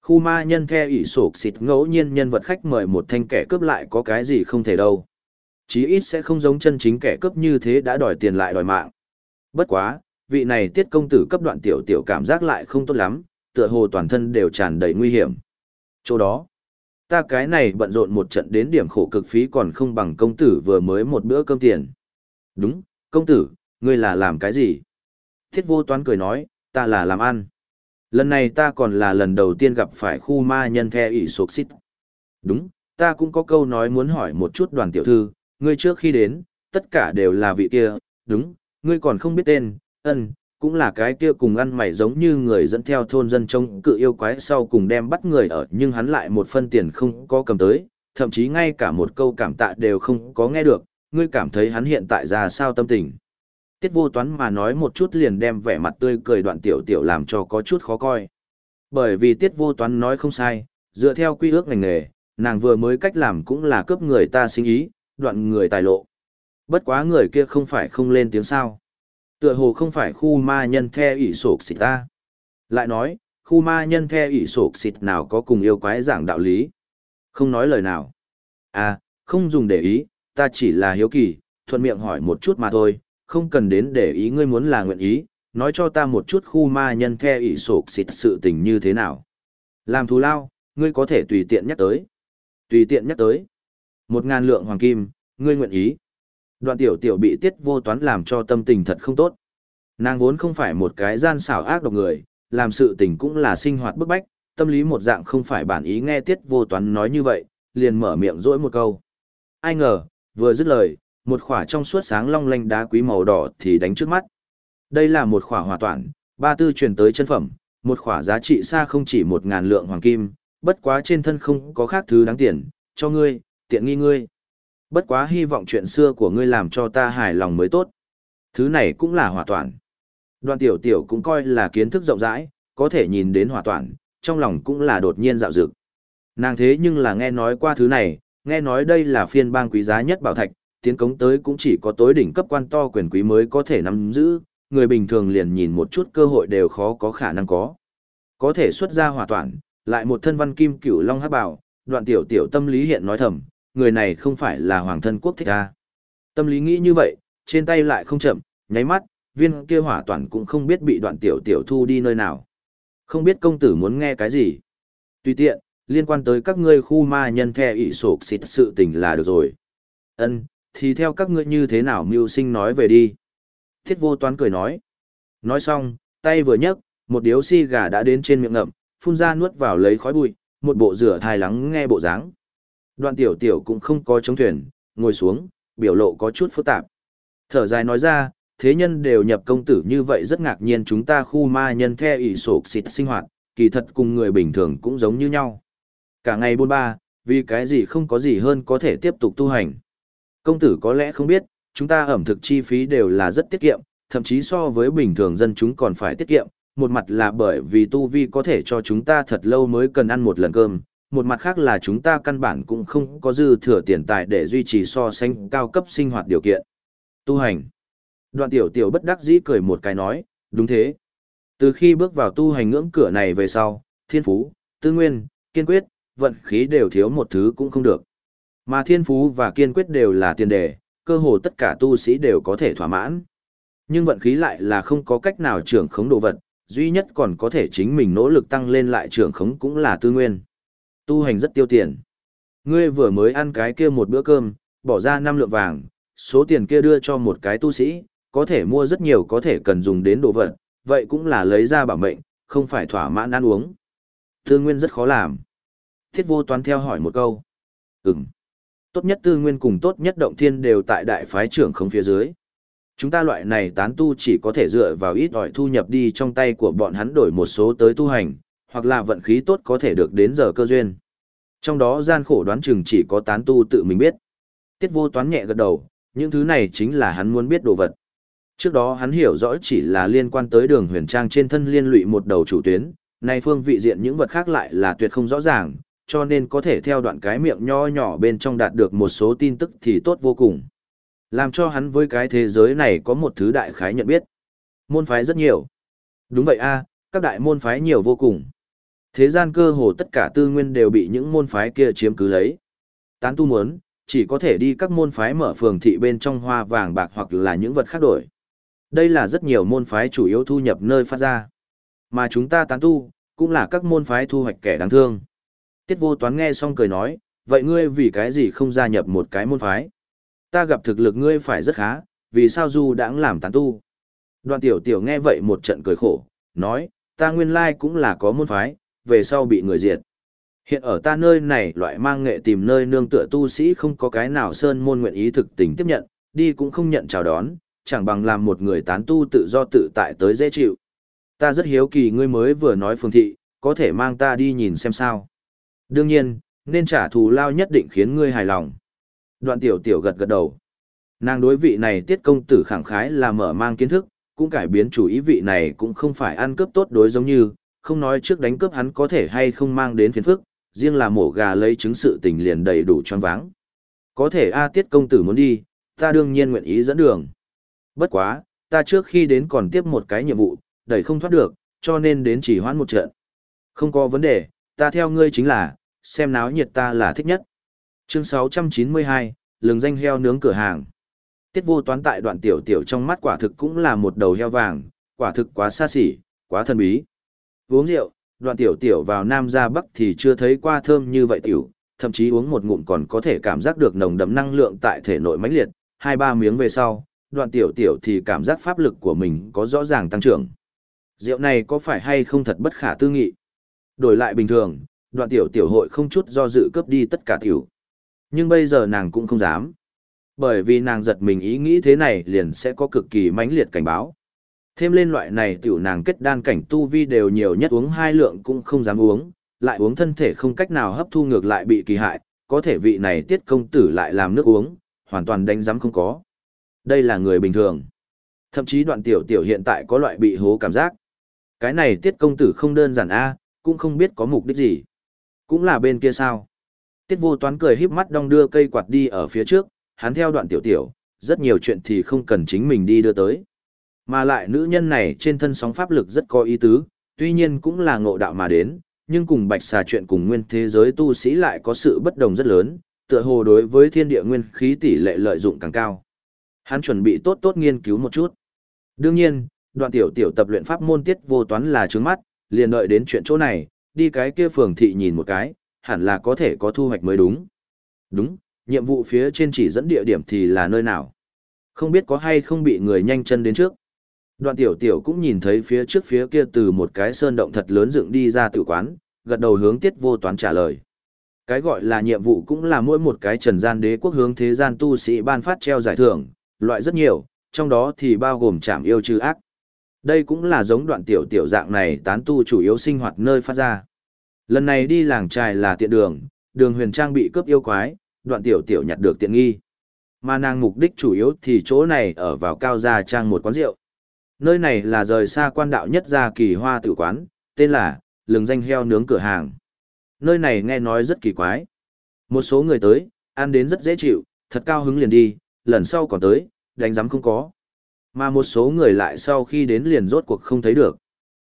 Khu ma nhân theo ỷ sổ xịt ngẫu nhiên nhân vật khách mời một thanh kẻ cướp lại có cái gì không thể đâu. Chí ít sẽ không giống chân chính kẻ cướp như thế đã đòi tiền lại đòi mạng. Bất quá, vị này tiết công tử cấp đoạn tiểu tiểu cảm giác lại không tốt lắm, tựa hồ toàn thân đều tràn đầy nguy hiểm. Chỗ đó, ta cái này bận rộn một trận đến điểm khổ cực phí còn không bằng công tử vừa mới một bữa cơm tiền. Đúng, công tử, ngươi là làm cái gì? Thiết vô toán cười nói, ta là làm ăn. Lần này ta còn là lần đầu tiên gặp phải khu ma nhân the ỷ sộc xít. Đúng, ta cũng có câu nói muốn hỏi một chút đoàn tiểu thư, Ngươi trước khi đến, tất cả đều là vị kia, đúng, ngươi còn không biết tên, ân, cũng là cái kia cùng ăn mày giống như người dẫn theo thôn dân trông cự yêu quái sau cùng đem bắt người ở nhưng hắn lại một phân tiền không có cầm tới, thậm chí ngay cả một câu cảm tạ đều không có nghe được, ngươi cảm thấy hắn hiện tại ra sao tâm tình. Tiết vô toán mà nói một chút liền đem vẻ mặt tươi cười đoạn tiểu tiểu làm cho có chút khó coi. Bởi vì tiết vô toán nói không sai, dựa theo quy ước ngành nghề, nàng vừa mới cách làm cũng là cướp người ta sinh ý, đoạn người tài lộ. Bất quá người kia không phải không lên tiếng sao. Tựa hồ không phải khu ma nhân the ỷ sổ xịt ta. Lại nói, khu ma nhân the ỷ sổ xịt nào có cùng yêu quái giảng đạo lý. Không nói lời nào. À, không dùng để ý, ta chỉ là hiếu kỳ, thuận miệng hỏi một chút mà thôi, không cần đến để ý ngươi muốn là nguyện ý, nói cho ta một chút khu ma nhân the ỷ sổ xịt sự tình như thế nào. Làm thù lao, ngươi có thể tùy tiện nhắc tới. Tùy tiện nhắc tới. Một ngàn lượng hoàng kim, ngươi nguyện ý. Đoạn tiểu tiểu bị tiết vô toán làm cho tâm tình thật không tốt. Nàng vốn không phải một cái gian xảo ác độc người, làm sự tình cũng là sinh hoạt bức bách, tâm lý một dạng không phải bản ý nghe tiết vô toán nói như vậy, liền mở miệng dỗi một câu. Ai ngờ, vừa dứt lời, một khỏa trong suốt sáng long lanh đá quý màu đỏ thì đánh trước mắt. Đây là một khỏa hỏa toàn, ba tư truyền tới chân phẩm, một khỏa giá trị xa không chỉ một ngàn lượng hoàng kim, bất quá trên thân không có khác thứ đáng tiền, cho ngươi, tiện nghi ngươi. Bất quá hy vọng chuyện xưa của ngươi làm cho ta hài lòng mới tốt. Thứ này cũng là hỏa toàn. Đoàn tiểu tiểu cũng coi là kiến thức rộng rãi, có thể nhìn đến hỏa toàn, trong lòng cũng là đột nhiên dạo dực. Nàng thế nhưng là nghe nói qua thứ này, nghe nói đây là phiên bang quý giá nhất bảo thạch, tiến cống tới cũng chỉ có tối đỉnh cấp quan to quyền quý mới có thể nắm giữ, người bình thường liền nhìn một chút cơ hội đều khó có khả năng có. Có thể xuất ra hỏa toàn, lại một thân văn kim cửu long hắc bảo, đoạn tiểu tiểu tâm lý hiện nói thầm, người này không phải là hoàng thân quốc thích a. Tâm lý nghĩ như vậy, trên tay lại không chậm, nháy mắt, viên kia hỏa toàn cũng không biết bị đoạn tiểu tiểu thu đi nơi nào. Không biết công tử muốn nghe cái gì. Tùy tiện, liên quan tới các ngươi khu ma nhân the ỷ sổ xịt sự tình là được rồi. Ân, thì theo các ngươi như thế nào mưu sinh nói về đi. Thiết vô toán cười nói. Nói xong, tay vừa nhấc, một điếu xi gà đã đến trên miệng ngậm, phun ra nuốt vào lấy khói bụi, một bộ rửa thai lắng nghe bộ dáng. Đoạn tiểu tiểu cũng không có chống thuyền, ngồi xuống, biểu lộ có chút phức tạp. Thở dài nói ra, thế nhân đều nhập công tử như vậy rất ngạc nhiên chúng ta khu ma nhân theo ỷ sổ xịt sinh hoạt, kỳ thật cùng người bình thường cũng giống như nhau. Cả ngày buôn ba, vì cái gì không có gì hơn có thể tiếp tục tu hành. Công tử có lẽ không biết, chúng ta ẩm thực chi phí đều là rất tiết kiệm, thậm chí so với bình thường dân chúng còn phải tiết kiệm, một mặt là bởi vì tu vi có thể cho chúng ta thật lâu mới cần ăn một lần cơm, một mặt khác là chúng ta căn bản cũng không có dư thừa tiền tài để duy trì so sánh cao cấp sinh hoạt điều kiện. Tu hành. Đoạn tiểu tiểu bất đắc dĩ cười một cái nói, đúng thế. Từ khi bước vào tu hành ngưỡng cửa này về sau, thiên phú, tư nguyên, kiên quyết, vận khí đều thiếu một thứ cũng không được. Mà thiên phú và kiên quyết đều là tiền đề, cơ hồ tất cả tu sĩ đều có thể thỏa mãn. Nhưng vận khí lại là không có cách nào trưởng khống đồ vật, duy nhất còn có thể chính mình nỗ lực tăng lên lại trưởng khống cũng là tư nguyên. Tu hành rất tiêu tiền. Ngươi vừa mới ăn cái kia một bữa cơm, bỏ ra năm lượng vàng, số tiền kia đưa cho một cái tu sĩ, có thể mua rất nhiều có thể cần dùng đến đồ vật, vậy cũng là lấy ra bảo mệnh, không phải thỏa mãn ăn uống. Tư nguyên rất khó làm. Thiết vô toán theo hỏi một câu. Ừm. Tốt nhất tư nguyên cùng tốt nhất động thiên đều tại đại phái trưởng không phía dưới. Chúng ta loại này tán tu chỉ có thể dựa vào ít ỏi thu nhập đi trong tay của bọn hắn đổi một số tới tu hành, hoặc là vận khí tốt có thể được đến giờ cơ duyên. Trong đó gian khổ đoán chừng chỉ có tán tu tự mình biết. Tiết vô toán nhẹ gật đầu, những thứ này chính là hắn muốn biết đồ vật. Trước đó hắn hiểu rõ chỉ là liên quan tới đường huyền trang trên thân liên lụy một đầu chủ tuyến, nay phương vị diện những vật khác lại là tuyệt không rõ ràng, cho nên có thể theo đoạn cái miệng nho nhỏ bên trong đạt được một số tin tức thì tốt vô cùng. Làm cho hắn với cái thế giới này có một thứ đại khái nhận biết. Môn phái rất nhiều. Đúng vậy a, các đại môn phái nhiều vô cùng. Thế gian cơ hồ tất cả tư nguyên đều bị những môn phái kia chiếm cứ lấy. Tán tu muốn, chỉ có thể đi các môn phái mở phường thị bên trong hoa vàng bạc hoặc là những vật khác đổi. Đây là rất nhiều môn phái chủ yếu thu nhập nơi phát ra. Mà chúng ta tán tu, cũng là các môn phái thu hoạch kẻ đáng thương. Tiết vô toán nghe xong cười nói, vậy ngươi vì cái gì không gia nhập một cái môn phái? Ta gặp thực lực ngươi phải rất khá, vì sao du đãng làm tán tu? Đoàn tiểu tiểu nghe vậy một trận cười khổ, nói, ta nguyên lai cũng là có môn phái, về sau bị người diệt. Hiện ở ta nơi này loại mang nghệ tìm nơi nương tựa tu sĩ không có cái nào sơn môn nguyện ý thực tình tiếp nhận, đi cũng không nhận chào đón, chẳng bằng làm một người tán tu tự do tự tại tới dễ chịu. Ta rất hiếu kỳ ngươi mới vừa nói phương thị, có thể mang ta đi nhìn xem sao. Đương nhiên, nên trả thù lao nhất định khiến ngươi hài lòng. Đoạn tiểu tiểu gật gật đầu. Nàng đối vị này tiết công tử khẳng khái là mở mang kiến thức, cũng cải biến chủ ý vị này cũng không phải ăn cướp tốt đối giống như, không nói trước đánh cướp hắn có thể hay không mang đến phiền phức, riêng là mổ gà lấy chứng sự tình liền đầy đủ choáng váng. Có thể A tiết công tử muốn đi, ta đương nhiên nguyện ý dẫn đường. Bất quá, ta trước khi đến còn tiếp một cái nhiệm vụ, đẩy không thoát được, cho nên đến chỉ hoãn một trận. Không có vấn đề, ta theo ngươi chính là, xem náo nhiệt ta là thích nhất. Chương 692, lừng danh heo nướng cửa hàng. Tiết vô toán tại đoạn tiểu tiểu trong mắt quả thực cũng là một đầu heo vàng, quả thực quá xa xỉ, quá thần bí. Uống rượu, đoạn tiểu tiểu vào Nam ra Bắc thì chưa thấy qua thơm như vậy tiểu, thậm chí uống một ngụm còn có thể cảm giác được nồng đậm năng lượng tại thể nội mãnh liệt, hai ba miếng về sau, đoạn tiểu tiểu thì cảm giác pháp lực của mình có rõ ràng tăng trưởng. Rượu này có phải hay không thật bất khả tư nghị? Đổi lại bình thường, đoạn tiểu tiểu hội không chút do dự cướp đi tất cả tiểu. Nhưng bây giờ nàng cũng không dám. Bởi vì nàng giật mình ý nghĩ thế này liền sẽ có cực kỳ mãnh liệt cảnh báo. Thêm lên loại này tiểu nàng kết đan cảnh tu vi đều nhiều nhất uống hai lượng cũng không dám uống, lại uống thân thể không cách nào hấp thu ngược lại bị kỳ hại, có thể vị này tiết công tử lại làm nước uống, hoàn toàn đánh giám không có. Đây là người bình thường. Thậm chí đoạn tiểu tiểu hiện tại có loại bị hố cảm giác. Cái này tiết công tử không đơn giản a cũng không biết có mục đích gì. Cũng là bên kia sao. Tiết vô toán cười híp mắt đong đưa cây quạt đi ở phía trước, hắn theo đoạn tiểu tiểu, rất nhiều chuyện thì không cần chính mình đi đưa tới. Mà lại nữ nhân này trên thân sóng pháp lực rất có ý tứ, tuy nhiên cũng là ngộ đạo mà đến, nhưng cùng bạch xà chuyện cùng nguyên thế giới tu sĩ lại có sự bất đồng rất lớn, tựa hồ đối với thiên địa nguyên khí tỷ lệ lợi dụng càng cao. Hắn chuẩn bị tốt tốt nghiên cứu một chút. Đương nhiên, đoạn tiểu tiểu tập luyện pháp môn tiết vô toán là trướng mắt, liền đợi đến chuyện chỗ này, đi cái kia phường thị nhìn một cái, hẳn là có thể có thu hoạch mới đúng. Đúng, nhiệm vụ phía trên chỉ dẫn địa điểm thì là nơi nào. Không biết có hay không bị người nhanh chân đến trước. Đoạn tiểu tiểu cũng nhìn thấy phía trước phía kia từ một cái sơn động thật lớn dựng đi ra tử quán, gật đầu hướng tiết vô toán trả lời. Cái gọi là nhiệm vụ cũng là mỗi một cái trần gian đế quốc hướng thế gian tu sĩ ban phát treo giải thưởng, loại rất nhiều, trong đó thì bao gồm trảm yêu trừ ác. Đây cũng là giống đoạn tiểu tiểu dạng này tán tu chủ yếu sinh hoạt nơi phát ra. Lần này đi làng trài là tiện đường, đường huyền trang bị cướp yêu quái, đoạn tiểu tiểu nhặt được tiện nghi. Mà nàng mục đích chủ yếu thì chỗ này ở vào cao gia trang một quán rượu. Nơi này là rời xa quan đạo nhất gia kỳ hoa tử quán, tên là lừng danh heo nướng cửa hàng. Nơi này nghe nói rất kỳ quái. Một số người tới, ăn đến rất dễ chịu, thật cao hứng liền đi, lần sau còn tới, đánh giám không có. Mà một số người lại sau khi đến liền rốt cuộc không thấy được.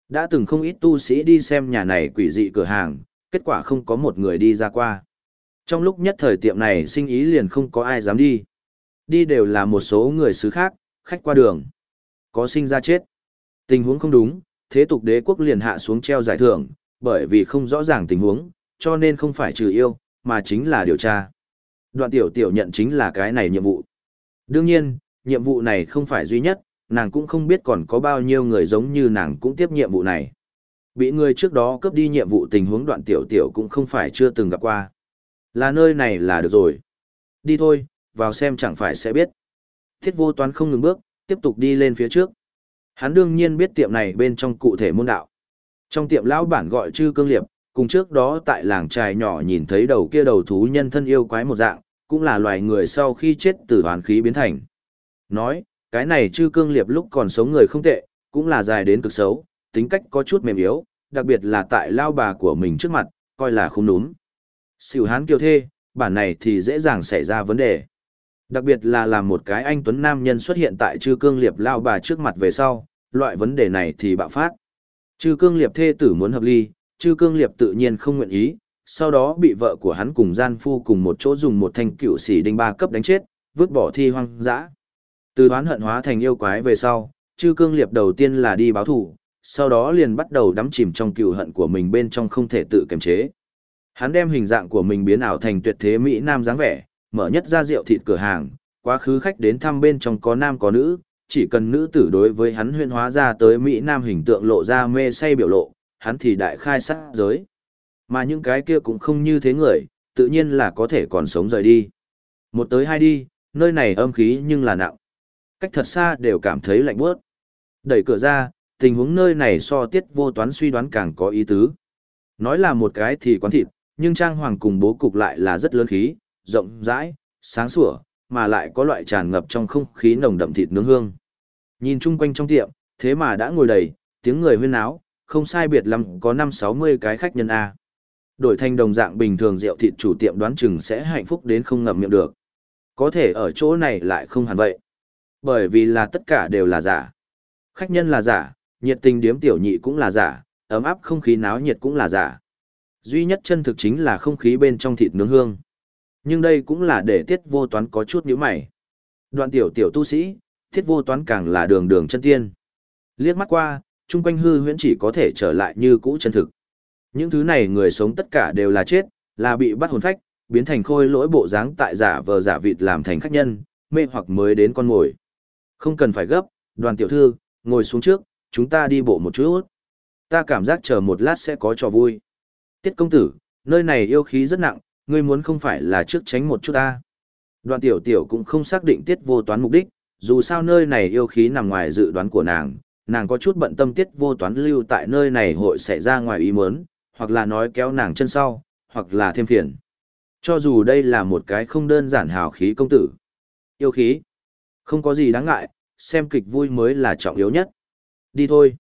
Đã từng không ít tu sĩ đi xem nhà này quỷ dị cửa hàng, kết quả không có một người đi ra qua. Trong lúc nhất thời tiệm này sinh ý liền không có ai dám đi. Đi đều là một số người xứ khác, khách qua đường. Có sinh ra chết. Tình huống không đúng, thế tục đế quốc liền hạ xuống treo giải thưởng, bởi vì không rõ ràng tình huống, cho nên không phải trừ yêu, mà chính là điều tra. Đoạn tiểu tiểu nhận chính là cái này nhiệm vụ. Đương nhiên, nhiệm vụ này không phải duy nhất, nàng cũng không biết còn có bao nhiêu người giống như nàng cũng tiếp nhiệm vụ này. Bị người trước đó cướp đi nhiệm vụ tình huống đoạn tiểu tiểu cũng không phải chưa từng gặp qua. Là nơi này là được rồi. Đi thôi, vào xem chẳng phải sẽ biết. Thiết vô toán không ngừng bước, tiếp tục đi lên phía trước. Hắn đương nhiên biết tiệm này bên trong cụ thể môn đạo. Trong tiệm lão bản gọi chư cương liệp, cùng trước đó tại làng trài nhỏ nhìn thấy đầu kia đầu thú nhân thân yêu quái một dạng, cũng là loài người sau khi chết từ hoàn khí biến thành. Nói, cái này chư cương liệp lúc còn sống người không tệ, cũng là dài đến cực xấu, tính cách có chút mềm yếu, đặc biệt là tại lao bà của mình trước mặt, coi là không đúng. Sỉu hán kiêu thê, bản này thì dễ dàng xảy ra vấn đề. Đặc biệt là làm một cái anh tuấn nam nhân xuất hiện tại chư cương liệp lao bà trước mặt về sau, loại vấn đề này thì bạo phát. Chư cương liệp thê tử muốn hợp ly, chư cương liệp tự nhiên không nguyện ý, sau đó bị vợ của hắn cùng gian phu cùng một chỗ dùng một thanh cựu sĩ đinh ba cấp đánh chết, vứt bỏ thi hoang dã. Từ đoán hận hóa thành yêu quái về sau, chư cương liệp đầu tiên là đi báo thủ, sau đó liền bắt đầu đắm chìm trong cựu hận của mình bên trong không thể tự kiềm chế. Hắn đem hình dạng của mình biến ảo thành tuyệt thế Mỹ Nam dáng vẻ, mở nhất ra rượu thịt cửa hàng, quá khứ khách đến thăm bên trong có nam có nữ, chỉ cần nữ tử đối với hắn huyên hóa ra tới Mỹ Nam hình tượng lộ ra mê say biểu lộ, hắn thì đại khai sát giới. Mà những cái kia cũng không như thế người, tự nhiên là có thể còn sống rời đi. Một tới hai đi, nơi này âm khí nhưng là nặng. Cách thật xa đều cảm thấy lạnh bớt. Đẩy cửa ra, tình huống nơi này so tiết vô toán suy đoán càng có ý tứ. Nói là một cái thì quán thịt, nhưng trang hoàng cùng bố cục lại là rất lớn khí, rộng rãi, sáng sủa, mà lại có loại tràn ngập trong không khí nồng đậm thịt nướng hương. Nhìn chung quanh trong tiệm, thế mà đã ngồi đầy, tiếng người huyên náo, không sai biệt lắm có năm sáu mươi cái khách nhân A. Đổi thành đồng dạng bình thường rượu thịt chủ tiệm đoán chừng sẽ hạnh phúc đến không ngậm miệng được. Có thể ở chỗ này lại không hẳn vậy. Bởi vì là tất cả đều là giả. Khách nhân là giả, nhiệt tình điếm tiểu nhị cũng là giả, ấm áp không khí náo nhiệt cũng là giả. Duy nhất chân thực chính là không khí bên trong thịt nướng hương. Nhưng đây cũng là để tiết vô toán có chút nhíu mày. Đoạn tiểu tiểu tu sĩ, tiết vô toán càng là đường đường chân tiên. Liếc mắt qua, chung quanh hư huyễn chỉ có thể trở lại như cũ chân thực. Những thứ này người sống tất cả đều là chết, là bị bắt hồn phách, biến thành khôi lỗi bộ dáng tại giả vờ giả vịt làm thành khách nhân, mê hoặc mới đến con ngồi. Không cần phải gấp, đoàn tiểu thư, ngồi xuống trước, chúng ta đi bộ một chút. Ta cảm giác chờ một lát sẽ có trò vui. Tiết công tử, nơi này yêu khí rất nặng, ngươi muốn không phải là trước tránh một chút ta. Đoạn tiểu tiểu cũng không xác định tiết vô toán mục đích, dù sao nơi này yêu khí nằm ngoài dự đoán của nàng, nàng có chút bận tâm tiết vô toán lưu tại nơi này hội xảy ra ngoài ý muốn, hoặc là nói kéo nàng chân sau, hoặc là thêm phiền. Cho dù đây là một cái không đơn giản hào khí công tử. Yêu khí. Không có gì đáng ngại, xem kịch vui mới là trọng yếu nhất. Đi thôi.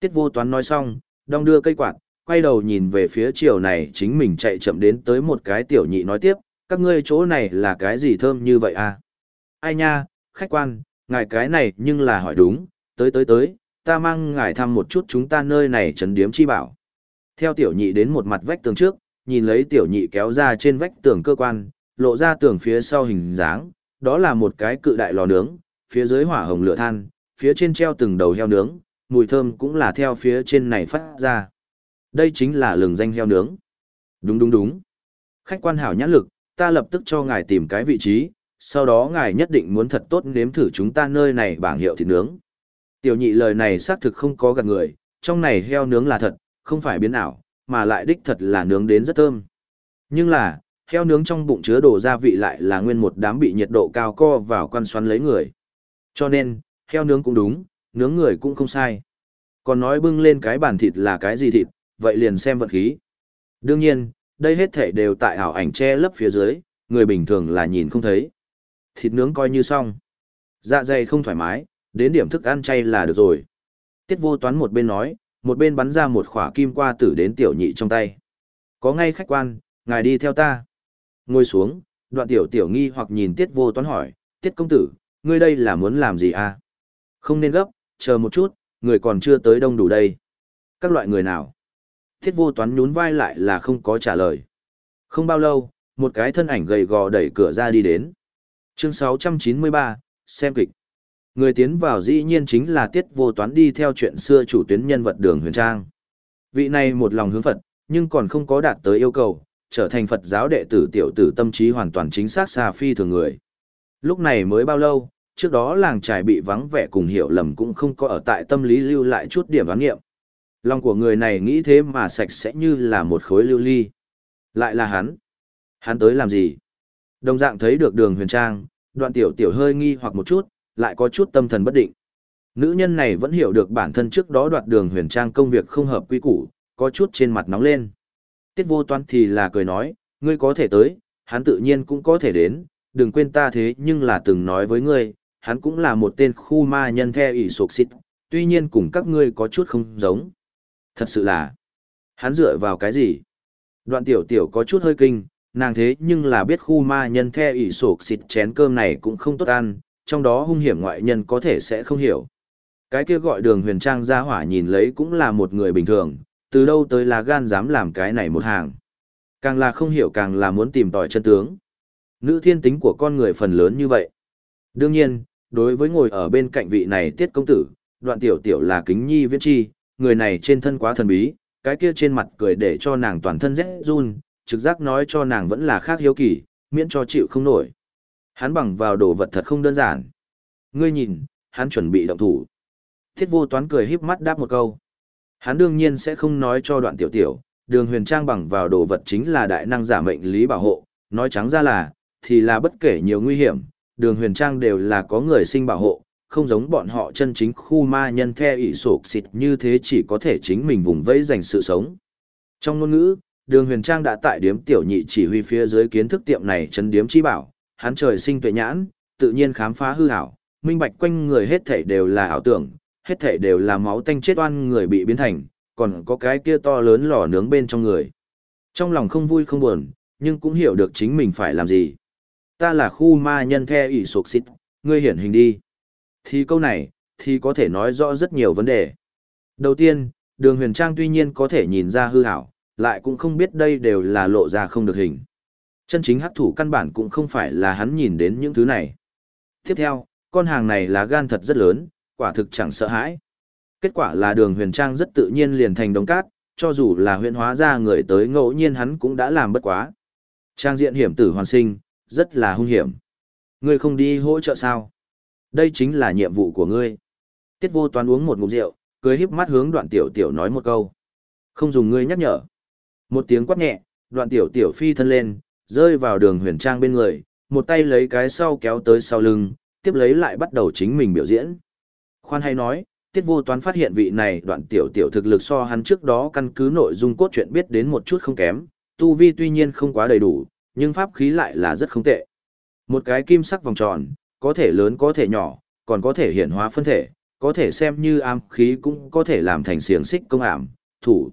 Tiết vô toán nói xong, đong đưa cây quạt, quay đầu nhìn về phía chiều này chính mình chạy chậm đến tới một cái tiểu nhị nói tiếp, các ngươi chỗ này là cái gì thơm như vậy à? Ai nha, khách quan, ngài cái này nhưng là hỏi đúng, tới tới tới, ta mang ngài thăm một chút chúng ta nơi này trấn điếm chi bảo. Theo tiểu nhị đến một mặt vách tường trước, nhìn lấy tiểu nhị kéo ra trên vách tường cơ quan, lộ ra tường phía sau hình dáng, đó là một cái cự đại lò nướng, phía dưới hỏa hồng lửa than, phía trên treo từng đầu heo nướng, mùi thơm cũng là theo phía trên này phát ra. Đây chính là lường danh heo nướng. Đúng đúng đúng. Khách quan hảo nhãn lực, ta lập tức cho ngài tìm cái vị trí, sau đó ngài nhất định muốn thật tốt nếm thử chúng ta nơi này bảng hiệu thịt nướng. Tiểu nhị lời này xác thực không có gạt người, trong này heo nướng là thật, không phải biến ảo, mà lại đích thật là nướng đến rất thơm. Nhưng là, heo nướng trong bụng chứa đồ gia vị lại là nguyên một đám bị nhiệt độ cao co vào quan xoắn lấy người. Cho nên, heo nướng cũng đúng, nướng người cũng không sai. Còn nói bưng lên cái bàn thịt là cái gì thịt, vậy liền xem vật khí. Đương nhiên, đây hết thể đều tại ảo ảnh che lấp phía dưới, người bình thường là nhìn không thấy. Thịt nướng coi như xong. Dạ dày không thoải mái, đến điểm thức ăn chay là được rồi. Tiết vô toán một bên nói, một bên bắn ra một khỏa kim qua tử đến tiểu nhị trong tay. Có ngay khách quan, ngài đi theo ta. Ngồi xuống, đoạn tiểu tiểu nghi hoặc nhìn tiết vô toán hỏi, tiết công tử, ngươi đây là muốn làm gì à? Không nên gấp, chờ một chút, người còn chưa tới đông đủ đây. Các loại người nào? Tiết vô toán nhún vai lại là không có trả lời. Không bao lâu, một cái thân ảnh gầy gò đẩy cửa ra đi đến. Chương 693, xem kịch. Người tiến vào dĩ nhiên chính là tiết vô toán đi theo chuyện xưa chủ tuyến nhân vật đường huyền trang. Vị này một lòng hướng Phật, nhưng còn không có đạt tới yêu cầu, trở thành Phật giáo đệ tử tiểu tử tâm trí hoàn toàn chính xác xa phi thường người. Lúc này mới bao lâu, trước đó làng trải bị vắng vẻ cùng hiểu lầm cũng không có ở tại tâm lý lưu lại chút điểm đoán nghiệm. Lòng của người này nghĩ thế mà sạch sẽ như là một khối lưu ly. Lại là hắn. Hắn tới làm gì? Đồng dạng thấy được đường huyền trang, đoạn tiểu tiểu hơi nghi hoặc một chút, lại có chút tâm thần bất định. Nữ nhân này vẫn hiểu được bản thân trước đó đoạt đường huyền trang công việc không hợp quy củ, có chút trên mặt nóng lên. Tiết vô toán thì là cười nói, ngươi có thể tới, hắn tự nhiên cũng có thể đến, đừng quên ta thế nhưng là từng nói với ngươi, hắn cũng là một tên khu ma nhân theo ỷ sục xịt, tuy nhiên cùng các ngươi có chút không giống. Thật sự là, hắn dựa vào cái gì? Đoạn tiểu tiểu có chút hơi kinh, nàng thế nhưng là biết khu ma nhân the ỷ sổ xịt chén cơm này cũng không tốt ăn, trong đó hung hiểm ngoại nhân có thể sẽ không hiểu. Cái kia gọi đường huyền trang ra hỏa nhìn lấy cũng là một người bình thường, từ đâu tới là gan dám làm cái này một hàng. Càng là không hiểu càng là muốn tìm tòi chân tướng. Nữ thiên tính của con người phần lớn như vậy. Đương nhiên, đối với ngồi ở bên cạnh vị này tiết công tử, đoạn tiểu tiểu là kính nhi viễn chi, người này trên thân quá thần bí, cái kia trên mặt cười để cho nàng toàn thân rét run, trực giác nói cho nàng vẫn là khác hiếu kỳ, miễn cho chịu không nổi. Hắn bằng vào đồ vật thật không đơn giản. Ngươi nhìn, hắn chuẩn bị động thủ. Thiết vô toán cười híp mắt đáp một câu. Hắn đương nhiên sẽ không nói cho đoạn tiểu tiểu, đường huyền trang bằng vào đồ vật chính là đại năng giả mệnh lý bảo hộ, nói trắng ra là, thì là bất kể nhiều nguy hiểm, đường huyền trang đều là có người sinh bảo hộ, không giống bọn họ chân chính khu ma nhân theo ỷ sổ xịt như thế chỉ có thể chính mình vùng vẫy dành sự sống. Trong ngôn ngữ, đường huyền trang đã tại điếm tiểu nhị chỉ huy phía dưới kiến thức tiệm này chấn điếm chi bảo, hắn trời sinh tuệ nhãn, tự nhiên khám phá hư ảo minh bạch quanh người hết thảy đều là ảo tưởng, hết thảy đều là máu tanh chết oan người bị biến thành, còn có cái kia to lớn lò nướng bên trong người. Trong lòng không vui không buồn, nhưng cũng hiểu được chính mình phải làm gì. Ta là khu ma nhân the ỷ sục xịt ngươi hiển hình đi. Thì câu này, thì có thể nói rõ rất nhiều vấn đề. Đầu tiên, đường huyền trang tuy nhiên có thể nhìn ra hư hảo, lại cũng không biết đây đều là lộ ra không được hình. Chân chính hắc thủ căn bản cũng không phải là hắn nhìn đến những thứ này. Tiếp theo, con hàng này là gan thật rất lớn, quả thực chẳng sợ hãi. Kết quả là đường huyền trang rất tự nhiên liền thành đống cát, cho dù là huyện hóa ra người tới ngẫu nhiên hắn cũng đã làm bất quá. Trang diện hiểm tử hoàn sinh, rất là hung hiểm. Ngươi không đi hỗ trợ sao? Đây chính là nhiệm vụ của ngươi. Tiết vô toán uống một ngụm rượu, cười híp mắt hướng đoạn tiểu tiểu nói một câu. Không dùng ngươi nhắc nhở. Một tiếng quát nhẹ, đoạn tiểu tiểu phi thân lên, rơi vào đường huyền trang bên người, một tay lấy cái sau kéo tới sau lưng, tiếp lấy lại bắt đầu chính mình biểu diễn. Khoan hay nói, tiết vô toán phát hiện vị này đoạn tiểu tiểu thực lực so hắn trước đó căn cứ nội dung cốt truyện biết đến một chút không kém, tu vi tuy nhiên không quá đầy đủ, nhưng pháp khí lại là rất không tệ. Một cái kim sắc vòng tròn, có thể lớn có thể nhỏ, còn có thể hiện hóa phân thể, có thể xem như ám khí cũng có thể làm thành xiềng xích công ảm, thủ.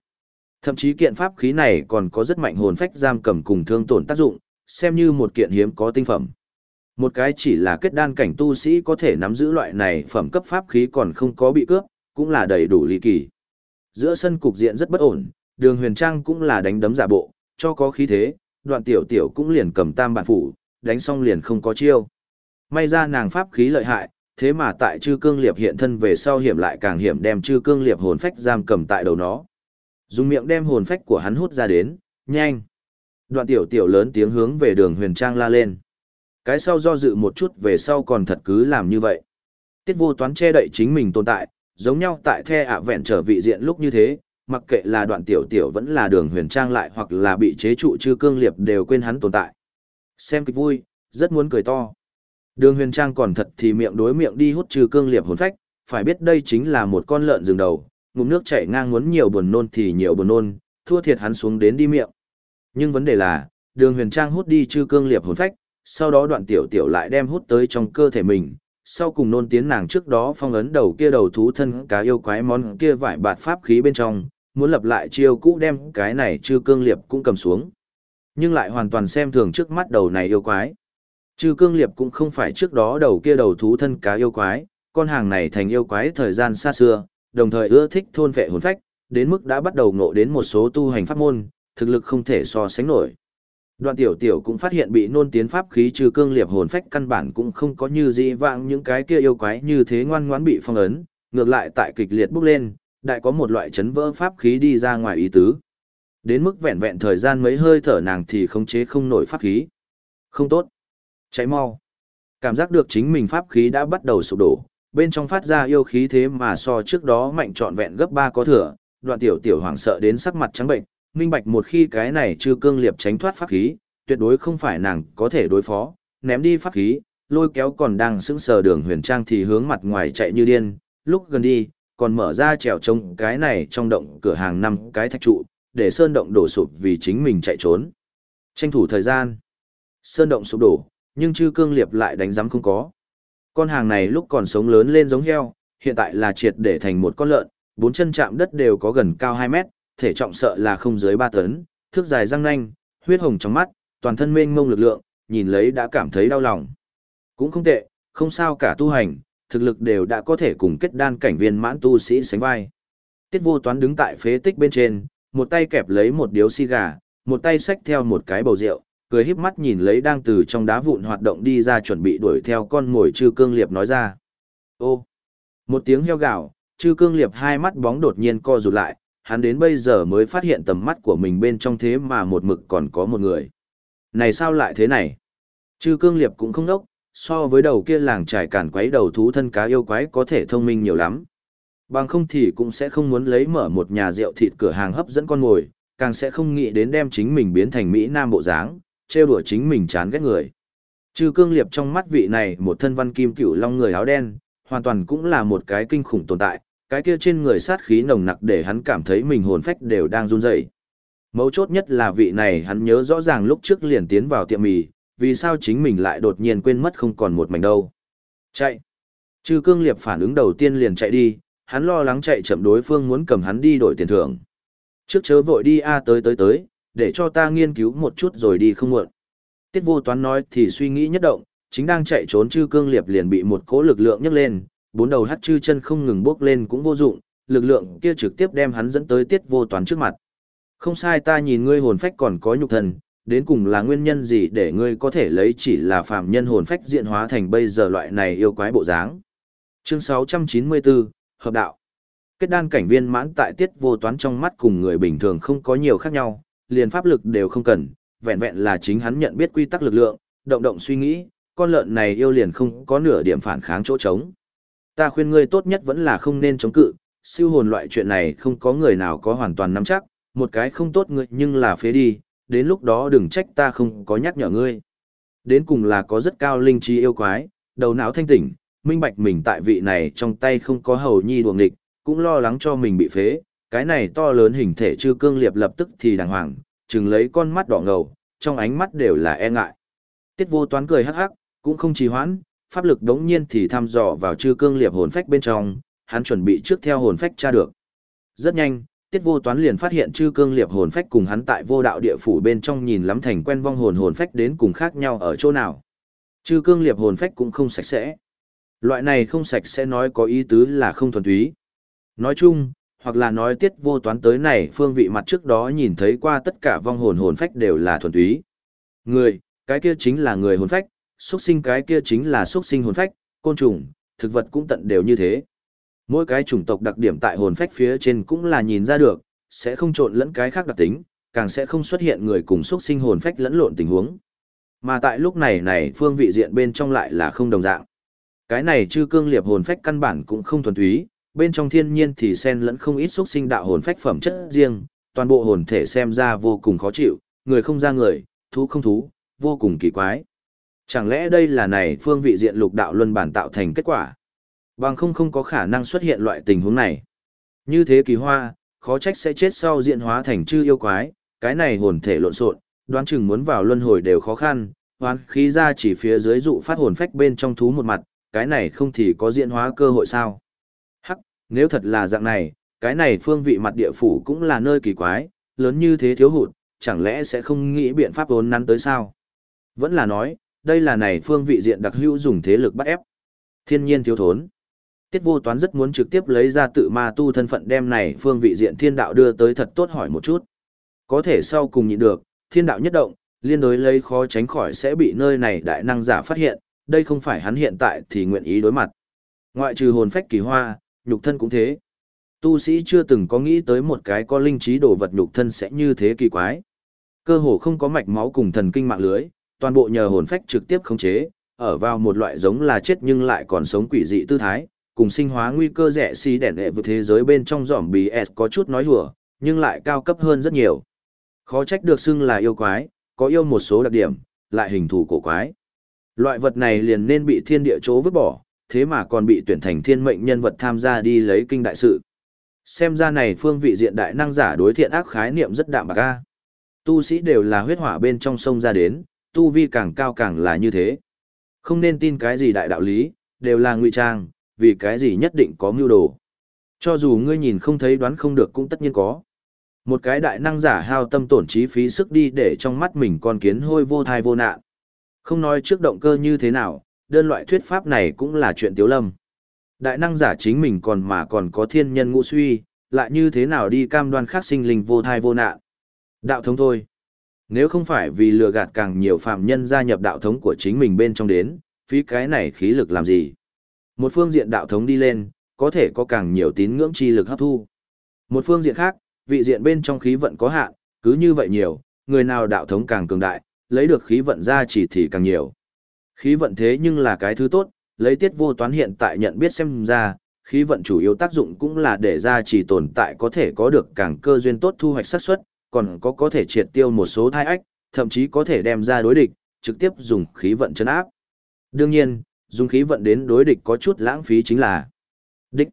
Thậm chí kiện pháp khí này còn có rất mạnh hồn phách giam cầm cùng thương tổn tác dụng, xem như một kiện hiếm có tinh phẩm. Một cái chỉ là kết đan cảnh tu sĩ có thể nắm giữ loại này phẩm cấp pháp khí còn không có bị cướp, cũng là đầy đủ ly kỳ. Giữa sân cục diện rất bất ổn, đường huyền trang cũng là đánh đấm giả bộ, cho có khí thế, đoạn tiểu tiểu cũng liền cầm tam bản phủ, đánh xong liền không có chiêu. May ra nàng pháp khí lợi hại, thế mà tại chư cương liệp hiện thân về sau hiểm lại càng hiểm đem chư cương liệp hồn phách giam cầm tại đầu nó. Dùng miệng đem hồn phách của hắn hút ra đến, nhanh. Đoạn tiểu tiểu lớn tiếng hướng về đường huyền trang la lên. Cái sau do dự một chút về sau còn thật cứ làm như vậy. Tiết vô toán che đậy chính mình tồn tại, giống nhau tại the ạ vẹn trở vị diện lúc như thế, mặc kệ là đoạn tiểu tiểu vẫn là đường huyền trang lại hoặc là bị chế trụ chư cương liệp đều quên hắn tồn tại. Xem kịch vui, rất muốn cười to. Đường huyền trang còn thật thì miệng đối miệng đi hút trừ cương liệp hồn phách, phải biết đây chính là một con lợn rừng đầu, ngụm nước chảy ngang muốn nhiều buồn nôn thì nhiều buồn nôn, thua thiệt hắn xuống đến đi miệng. Nhưng vấn đề là, đường huyền trang hút đi trừ cương liệp hồn phách, sau đó đoạn tiểu tiểu lại đem hút tới trong cơ thể mình, sau cùng nôn tiến nàng trước đó phong ấn đầu kia đầu thú thân cá yêu quái món kia vải bạt pháp khí bên trong, muốn lập lại chiêu cũ đem cái này trừ cương liệp cũng cầm xuống. Nhưng lại hoàn toàn xem thường trước mắt đầu này yêu quái. Trừ cương liệp cũng không phải trước đó đầu kia đầu thú thân cá yêu quái, con hàng này thành yêu quái thời gian xa xưa, đồng thời ưa thích thôn vệ hồn phách, đến mức đã bắt đầu ngộ đến một số tu hành pháp môn, thực lực không thể so sánh nổi. Đoạn tiểu tiểu cũng phát hiện bị nôn tiến pháp khí trừ cương liệp hồn phách căn bản cũng không có như dị vãng những cái kia yêu quái như thế ngoan ngoãn bị phong ấn, ngược lại tại kịch liệt bốc lên, đại có một loại chấn vỡ pháp khí đi ra ngoài ý tứ. Đến mức vẹn vẹn thời gian mấy hơi thở nàng thì khống chế không nổi pháp khí. Không tốt. Cháy mau. Cảm giác được chính mình pháp khí đã bắt đầu sụp đổ, bên trong phát ra yêu khí thế mà so trước đó mạnh trọn vẹn gấp ba có thừa, đoạn tiểu tiểu hoảng sợ đến sắc mặt trắng bệnh, minh bạch một khi cái này chưa cương liệp tránh thoát pháp khí, tuyệt đối không phải nàng có thể đối phó, ném đi pháp khí, lôi kéo còn đang sững sờ đường huyền trang thì hướng mặt ngoài chạy như điên, lúc gần đi, còn mở ra trèo trông cái này trong động cửa hàng năm cái thạch trụ, để sơn động đổ sụp vì chính mình chạy trốn. Tranh thủ thời gian. Sơn động sụp đổ, nhưng chư cương liệp lại đánh giám không có. Con hàng này lúc còn sống lớn lên giống heo, hiện tại là triệt để thành một con lợn, bốn chân chạm đất đều có gần cao 2 mét, thể trọng sợ là không dưới 3 tấn, thước dài răng nanh, huyết hồng trong mắt, toàn thân mênh mông lực lượng, nhìn lấy đã cảm thấy đau lòng. Cũng không tệ, không sao cả tu hành, thực lực đều đã có thể cùng kết đan cảnh viên mãn tu sĩ sánh vai. Tiết vô toán đứng tại phế tích bên trên, một tay kẹp lấy một điếu xì gà, một tay xách theo một cái bầu rượu, cười híp mắt nhìn lấy đang từ trong đá vụn hoạt động đi ra chuẩn bị đuổi theo con mồi chư cương liệp nói ra. Ô! Một tiếng heo gạo, chư cương liệp hai mắt bóng đột nhiên co rụt lại, hắn đến bây giờ mới phát hiện tầm mắt của mình bên trong thế mà một mực còn có một người. Này sao lại thế này? Chư cương liệp cũng không đốc, so với đầu kia làng trải cản quấy đầu thú thân cá yêu quái có thể thông minh nhiều lắm. Bằng không thì cũng sẽ không muốn lấy mở một nhà rượu thịt cửa hàng hấp dẫn con mồi, càng sẽ không nghĩ đến đem chính mình biến thành Mỹ Nam bộ dáng, trêu đùa chính mình chán ghét người. Trừ cương liệp trong mắt vị này một thân văn kim cửu long người áo đen, hoàn toàn cũng là một cái kinh khủng tồn tại, cái kia trên người sát khí nồng nặc để hắn cảm thấy mình hồn phách đều đang run rẩy. Mấu chốt nhất là vị này hắn nhớ rõ ràng lúc trước liền tiến vào tiệm mì, vì sao chính mình lại đột nhiên quên mất không còn một mảnh đâu. Chạy. Trừ cương liệp phản ứng đầu tiên liền chạy đi, hắn lo lắng chạy chậm đối phương muốn cầm hắn đi đổi tiền thưởng. Trước chớ vội đi a tới tới tới, để cho ta nghiên cứu một chút rồi đi không muộn. Tiết vô toán nói thì suy nghĩ nhất động, chính đang chạy trốn chư cương liệp liền bị một cỗ lực lượng nhấc lên, bốn đầu hắt chư chân không ngừng bước lên cũng vô dụng, lực lượng kia trực tiếp đem hắn dẫn tới tiết vô toán trước mặt. Không sai ta nhìn ngươi hồn phách còn có nhục thần, đến cùng là nguyên nhân gì để ngươi có thể lấy chỉ là phàm nhân hồn phách diện hóa thành bây giờ loại này yêu quái bộ dáng. Chương 694, Hợp đạo. Kết đan cảnh viên mãn tại tiết vô toán trong mắt cùng người bình thường không có nhiều khác nhau, liền pháp lực đều không cần, vẹn vẹn là chính hắn nhận biết quy tắc lực lượng, động động suy nghĩ, con lợn này yêu liền không có nửa điểm phản kháng chỗ trống. Ta khuyên ngươi tốt nhất vẫn là không nên chống cự, siêu hồn loại chuyện này không có người nào có hoàn toàn nắm chắc, một cái không tốt ngươi nhưng là phế đi, đến lúc đó đừng trách ta không có nhắc nhở ngươi. Đến cùng là có rất cao linh trí yêu quái, đầu não thanh tỉnh, minh bạch mình tại vị này trong tay không có hầu nhi đuồng địch, cũng lo lắng cho mình bị phế, cái này to lớn hình thể chư cương liệp lập tức thì đàng hoàng, chừng lấy con mắt đỏ ngầu, trong ánh mắt đều là e ngại. Tiết vô toán cười hắc hắc, cũng không trì hoãn, pháp lực đống nhiên thì thăm dò vào chư cương liệp hồn phách bên trong, hắn chuẩn bị trước theo hồn phách tra được. Rất nhanh, Tiết Vô Toán liền phát hiện chư cương liệp hồn phách cùng hắn tại vô đạo địa phủ bên trong nhìn lắm thành quen vong hồn hồn phách đến cùng khác nhau ở chỗ nào. Chư cương liệp hồn phách cũng không sạch sẽ. Loại này không sạch sẽ nói có ý tứ là không thuần túy. Nói chung, hoặc là nói Tiết Vô Toán tới này phương vị mặt trước đó nhìn thấy qua tất cả vong hồn hồn phách đều là thuần túy. Người, cái kia chính là người hồn phách, xuất sinh cái kia chính là xuất sinh hồn phách, côn trùng, thực vật cũng tận đều như thế. Mỗi cái chủng tộc đặc điểm tại hồn phách phía trên cũng là nhìn ra được, sẽ không trộn lẫn cái khác đặc tính, càng sẽ không xuất hiện người cùng xuất sinh hồn phách lẫn lộn tình huống. Mà tại lúc này này phương vị diện bên trong lại là không đồng dạng. Cái này chư cương liệp hồn phách căn bản cũng không thuần túy, bên trong thiên nhiên thì xen lẫn không ít xuất sinh đạo hồn phách phẩm chất riêng, toàn bộ hồn thể xem ra vô cùng khó chịu, người không ra người, thú không thú, vô cùng kỳ quái. Chẳng lẽ đây là này phương vị diện lục đạo luân bản tạo thành kết quả? Bằng không không có khả năng xuất hiện loại tình huống này. Như thế kỳ hoa, khó trách sẽ chết sau diện hóa thành chư yêu quái, cái này hồn thể lộn xộn, đoán chừng muốn vào luân hồi đều khó khăn, hoán khí ra chỉ phía dưới dụ phát hồn phách bên trong thú một mặt, cái này không thì có diễn hóa cơ hội sao. Nếu thật là dạng này, cái này phương vị mặt địa phủ cũng là nơi kỳ quái, lớn như thế thiếu hụt, chẳng lẽ sẽ không nghĩ biện pháp vốn nắn tới sao? Vẫn là nói, đây là này phương vị diện đặc hữu dùng thế lực bắt ép. Thiên nhiên thiếu thốn. Tiết vô toán rất muốn trực tiếp lấy ra tự ma tu thân phận đem này phương vị diện thiên đạo đưa tới thật tốt hỏi một chút. Có thể sau cùng nhịn được, thiên đạo nhất động, liên đối lấy khó tránh khỏi sẽ bị nơi này đại năng giả phát hiện, đây không phải hắn hiện tại thì nguyện ý đối mặt. Ngoại trừ hồn phách kỳ hoa, nhục thân cũng thế. Tu sĩ chưa từng có nghĩ tới một cái có linh trí đồ vật nhục thân sẽ như thế kỳ quái. Cơ hồ không có mạch máu cùng thần kinh mạng lưới, toàn bộ nhờ hồn phách trực tiếp khống chế, ở vào một loại giống là chết nhưng lại còn sống quỷ dị tư thái, cùng sinh hóa nguy cơ rẻ xí đèn đệ vượt thế giới bên trong giỏm bí S có chút nói hùa, nhưng lại cao cấp hơn rất nhiều. Khó trách được xưng là yêu quái, có yêu một số đặc điểm, lại hình thù cổ quái. Loại vật này liền nên bị thiên địa chỗ vứt bỏ, thế mà còn bị tuyển thành thiên mệnh nhân vật tham gia đi lấy kinh đại sự. Xem ra này phương vị diện đại năng giả đối thiện ác khái niệm rất đạm bạc a. Tu sĩ đều là huyết hỏa bên trong sông ra đến, tu vi càng cao càng là như thế. Không nên tin cái gì đại đạo lý, đều là ngụy trang, vì cái gì nhất định có mưu đồ. Cho dù ngươi nhìn không thấy đoán không được cũng tất nhiên có. Một cái đại năng giả hao tâm tổn trí phí sức đi để trong mắt mình con kiến hôi vô thai vô nạn. Không nói trước động cơ như thế nào, đơn loại thuyết pháp này cũng là chuyện tiếu lâm. Đại năng giả chính mình còn mà còn có thiên nhân ngũ suy, lại như thế nào đi cam đoan khác sinh linh vô thai vô nạn. Đạo thống thôi. Nếu không phải vì lừa gạt càng nhiều phạm nhân gia nhập đạo thống của chính mình bên trong đến, phí cái này khí lực làm gì? Một phương diện đạo thống đi lên, có thể có càng nhiều tín ngưỡng chi lực hấp thu. Một phương diện khác, vị diện bên trong khí vận có hạn, cứ như vậy nhiều, người nào đạo thống càng cường đại, lấy được khí vận ra chỉ thì càng nhiều. Khí vận thế nhưng là cái thứ tốt, lấy tiết vô toán hiện tại nhận biết xem ra, khí vận chủ yếu tác dụng cũng là để ra chỉ tồn tại có thể có được càng cơ duyên tốt thu hoạch xác suất, còn có có thể triệt tiêu một số thai ách, thậm chí có thể đem ra đối địch, trực tiếp dùng khí vận chấn áp. Đương nhiên, dùng khí vận đến đối địch có chút lãng phí chính là đích.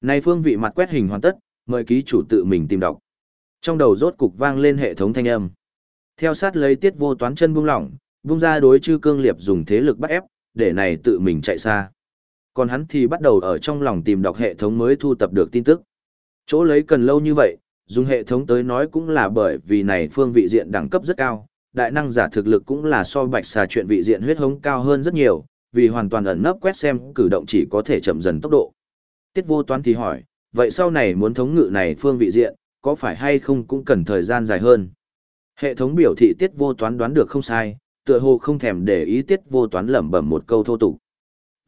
Nay phương vị mặt quét hình hoàn tất, mời ký chủ tự mình tìm đọc. Trong đầu rốt cục vang lên hệ thống thanh âm. Theo sát lấy tiết vô toán chân buông lỏng, vung ra đối chư cương liệp dùng thế lực bắt ép, để này tự mình chạy xa. Còn hắn thì bắt đầu ở trong lòng tìm đọc hệ thống mới thu tập được tin tức. Chỗ lấy cần lâu như vậy, dùng hệ thống tới nói cũng là bởi vì này phương vị diện đẳng cấp rất cao, đại năng giả thực lực cũng là so bạch xà chuyện vị diện huyết hống cao hơn rất nhiều, vì hoàn toàn ẩn nấp quét xem cử động chỉ có thể chậm dần tốc độ. Tiết vô toán thì hỏi, vậy sau này muốn thống ngự này phương vị diện, có phải hay không cũng cần thời gian dài hơn? Hệ thống biểu thị tiết vô toán đoán được không sai, tựa hồ không thèm để ý tiết vô toán lẩm bẩm một câu thô tục.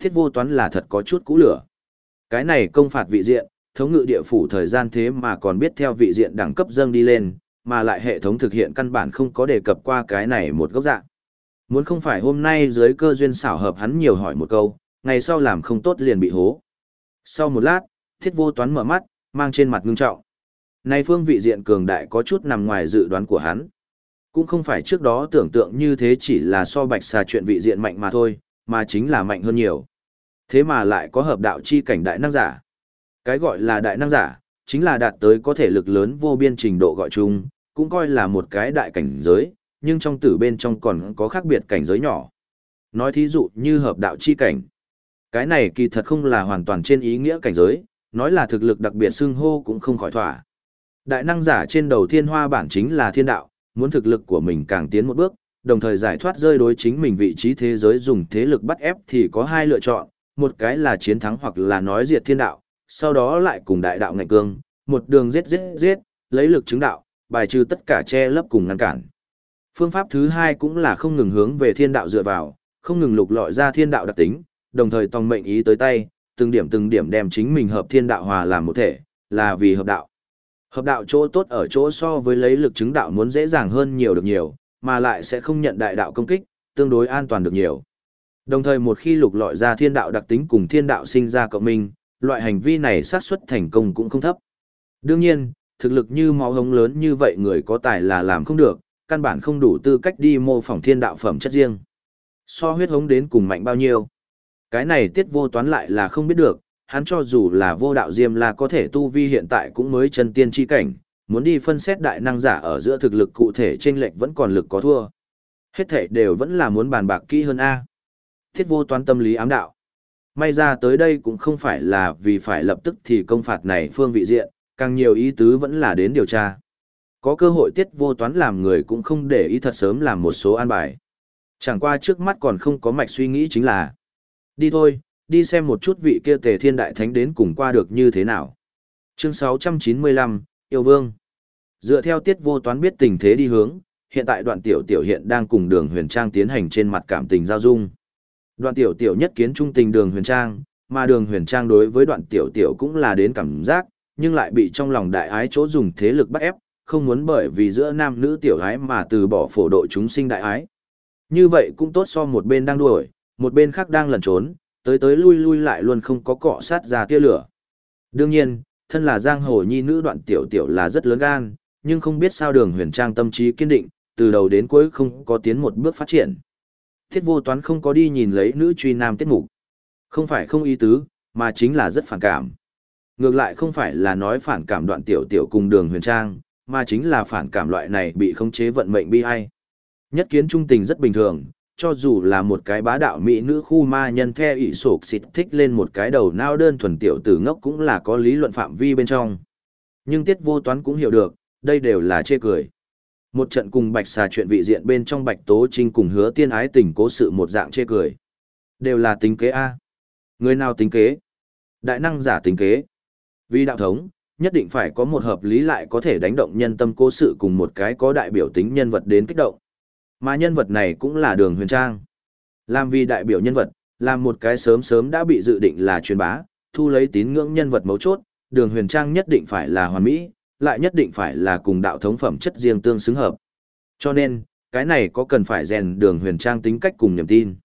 Tiết vô toán là thật có chút cũ lửa. Cái này công phạt vị diện, thống ngự địa phủ thời gian thế mà còn biết theo vị diện đẳng cấp dâng đi lên, mà lại hệ thống thực hiện căn bản không có đề cập qua cái này một góc dạng. Muốn không phải hôm nay dưới cơ duyên xảo hợp hắn nhiều hỏi một câu, ngày sau làm không tốt liền bị hố. Sau một lát, thiết vô toán mở mắt, mang trên mặt ngưng trọng. Nay phương vị diện cường đại có chút nằm ngoài dự đoán của hắn. Cũng không phải trước đó tưởng tượng như thế chỉ là so bạch xà chuyện vị diện mạnh mà thôi, mà chính là mạnh hơn nhiều. Thế mà lại có hợp đạo chi cảnh đại năng giả. Cái gọi là đại năng giả, chính là đạt tới có thể lực lớn vô biên trình độ gọi chung, cũng coi là một cái đại cảnh giới, nhưng trong tử bên trong còn có khác biệt cảnh giới nhỏ. Nói thí dụ như hợp đạo chi cảnh. Cái này kỳ thật không là hoàn toàn trên ý nghĩa cảnh giới, nói là thực lực đặc biệt xưng hô cũng không khỏi thỏa. Đại năng giả trên đầu thiên hoa bản chính là thiên đạo, muốn thực lực của mình càng tiến một bước, đồng thời giải thoát rơi đối chính mình vị trí thế giới dùng thế lực bắt ép thì có hai lựa chọn, một cái là chiến thắng hoặc là nói diệt thiên đạo, sau đó lại cùng đại đạo ngạnh cương, một đường giết giết giết, lấy lực chứng đạo, bài trừ tất cả che lấp cùng ngăn cản. Phương pháp thứ hai cũng là không ngừng hướng về thiên đạo dựa vào, không ngừng lục lọi ra thiên đạo đặc tính, đồng thời tòng mệnh ý tới tay, từng điểm từng điểm đem chính mình hợp thiên đạo hòa làm một thể, là vì hợp đạo. Hợp đạo chỗ tốt ở chỗ so với lấy lực chứng đạo muốn dễ dàng hơn nhiều được nhiều, mà lại sẽ không nhận đại đạo công kích, tương đối an toàn được nhiều. Đồng thời một khi lục lọi ra thiên đạo đặc tính cùng thiên đạo sinh ra cộng minh, loại hành vi này xác suất thành công cũng không thấp. Đương nhiên, thực lực như máu hống lớn như vậy người có tài là làm không được, căn bản không đủ tư cách đi mô phỏng thiên đạo phẩm chất riêng. So huyết hống đến cùng mạnh bao nhiêu? Cái này tiết vô toán lại là không biết được, hắn cho dù là vô đạo diêm la có thể tu vi hiện tại cũng mới chân tiên chi cảnh, muốn đi phân xét đại năng giả ở giữa thực lực cụ thể trên lệch vẫn còn lực có thua. Hết thể đều vẫn là muốn bàn bạc kỹ hơn A. Thiết vô toán tâm lý ám đạo. May ra tới đây cũng không phải là vì phải lập tức thì công phạt này phương vị diện, càng nhiều ý tứ vẫn là đến điều tra. Có cơ hội tiết vô toán làm người cũng không để ý thật sớm làm một số an bài. Chẳng qua trước mắt còn không có mạch suy nghĩ chính là Đi thôi, đi xem một chút vị kia tề thiên đại thánh đến cùng qua được như thế nào. Chương 695, Yêu Vương Dựa theo tiết vô toán biết tình thế đi hướng, hiện tại đoạn tiểu tiểu hiện đang cùng đường huyền trang tiến hành trên mặt cảm tình giao dung. Đoạn tiểu tiểu nhất kiến trung tình đường huyền trang, mà đường huyền trang đối với đoạn tiểu tiểu cũng là đến cảm giác, nhưng lại bị trong lòng đại ái chỗ dùng thế lực bắt ép, không muốn bởi vì giữa nam nữ tiểu ái mà từ bỏ phổ độ chúng sinh đại ái. Như vậy cũng tốt so một bên đang đuổi, một bên khác đang lẩn trốn, tới tới lui lui lại luôn không có cọ sát ra tia lửa. Đương nhiên, thân là giang hồ nhi nữ đoạn tiểu tiểu là rất lớn gan, nhưng không biết sao đường huyền trang tâm trí kiên định, từ đầu đến cuối không có tiến một bước phát triển. Thiết vô toán không có đi nhìn lấy nữ truy nam tiết mục. Không phải không ý tứ, mà chính là rất phản cảm. Ngược lại không phải là nói phản cảm đoạn tiểu tiểu cùng đường huyền trang, mà chính là phản cảm loại này bị khống chế vận mệnh bi ai. Nhất kiến trung tình rất bình thường, cho dù là một cái bá đạo mỹ nữ khu ma nhân theo ỷ sổ xịt thích lên một cái đầu nao đơn thuần tiểu tử ngốc cũng là có lý luận phạm vi bên trong. Nhưng tiết vô toán cũng hiểu được, đây đều là chê cười. Một trận cùng bạch xà chuyện vị diện bên trong bạch tố trinh cùng hứa tiên ái tình cố sự một dạng chê cười. Đều là tính kế A. Người nào tính kế? Đại năng giả tính kế. Vì đạo thống, nhất định phải có một hợp lý lại có thể đánh động nhân tâm cố sự cùng một cái có đại biểu tính nhân vật đến kích động. Mà nhân vật này cũng là đường huyền trang. Làm vì đại biểu nhân vật, làm một cái sớm sớm đã bị dự định là truyền bá, thu lấy tín ngưỡng nhân vật mấu chốt, đường huyền trang nhất định phải là hoàn mỹ, lại nhất định phải là cùng đạo thống phẩm chất riêng tương xứng hợp. Cho nên, cái này có cần phải rèn đường huyền trang tính cách cùng niềm tin.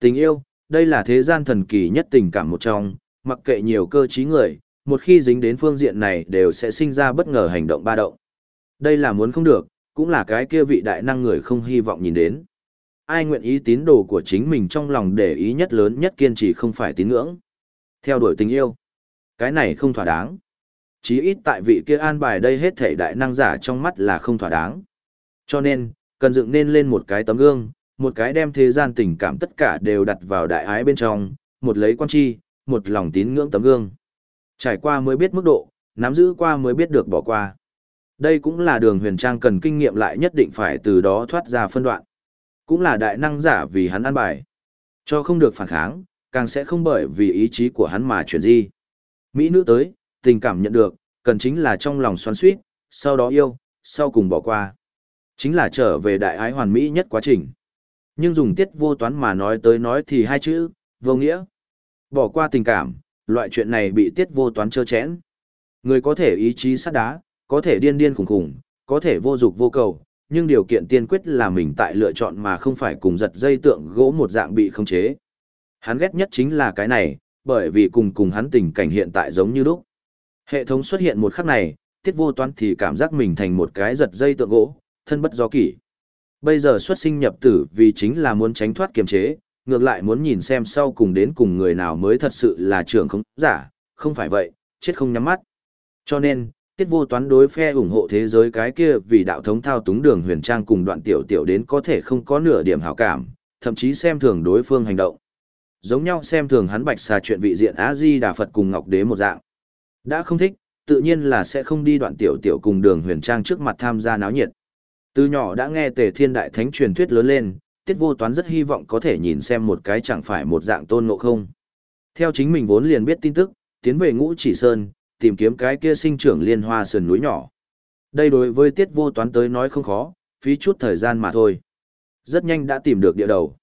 Tình yêu, đây là thế gian thần kỳ nhất tình cảm một trong, mặc kệ nhiều cơ trí người, một khi dính đến phương diện này đều sẽ sinh ra bất ngờ hành động ba động. Đây là muốn không được, cũng là cái kia vị đại năng người không hy vọng nhìn đến. Ai nguyện ý tín đồ của chính mình trong lòng để ý nhất lớn nhất kiên trì không phải tín ngưỡng. Theo đuổi tình yêu. Cái này không thỏa đáng. Chí ít tại vị kia an bài đây hết thể đại năng giả trong mắt là không thỏa đáng. Cho nên, cần dựng nên lên một cái tấm gương, một cái đem thế gian tình cảm tất cả đều đặt vào đại ái bên trong, một lấy quan chi, một lòng tín ngưỡng tấm gương. Trải qua mới biết mức độ, nắm giữ qua mới biết được bỏ qua. Đây cũng là đường huyền trang cần kinh nghiệm lại nhất định phải từ đó thoát ra phân đoạn. Cũng là đại năng giả vì hắn ăn bài. Cho không được phản kháng, càng sẽ không bởi vì ý chí của hắn mà chuyển di. Mỹ nữ tới, tình cảm nhận được, cần chính là trong lòng xoắn suýt, sau đó yêu, sau cùng bỏ qua. Chính là trở về đại ái hoàn mỹ nhất quá trình. Nhưng dùng tiết vô toán mà nói tới nói thì hai chữ, vô nghĩa. Bỏ qua tình cảm, loại chuyện này bị tiết vô toán trơ chẽn. Người có thể ý chí sắt đá, có thể điên điên khủng khủng, có thể vô dục vô cầu, nhưng điều kiện tiên quyết là mình tại lựa chọn mà không phải cùng giật dây tượng gỗ một dạng bị khống chế. Hắn ghét nhất chính là cái này, bởi vì cùng cùng hắn tình cảnh hiện tại giống như lúc. Hệ thống xuất hiện một khắc này, tiết vô toán thì cảm giác mình thành một cái giật dây tượng gỗ, thân bất do kỷ. Bây giờ xuất sinh nhập tử vì chính là muốn tránh thoát kiềm chế, ngược lại muốn nhìn xem sau cùng đến cùng người nào mới thật sự là trưởng không giả, không phải vậy, chết không nhắm mắt. Cho nên, tiết vô toán đối phe ủng hộ thế giới cái kia vì đạo thống thao túng đường huyền trang cùng đoạn tiểu tiểu đến có thể không có nửa điểm hảo cảm, thậm chí xem thường đối phương hành động. Giống nhau xem thường hắn bạch xà chuyện vị diện Á Di Đà Phật cùng Ngọc Đế một dạng. Đã không thích, tự nhiên là sẽ không đi đoạn tiểu tiểu cùng đường huyền trang trước mặt tham gia náo nhiệt. Từ nhỏ đã nghe tề thiên đại thánh truyền thuyết lớn lên, tiết vô toán rất hy vọng có thể nhìn xem một cái chẳng phải một dạng tôn ngộ không. Theo chính mình vốn liền biết tin tức, tiến về ngũ chỉ sơn, tìm kiếm cái kia sinh trưởng liên hoa sườn núi nhỏ. Đây đối với tiết vô toán tới nói không khó, phí chút thời gian mà thôi. Rất nhanh đã tìm được địa đầu.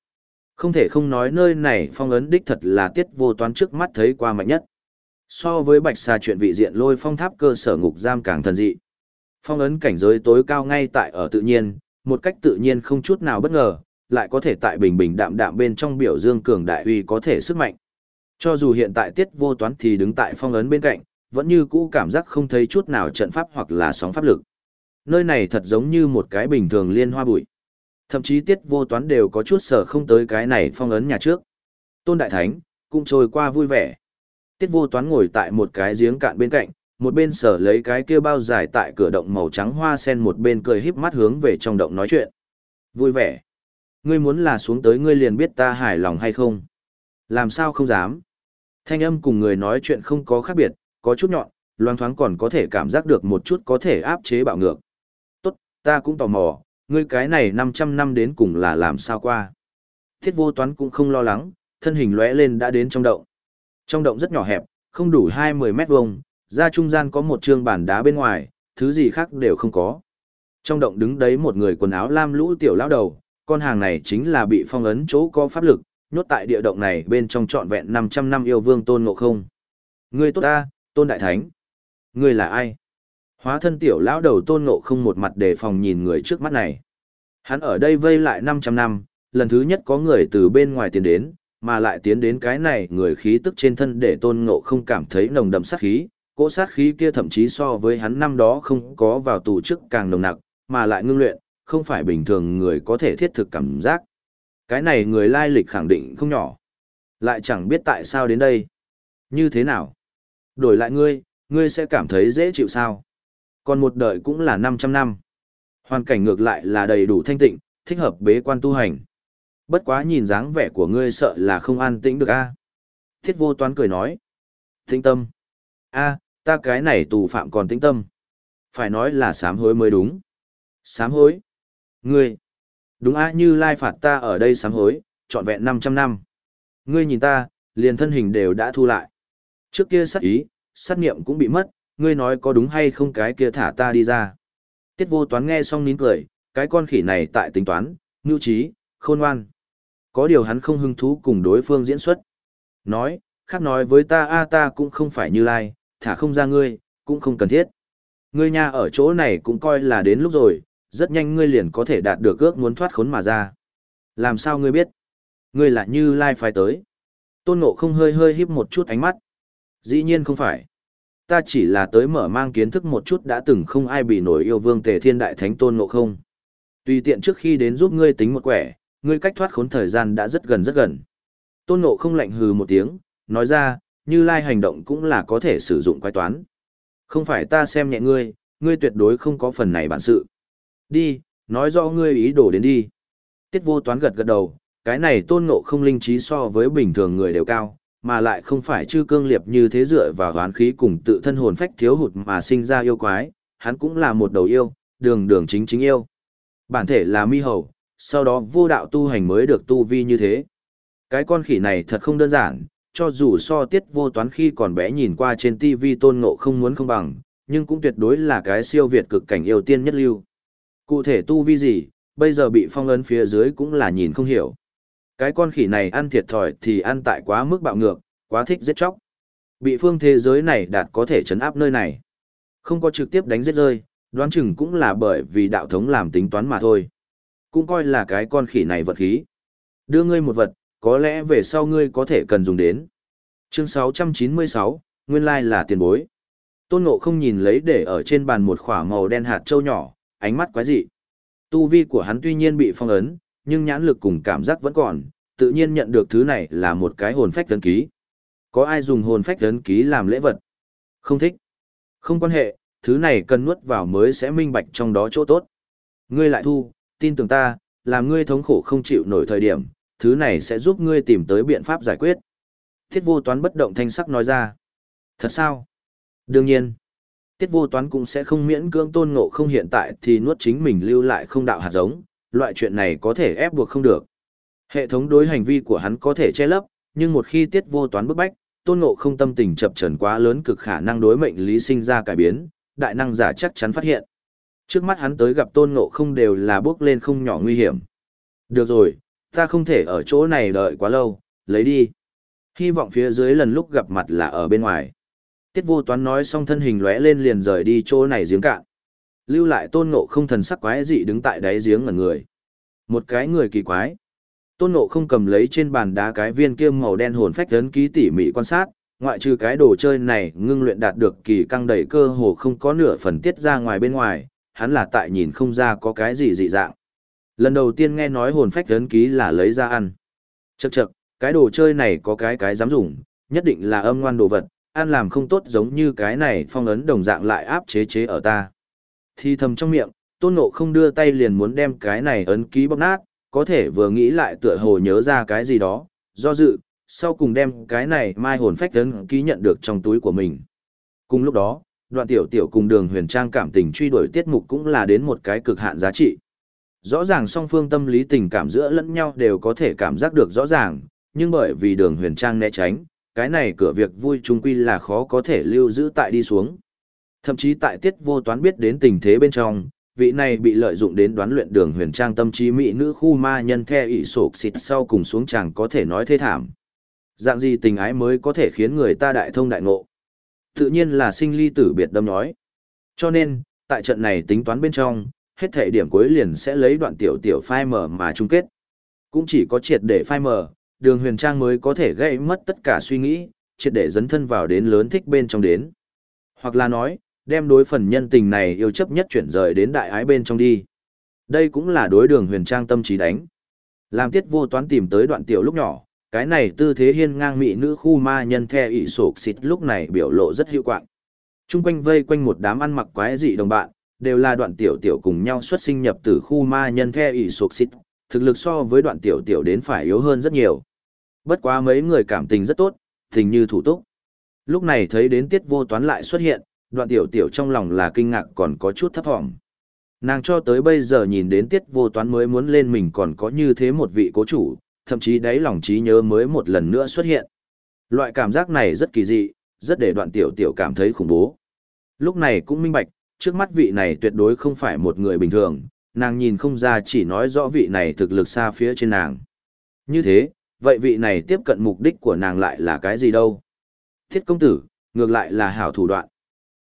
Không thể không nói nơi này phong ấn đích thật là tiết vô toán trước mắt thấy qua mạnh nhất. So với bạch xà chuyện vị diện lôi phong tháp cơ sở ngục giam càng thần dị. Phong ấn cảnh giới tối cao ngay tại ở tự nhiên, một cách tự nhiên không chút nào bất ngờ, lại có thể tại bình bình đạm đạm bên trong biểu dương cường đại uy có thể sức mạnh. Cho dù hiện tại tiết vô toán thì đứng tại phong ấn bên cạnh, vẫn như cũ cảm giác không thấy chút nào trận pháp hoặc là sóng pháp lực. Nơi này thật giống như một cái bình thường liên hoa bụi. Thậm chí tiết vô toán đều có chút sở không tới cái này phong ấn nhà trước. Tôn Đại Thánh, cũng trôi qua vui vẻ. Tiết vô toán ngồi tại một cái giếng cạn bên cạnh, một bên sở lấy cái kia bao dài tại cửa động màu trắng hoa sen một bên cười híp mắt hướng về trong động nói chuyện. Vui vẻ. Ngươi muốn là xuống tới ngươi liền biết ta hài lòng hay không? Làm sao không dám? Thanh âm cùng người nói chuyện không có khác biệt, có chút nhọn, loang thoáng còn có thể cảm giác được một chút có thể áp chế bạo ngược. Tốt, ta cũng tò mò, ngươi cái này 500 năm đến cùng là làm sao qua. Thiết vô toán cũng không lo lắng, thân hình lóe lên đã đến trong động. Trong động rất nhỏ hẹp, không đủ 20 mét vuông, ra trung gian có một trường bàn đá bên ngoài, thứ gì khác đều không có. Trong động đứng đấy một người quần áo lam lũ tiểu lão đầu, con hàng này chính là bị phong ấn chỗ có pháp lực, nhốt tại địa động này bên trong trọn vẹn 500 năm yêu vương tôn ngộ không. Ngươi tốt ta, tôn đại thánh. Ngươi là ai? Hóa thân tiểu lão đầu tôn ngộ không một mặt đề phòng nhìn người trước mắt này. Hắn ở đây vây lại 500 năm, lần thứ nhất có người từ bên ngoài tiến đến, mà lại tiến đến cái này người khí tức trên thân để tôn ngộ không cảm thấy nồng đậm sát khí, cỗ sát khí kia thậm chí so với hắn năm đó không có vào tù trước càng nồng nặc, mà lại ngưng luyện, không phải bình thường người có thể thiết thực cảm giác. Cái này người lai lịch khẳng định không nhỏ. Lại chẳng biết tại sao đến đây. Như thế nào? Đổi lại ngươi, ngươi sẽ cảm thấy dễ chịu sao? Còn một đời cũng là 500 năm. Hoàn cảnh ngược lại là đầy đủ thanh tịnh, thích hợp bế quan tu hành. Bất quá nhìn dáng vẻ của ngươi sợ là không an tĩnh được a. Thiết vô toán cười nói. Tĩnh tâm. a ta cái này tù phạm còn tĩnh tâm. Phải nói là sám hối mới đúng. Sám hối. Ngươi. Đúng a như lai phạt ta ở đây sám hối, trọn vẹn 500 năm. Ngươi nhìn ta, liền thân hình đều đã thu lại. Trước kia sát ý, sát niệm cũng bị mất, ngươi nói có đúng hay không cái kia thả ta đi ra. Tiết vô toán nghe xong nín cười, cái con khỉ này tại tính toán, nhu trí, khôn ngoan. Có điều hắn không hứng thú cùng đối phương diễn xuất. Nói, khác nói với ta a ta cũng không phải như lai, thả không ra ngươi, cũng không cần thiết. Ngươi nhà ở chỗ này cũng coi là đến lúc rồi, rất nhanh ngươi liền có thể đạt được ước muốn thoát khốn mà ra. Làm sao ngươi biết? Ngươi là như lai phải tới. Tôn ngộ không hơi hơi híp một chút ánh mắt. Dĩ nhiên không phải. ta chỉ là tới mở mang kiến thức một chút đã từng không ai bị nổi yêu vương tề thiên đại thánh tôn ngộ không. Tùy tiện trước khi đến giúp ngươi tính một quẻ, ngươi cách thoát khốn thời gian đã rất gần rất gần. Tôn ngộ không lạnh hừ một tiếng, nói ra, như lai hành động cũng là có thể sử dụng quái toán. Không phải ta xem nhẹ ngươi, ngươi tuyệt đối không có phần này bản sự. Đi, nói rõ ngươi ý đồ đến đi. Tiết vô toán gật gật đầu, cái này tôn ngộ không linh trí so với bình thường người đều cao, mà lại không phải chư cương liệp như thế dựa vào hoán khí cùng tự thân hồn phách thiếu hụt mà sinh ra yêu quái, hắn cũng là một đầu yêu, đường đường chính chính yêu. Bản thể là mi hầu, sau đó vô đạo tu hành mới được tu vi như thế. Cái con khỉ này thật không đơn giản, cho dù so tiết vô toán khi còn bé nhìn qua trên TV tôn ngộ không muốn không bằng, nhưng cũng tuyệt đối là cái siêu việt cực cảnh yêu tiên nhất lưu. Cụ thể tu vi gì, bây giờ bị phong ấn phía dưới cũng là nhìn không hiểu. Cái con khỉ này ăn thiệt thòi thì ăn tại quá mức bạo ngược, quá thích giết chóc. Bị phương thế giới này đạt có thể chấn áp nơi này. Không có trực tiếp đánh giết rơi, đoán chừng cũng là bởi vì đạo thống làm tính toán mà thôi. Cũng coi là cái con khỉ này vật khí. Đưa ngươi một vật, có lẽ về sau ngươi có thể cần dùng đến. Chương 696, nguyên lai là tiền bối. Tôn Ngộ không nhìn lấy để ở trên bàn một khỏa màu đen hạt châu nhỏ, ánh mắt quái dị. Tu vi của hắn tuy nhiên bị phong ấn, nhưng nhãn lực cùng cảm giác vẫn còn, tự nhiên nhận được thứ này là một cái hồn phách ấn ký. Có ai dùng hồn phách ấn ký làm lễ vật? Không thích. Không quan hệ, thứ này cần nuốt vào mới sẽ minh bạch trong đó chỗ tốt. Ngươi lại thu, tin tưởng ta, làm ngươi thống khổ không chịu nổi thời điểm, thứ này sẽ giúp ngươi tìm tới biện pháp giải quyết. Thiết vô toán bất động thanh sắc nói ra. Thật sao? Đương nhiên. Tiết vô toán cũng sẽ không miễn cưỡng tôn ngộ không hiện tại thì nuốt chính mình lưu lại không đạo hạt giống, loại chuyện này có thể ép buộc không được. Hệ thống đối hành vi của hắn có thể che lấp, nhưng một khi tiết vô toán bức bách, tôn ngộ không tâm tình chập trần quá lớn cực khả năng đối mệnh lý sinh ra cải biến, đại năng giả chắc chắn phát hiện. Trước mắt hắn tới gặp tôn ngộ không đều là bước lên không nhỏ nguy hiểm. Được rồi, ta không thể ở chỗ này đợi quá lâu, lấy đi. Hy vọng phía dưới lần lúc gặp mặt là ở bên ngoài. Tiết vô toán nói xong thân hình lóe lên liền rời đi chỗ này giếng cạn. Lưu lại tôn ngộ không thần sắc quái dị đứng tại đáy giếng ngẩn người. Một cái người kỳ quái. Tôn ngộ không cầm lấy trên bàn đá cái viên kia màu đen hồn phách ấn ký tỉ mỉ quan sát, ngoại trừ cái đồ chơi này ngưng luyện đạt được kỳ căng đầy cơ hồ không có nửa phần tiết ra ngoài bên ngoài, hắn là tại nhìn không ra có cái gì dị dạng. Lần đầu tiên nghe nói hồn phách ấn ký là lấy ra ăn. Chậc chậc, cái đồ chơi này có cái cái dám dùng, nhất định là âm ngoan đồ vật, ăn làm không tốt giống như cái này phong ấn đồng dạng lại áp chế chế ở ta. Thì thầm trong miệng, tôn nộ không đưa tay liền muốn đem cái này ấn ký bóc nát, có thể vừa nghĩ lại tựa hồ nhớ ra cái gì đó, do dự, sau cùng đem cái này mai hồn phách ấn ký nhận được trong túi của mình. Cùng lúc đó, đoạn tiểu tiểu cùng đường huyền trang cảm tình truy đuổi tiết mục cũng là đến một cái cực hạn giá trị. Rõ ràng song phương tâm lý tình cảm giữa lẫn nhau đều có thể cảm giác được rõ ràng, nhưng bởi vì đường huyền trang né tránh, cái này cửa việc vui chung quy là khó có thể lưu giữ tại đi xuống. Thậm chí tại tiết vô toán biết đến tình thế bên trong, vị này bị lợi dụng đến đoán luyện đường huyền trang tâm trí mỹ nữ khu ma nhân theo ỷ sổ xịt sau cùng xuống chàng có thể nói thê thảm. Dạng gì tình ái mới có thể khiến người ta đại thông đại ngộ. Tự nhiên là sinh ly tử biệt đâm nói Cho nên, tại trận này tính toán bên trong, hết thể điểm cuối liền sẽ lấy đoạn tiểu tiểu phai mở mà chung kết. Cũng chỉ có triệt để phai mở, đường huyền trang mới có thể gây mất tất cả suy nghĩ, triệt để dấn thân vào đến lớn thích bên trong đến. Hoặc là nói, đem đối phần nhân tình này yêu chấp nhất chuyển rời đến đại ái bên trong đi. Đây cũng là đối đường huyền trang tâm trí đánh. Làm tiết vô toán tìm tới đoạn tiểu lúc nhỏ, cái này tư thế hiên ngang mỹ nữ khu ma nhân the ị sổ xịt lúc này biểu lộ rất hiệu quạng. Trung quanh vây quanh một đám ăn mặc quái dị đồng bạn, đều là đoạn tiểu tiểu cùng nhau xuất sinh nhập từ khu ma nhân the ị sổ xịt, thực lực so với đoạn tiểu tiểu đến phải yếu hơn rất nhiều. Bất quá mấy người cảm tình rất tốt, tình như thủ túc. Lúc này thấy đến tiết vô toán lại xuất hiện, đoạn tiểu tiểu trong lòng là kinh ngạc còn có chút thấp thỏm. Nàng cho tới bây giờ nhìn đến tiết vô toán mới muốn lên mình còn có như thế một vị cố chủ, thậm chí đáy lòng trí nhớ mới một lần nữa xuất hiện. Loại cảm giác này rất kỳ dị, rất để đoạn tiểu tiểu cảm thấy khủng bố. Lúc này cũng minh bạch, trước mắt vị này tuyệt đối không phải một người bình thường, nàng nhìn không ra chỉ nói rõ vị này thực lực xa phía trên nàng. Như thế, vậy vị này tiếp cận mục đích của nàng lại là cái gì đâu? Thiết công tử, ngược lại là hảo thủ đoạn.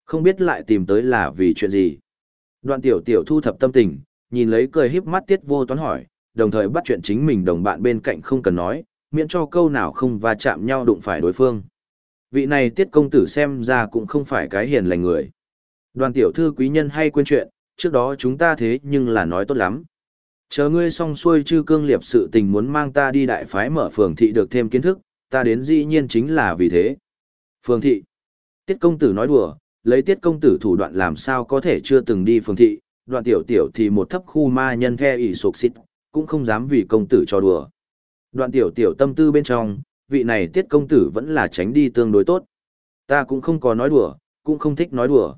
Không biết lại tìm tới là vì chuyện gì. Đoạn tiểu tiểu thu thập tâm tình, nhìn lấy cười híp mắt tiết vô toán hỏi, đồng thời bắt chuyện chính mình đồng bạn bên cạnh không cần nói, miễn cho câu nào không va chạm nhau đụng phải đối phương. Vị này tiết công tử xem ra cũng không phải cái hiền lành người. Đoàn tiểu thư quý nhân hay quên chuyện, trước đó chúng ta thế nhưng là nói tốt lắm. Chờ ngươi xong xuôi chư cương liệp sự tình muốn mang ta đi đại phái mở phường thị được thêm kiến thức, ta đến dĩ nhiên chính là vì thế. Phường thị. Tiết công tử nói đùa, lấy tiết công tử thủ đoạn làm sao có thể chưa từng đi phường thị, đoạn tiểu tiểu thì một thấp khu ma nhân the ỷ sục xít, cũng không dám vì công tử cho đùa. Đoạn tiểu tiểu tâm tư bên trong, vị này tiết công tử vẫn là tránh đi tương đối tốt. Ta cũng không có nói đùa, cũng không thích nói đùa.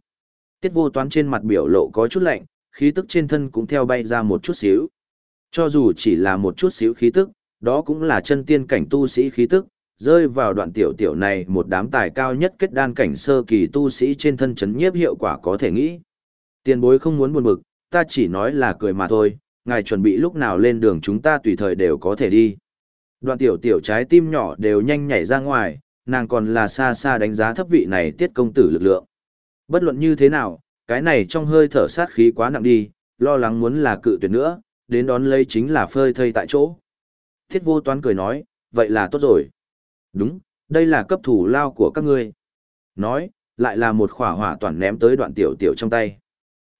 Tiết vô toán trên mặt biểu lộ có chút lạnh, khí tức trên thân cũng theo bay ra một chút xíu. Cho dù chỉ là một chút xíu khí tức, đó cũng là chân tiên cảnh tu sĩ khí tức, rơi vào đoạn tiểu tiểu này một đám tài cao nhất kết đan cảnh sơ kỳ tu sĩ trên thân chấn nhiếp hiệu quả có thể nghĩ. Tiền bối không muốn buồn bực, ta chỉ nói là cười mà thôi, ngài chuẩn bị lúc nào lên đường chúng ta tùy thời đều có thể đi. Đoạn tiểu tiểu trái tim nhỏ đều nhanh nhảy ra ngoài, nàng còn là xa xa đánh giá thấp vị này tiết công tử lực lượng. Bất luận như thế nào, cái này trong hơi thở sát khí quá nặng đi, lo lắng muốn là cự tuyệt nữa, đến đón lấy chính là phơi thây tại chỗ. Thiết vô toán cười nói, vậy là tốt rồi. Đúng, đây là cấp thủ lao của các ngươi. Nói, lại là một khỏa hỏa toàn ném tới đoạn tiểu tiểu trong tay.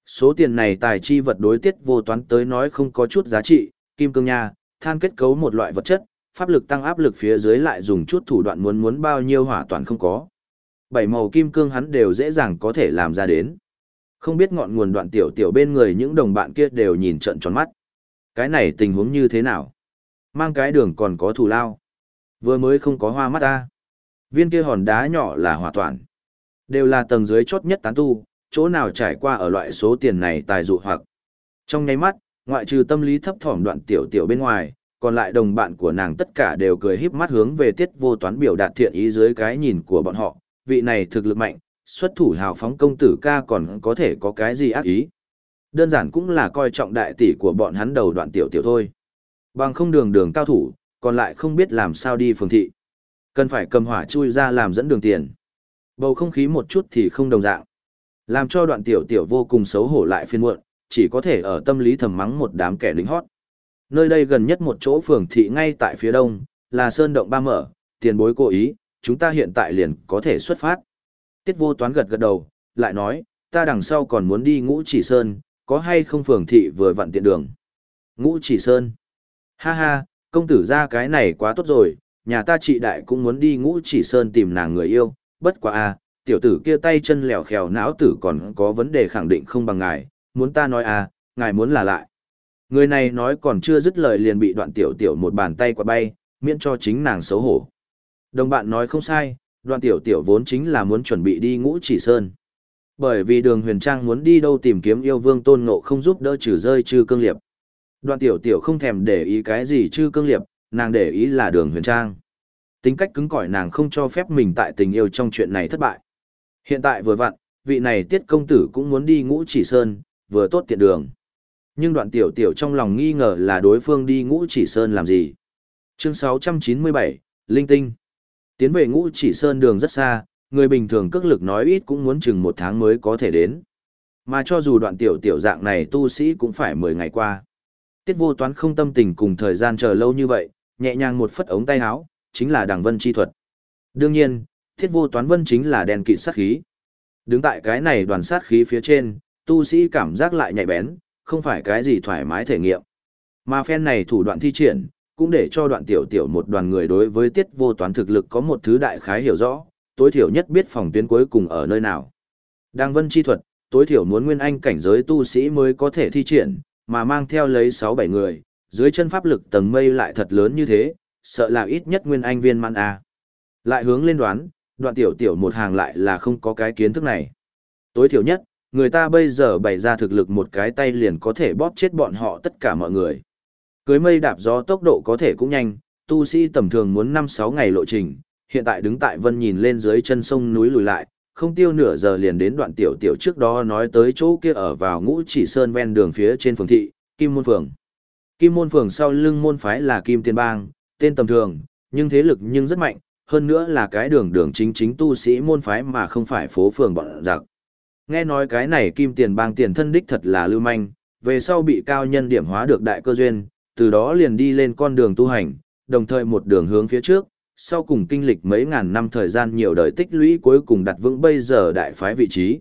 Số tiền này tài chi vật đối tiết vô toán tới nói không có chút giá trị, kim cương nha, than kết cấu một loại vật chất, pháp lực tăng áp lực phía dưới lại dùng chút thủ đoạn muốn muốn bao nhiêu hỏa toàn không có. Bảy màu kim cương hắn đều dễ dàng có thể làm ra đến. Không biết ngọn nguồn đoạn tiểu tiểu bên người những đồng bạn kia đều nhìn trận tròn mắt. Cái này tình huống như thế nào? Mang cái đường còn có thù lao. Vừa mới không có hoa mắt ta. Viên kia hòn đá nhỏ là hỏa toàn. Đều là tầng dưới chốt nhất tán tu, chỗ nào trải qua ở loại số tiền này tài dụ hoặc. Trong nháy mắt, ngoại trừ tâm lý thấp thỏm đoạn tiểu tiểu bên ngoài, còn lại đồng bạn của nàng tất cả đều cười híp mắt hướng về tiết vô toán biểu đạt thiện ý dưới cái nhìn của bọn họ, vị này thực lực mạnh, xuất thủ hào phóng công tử ca còn có thể có cái gì ác ý. Đơn giản cũng là coi trọng đại tỷ của bọn hắn đầu đoạn tiểu tiểu thôi. Bằng không đường đường cao thủ, còn lại không biết làm sao đi phường thị. Cần phải cầm hỏa chui ra làm dẫn đường tiền. Bầu không khí một chút thì không đồng dạng. Làm cho đoạn tiểu tiểu vô cùng xấu hổ lại phiên muộn, chỉ có thể ở tâm lý thầm mắng một đám kẻ lính hót. Nơi đây gần nhất một chỗ phường thị ngay tại phía đông, là Sơn Động Ba Mở, tiền bối cố ý, chúng ta hiện tại liền có thể xuất phát. Tiết vô toán gật gật đầu, lại nói, ta đằng sau còn muốn đi ngũ chỉ Sơn, có hay không phường thị vừa vặn tiện đường. Ngũ chỉ Sơn. Ha ha, công tử ra cái này quá tốt rồi, nhà ta chị đại cũng muốn đi ngũ chỉ Sơn tìm nàng người yêu, bất quá à, tiểu tử kia tay chân lèo khèo não tử còn có vấn đề khẳng định không bằng ngài, muốn ta nói à, ngài muốn là lại. Người này nói còn chưa dứt lời liền bị đoạn tiểu tiểu một bàn tay qua bay, miễn cho chính nàng xấu hổ. Đồng bạn nói không sai, đoạn tiểu tiểu vốn chính là muốn chuẩn bị đi ngũ chỉ sơn. Bởi vì đường huyền trang muốn đi đâu tìm kiếm yêu vương tôn ngộ không giúp đỡ trừ rơi trừ cương liệp. Đoạn tiểu tiểu không thèm để ý cái gì chứ cương liệp, nàng để ý là đường huyền trang. Tính cách cứng cỏi nàng không cho phép mình tại tình yêu trong chuyện này thất bại. Hiện tại vừa vặn, vị này tiết công tử cũng muốn đi ngũ chỉ sơn, vừa tốt tiện đường. Nhưng đoạn tiểu tiểu trong lòng nghi ngờ là đối phương đi ngũ chỉ sơn làm gì. Chương 697, Linh Tinh. Tiến về ngũ chỉ sơn đường rất xa, người bình thường cước lực nói ít cũng muốn chừng một tháng mới có thể đến. Mà cho dù đoạn tiểu tiểu dạng này tu sĩ cũng phải 10 ngày qua. Tiết vô toán không tâm tình cùng thời gian chờ lâu như vậy, nhẹ nhàng một phất ống tay áo, chính là đằng vân chi thuật. Đương nhiên, thiết vô toán vân chính là đèn kịt sát khí. Đứng tại cái này đoàn sát khí phía trên, tu sĩ cảm giác lại nhạy bén, không phải cái gì thoải mái thể nghiệm. Mà phen này thủ đoạn thi triển, cũng để cho đoạn tiểu tiểu một đoàn người đối với tiết vô toán thực lực có một thứ đại khái hiểu rõ, tối thiểu nhất biết phòng tuyến cuối cùng ở nơi nào. Đang vân chi thuật, tối thiểu muốn nguyên anh cảnh giới tu sĩ mới có thể thi triển, mà mang theo lấy 6-7 người, dưới chân pháp lực tầng mây lại thật lớn như thế, sợ là ít nhất nguyên anh viên man A. Lại hướng lên đoán, đoạn tiểu tiểu một hàng lại là không có cái kiến thức này. Tối thiểu nhất, người ta bây giờ bày ra thực lực một cái tay liền có thể bóp chết bọn họ tất cả mọi người. Cưới mây đạp gió tốc độ có thể cũng nhanh, tu sĩ tầm thường muốn 5-6 ngày lộ trình, hiện tại đứng tại vân nhìn lên dưới chân sông núi lùi lại, không tiêu nửa giờ liền đến đoạn tiểu tiểu trước đó nói tới chỗ kia ở vào ngũ chỉ sơn ven đường phía trên phường thị, Kim Môn Phường. Kim Môn Phường sau lưng môn phái là Kim Tiên Bang, tên tầm thường, nhưng thế lực nhưng rất mạnh, hơn nữa là cái đường đường chính chính tu sĩ môn phái mà không phải phố phường bọn giặc. Nghe nói cái này Kim Tiền Bang tiền thân đích thật là lưu manh, về sau bị cao nhân điểm hóa được đại cơ duyên, từ đó liền đi lên con đường tu hành, đồng thời một đường hướng phía trước, sau cùng kinh lịch mấy ngàn năm thời gian nhiều đời tích lũy cuối cùng đặt vững bây giờ đại phái vị trí.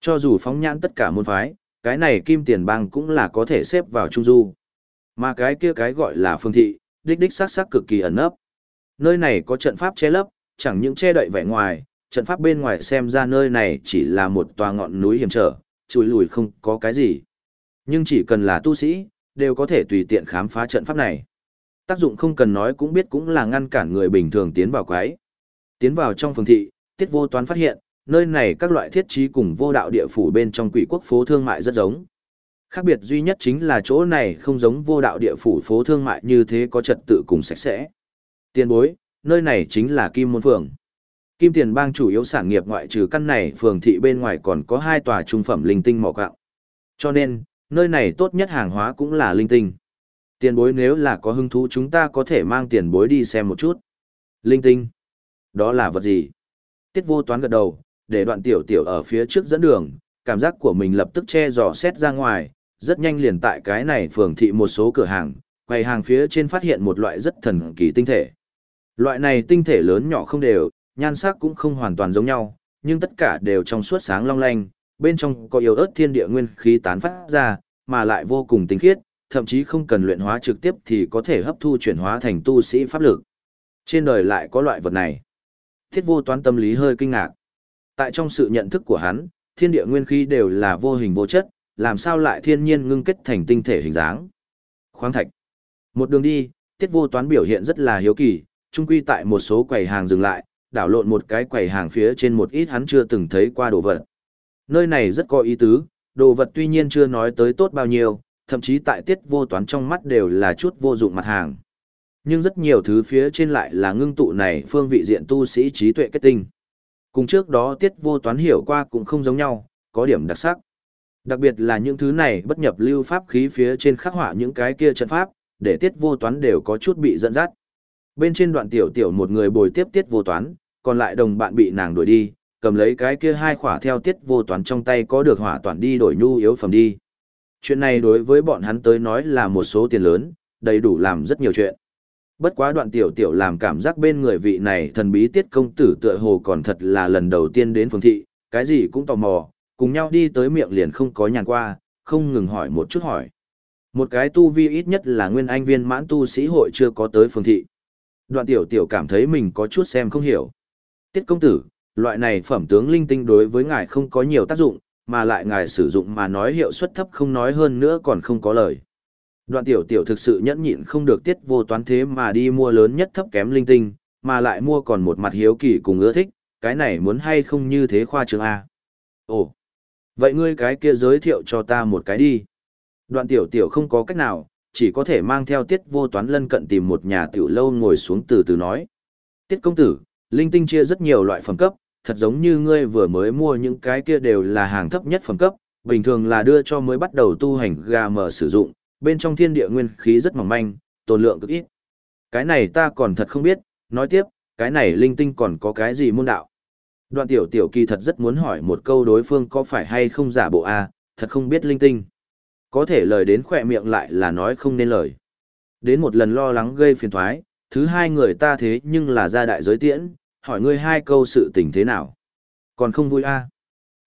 Cho dù phóng nhãn tất cả môn phái, cái này kim tiền bang cũng là có thể xếp vào trung du. Mà cái kia cái gọi là phương thị, đích đích sắc sắc cực kỳ ẩn nấp. Nơi này có trận pháp che lấp, chẳng những che đậy vẻ ngoài, trận pháp bên ngoài xem ra nơi này chỉ là một tòa ngọn núi hiểm trở, chùi lùi không có cái gì. Nhưng chỉ cần là tu sĩ, đều có thể tùy tiện khám phá trận pháp này. Tác dụng không cần nói cũng biết cũng là ngăn cản người bình thường tiến vào quái. Tiến vào trong phường thị, tiết vô toán phát hiện, nơi này các loại thiết trí cùng vô đạo địa phủ bên trong quỷ quốc phố thương mại rất giống. Khác biệt duy nhất chính là chỗ này không giống vô đạo địa phủ phố thương mại như thế có trật tự cùng sạch sẽ. Tiền bối, nơi này chính là Kim Môn Phường. Kim Tiền Bang chủ yếu sản nghiệp ngoại trừ căn này phường thị bên ngoài còn có hai tòa trung phẩm linh tinh mỏ quạng. Cho nên, nơi này tốt nhất hàng hóa cũng là linh tinh. Tiền bối nếu là có hứng thú chúng ta có thể mang tiền bối đi xem một chút. Linh tinh. Đó là vật gì? Tiết vô toán gật đầu, để đoạn tiểu tiểu ở phía trước dẫn đường, cảm giác của mình lập tức che dò xét ra ngoài, rất nhanh liền tại cái này phường thị một số cửa hàng, quầy hàng phía trên phát hiện một loại rất thần kỳ tinh thể. Loại này tinh thể lớn nhỏ không đều, nhan sắc cũng không hoàn toàn giống nhau, nhưng tất cả đều trong suốt sáng long lanh, bên trong có yếu ớt thiên địa nguyên khí tán phát ra, mà lại vô cùng tinh khiết, thậm chí không cần luyện hóa trực tiếp thì có thể hấp thu chuyển hóa thành tu sĩ pháp lực. Trên đời lại có loại vật này. Thiết vô toán tâm lý hơi kinh ngạc. Tại trong sự nhận thức của hắn, thiên địa nguyên khí đều là vô hình vô chất, làm sao lại thiên nhiên ngưng kết thành tinh thể hình dáng. Khoáng thạch. Một đường đi, tiết vô toán biểu hiện rất là hiếu kỳ, trung quy tại một số quầy hàng dừng lại, đảo lộn một cái quầy hàng phía trên một ít hắn chưa từng thấy qua đồ vật. Nơi này rất có ý tứ, đồ vật tuy nhiên chưa nói tới tốt bao nhiêu, thậm chí tại tiết vô toán trong mắt đều là chút vô dụng mặt hàng. Nhưng rất nhiều thứ phía trên lại là ngưng tụ này phương vị diện tu sĩ trí tuệ kết tinh. Cùng trước đó tiết vô toán hiểu qua cũng không giống nhau, có điểm đặc sắc. Đặc biệt là những thứ này bất nhập lưu pháp khí phía trên khắc họa những cái kia trận pháp, để tiết vô toán đều có chút bị dẫn dắt. Bên trên đoạn tiểu tiểu một người bồi tiếp tiết vô toán, còn lại đồng bạn bị nàng đuổi đi, cầm lấy cái kia hai khỏa theo tiết vô toán trong tay có được hỏa toàn đi đổi nhu yếu phẩm đi. Chuyện này đối với bọn hắn tới nói là một số tiền lớn, đầy đủ làm rất nhiều chuyện. Bất quá đoạn tiểu tiểu làm cảm giác bên người vị này thần bí tiết công tử tựa hồ còn thật là lần đầu tiên đến phường thị, cái gì cũng tò mò, cùng nhau đi tới miệng liền không có nhàn qua, không ngừng hỏi một chút hỏi. Một cái tu vi ít nhất là nguyên anh viên mãn tu sĩ hội chưa có tới phường thị. Đoạn tiểu tiểu cảm thấy mình có chút xem không hiểu. Tiết công tử, loại này phẩm tướng linh tinh đối với ngài không có nhiều tác dụng, mà lại ngài sử dụng mà nói hiệu suất thấp không nói hơn nữa còn không có lời. Đoạn tiểu tiểu thực sự nhẫn nhịn không được tiết vô toán thế mà đi mua lớn nhất thấp kém linh tinh, mà lại mua còn một mặt hiếu kỳ cùng ưa thích, cái này muốn hay không như thế khoa trường A. Ồ, vậy ngươi cái kia giới thiệu cho ta một cái đi. Đoạn tiểu tiểu không có cách nào, chỉ có thể mang theo tiết vô toán lân cận tìm một nhà tiểu lâu ngồi xuống từ từ nói. Tiết công tử, linh tinh chia rất nhiều loại phẩm cấp, thật giống như ngươi vừa mới mua những cái kia đều là hàng thấp nhất phẩm cấp, bình thường là đưa cho mới bắt đầu tu hành gà mở sử dụng, bên trong thiên địa nguyên khí rất mỏng manh, tồn lượng cực ít. Cái này ta còn thật không biết, nói tiếp, cái này linh tinh còn có cái gì môn đạo. Đoạn tiểu tiểu kỳ thật rất muốn hỏi một câu đối phương có phải hay không giả bộ a thật không biết linh tinh. Có thể lời đến khỏe miệng lại là nói không nên lời. Đến một lần lo lắng gây phiền thoái, thứ hai người ta thế nhưng là gia đại giới tiễn, hỏi ngươi hai câu sự tình thế nào. Còn không vui a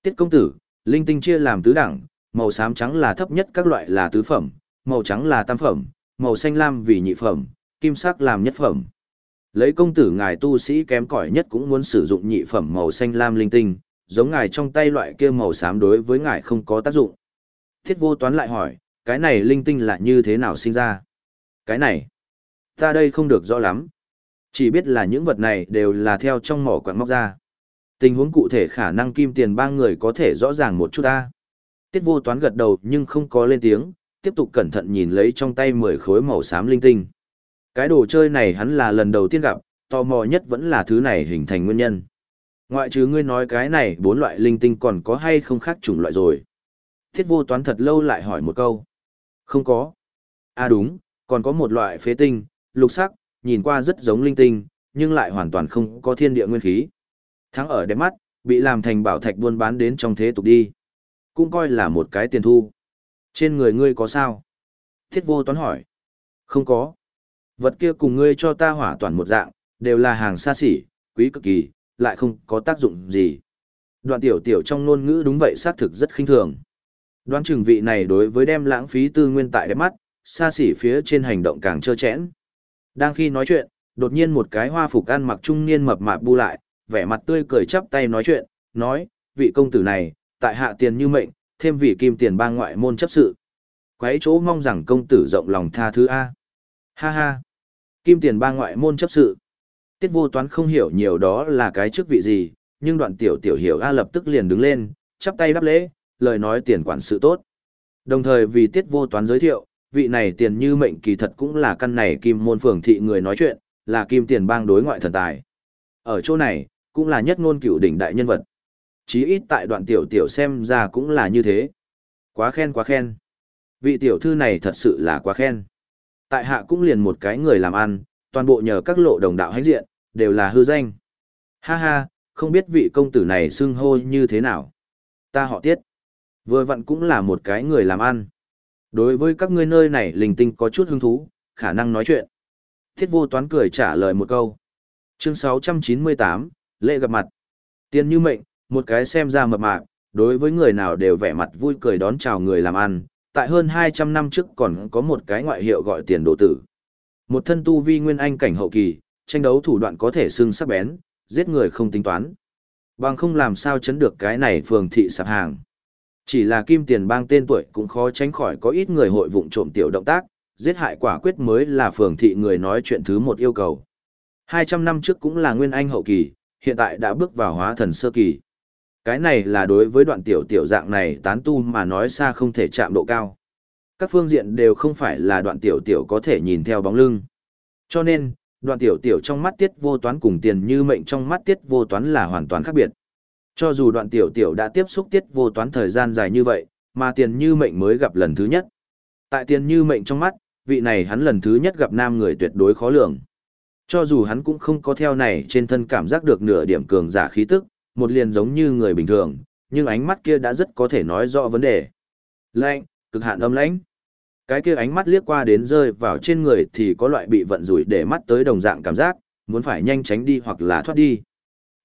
Tiết công tử, linh tinh chia làm tứ đẳng, màu xám trắng là thấp nhất các loại là tứ phẩm, màu trắng là tam phẩm, màu xanh lam vì nhị phẩm, kim sắc làm nhất phẩm. Lấy công tử ngài tu sĩ kém cỏi nhất cũng muốn sử dụng nhị phẩm màu xanh lam linh tinh, giống ngài trong tay loại kia màu xám đối với ngài không có tác dụng. Thiết vô toán lại hỏi, cái này linh tinh là như thế nào sinh ra? Cái này, ta đây không được rõ lắm. Chỉ biết là những vật này đều là theo trong mỏ quặng móc ra. Tình huống cụ thể khả năng kim tiền ba người có thể rõ ràng một chút ta. Tiết vô toán gật đầu nhưng không có lên tiếng, tiếp tục cẩn thận nhìn lấy trong tay 10 khối màu xám linh tinh. Cái đồ chơi này hắn là lần đầu tiên gặp, tò mò nhất vẫn là thứ này hình thành nguyên nhân. Ngoại trừ ngươi nói cái này bốn loại linh tinh còn có hay không khác chủng loại rồi. Thiết vô toán thật lâu lại hỏi một câu. Không có. À đúng, còn có một loại phế tinh, lục sắc, nhìn qua rất giống linh tinh, nhưng lại hoàn toàn không có thiên địa nguyên khí. Thắng ở đẹp mắt, bị làm thành bảo thạch buôn bán đến trong thế tục đi. Cũng coi là một cái tiền thu. Trên người ngươi có sao? Thiết vô toán hỏi. Không có. Vật kia cùng ngươi cho ta hỏa toàn một dạng, đều là hàng xa xỉ, quý cực kỳ, lại không có tác dụng gì. Đoạn tiểu tiểu trong ngôn ngữ đúng vậy xác thực rất khinh thường. Đoán chừng vị này đối với đem lãng phí tư nguyên tại đẹp mắt, xa xỉ phía trên hành động càng trơ chẽn. Đang khi nói chuyện, đột nhiên một cái hoa phục ăn mặc trung niên mập mạp bu lại, vẻ mặt tươi cười chắp tay nói chuyện, nói, vị công tử này, tại hạ tiền như mệnh, thêm vị kim tiền ba ngoại môn chấp sự. Quấy chỗ mong rằng công tử rộng lòng tha thứ A. Ha ha. Kim tiền ba ngoại môn chấp sự. Tiết vô toán không hiểu nhiều đó là cái chức vị gì, nhưng đoạn tiểu tiểu hiểu A lập tức liền đứng lên, chắp tay đáp lễ, lời nói tiền quản sự tốt. Đồng thời vì tiết vô toán giới thiệu, vị này tiền như mệnh kỳ thật cũng là căn này kim môn phường thị người nói chuyện, là kim tiền bang đối ngoại thần tài. Ở chỗ này, cũng là nhất ngôn cửu đỉnh đại nhân vật. Chí ít tại đoạn tiểu tiểu xem ra cũng là như thế. Quá khen quá khen. Vị tiểu thư này thật sự là quá khen. Tại hạ cũng liền một cái người làm ăn, toàn bộ nhờ các lộ đồng đạo hãnh diện, đều là hư danh. Ha ha, không biết vị công tử này xưng hô như thế nào. Ta họ tiết. Vừa vặn cũng là một cái người làm ăn. Đối với các ngươi nơi này linh tinh có chút hứng thú, khả năng nói chuyện. Thiết vô toán cười trả lời một câu. Chương 698, lễ gặp mặt. Tiền như mệnh, một cái xem ra mập mạp, đối với người nào đều vẻ mặt vui cười đón chào người làm ăn. Tại hơn 200 năm trước còn có một cái ngoại hiệu gọi tiền đồ tử. Một thân tu vi nguyên anh cảnh hậu kỳ, tranh đấu thủ đoạn có thể xưng sắc bén, giết người không tính toán. Bằng không làm sao chấn được cái này phường thị sạp hàng. Chỉ là kim tiền bang tên tuổi cũng khó tránh khỏi có ít người hội vụng trộm tiểu động tác, giết hại quả quyết mới là phường thị người nói chuyện thứ một yêu cầu. 200 năm trước cũng là nguyên anh hậu kỳ, hiện tại đã bước vào hóa thần sơ kỳ. Cái này là đối với đoạn tiểu tiểu dạng này tán tu mà nói xa không thể chạm độ cao. Các phương diện đều không phải là đoạn tiểu tiểu có thể nhìn theo bóng lưng. Cho nên, đoạn tiểu tiểu trong mắt tiết vô toán cùng tiền như mệnh trong mắt tiết vô toán là hoàn toàn khác biệt. Cho dù đoạn tiểu tiểu đã tiếp xúc tiết vô toán thời gian dài như vậy, mà tiền như mệnh mới gặp lần thứ nhất. Tại tiền như mệnh trong mắt, vị này hắn lần thứ nhất gặp nam người tuyệt đối khó lường. Cho dù hắn cũng không có theo này trên thân cảm giác được nửa điểm cường giả khí tức, một liền giống như người bình thường, nhưng ánh mắt kia đã rất có thể nói rõ vấn đề. Lạnh, cực hạn âm lãnh. Cái kia ánh mắt liếc qua đến rơi vào trên người thì có loại bị vận rủi để mắt tới đồng dạng cảm giác, muốn phải nhanh tránh đi hoặc là thoát đi.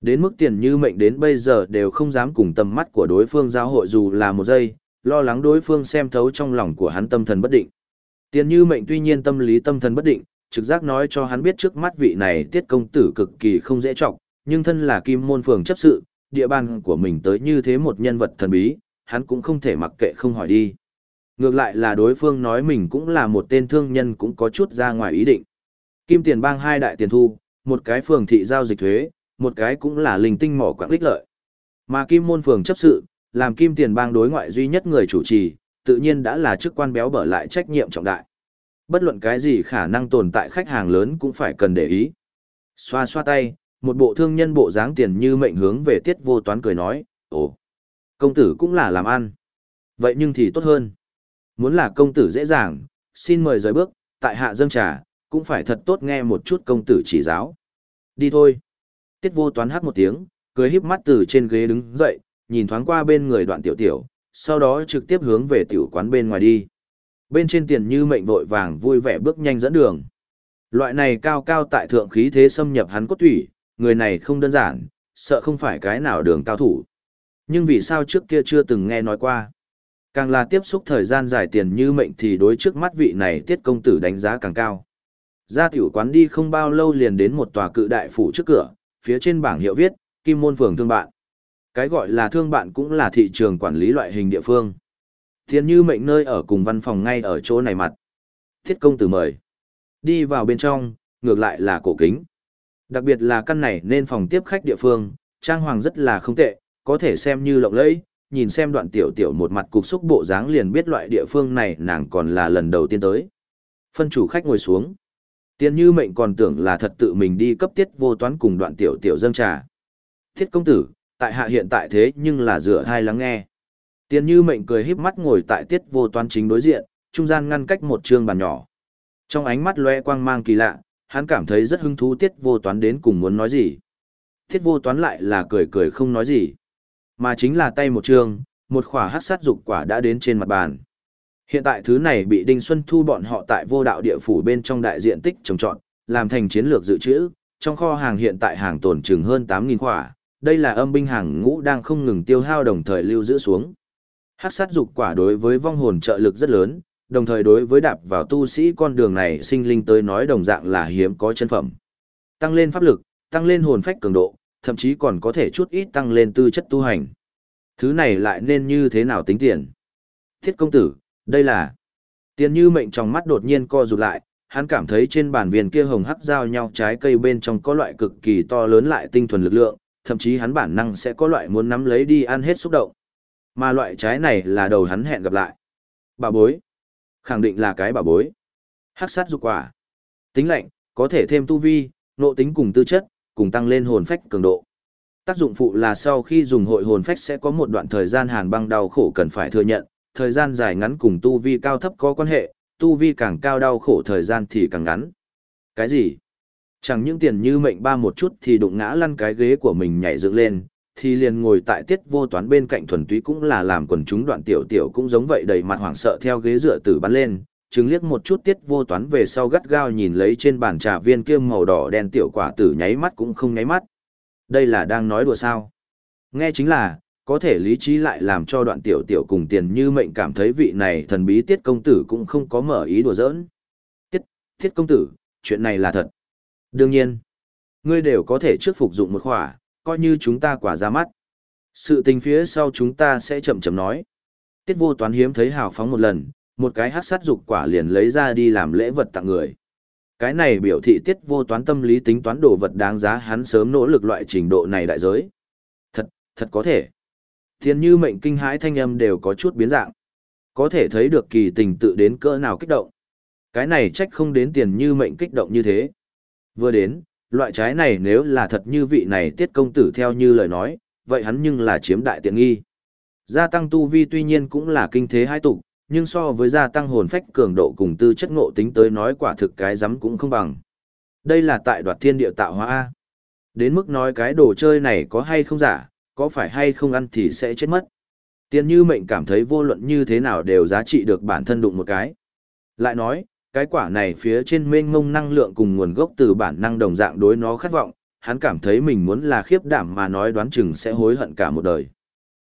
Đến mức tiền như mệnh đến bây giờ đều không dám cùng tầm mắt của đối phương giao hội dù là một giây, lo lắng đối phương xem thấu trong lòng của hắn tâm thần bất định. Tiền như mệnh tuy nhiên tâm lý tâm thần bất định, trực giác nói cho hắn biết trước mắt vị này tiết công tử cực kỳ không dễ trọng, nhưng thân là kim môn phường chấp sự, địa bàn của mình tới như thế một nhân vật thần bí, hắn cũng không thể mặc kệ không hỏi đi. Ngược lại là đối phương nói mình cũng là một tên thương nhân cũng có chút ra ngoài ý định. Kim tiền bang hai đại tiền thu, một cái phường thị giao dịch thuế, một cái cũng là linh tinh mỏ quảng lích lợi. Mà Kim Môn Phường chấp sự, làm Kim Tiền Bang đối ngoại duy nhất người chủ trì, tự nhiên đã là chức quan béo bở lại trách nhiệm trọng đại. Bất luận cái gì khả năng tồn tại khách hàng lớn cũng phải cần để ý. Xoa xoa tay, một bộ thương nhân bộ dáng tiền như mệnh hướng về tiết vô toán cười nói, ồ, công tử cũng là làm ăn. Vậy nhưng thì tốt hơn. Muốn là công tử dễ dàng, xin mời rời bước, tại hạ dâng trà, cũng phải thật tốt nghe một chút công tử chỉ giáo. Đi thôi. Tiết vô toán hát một tiếng, cười híp mắt từ trên ghế đứng dậy, nhìn thoáng qua bên người đoạn tiểu tiểu, sau đó trực tiếp hướng về tiểu quán bên ngoài đi. Bên trên tiền như mệnh vội vàng vui vẻ bước nhanh dẫn đường. Loại này cao cao tại thượng khí thế xâm nhập hắn cốt thủy, người này không đơn giản, sợ không phải cái nào đường cao thủ. Nhưng vì sao trước kia chưa từng nghe nói qua. Càng là tiếp xúc thời gian dài tiền như mệnh thì đối trước mắt vị này tiết công tử đánh giá càng cao. Ra tiểu quán đi không bao lâu liền đến một tòa cự đại phủ trước cửa, phía trên bảng hiệu viết, Kim Môn Phường Thương Bạn. Cái gọi là thương bạn cũng là thị trường quản lý loại hình địa phương. Thiên như mệnh nơi ở cùng văn phòng ngay ở chỗ này mặt. Thiết công tử mời. Đi vào bên trong, ngược lại là cổ kính. Đặc biệt là căn này nên phòng tiếp khách địa phương, trang hoàng rất là không tệ, có thể xem như lộng lẫy, nhìn xem đoạn tiểu tiểu một mặt cục xúc bộ dáng liền biết loại địa phương này nàng còn là lần đầu tiên tới. Phân chủ khách ngồi xuống. Tiên như mệnh còn tưởng là thật tự mình đi cấp tiết vô toán cùng đoạn tiểu tiểu dâng trà. Thiết công tử, tại hạ hiện tại thế nhưng là dựa hai lắng nghe. Tiên như mệnh cười híp mắt ngồi tại tiết vô toán chính đối diện, trung gian ngăn cách một trường bàn nhỏ. Trong ánh mắt loe quang mang kỳ lạ, hắn cảm thấy rất hứng thú tiết vô toán đến cùng muốn nói gì. Tiết vô toán lại là cười cười không nói gì. Mà chính là tay một trường, một khỏa hát sát dục quả đã đến trên mặt bàn. Hiện tại thứ này bị Đinh Xuân Thu bọn họ tại vô đạo địa phủ bên trong đại diện tích trồng trọt, làm thành chiến lược dự trữ, trong kho hàng hiện tại hàng tồn chừng hơn 8.000 quả, đây là âm binh hàng ngũ đang không ngừng tiêu hao đồng thời lưu giữ xuống. Hắc sát dục quả đối với vong hồn trợ lực rất lớn, đồng thời đối với đạp vào tu sĩ con đường này sinh linh tới nói đồng dạng là hiếm có chân phẩm. Tăng lên pháp lực, tăng lên hồn phách cường độ, thậm chí còn có thể chút ít tăng lên tư chất tu hành. Thứ này lại nên như thế nào tính tiền? Thiết công tử, đây là... Tiền như mệnh trong mắt đột nhiên co rụt lại, hắn cảm thấy trên bàn viên kia hồng hắc giao nhau trái cây bên trong có loại cực kỳ to lớn lại tinh thuần lực lượng, thậm chí hắn bản năng sẽ có loại muốn nắm lấy đi ăn hết xúc động. Mà loại trái này là đầu hắn hẹn gặp lại. Bà bối. Khẳng định là cái bà bối. Hắc sát dục quả. Tính lạnh, có thể thêm tu vi, nộ tính cùng tư chất, cùng tăng lên hồn phách cường độ. Tác dụng phụ là sau khi dùng hội hồn phách sẽ có một đoạn thời gian hàn băng đau khổ cần phải thừa nhận, thời gian dài ngắn cùng tu vi cao thấp có quan hệ, tu vi càng cao đau khổ thời gian thì càng ngắn. Cái gì? Chẳng những tiền như mệnh ba một chút thì đụng ngã lăn cái ghế của mình nhảy dựng lên, thì liền ngồi tại tiết vô toán bên cạnh thuần túy cũng là làm quần chúng đoạn tiểu tiểu cũng giống vậy đầy mặt hoảng sợ theo ghế dựa tử bắn lên, chứng liếc một chút tiết vô toán về sau gắt gao nhìn lấy trên bàn trà viên kia màu đỏ đen tiểu quả tử nháy mắt cũng không nháy mắt. Đây là đang nói đùa sao? Nghe chính là, có thể lý trí lại làm cho đoạn tiểu tiểu cùng tiền như mệnh cảm thấy vị này thần bí tiết công tử cũng không có mở ý đùa giỡn. Tiết, tiết công tử, chuyện này là thật. Đương nhiên, ngươi đều có thể trước phục dụng một khỏa, coi như chúng ta quả ra mắt. Sự tình phía sau chúng ta sẽ chậm chậm nói. Tiết vô toán hiếm thấy hào phóng một lần, một cái hát sát dục quả liền lấy ra đi làm lễ vật tặng người. Cái này biểu thị tiết vô toán tâm lý tính toán đồ vật đáng giá hắn sớm nỗ lực loại trình độ này đại giới. Thật, thật có thể. Thiên như mệnh kinh hãi thanh âm đều có chút biến dạng. Có thể thấy được kỳ tình tự đến cỡ nào kích động. Cái này trách không đến tiền như mệnh kích động như thế. Vừa đến, loại trái này nếu là thật như vị này tiết công tử theo như lời nói, vậy hắn nhưng là chiếm đại tiện nghi. Gia tăng tu vi tuy nhiên cũng là kinh thế hai tục, nhưng so với gia tăng hồn phách cường độ cùng tư chất ngộ tính tới nói quả thực cái rắm cũng không bằng. Đây là tại đoạt thiên địa tạo hóa A. Đến mức nói cái đồ chơi này có hay không giả, có phải hay không ăn thì sẽ chết mất. Tiền như mệnh cảm thấy vô luận như thế nào đều giá trị được bản thân đụng một cái. Lại nói, cái quả này phía trên mênh mông năng lượng cùng nguồn gốc từ bản năng đồng dạng đối nó khát vọng, hắn cảm thấy mình muốn là khiếp đảm mà nói đoán chừng sẽ hối hận cả một đời.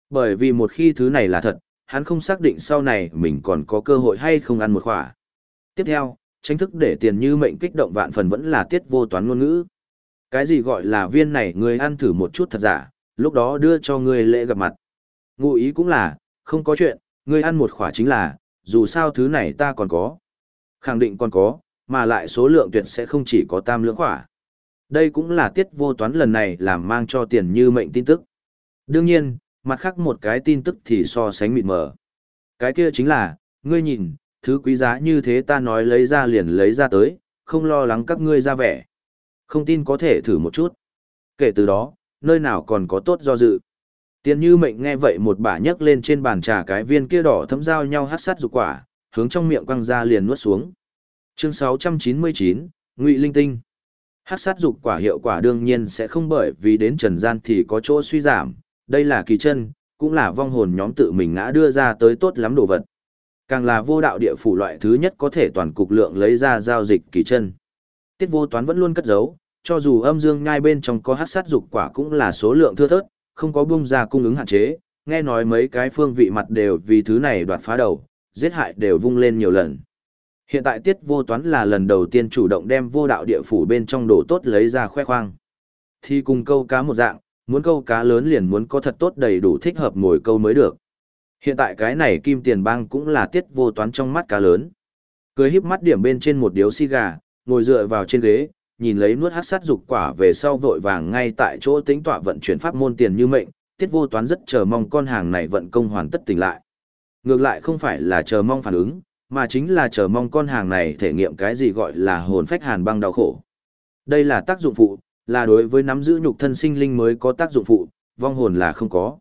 Bởi vì một khi thứ này là thật, hắn không xác định sau này mình còn có cơ hội hay không ăn một quả. Tiếp theo, tranh thức để tiền như mệnh kích động vạn phần vẫn là tiết vô toán ngôn ngữ. Cái gì gọi là viên này người ăn thử một chút thật giả, lúc đó đưa cho ngươi lễ gặp mặt. Ngụ ý cũng là, không có chuyện, ngươi ăn một khỏa chính là, dù sao thứ này ta còn có. Khẳng định còn có, mà lại số lượng tuyệt sẽ không chỉ có tam lưỡng khỏa. Đây cũng là tiết vô toán lần này làm mang cho tiền như mệnh tin tức. Đương nhiên, mặt khác một cái tin tức thì so sánh mịt mờ. Cái kia chính là, ngươi nhìn, thứ quý giá như thế ta nói lấy ra liền lấy ra tới, không lo lắng các ngươi ra vẻ. Không tin có thể thử một chút. Kể từ đó, nơi nào còn có tốt do dự. Tiền như mệnh nghe vậy một bả nhấc lên trên bàn trà cái viên kia đỏ thấm giao nhau hát sát dục quả, hướng trong miệng quăng ra liền nuốt xuống. Chương 699, Ngụy Linh Tinh. Hát sát dục quả hiệu quả đương nhiên sẽ không bởi vì đến trần gian thì có chỗ suy giảm, đây là kỳ chân, cũng là vong hồn nhóm tự mình ngã đưa ra tới tốt lắm đồ vật. Càng là vô đạo địa phủ loại thứ nhất có thể toàn cục lượng lấy ra giao dịch kỳ chân. Tiết vô toán vẫn luôn cất giấu, cho dù âm dương nhai bên trong có hát sát dục quả cũng là số lượng thưa thớt, không có bung ra cung ứng hạn chế, nghe nói mấy cái phương vị mặt đều vì thứ này đoạt phá đầu, giết hại đều vung lên nhiều lần. Hiện tại tiết vô toán là lần đầu tiên chủ động đem vô đạo địa phủ bên trong đồ tốt lấy ra khoe khoang. Thì cùng câu cá một dạng, muốn câu cá lớn liền muốn có thật tốt đầy đủ thích hợp ngồi câu mới được. Hiện tại cái này kim tiền bang cũng là tiết vô toán trong mắt cá lớn. Cười híp mắt điểm bên trên một điếu xi gà, ngồi dựa vào trên ghế, nhìn lấy nuốt hát sát dục quả về sau vội vàng ngay tại chỗ tính tọa vận chuyển pháp môn tiền như mệnh, tiết vô toán rất chờ mong con hàng này vận công hoàn tất tỉnh lại. Ngược lại không phải là chờ mong phản ứng, mà chính là chờ mong con hàng này thể nghiệm cái gì gọi là hồn phách hàn băng đau khổ. Đây là tác dụng phụ, là đối với nắm giữ nhục thân sinh linh mới có tác dụng phụ, vong hồn là không có.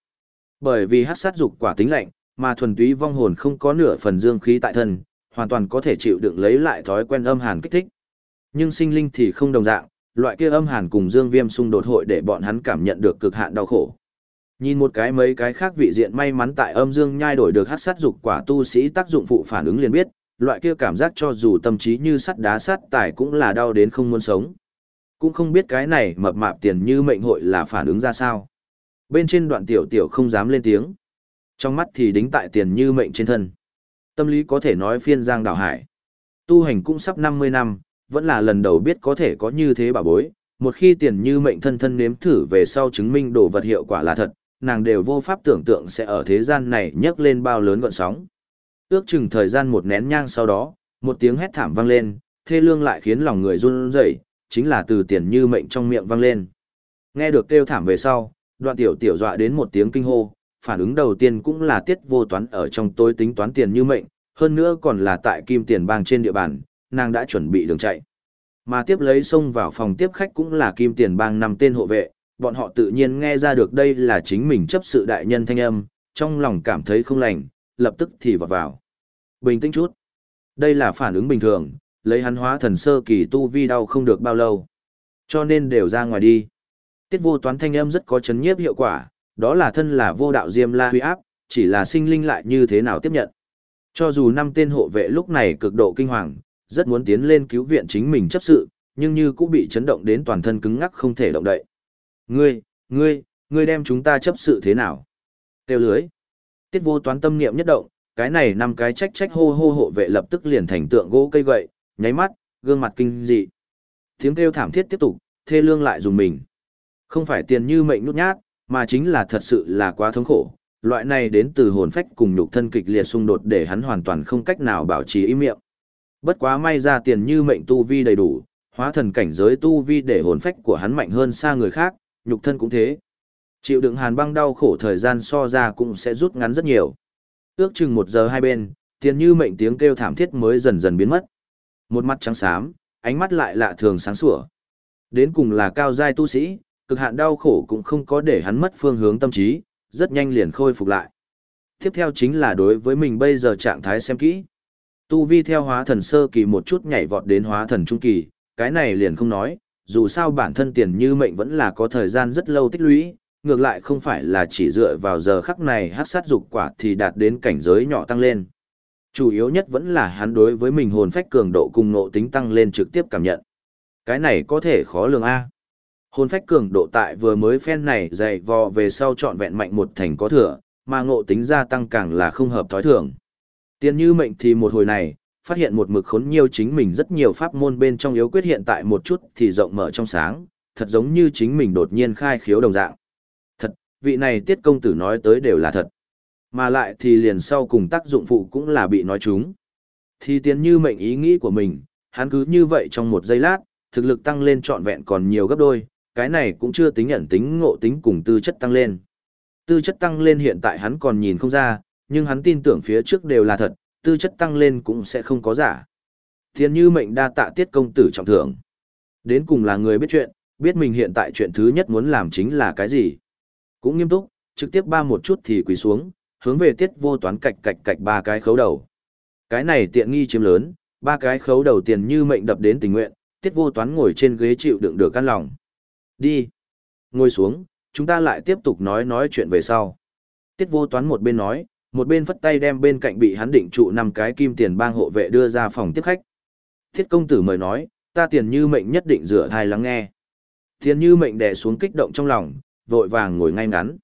Bởi vì hát sát dục quả tính lạnh, mà thuần túy vong hồn không có nửa phần dương khí tại thân, hoàn toàn có thể chịu đựng lấy lại thói quen âm hàn kích thích. Nhưng sinh linh thì không đồng dạng, loại kia âm hàn cùng dương viêm xung đột hội để bọn hắn cảm nhận được cực hạn đau khổ. Nhìn một cái mấy cái khác vị diện may mắn tại âm dương nhai đổi được hát sát dục quả tu sĩ tác dụng phụ phản ứng liền biết, loại kia cảm giác cho dù tâm trí như sắt đá sắt tài cũng là đau đến không muốn sống. Cũng không biết cái này mập mạp tiền như mệnh hội là phản ứng ra sao. Bên trên đoạn tiểu tiểu không dám lên tiếng. Trong mắt thì đính tại tiền như mệnh trên thân. Tâm lý có thể nói phiên giang đảo hải. Tu hành cũng sắp 50 năm, vẫn là lần đầu biết có thể có như thế bà bối. Một khi tiền như mệnh thân thân nếm thử về sau chứng minh đồ vật hiệu quả là thật, nàng đều vô pháp tưởng tượng sẽ ở thế gian này nhấc lên bao lớn gọn sóng. Ước chừng thời gian một nén nhang sau đó, một tiếng hét thảm vang lên, thê lương lại khiến lòng người run rẩy, chính là từ tiền như mệnh trong miệng vang lên. Nghe được kêu thảm về sau, đoạn tiểu tiểu dọa đến một tiếng kinh hô, phản ứng đầu tiên cũng là tiết vô toán ở trong tối tính toán tiền như mệnh, hơn nữa còn là tại kim tiền bang trên địa bàn, nàng đã chuẩn bị đường chạy. Mà tiếp lấy xông vào phòng tiếp khách cũng là kim tiền bang năm tên hộ vệ, bọn họ tự nhiên nghe ra được đây là chính mình chấp sự đại nhân thanh âm, trong lòng cảm thấy không lành, lập tức thì vào vào. Bình tĩnh chút. Đây là phản ứng bình thường, lấy hắn hóa thần sơ kỳ tu vi đau không được bao lâu. Cho nên đều ra ngoài đi. Tiết vô toán thanh âm rất có chấn nhiếp hiệu quả, đó là thân là vô đạo diêm la huy áp, chỉ là sinh linh lại như thế nào tiếp nhận. Cho dù năm tên hộ vệ lúc này cực độ kinh hoàng, rất muốn tiến lên cứu viện chính mình chấp sự, nhưng như cũng bị chấn động đến toàn thân cứng ngắc không thể động đậy. Ngươi, ngươi, ngươi đem chúng ta chấp sự thế nào? Tiêu lưới. Tiết vô toán tâm niệm nhất động, cái này năm cái trách trách hô hô hộ vệ lập tức liền thành tượng gỗ cây gậy, nháy mắt, gương mặt kinh dị. Tiếng kêu thảm thiết tiếp tục, thê lương lại dùng mình. Không phải tiền như mệnh nút nhát, mà chính là thật sự là quá thống khổ. Loại này đến từ hồn phách cùng nhục thân kịch liệt xung đột để hắn hoàn toàn không cách nào bảo trì ý miệng. Bất quá may ra tiền như mệnh tu vi đầy đủ, hóa thần cảnh giới tu vi để hồn phách của hắn mạnh hơn xa người khác, nhục thân cũng thế. Chịu đựng hàn băng đau khổ thời gian so ra cũng sẽ rút ngắn rất nhiều. Ước chừng một giờ hai bên, tiền như mệnh tiếng kêu thảm thiết mới dần dần biến mất. Một mắt trắng xám, ánh mắt lại lạ thường sáng sủa. Đến cùng là cao giai tu sĩ, cực hạn đau khổ cũng không có để hắn mất phương hướng tâm trí, rất nhanh liền khôi phục lại. Tiếp theo chính là đối với mình bây giờ trạng thái xem kỹ. Tu vi theo hóa thần sơ kỳ một chút nhảy vọt đến hóa thần trung kỳ, cái này liền không nói, dù sao bản thân tiền như mệnh vẫn là có thời gian rất lâu tích lũy, ngược lại không phải là chỉ dựa vào giờ khắc này hát sát dục quả thì đạt đến cảnh giới nhỏ tăng lên. Chủ yếu nhất vẫn là hắn đối với mình hồn phách cường độ cùng nộ tính tăng lên trực tiếp cảm nhận. Cái này có thể khó lường A. Hồn phách cường độ tại vừa mới phen này dày vò về sau trọn vẹn mạnh một thành có thừa, mà ngộ tính gia tăng càng là không hợp thói thường. Tiên như mệnh thì một hồi này, phát hiện một mực khốn nhiều chính mình rất nhiều pháp môn bên trong yếu quyết hiện tại một chút thì rộng mở trong sáng, thật giống như chính mình đột nhiên khai khiếu đồng dạng. Thật, vị này tiết công tử nói tới đều là thật. Mà lại thì liền sau cùng tác dụng phụ cũng là bị nói chúng. Thì tiến như mệnh ý nghĩ của mình, hắn cứ như vậy trong một giây lát, thực lực tăng lên trọn vẹn còn nhiều gấp đôi, cái này cũng chưa tính nhận tính ngộ tính cùng tư chất tăng lên. Tư chất tăng lên hiện tại hắn còn nhìn không ra, nhưng hắn tin tưởng phía trước đều là thật, tư chất tăng lên cũng sẽ không có giả. Thiên như mệnh đa tạ tiết công tử trọng thưởng. Đến cùng là người biết chuyện, biết mình hiện tại chuyện thứ nhất muốn làm chính là cái gì. Cũng nghiêm túc, trực tiếp ba một chút thì quỳ xuống, hướng về tiết vô toán cạch cạch cạch ba cái khấu đầu. Cái này tiện nghi chiếm lớn, ba cái khấu đầu tiền như mệnh đập đến tình nguyện, tiết vô toán ngồi trên ghế chịu đựng được căn lòng. Đi. Ngồi xuống, chúng ta lại tiếp tục nói nói chuyện về sau. Tiết vô toán một bên nói, một bên phất tay đem bên cạnh bị hắn định trụ năm cái kim tiền bang hộ vệ đưa ra phòng tiếp khách. Thiết công tử mời nói, ta tiền như mệnh nhất định rửa thai lắng nghe. Tiền như mệnh đè xuống kích động trong lòng, vội vàng ngồi ngay ngắn.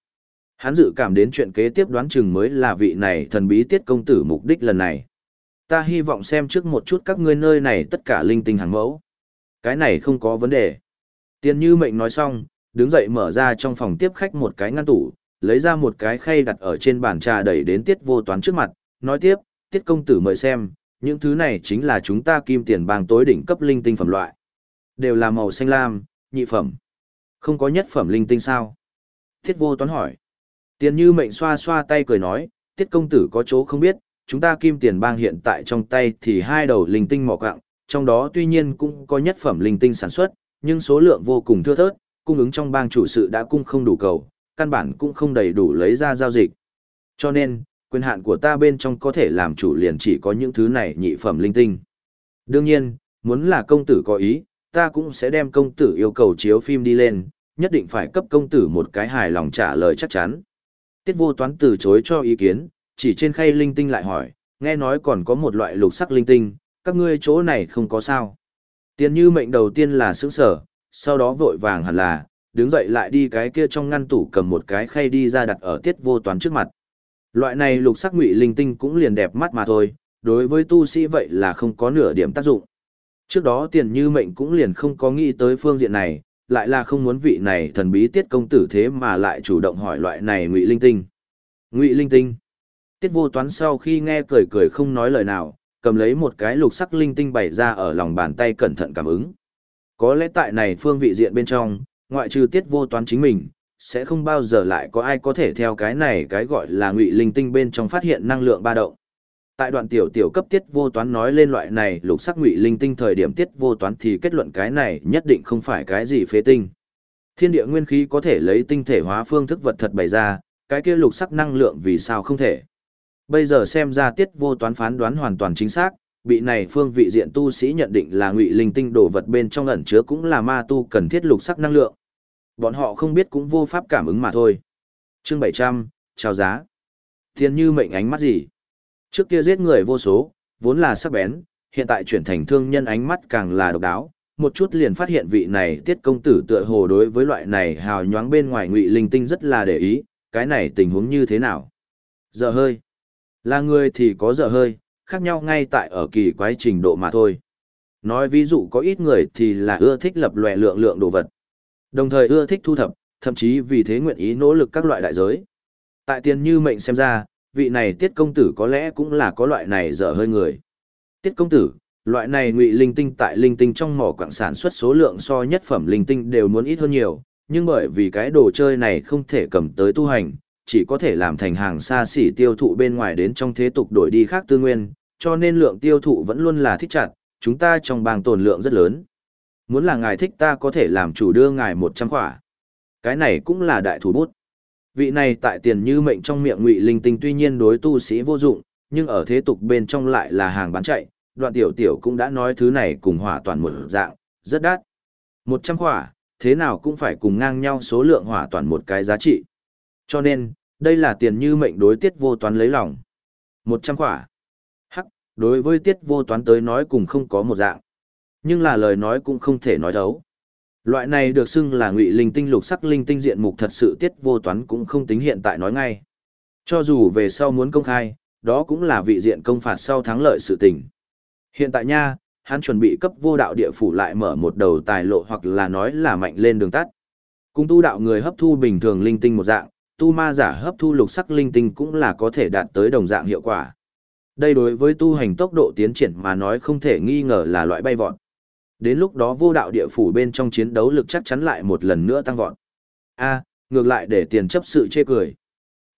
Hắn dự cảm đến chuyện kế tiếp đoán chừng mới là vị này thần bí tiết công tử mục đích lần này. Ta hy vọng xem trước một chút các ngươi nơi này tất cả linh tinh hàng mẫu. Cái này không có vấn đề. Tiền như mệnh nói xong, đứng dậy mở ra trong phòng tiếp khách một cái ngăn tủ, lấy ra một cái khay đặt ở trên bàn trà đẩy đến tiết vô toán trước mặt, nói tiếp, tiết công tử mời xem, những thứ này chính là chúng ta kim tiền bang tối đỉnh cấp linh tinh phẩm loại. Đều là màu xanh lam, nhị phẩm. Không có nhất phẩm linh tinh sao? Tiết vô toán hỏi. Tiền như mệnh xoa xoa tay cười nói, tiết công tử có chỗ không biết, chúng ta kim tiền bang hiện tại trong tay thì hai đầu linh tinh mỏ quạng, trong đó tuy nhiên cũng có nhất phẩm linh tinh sản xuất, nhưng số lượng vô cùng thưa thớt, cung ứng trong bang chủ sự đã cung không đủ cầu, căn bản cũng không đầy đủ lấy ra giao dịch. Cho nên, quyền hạn của ta bên trong có thể làm chủ liền chỉ có những thứ này nhị phẩm linh tinh. Đương nhiên, muốn là công tử có ý, ta cũng sẽ đem công tử yêu cầu chiếu phim đi lên, nhất định phải cấp công tử một cái hài lòng trả lời chắc chắn. Tiết vô toán từ chối cho ý kiến, chỉ trên khay linh tinh lại hỏi, nghe nói còn có một loại lục sắc linh tinh, các ngươi chỗ này không có sao. Tiền như mệnh đầu tiên là sướng sở, sau đó vội vàng hẳn là, đứng dậy lại đi cái kia trong ngăn tủ cầm một cái khay đi ra đặt ở tiết vô toán trước mặt. Loại này lục sắc ngụy linh tinh cũng liền đẹp mắt mà thôi, đối với tu sĩ vậy là không có nửa điểm tác dụng. Trước đó tiền như mệnh cũng liền không có nghĩ tới phương diện này, lại là không muốn vị này thần bí tiết công tử thế mà lại chủ động hỏi loại này ngụy linh tinh. Ngụy linh tinh. Tiết vô toán sau khi nghe cười cười không nói lời nào, cầm lấy một cái lục sắc linh tinh bày ra ở lòng bàn tay cẩn thận cảm ứng. Có lẽ tại này phương vị diện bên trong, ngoại trừ tiết vô toán chính mình, sẽ không bao giờ lại có ai có thể theo cái này cái gọi là ngụy linh tinh bên trong phát hiện năng lượng ba động. Tại đoạn tiểu tiểu cấp tiết vô toán nói lên loại này lục sắc ngụy linh tinh thời điểm tiết vô toán thì kết luận cái này nhất định không phải cái gì phế tinh. Thiên địa nguyên khí có thể lấy tinh thể hóa phương thức vật thật bày ra, cái kia lục sắc năng lượng vì sao không thể. Bây giờ xem ra tiết vô toán phán đoán hoàn toàn chính xác, bị này phương vị diện tu sĩ nhận định là ngụy linh tinh đồ vật bên trong ẩn chứa cũng là ma tu cần thiết lục sắc năng lượng. Bọn họ không biết cũng vô pháp cảm ứng mà thôi. Chương 700, chào giá. Thiên như mệnh ánh mắt gì? Trước kia giết người vô số, vốn là sắc bén, hiện tại chuyển thành thương nhân ánh mắt càng là độc đáo, một chút liền phát hiện vị này tiết công tử tựa hồ đối với loại này hào nhoáng bên ngoài ngụy linh tinh rất là để ý, cái này tình huống như thế nào? Giờ hơi. Là người thì có giờ hơi, khác nhau ngay tại ở kỳ quái trình độ mà thôi. Nói ví dụ có ít người thì là ưa thích lập lòe lượng lượng đồ vật. Đồng thời ưa thích thu thập, thậm chí vì thế nguyện ý nỗ lực các loại đại giới. Tại tiền như mệnh xem ra, vị này tiết công tử có lẽ cũng là có loại này dở hơi người. Tiết công tử, loại này ngụy linh tinh tại linh tinh trong mỏ quảng sản xuất số lượng so nhất phẩm linh tinh đều muốn ít hơn nhiều, nhưng bởi vì cái đồ chơi này không thể cầm tới tu hành, chỉ có thể làm thành hàng xa xỉ tiêu thụ bên ngoài đến trong thế tục đổi đi khác tư nguyên, cho nên lượng tiêu thụ vẫn luôn là thích chặt, chúng ta trong bang tồn lượng rất lớn. Muốn là ngài thích ta có thể làm chủ đưa ngài 100 khỏa. Cái này cũng là đại thủ bút. Vị này tại tiền như mệnh trong miệng ngụy linh tinh tuy nhiên đối tu sĩ vô dụng, nhưng ở thế tục bên trong lại là hàng bán chạy, đoạn tiểu tiểu cũng đã nói thứ này cùng hỏa toàn một dạng, rất đắt. 100 khỏa, thế nào cũng phải cùng ngang nhau số lượng hỏa toàn một cái giá trị. Cho nên, đây là tiền như mệnh đối tiết vô toán lấy lòng. 100 khỏa. Hắc, đối với tiết vô toán tới nói cùng không có một dạng. Nhưng là lời nói cũng không thể nói thấu. Loại này được xưng là ngụy linh tinh lục sắc linh tinh diện mục thật sự tiết vô toán cũng không tính hiện tại nói ngay. Cho dù về sau muốn công khai, đó cũng là vị diện công phạt sau thắng lợi sự tình. Hiện tại nha, hắn chuẩn bị cấp vô đạo địa phủ lại mở một đầu tài lộ hoặc là nói là mạnh lên đường tắt. Cung tu đạo người hấp thu bình thường linh tinh một dạng, tu ma giả hấp thu lục sắc linh tinh cũng là có thể đạt tới đồng dạng hiệu quả. Đây đối với tu hành tốc độ tiến triển mà nói không thể nghi ngờ là loại bay vọt. Đến lúc đó vô đạo địa phủ bên trong chiến đấu lực chắc chắn lại một lần nữa tăng vọt. A, ngược lại để tiền chấp sự chê cười.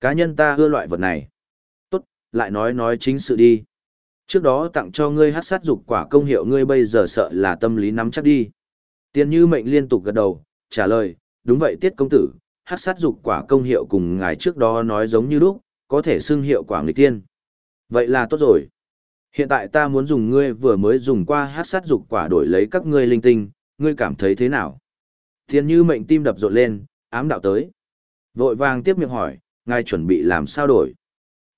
Cá nhân ta ưa loại vật này. Tốt, lại nói nói chính sự đi. Trước đó tặng cho ngươi hát sát dục quả công hiệu ngươi bây giờ sợ là tâm lý nắm chắc đi. Tiền như mệnh liên tục gật đầu, trả lời, đúng vậy tiết công tử, hát sát dục quả công hiệu cùng ngài trước đó nói giống như lúc, có thể xưng hiệu quả người tiên. Vậy là tốt rồi. Hiện tại ta muốn dùng ngươi vừa mới dùng qua hát sát dục quả đổi lấy các ngươi linh tinh, ngươi cảm thấy thế nào? Thiên như mệnh tim đập rộn lên, ám đạo tới. Vội vàng tiếp miệng hỏi, ngài chuẩn bị làm sao đổi?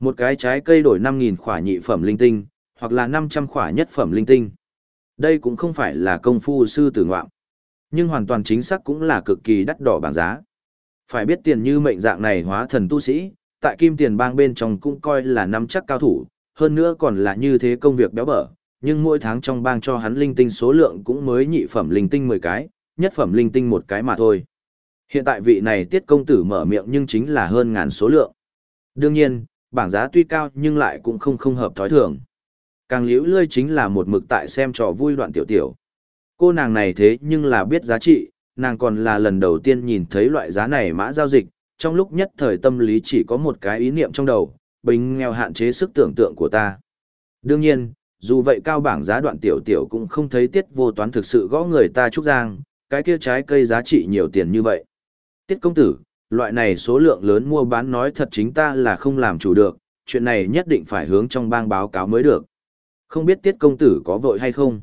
Một cái trái cây đổi 5.000 khỏa nhị phẩm linh tinh, hoặc là 500 khỏa nhất phẩm linh tinh. Đây cũng không phải là công phu sư tử ngoạm, nhưng hoàn toàn chính xác cũng là cực kỳ đắt đỏ bảng giá. Phải biết tiền như mệnh dạng này hóa thần tu sĩ, tại kim tiền bang bên trong cũng coi là năm chắc cao thủ, hơn nữa còn là như thế công việc béo bở, nhưng mỗi tháng trong bang cho hắn linh tinh số lượng cũng mới nhị phẩm linh tinh 10 cái, nhất phẩm linh tinh một cái mà thôi. Hiện tại vị này tiết công tử mở miệng nhưng chính là hơn ngàn số lượng. Đương nhiên, bảng giá tuy cao nhưng lại cũng không không hợp thói thường. Càng liễu lươi chính là một mực tại xem trò vui đoạn tiểu tiểu. Cô nàng này thế nhưng là biết giá trị, nàng còn là lần đầu tiên nhìn thấy loại giá này mã giao dịch, trong lúc nhất thời tâm lý chỉ có một cái ý niệm trong đầu, bình nghèo hạn chế sức tưởng tượng của ta. Đương nhiên, dù vậy cao bảng giá đoạn tiểu tiểu cũng không thấy tiết vô toán thực sự gõ người ta trúc giang, cái kia trái cây giá trị nhiều tiền như vậy. Tiết công tử, loại này số lượng lớn mua bán nói thật chính ta là không làm chủ được, chuyện này nhất định phải hướng trong bang báo cáo mới được. Không biết tiết công tử có vội hay không?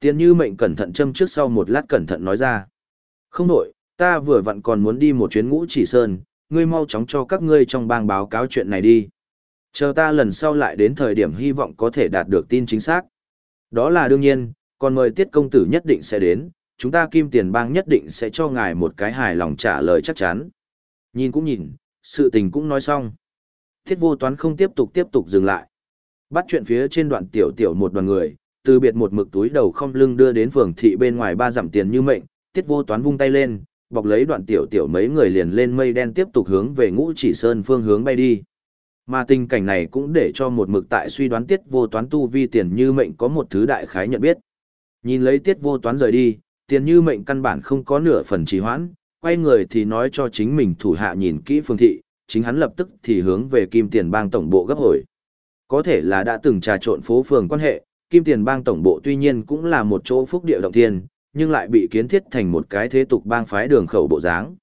Tiền như mệnh cẩn thận châm trước sau một lát cẩn thận nói ra. Không nổi, ta vừa vặn còn muốn đi một chuyến ngũ chỉ sơn, ngươi mau chóng cho các ngươi trong bang báo cáo chuyện này đi. Chờ ta lần sau lại đến thời điểm hy vọng có thể đạt được tin chính xác. Đó là đương nhiên, còn mời tiết công tử nhất định sẽ đến, chúng ta kim tiền bang nhất định sẽ cho ngài một cái hài lòng trả lời chắc chắn. Nhìn cũng nhìn, sự tình cũng nói xong. Thiết vô toán không tiếp tục tiếp tục dừng lại. Bắt chuyện phía trên đoạn tiểu tiểu một đoàn người, từ biệt một mực túi đầu không lưng đưa đến phường thị bên ngoài ba dặm tiền như mệnh, tiết vô toán vung tay lên, bọc lấy đoạn tiểu tiểu mấy người liền lên mây đen tiếp tục hướng về ngũ chỉ sơn phương hướng bay đi. Mà tình cảnh này cũng để cho một mực tại suy đoán tiết vô toán tu vi tiền như mệnh có một thứ đại khái nhận biết. Nhìn lấy tiết vô toán rời đi, tiền như mệnh căn bản không có nửa phần trì hoãn, quay người thì nói cho chính mình thủ hạ nhìn kỹ phương thị, chính hắn lập tức thì hướng về kim tiền bang tổng bộ gấp hồi. Có thể là đã từng trà trộn phố phường quan hệ, kim tiền bang tổng bộ tuy nhiên cũng là một chỗ phúc địa động thiên, nhưng lại bị kiến thiết thành một cái thế tục bang phái đường khẩu bộ dáng.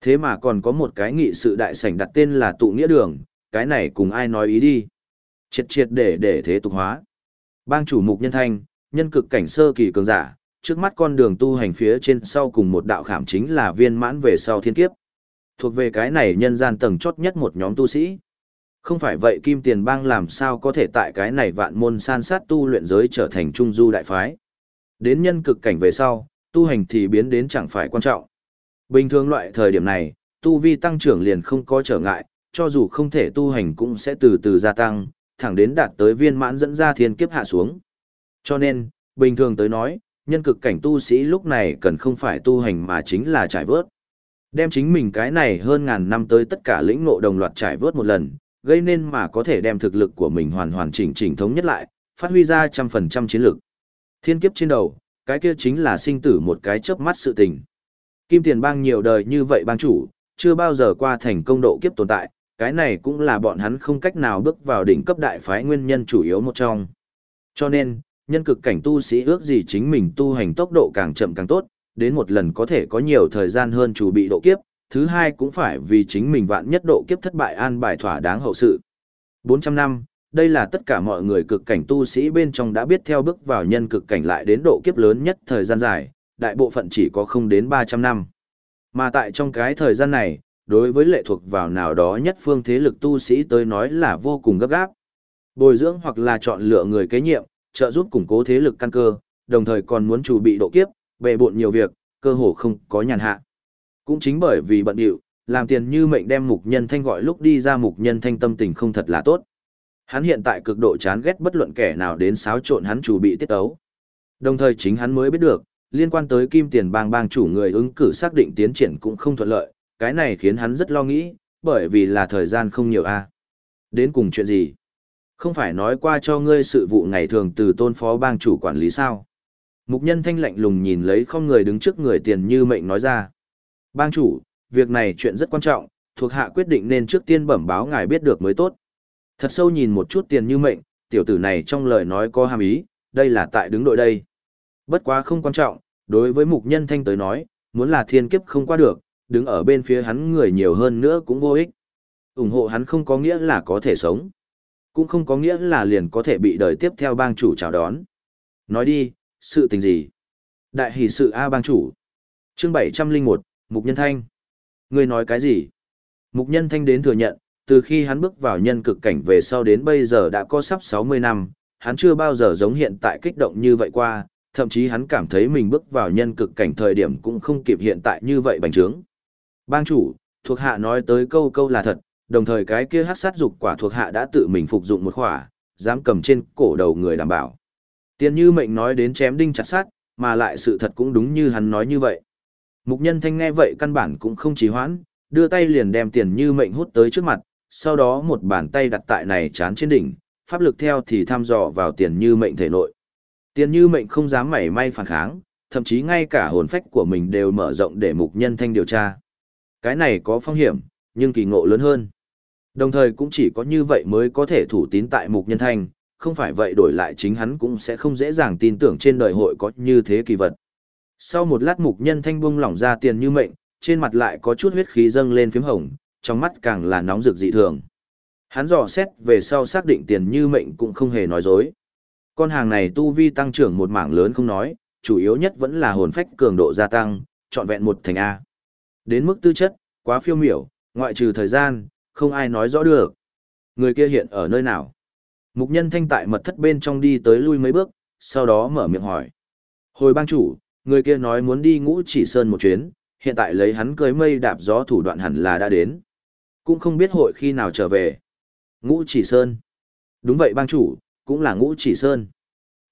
Thế mà còn có một cái nghị sự đại sảnh đặt tên là tụ nghĩa đường, cái này cùng ai nói ý đi. Triệt triệt để để thế tục hóa. Bang chủ mục nhân thanh, nhân cực cảnh sơ kỳ cường giả, trước mắt con đường tu hành phía trên sau cùng một đạo khảm chính là viên mãn về sau thiên kiếp. Thuộc về cái này nhân gian tầng chốt nhất một nhóm tu sĩ. Không phải vậy Kim Tiền Bang làm sao có thể tại cái này vạn môn san sát tu luyện giới trở thành trung du đại phái. Đến nhân cực cảnh về sau, tu hành thì biến đến chẳng phải quan trọng. Bình thường loại thời điểm này, tu vi tăng trưởng liền không có trở ngại, cho dù không thể tu hành cũng sẽ từ từ gia tăng, thẳng đến đạt tới viên mãn dẫn ra thiên kiếp hạ xuống. Cho nên, bình thường tới nói, nhân cực cảnh tu sĩ lúc này cần không phải tu hành mà chính là trải vớt. Đem chính mình cái này hơn ngàn năm tới tất cả lĩnh ngộ đồng loạt trải vớt một lần, gây nên mà có thể đem thực lực của mình hoàn hoàn chỉnh chỉnh thống nhất lại, phát huy ra trăm phần trăm chiến lực. Thiên kiếp trên đầu, cái kia chính là sinh tử một cái chớp mắt sự tình. Kim tiền bang nhiều đời như vậy bang chủ, chưa bao giờ qua thành công độ kiếp tồn tại, cái này cũng là bọn hắn không cách nào bước vào đỉnh cấp đại phái nguyên nhân chủ yếu một trong. Cho nên, nhân cực cảnh tu sĩ ước gì chính mình tu hành tốc độ càng chậm càng tốt, đến một lần có thể có nhiều thời gian hơn chủ bị độ kiếp, thứ hai cũng phải vì chính mình vạn nhất độ kiếp thất bại an bài thỏa đáng hậu sự. 400 năm, đây là tất cả mọi người cực cảnh tu sĩ bên trong đã biết theo bước vào nhân cực cảnh lại đến độ kiếp lớn nhất thời gian dài, đại bộ phận chỉ có không đến 300 năm. Mà tại trong cái thời gian này, đối với lệ thuộc vào nào đó nhất phương thế lực tu sĩ tới nói là vô cùng gấp gáp. Bồi dưỡng hoặc là chọn lựa người kế nhiệm, trợ giúp củng cố thế lực căn cơ, đồng thời còn muốn chủ bị độ kiếp, bề bộn nhiều việc, cơ hồ không có nhàn hạ. Cũng chính bởi vì bận điệu, làm tiền như mệnh đem mục nhân thanh gọi lúc đi ra mục nhân thanh tâm tình không thật là tốt. Hắn hiện tại cực độ chán ghét bất luận kẻ nào đến xáo trộn hắn chủ bị tiết ấu. Đồng thời chính hắn mới biết được, liên quan tới kim tiền bang bang chủ người ứng cử xác định tiến triển cũng không thuận lợi, cái này khiến hắn rất lo nghĩ, bởi vì là thời gian không nhiều a. Đến cùng chuyện gì? Không phải nói qua cho ngươi sự vụ ngày thường từ tôn phó bang chủ quản lý sao? Mục nhân thanh lạnh lùng nhìn lấy không người đứng trước người tiền như mệnh nói ra. Bang chủ, việc này chuyện rất quan trọng, thuộc hạ quyết định nên trước tiên bẩm báo ngài biết được mới tốt. Thật sâu nhìn một chút tiền như mệnh, tiểu tử này trong lời nói có hàm ý, đây là tại đứng đội đây. Bất quá không quan trọng, đối với mục nhân thanh tới nói, muốn là thiên kiếp không qua được, đứng ở bên phía hắn người nhiều hơn nữa cũng vô ích. ủng hộ hắn không có nghĩa là có thể sống. Cũng không có nghĩa là liền có thể bị đời tiếp theo bang chủ chào đón. Nói đi, sự tình gì? Đại hỷ sự A bang chủ. chương 701, Mục Nhân Thanh. Người nói cái gì? Mục Nhân Thanh đến thừa nhận, từ khi hắn bước vào nhân cực cảnh về sau đến bây giờ đã có sắp 60 năm, hắn chưa bao giờ giống hiện tại kích động như vậy qua, thậm chí hắn cảm thấy mình bước vào nhân cực cảnh thời điểm cũng không kịp hiện tại như vậy bành trướng. Bang chủ, thuộc hạ nói tới câu câu là thật, đồng thời cái kia hát sát dục quả thuộc hạ đã tự mình phục dụng một khỏa, dám cầm trên cổ đầu người đảm bảo. Tiền như mệnh nói đến chém đinh chặt sát, mà lại sự thật cũng đúng như hắn nói như vậy. Mục nhân thanh nghe vậy căn bản cũng không trì hoãn, đưa tay liền đem tiền như mệnh hút tới trước mặt, sau đó một bàn tay đặt tại này chán trên đỉnh, pháp lực theo thì thăm dò vào tiền như mệnh thể nội. Tiền như mệnh không dám mảy may phản kháng, thậm chí ngay cả hồn phách của mình đều mở rộng để mục nhân thanh điều tra. Cái này có phong hiểm, nhưng kỳ ngộ lớn hơn. Đồng thời cũng chỉ có như vậy mới có thể thủ tín tại mục nhân thanh, không phải vậy đổi lại chính hắn cũng sẽ không dễ dàng tin tưởng trên đời hội có như thế kỳ vật. Sau một lát mục nhân thanh buông lỏng ra tiền như mệnh, trên mặt lại có chút huyết khí dâng lên phím hồng, trong mắt càng là nóng rực dị thường. Hắn dò xét về sau xác định tiền như mệnh cũng không hề nói dối. Con hàng này tu vi tăng trưởng một mảng lớn không nói, chủ yếu nhất vẫn là hồn phách cường độ gia tăng, trọn vẹn một thành A. Đến mức tư chất, quá phiêu miểu, ngoại trừ thời gian, không ai nói rõ được. Người kia hiện ở nơi nào? Mục nhân thanh tại mật thất bên trong đi tới lui mấy bước, sau đó mở miệng hỏi. Hồi bang chủ, Người kia nói muốn đi ngũ chỉ sơn một chuyến, hiện tại lấy hắn cưới mây đạp gió thủ đoạn hẳn là đã đến. Cũng không biết hội khi nào trở về. Ngũ chỉ sơn. Đúng vậy bang chủ, cũng là ngũ chỉ sơn.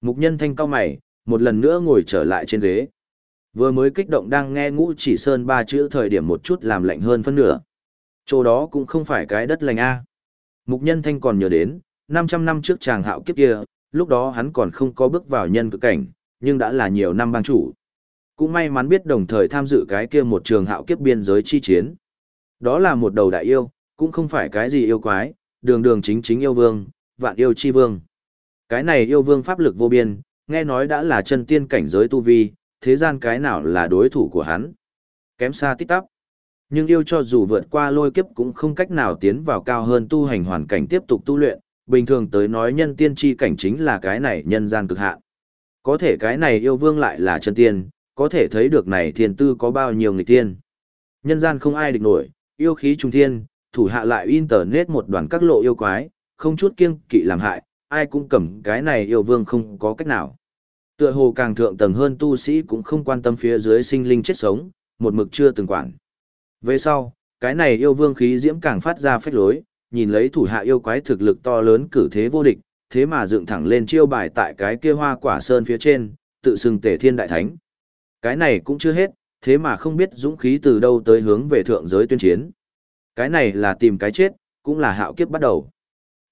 Mục nhân thanh cao mày, một lần nữa ngồi trở lại trên ghế. Vừa mới kích động đang nghe ngũ chỉ sơn ba chữ thời điểm một chút làm lạnh hơn phân nửa. Chỗ đó cũng không phải cái đất lành A. Mục nhân thanh còn nhớ đến, 500 năm trước chàng hạo kiếp kia, lúc đó hắn còn không có bước vào nhân cực cảnh, nhưng đã là nhiều năm bang chủ. Cũng may mắn biết đồng thời tham dự cái kia một trường hạo kiếp biên giới chi chiến. Đó là một đầu đại yêu, cũng không phải cái gì yêu quái, đường đường chính chính yêu vương, vạn yêu chi vương. Cái này yêu vương pháp lực vô biên, nghe nói đã là chân tiên cảnh giới tu vi, thế gian cái nào là đối thủ của hắn. Kém xa tít tắp. Nhưng yêu cho dù vượt qua lôi kiếp cũng không cách nào tiến vào cao hơn tu hành hoàn cảnh tiếp tục tu luyện, bình thường tới nói nhân tiên chi cảnh chính là cái này nhân gian cực hạn. Có thể cái này yêu vương lại là chân tiên, có thể thấy được này thiên tư có bao nhiêu người tiên. Nhân gian không ai địch nổi, yêu khí trung thiên, thủ hạ lại internet một đoàn các lộ yêu quái, không chút kiêng kỵ làm hại, ai cũng cầm cái này yêu vương không có cách nào. Tựa hồ càng thượng tầng hơn tu sĩ cũng không quan tâm phía dưới sinh linh chết sống, một mực chưa từng quản. Về sau, cái này yêu vương khí diễm càng phát ra phách lối, nhìn lấy thủ hạ yêu quái thực lực to lớn cử thế vô địch, thế mà dựng thẳng lên chiêu bài tại cái kia hoa quả sơn phía trên, tự xưng tể thiên đại thánh. Cái này cũng chưa hết, thế mà không biết dũng khí từ đâu tới hướng về thượng giới tuyên chiến. Cái này là tìm cái chết, cũng là hạo kiếp bắt đầu.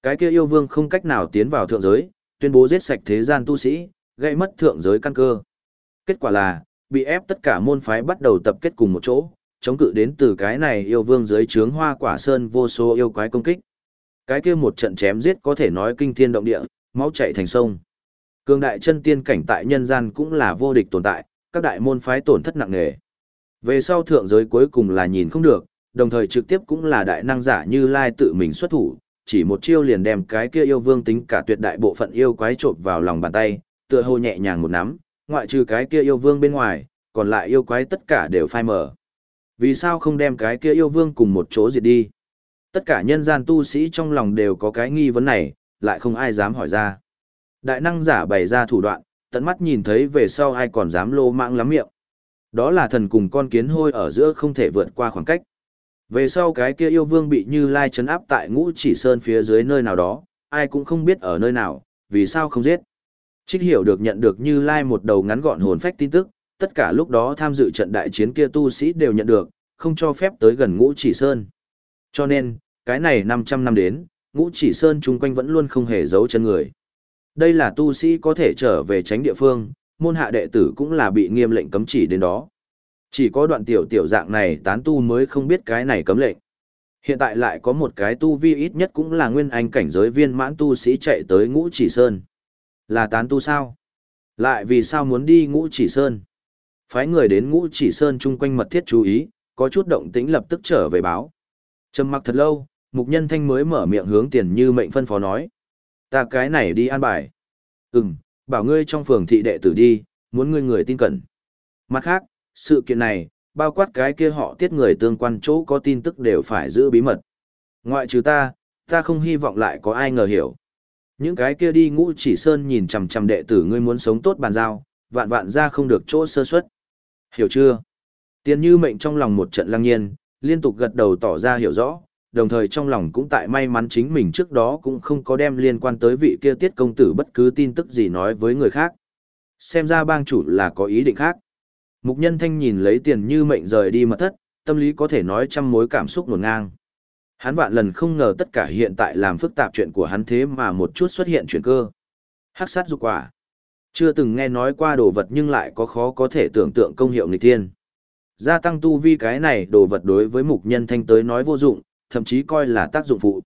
Cái kia yêu vương không cách nào tiến vào thượng giới, tuyên bố giết sạch thế gian tu sĩ, gây mất thượng giới căn cơ. Kết quả là, bị ép tất cả môn phái bắt đầu tập kết cùng một chỗ, chống cự đến từ cái này yêu vương dưới trướng hoa quả sơn vô số yêu quái công kích. Cái kia một trận chém giết có thể nói kinh thiên động địa, máu chảy thành sông. Cương đại chân tiên cảnh tại nhân gian cũng là vô địch tồn tại, các đại môn phái tổn thất nặng nề. Về sau thượng giới cuối cùng là nhìn không được, đồng thời trực tiếp cũng là đại năng giả như Lai tự mình xuất thủ, chỉ một chiêu liền đem cái kia yêu vương tính cả tuyệt đại bộ phận yêu quái trộn vào lòng bàn tay, tựa hồ nhẹ nhàng một nắm, ngoại trừ cái kia yêu vương bên ngoài, còn lại yêu quái tất cả đều phai mở. Vì sao không đem cái kia yêu vương cùng một chỗ diệt đi? Tất cả nhân gian tu sĩ trong lòng đều có cái nghi vấn này, lại không ai dám hỏi ra. Đại năng giả bày ra thủ đoạn, tận mắt nhìn thấy về sau ai còn dám lô mạng lắm miệng. Đó là thần cùng con kiến hôi ở giữa không thể vượt qua khoảng cách. Về sau cái kia yêu vương bị Như Lai chấn áp tại ngũ chỉ sơn phía dưới nơi nào đó, ai cũng không biết ở nơi nào, vì sao không giết. Trích hiểu được nhận được Như Lai một đầu ngắn gọn hồn phách tin tức, tất cả lúc đó tham dự trận đại chiến kia tu sĩ đều nhận được, không cho phép tới gần ngũ chỉ sơn. Cho nên, cái này 500 năm đến, ngũ chỉ sơn chung quanh vẫn luôn không hề giấu chân người. Đây là tu sĩ có thể trở về tránh địa phương, môn hạ đệ tử cũng là bị nghiêm lệnh cấm chỉ đến đó. Chỉ có đoạn tiểu tiểu dạng này tán tu mới không biết cái này cấm lệnh. Hiện tại lại có một cái tu vi ít nhất cũng là nguyên anh cảnh giới viên mãn tu sĩ chạy tới ngũ chỉ sơn. Là tán tu sao? Lại vì sao muốn đi ngũ chỉ sơn? Phái người đến ngũ chỉ sơn chung quanh mật thiết chú ý, có chút động tĩnh lập tức trở về báo. Trầm mặc thật lâu, mục nhân thanh mới mở miệng hướng tiền như mệnh phân phó nói. Ta cái này đi an bài. Ừm, bảo ngươi trong phường thị đệ tử đi, muốn ngươi người tin cẩn. Mặt khác, sự kiện này, bao quát cái kia họ tiết người tương quan chỗ có tin tức đều phải giữ bí mật. Ngoại trừ ta, ta không hy vọng lại có ai ngờ hiểu. Những cái kia đi ngũ chỉ sơn nhìn chằm chằm đệ tử ngươi muốn sống tốt bàn giao, vạn vạn ra không được chỗ sơ suất. Hiểu chưa? Tiền như mệnh trong lòng một trận lăng nhiên, liên tục gật đầu tỏ ra hiểu rõ, đồng thời trong lòng cũng tại may mắn chính mình trước đó cũng không có đem liên quan tới vị kia tiết công tử bất cứ tin tức gì nói với người khác. Xem ra bang chủ là có ý định khác. Mục nhân thanh nhìn lấy tiền như mệnh rời đi mật thất, tâm lý có thể nói trăm mối cảm xúc nổn ngang. Hắn vạn lần không ngờ tất cả hiện tại làm phức tạp chuyện của hắn thế mà một chút xuất hiện chuyện cơ. Hắc sát dục quả. Chưa từng nghe nói qua đồ vật nhưng lại có khó có thể tưởng tượng công hiệu nghịch thiên. Gia tăng tu vi cái này đồ vật đối với mục nhân thanh tới nói vô dụng, thậm chí coi là tác dụng phụ.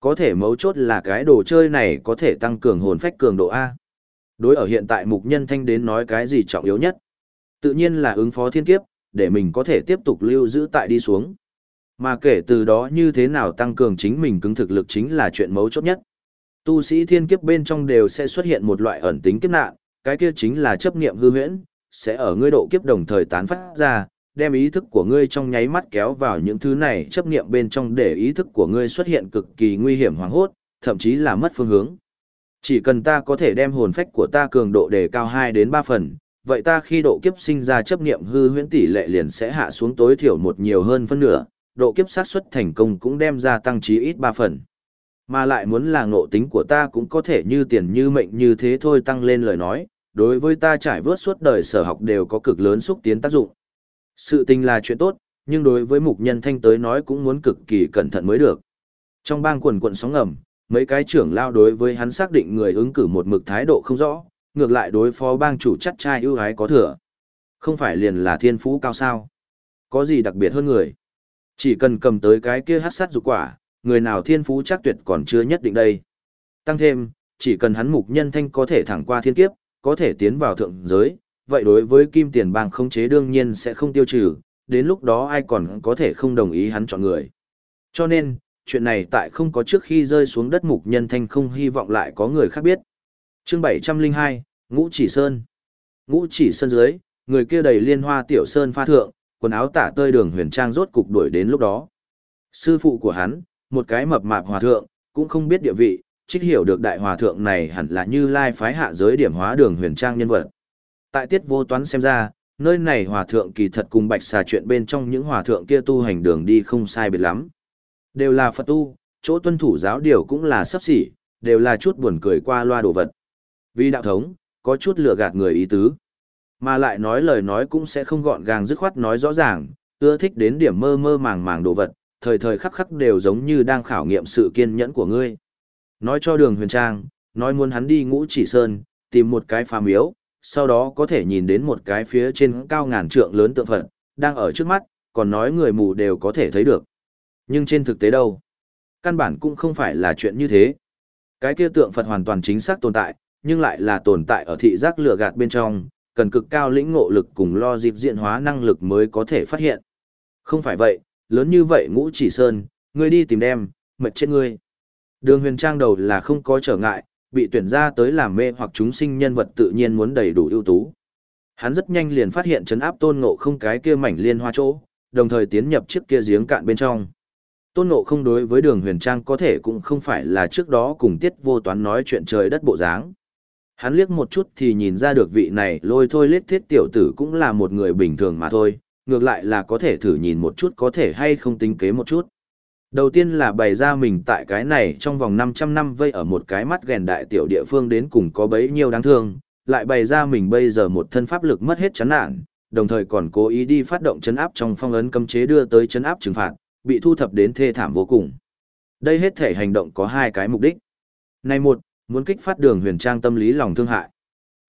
Có thể mấu chốt là cái đồ chơi này có thể tăng cường hồn phách cường độ A. Đối ở hiện tại mục nhân thanh đến nói cái gì trọng yếu nhất. Tự nhiên là ứng phó thiên kiếp, để mình có thể tiếp tục lưu giữ tại đi xuống. Mà kể từ đó như thế nào tăng cường chính mình cứng thực lực chính là chuyện mấu chốt nhất. Tu sĩ thiên kiếp bên trong đều sẽ xuất hiện một loại ẩn tính kiếp nạn, cái kia chính là chấp niệm hư huyễn, sẽ ở ngươi độ kiếp đồng thời tán phát ra, đem ý thức của ngươi trong nháy mắt kéo vào những thứ này chấp niệm bên trong để ý thức của ngươi xuất hiện cực kỳ nguy hiểm hoảng hốt, thậm chí là mất phương hướng. Chỉ cần ta có thể đem hồn phách của ta cường độ đề cao 2 đến 3 phần, vậy ta khi độ kiếp sinh ra chấp niệm hư huyễn tỷ lệ liền sẽ hạ xuống tối thiểu một nhiều hơn phân nửa, độ kiếp xác suất thành công cũng đem ra tăng trí ít 3 phần. Mà lại muốn là ngộ tính của ta cũng có thể như tiền như mệnh như thế thôi tăng lên lời nói, đối với ta trải vớt suốt đời sở học đều có cực lớn xúc tiến tác dụng. Sự tình là chuyện tốt, nhưng đối với mục nhân thanh tới nói cũng muốn cực kỳ cẩn thận mới được. Trong bang quần quận sóng ngầm, mấy cái trưởng lao đối với hắn xác định người ứng cử một mực thái độ không rõ, ngược lại đối phó bang chủ chắc trai ưu ái có thừa. Không phải liền là thiên phú cao sao? Có gì đặc biệt hơn người? Chỉ cần cầm tới cái kia hát sát dục quả, người nào thiên phú chắc tuyệt còn chưa nhất định đây. Tăng thêm, chỉ cần hắn mục nhân thanh có thể thẳng qua thiên kiếp, có thể tiến vào thượng giới, vậy đối với kim tiền bang không chế đương nhiên sẽ không tiêu trừ, đến lúc đó ai còn có thể không đồng ý hắn chọn người. Cho nên, chuyện này tại không có trước khi rơi xuống đất mục nhân thanh không hy vọng lại có người khác biết. Chương 702, Ngũ Chỉ Sơn Ngũ Chỉ Sơn dưới, người kia đầy liên hoa tiểu sơn pha thượng, quần áo tả tơi đường huyền trang rốt cục đuổi đến lúc đó. Sư phụ của hắn, một cái mập mạp hòa thượng, cũng không biết địa vị, trích hiểu được đại hòa thượng này hẳn là như lai phái hạ giới điểm hóa đường huyền trang nhân vật. Tại tiết vô toán xem ra, nơi này hòa thượng kỳ thật cùng bạch xà chuyện bên trong những hòa thượng kia tu hành đường đi không sai biệt lắm. Đều là Phật tu, chỗ tuân thủ giáo điều cũng là sắp xỉ, đều là chút buồn cười qua loa đồ vật. Vì đạo thống, có chút lừa gạt người ý tứ. Mà lại nói lời nói cũng sẽ không gọn gàng dứt khoát nói rõ ràng, ưa thích đến điểm mơ mơ màng màng đồ vật, thời thời khắc khắc đều giống như đang khảo nghiệm sự kiên nhẫn của ngươi. Nói cho đường huyền trang, nói muốn hắn đi ngũ chỉ sơn, tìm một cái phà miếu, sau đó có thể nhìn đến một cái phía trên cao ngàn trượng lớn tượng Phật, đang ở trước mắt, còn nói người mù đều có thể thấy được. Nhưng trên thực tế đâu? Căn bản cũng không phải là chuyện như thế. Cái kia tượng Phật hoàn toàn chính xác tồn tại, nhưng lại là tồn tại ở thị giác lửa gạt bên trong, cần cực cao lĩnh ngộ lực cùng lo dịp diện hóa năng lực mới có thể phát hiện. Không phải vậy, lớn như vậy ngũ chỉ sơn, ngươi đi tìm đem, mệt chết ngươi. Đường huyền trang đầu là không có trở ngại, bị tuyển ra tới làm mê hoặc chúng sinh nhân vật tự nhiên muốn đầy đủ ưu tú. Hắn rất nhanh liền phát hiện chấn áp tôn ngộ không cái kia mảnh liên hoa chỗ, đồng thời tiến nhập chiếc kia giếng cạn bên trong. Tôn ngộ không đối với đường huyền trang có thể cũng không phải là trước đó cùng tiết vô toán nói chuyện trời đất bộ dáng. Hắn liếc một chút thì nhìn ra được vị này lôi thôi lết thiết tiểu tử cũng là một người bình thường mà thôi, ngược lại là có thể thử nhìn một chút có thể hay không tính kế một chút. Đầu tiên là bày ra mình tại cái này trong vòng 500 năm vây ở một cái mắt ghèn đại tiểu địa phương đến cùng có bấy nhiêu đáng thương, lại bày ra mình bây giờ một thân pháp lực mất hết chán nản, đồng thời còn cố ý đi phát động chấn áp trong phong ấn cấm chế đưa tới chấn áp trừng phạt, bị thu thập đến thê thảm vô cùng. Đây hết thể hành động có hai cái mục đích. Này một, muốn kích phát đường huyền trang tâm lý lòng thương hại.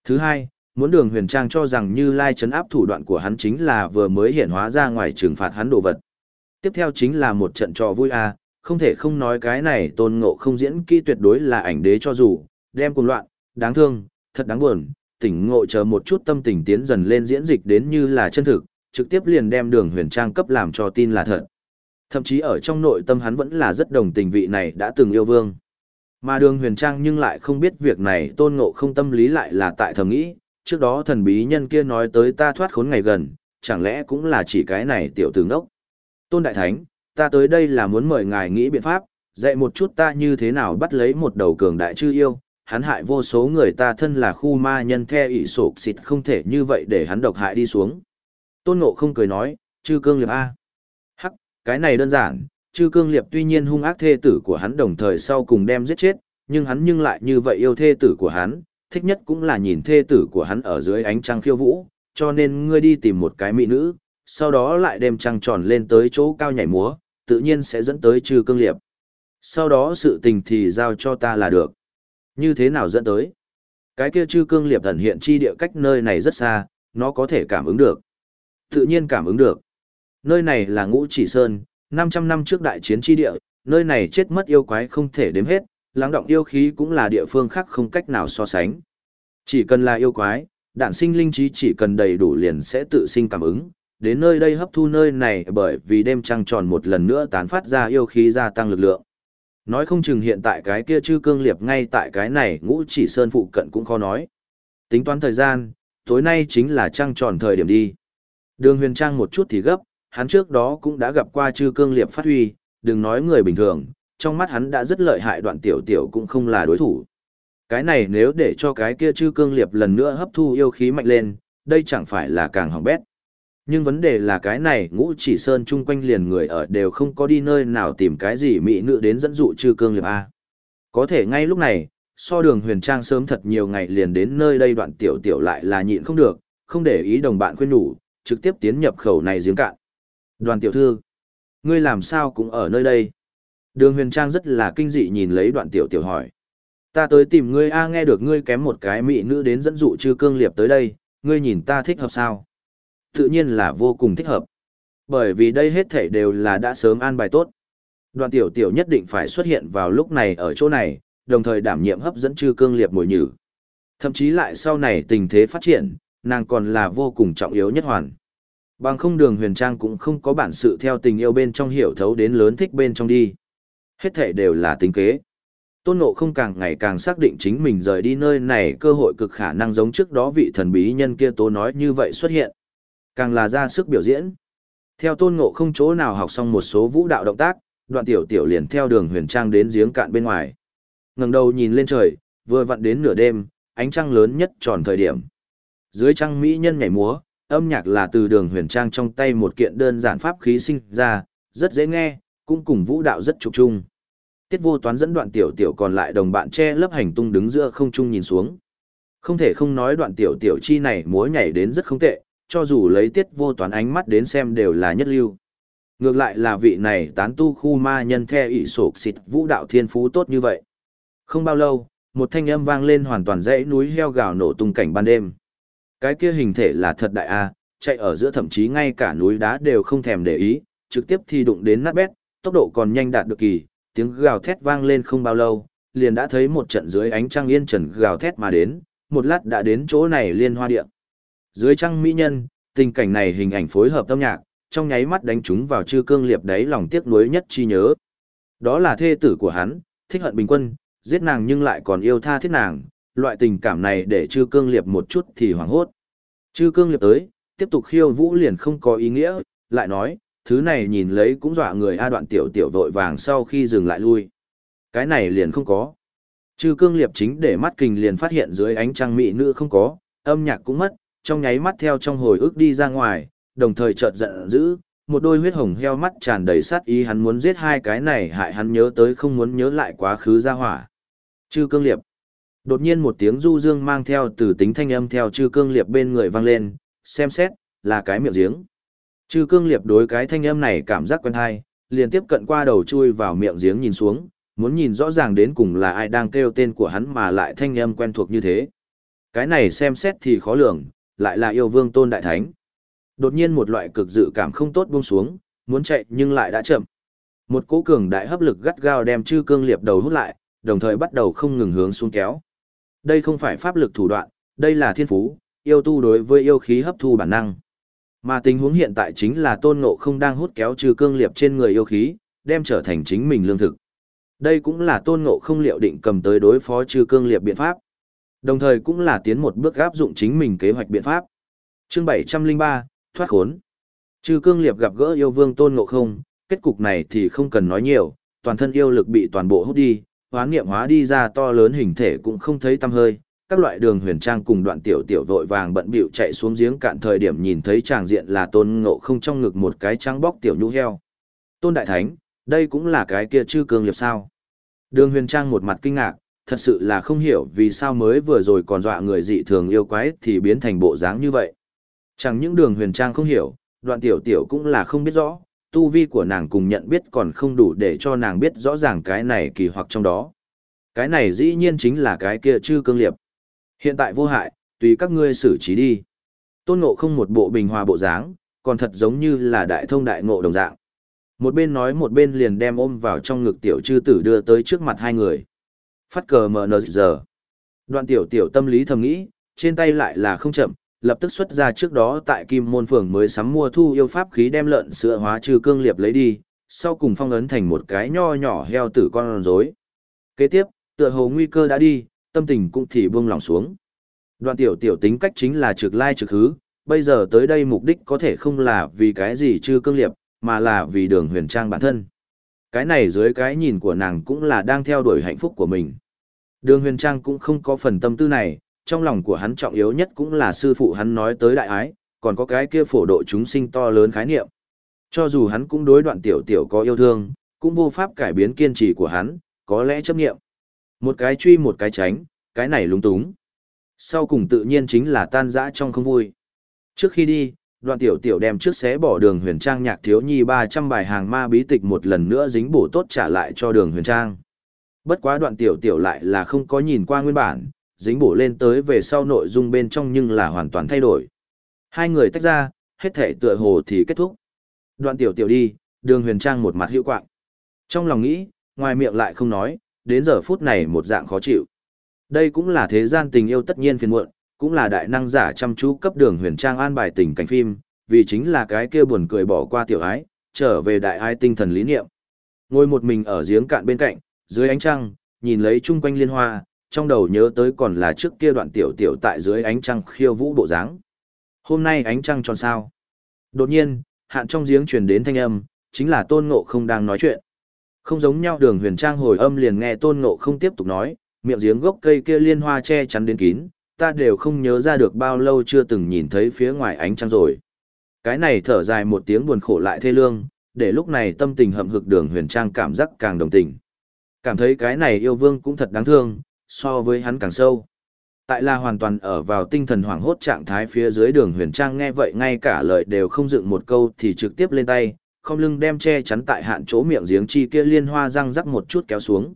Thứ hai, muốn đường huyền trang cho rằng như lai chấn áp thủ đoạn của hắn chính là vừa mới hiện hóa ra ngoài trừng phạt hắn đồ vật. Tiếp theo chính là một trận trò vui a không thể không nói cái này tôn ngộ không diễn kỹ tuyệt đối là ảnh đế cho dù, đem cùng loạn, đáng thương, thật đáng buồn, tỉnh ngộ chờ một chút tâm tình tiến dần lên diễn dịch đến như là chân thực, trực tiếp liền đem đường huyền trang cấp làm cho tin là thật. Thậm chí ở trong nội tâm hắn vẫn là rất đồng tình vị này đã từng yêu vương. Mà đường huyền trang nhưng lại không biết việc này tôn ngộ không tâm lý lại là tại thầm nghĩ, trước đó thần bí nhân kia nói tới ta thoát khốn ngày gần, chẳng lẽ cũng là chỉ cái này tiểu tướng đốc. Tôn Đại Thánh, ta tới đây là muốn mời ngài nghĩ biện pháp, dạy một chút ta như thế nào bắt lấy một đầu cường đại chư yêu, hắn hại vô số người ta thân là khu ma nhân the ỷ sổ xịt không thể như vậy để hắn độc hại đi xuống. Tôn Ngộ không cười nói, chư cương liệp A. Hắc, cái này đơn giản, chư cương liệp tuy nhiên hung ác thê tử của hắn đồng thời sau cùng đem giết chết, nhưng hắn nhưng lại như vậy yêu thê tử của hắn, thích nhất cũng là nhìn thê tử của hắn ở dưới ánh trăng khiêu vũ, cho nên ngươi đi tìm một cái mỹ nữ, sau đó lại đem trăng tròn lên tới chỗ cao nhảy múa, tự nhiên sẽ dẫn tới trừ cương liệp. Sau đó sự tình thì giao cho ta là được. Như thế nào dẫn tới? Cái kia trừ cương liệp thần hiện chi địa cách nơi này rất xa, nó có thể cảm ứng được. Tự nhiên cảm ứng được. Nơi này là ngũ chỉ sơn, 500 năm trước đại chiến chi địa, nơi này chết mất yêu quái không thể đếm hết, lắng động yêu khí cũng là địa phương khác không cách nào so sánh. Chỉ cần là yêu quái, đạn sinh linh trí chỉ cần đầy đủ liền sẽ tự sinh cảm ứng, đến nơi đây hấp thu nơi này bởi vì đêm trăng tròn một lần nữa tán phát ra yêu khí gia tăng lực lượng. Nói không chừng hiện tại cái kia chư cương liệp ngay tại cái này ngũ chỉ sơn phụ cận cũng khó nói. Tính toán thời gian, tối nay chính là trăng tròn thời điểm đi. Đường huyền trang một chút thì gấp, hắn trước đó cũng đã gặp qua chư cương liệp phát huy, đừng nói người bình thường, trong mắt hắn đã rất lợi hại đoạn tiểu tiểu cũng không là đối thủ. Cái này nếu để cho cái kia chư cương liệp lần nữa hấp thu yêu khí mạnh lên, đây chẳng phải là càng hỏng bét. Nhưng vấn đề là cái này ngũ chỉ sơn chung quanh liền người ở đều không có đi nơi nào tìm cái gì mỹ nữ đến dẫn dụ chư cương liệp A. Có thể ngay lúc này, so đường huyền trang sớm thật nhiều ngày liền đến nơi đây đoạn tiểu tiểu lại là nhịn không được, không để ý đồng bạn khuyên nhủ, trực tiếp tiến nhập khẩu này giếng cạn. Đoàn tiểu thư, ngươi làm sao cũng ở nơi đây? Đường huyền trang rất là kinh dị nhìn lấy đoạn tiểu tiểu hỏi. Ta tới tìm ngươi a nghe được ngươi kém một cái mỹ nữ đến dẫn dụ chư cương liệp tới đây, ngươi nhìn ta thích hợp sao? Tự nhiên là vô cùng thích hợp. Bởi vì đây hết thảy đều là đã sớm an bài tốt. Đoàn tiểu tiểu nhất định phải xuất hiện vào lúc này ở chỗ này, đồng thời đảm nhiệm hấp dẫn chư cương liệp mồi nhử. Thậm chí lại sau này tình thế phát triển, nàng còn là vô cùng trọng yếu nhất hoàn. Bằng không đường huyền trang cũng không có bản sự theo tình yêu bên trong hiểu thấu đến lớn thích bên trong đi. Hết thể đều là tính kế. Tôn Nộ không càng ngày càng xác định chính mình rời đi nơi này cơ hội cực khả năng giống trước đó vị thần bí nhân kia tố nói như vậy xuất hiện. Càng là ra sức biểu diễn. Theo Tôn Ngộ không chỗ nào học xong một số vũ đạo động tác, đoạn tiểu tiểu liền theo đường huyền trang đến giếng cạn bên ngoài. ngẩng đầu nhìn lên trời, vừa vặn đến nửa đêm, ánh trăng lớn nhất tròn thời điểm. Dưới trăng mỹ nhân nhảy múa, âm nhạc là từ đường huyền trang trong tay một kiện đơn giản pháp khí sinh ra, rất dễ nghe, cũng cùng vũ đạo rất trục chung. Tiết vô toán dẫn đoạn tiểu tiểu còn lại đồng bạn che lớp hành tung đứng giữa không trung nhìn xuống. Không thể không nói đoạn tiểu tiểu chi này múa nhảy đến rất không tệ, cho dù lấy tiết vô toán ánh mắt đến xem đều là nhất lưu. Ngược lại là vị này tán tu khu ma nhân theo ỷ sổ xịt vũ đạo thiên phú tốt như vậy. Không bao lâu, một thanh âm vang lên hoàn toàn dãy núi heo gào nổ tung cảnh ban đêm. Cái kia hình thể là thật đại a, chạy ở giữa thậm chí ngay cả núi đá đều không thèm để ý, trực tiếp thì đụng đến nát bét, tốc độ còn nhanh đạt được kỳ, tiếng gào thét vang lên không bao lâu, liền đã thấy một trận dưới ánh trăng yên trần gào thét mà đến, một lát đã đến chỗ này liên hoa điện. Dưới trăng mỹ nhân, tình cảnh này hình ảnh phối hợp âm nhạc, trong nháy mắt đánh chúng vào chư cương liệp đấy lòng tiếc nuối nhất chi nhớ. Đó là thê tử của hắn, thích hận bình quân, giết nàng nhưng lại còn yêu tha thiết nàng, loại tình cảm này để chư cương liệp một chút thì hoảng hốt. Chư cương liệp tới, tiếp tục khiêu vũ liền không có ý nghĩa, lại nói, thứ này nhìn lấy cũng dọa người A đoạn tiểu tiểu vội vàng sau khi dừng lại lui. Cái này liền không có. Chư cương liệp chính để mắt kình liền phát hiện dưới ánh trăng mỹ nữ không có, âm nhạc cũng mất, trong nháy mắt theo trong hồi ức đi ra ngoài, đồng thời chợt giận dữ, một đôi huyết hồng heo mắt tràn đầy sát ý hắn muốn giết hai cái này hại hắn nhớ tới không muốn nhớ lại quá khứ ra hỏa. Chư cương liệp. Đột nhiên một tiếng du dương mang theo từ tính thanh âm theo chư cương liệp bên người vang lên, xem xét, là cái miệng giếng. Chư cương liệp đối cái thanh âm này cảm giác quen hay, liền tiếp cận qua đầu chui vào miệng giếng nhìn xuống, muốn nhìn rõ ràng đến cùng là ai đang kêu tên của hắn mà lại thanh âm quen thuộc như thế. Cái này xem xét thì khó lường, lại là yêu vương tôn đại thánh. Đột nhiên một loại cực dự cảm không tốt buông xuống, muốn chạy nhưng lại đã chậm. Một cỗ cường đại hấp lực gắt gao đem chư cương liệp đầu hút lại, đồng thời bắt đầu không ngừng hướng xuống kéo. Đây không phải pháp lực thủ đoạn, đây là thiên phú, yêu tu đối với yêu khí hấp thu bản năng. Mà tình huống hiện tại chính là tôn ngộ không đang hút kéo trừ cương liệp trên người yêu khí, đem trở thành chính mình lương thực. Đây cũng là tôn ngộ không liệu định cầm tới đối phó trừ cương liệp biện pháp. Đồng thời cũng là tiến một bước áp dụng chính mình kế hoạch biện pháp. Chương 703, thoát khốn. Trừ cương liệp gặp gỡ yêu vương tôn ngộ không, kết cục này thì không cần nói nhiều, toàn thân yêu lực bị toàn bộ hút đi, hóa niệm hóa đi ra to lớn hình thể cũng không thấy tăm hơi, các loại đường huyền trang cùng đoạn tiểu tiểu vội vàng bận bịu chạy xuống giếng cạn thời điểm nhìn thấy tràng diện là tôn ngộ không trong ngực một cái trắng bóc tiểu nhũ heo. Tôn đại thánh, đây cũng là cái kia chư cương liệp sao. Đường huyền trang một mặt kinh ngạc, thật sự là không hiểu vì sao mới vừa rồi còn dọa người dị thường yêu quái thì biến thành bộ dáng như vậy. Chẳng những đường huyền trang không hiểu, đoạn tiểu tiểu cũng là không biết rõ, tu vi của nàng cùng nhận biết còn không đủ để cho nàng biết rõ ràng cái này kỳ hoặc trong đó. Cái này dĩ nhiên chính là cái kia chư cương liệp. Hiện tại vô hại, tùy các ngươi xử trí đi. Tôn ngộ không một bộ bình hòa bộ dáng, còn thật giống như là đại thông đại ngộ đồng dạng. Một bên nói một bên liền đem ôm vào trong ngực tiểu chư tử đưa tới trước mặt hai người. Phát cờ mờ nờ giờ. Đoạn tiểu tiểu tâm lý thầm nghĩ, trên tay lại là không chậm, lập tức xuất ra trước đó tại Kim Môn Phường mới sắm mua thu yêu pháp khí đem lợn sữa hóa trừ cương liệp lấy đi, sau cùng phong ấn thành một cái nho nhỏ heo tử con rối. Kế tiếp, tựa hồ nguy cơ đã đi, tâm tình cũng thì buông lòng xuống. Đoạn tiểu tiểu tính cách chính là trực lai trực hứ, bây giờ tới đây mục đích có thể không là vì cái gì chưa cương liệp, mà là vì đường huyền trang bản thân. Cái này dưới cái nhìn của nàng cũng là đang theo đuổi hạnh phúc của mình. Đường huyền trang cũng không có phần tâm tư này, trong lòng của hắn trọng yếu nhất cũng là sư phụ hắn nói tới đại ái, còn có cái kia phổ độ chúng sinh to lớn khái niệm. Cho dù hắn cũng đối đoạn tiểu tiểu có yêu thương, cũng vô pháp cải biến kiên trì của hắn, có lẽ chấp nghiệm. Một cái truy một cái tránh, cái này lúng túng. Sau cùng tự nhiên chính là tan rã trong không vui. Trước khi đi, đoạn tiểu tiểu đem trước xé bỏ đường huyền trang nhạc thiếu nhi 300 bài hàng ma bí tịch một lần nữa dính bổ tốt trả lại cho đường huyền trang. Bất quá đoạn tiểu tiểu lại là không có nhìn qua nguyên bản, dính bổ lên tới về sau nội dung bên trong nhưng là hoàn toàn thay đổi. Hai người tách ra, hết thể tựa hồ thì kết thúc. Đoạn tiểu tiểu đi, đường huyền trang một mặt hiệu quạng. Trong lòng nghĩ, ngoài miệng lại không nói, đến giờ phút này một dạng khó chịu. Đây cũng là thế gian tình yêu tất nhiên phiền muộn, cũng là đại năng giả chăm chú cấp đường huyền trang an bài tình cảnh phim, vì chính là cái kia buồn cười bỏ qua tiểu ái, trở về đại ái tinh thần lý niệm. Ngồi một mình ở giếng cạn bên cạnh, dưới ánh trăng, nhìn lấy chung quanh liên hoa, trong đầu nhớ tới còn là trước kia đoạn tiểu tiểu tại dưới ánh trăng khiêu vũ bộ dáng. Hôm nay ánh trăng tròn sao. Đột nhiên, hạn trong giếng truyền đến thanh âm, chính là tôn ngộ không đang nói chuyện. Không giống nhau đường huyền trang hồi âm liền nghe tôn ngộ không tiếp tục nói, miệng giếng gốc cây kia liên hoa che chắn đến kín, ta đều không nhớ ra được bao lâu chưa từng nhìn thấy phía ngoài ánh trăng rồi. Cái này thở dài một tiếng buồn khổ lại thê lương, để lúc này tâm tình hậm hực đường huyền trang cảm giác càng đồng tình. Cảm thấy cái này yêu vương cũng thật đáng thương, so với hắn càng sâu. Tại là hoàn toàn ở vào tinh thần hoảng hốt trạng thái phía dưới đường huyền trang nghe vậy ngay cả lời đều không dựng một câu thì trực tiếp lên tay, không lưng đem che chắn tại hạn chỗ miệng giếng chi kia liên hoa răng rắc một chút kéo xuống.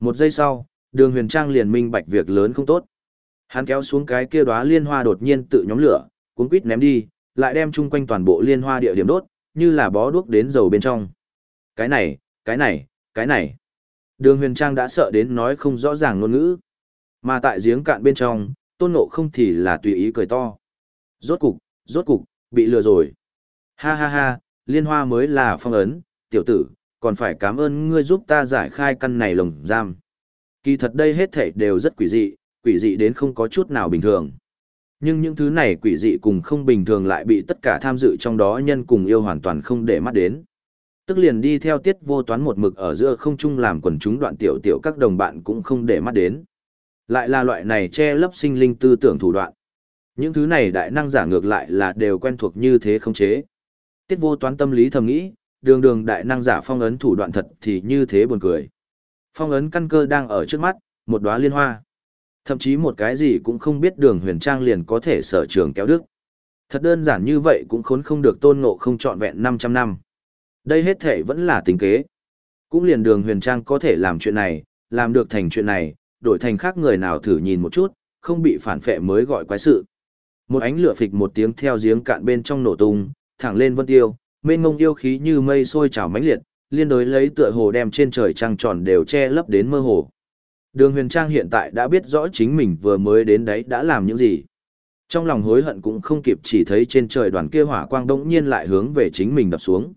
Một giây sau, đường huyền trang liền minh bạch việc lớn không tốt. Hắn kéo xuống cái kia đóa liên hoa đột nhiên tự nhóm lửa, cuốn quýt ném đi, lại đem chung quanh toàn bộ liên hoa địa điểm đốt, như là bó đuốc đến dầu bên trong. Cái này, cái này, cái này. Đường huyền trang đã sợ đến nói không rõ ràng ngôn ngữ. Mà tại giếng cạn bên trong, tôn ngộ không thì là tùy ý cười to. Rốt cục, rốt cục, bị lừa rồi. Ha ha ha, liên hoa mới là phong ấn, tiểu tử, còn phải cảm ơn ngươi giúp ta giải khai căn này lồng giam. Kỳ thật đây hết thảy đều rất quỷ dị, quỷ dị đến không có chút nào bình thường. Nhưng những thứ này quỷ dị cùng không bình thường lại bị tất cả tham dự trong đó nhân cùng yêu hoàn toàn không để mắt đến. Tức liền đi theo tiết vô toán một mực ở giữa không trung làm quần chúng đoạn tiểu tiểu các đồng bạn cũng không để mắt đến. Lại là loại này che lấp sinh linh tư tưởng thủ đoạn. Những thứ này đại năng giả ngược lại là đều quen thuộc như thế không chế. Tiết vô toán tâm lý thầm nghĩ, đường đường đại năng giả phong ấn thủ đoạn thật thì như thế buồn cười. Phong ấn căn cơ đang ở trước mắt, một đóa liên hoa. Thậm chí một cái gì cũng không biết đường huyền trang liền có thể sở trường kéo đức. Thật đơn giản như vậy cũng khốn không được tôn ngộ không trọn vẹn 500 năm. Đây hết thể vẫn là tính kế. Cũng liền đường huyền trang có thể làm chuyện này, làm được thành chuyện này, đổi thành khác người nào thử nhìn một chút, không bị phản phệ mới gọi quái sự. Một ánh lửa phịch một tiếng theo giếng cạn bên trong nổ tung, thẳng lên vân tiêu, mênh ngông yêu khí như mây sôi trào mãnh liệt, liên đối lấy tựa hồ đem trên trời trăng tròn đều che lấp đến mơ hồ. Đường huyền trang hiện tại đã biết rõ chính mình vừa mới đến đấy đã làm những gì. Trong lòng hối hận cũng không kịp chỉ thấy trên trời đoàn kia hỏa quang đống nhiên lại hướng về chính mình đập xuống.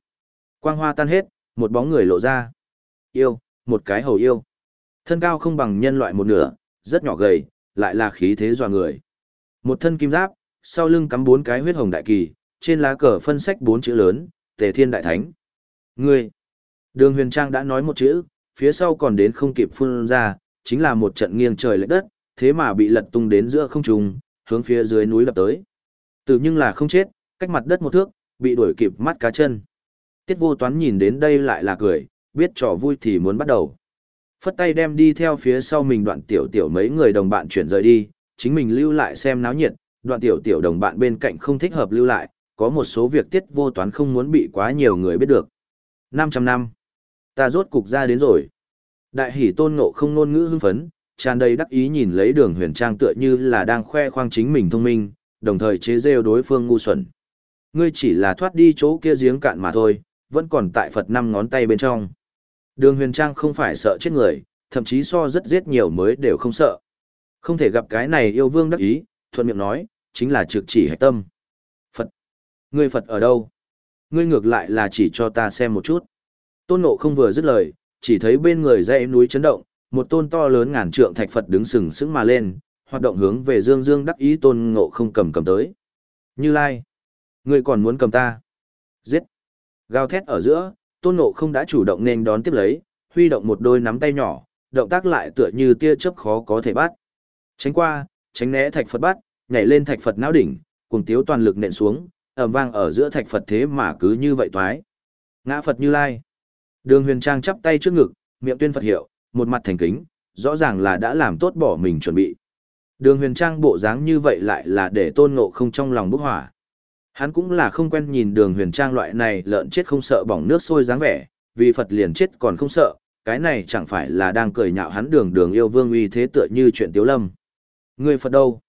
Quang hoa tan hết, một bóng người lộ ra. Yêu, một cái hầu yêu. Thân cao không bằng nhân loại một nửa, rất nhỏ gầy, lại là khí thế dọa người. Một thân kim giáp, sau lưng cắm bốn cái huyết hồng đại kỳ, trên lá cờ phân sách bốn chữ lớn, Tề Thiên Đại Thánh. Ngươi! Đường huyền trang đã nói một chữ, phía sau còn đến không kịp phun ra, chính là một trận nghiêng trời lệch đất, thế mà bị lật tung đến giữa không trung, hướng phía dưới núi lập tới. Từ nhưng là không chết, cách mặt đất một thước, bị đuổi kịp mắt cá chân. Tiết vô toán nhìn đến đây lại là cười, biết trò vui thì muốn bắt đầu. Phất tay đem đi theo phía sau mình đoạn tiểu tiểu mấy người đồng bạn chuyển rời đi, chính mình lưu lại xem náo nhiệt, đoạn tiểu tiểu đồng bạn bên cạnh không thích hợp lưu lại, có một số việc tiết vô toán không muốn bị quá nhiều người biết được. 500 năm. Ta rốt cục ra đến rồi. Đại hỷ tôn ngộ không ngôn ngữ hưng phấn, tràn đầy đắc ý nhìn lấy đường huyền trang tựa như là đang khoe khoang chính mình thông minh, đồng thời chế rêu đối phương ngu xuẩn. Ngươi chỉ là thoát đi chỗ kia giếng cạn mà thôi, vẫn còn tại Phật năm ngón tay bên trong. Đường huyền trang không phải sợ chết người, thậm chí so rất giết nhiều mới đều không sợ. Không thể gặp cái này yêu vương đắc ý, thuận miệng nói, chính là trực chỉ hạch tâm. Phật. Ngươi Phật ở đâu? Ngươi ngược lại là chỉ cho ta xem một chút. Tôn nộ không vừa dứt lời, chỉ thấy bên người dãy núi chấn động, một tôn to lớn ngàn trượng thạch Phật đứng sừng sững mà lên, hoạt động hướng về Dương Dương đắc ý tôn ngộ không cầm cầm tới. Như Lai, ngươi còn muốn cầm ta? Giết! Gào thét ở giữa, tôn ngộ không đã chủ động nên đón tiếp lấy, huy động một đôi nắm tay nhỏ, động tác lại tựa như tia chớp khó có thể bắt. Tránh qua, tránh né thạch Phật bắt, nhảy lên thạch Phật não đỉnh, cùng tiếu toàn lực nện xuống, ầm vang ở giữa thạch Phật thế mà cứ như vậy toái. Ngã Phật Như Lai. Đường Huyền Trang chắp tay trước ngực, miệng tuyên Phật hiệu, một mặt thành kính, rõ ràng là đã làm tốt bỏ mình chuẩn bị. Đường Huyền Trang bộ dáng như vậy lại là để Tôn Ngộ không trong lòng bốc hỏa. Hắn cũng là không quen nhìn Đường Huyền Trang loại này lợn chết không sợ bỏng nước sôi dáng vẻ, vì Phật liền chết còn không sợ, cái này chẳng phải là đang cười nhạo hắn Đường Đường yêu vương uy thế tựa như chuyện Tiếu Lâm. Người Phật đâu?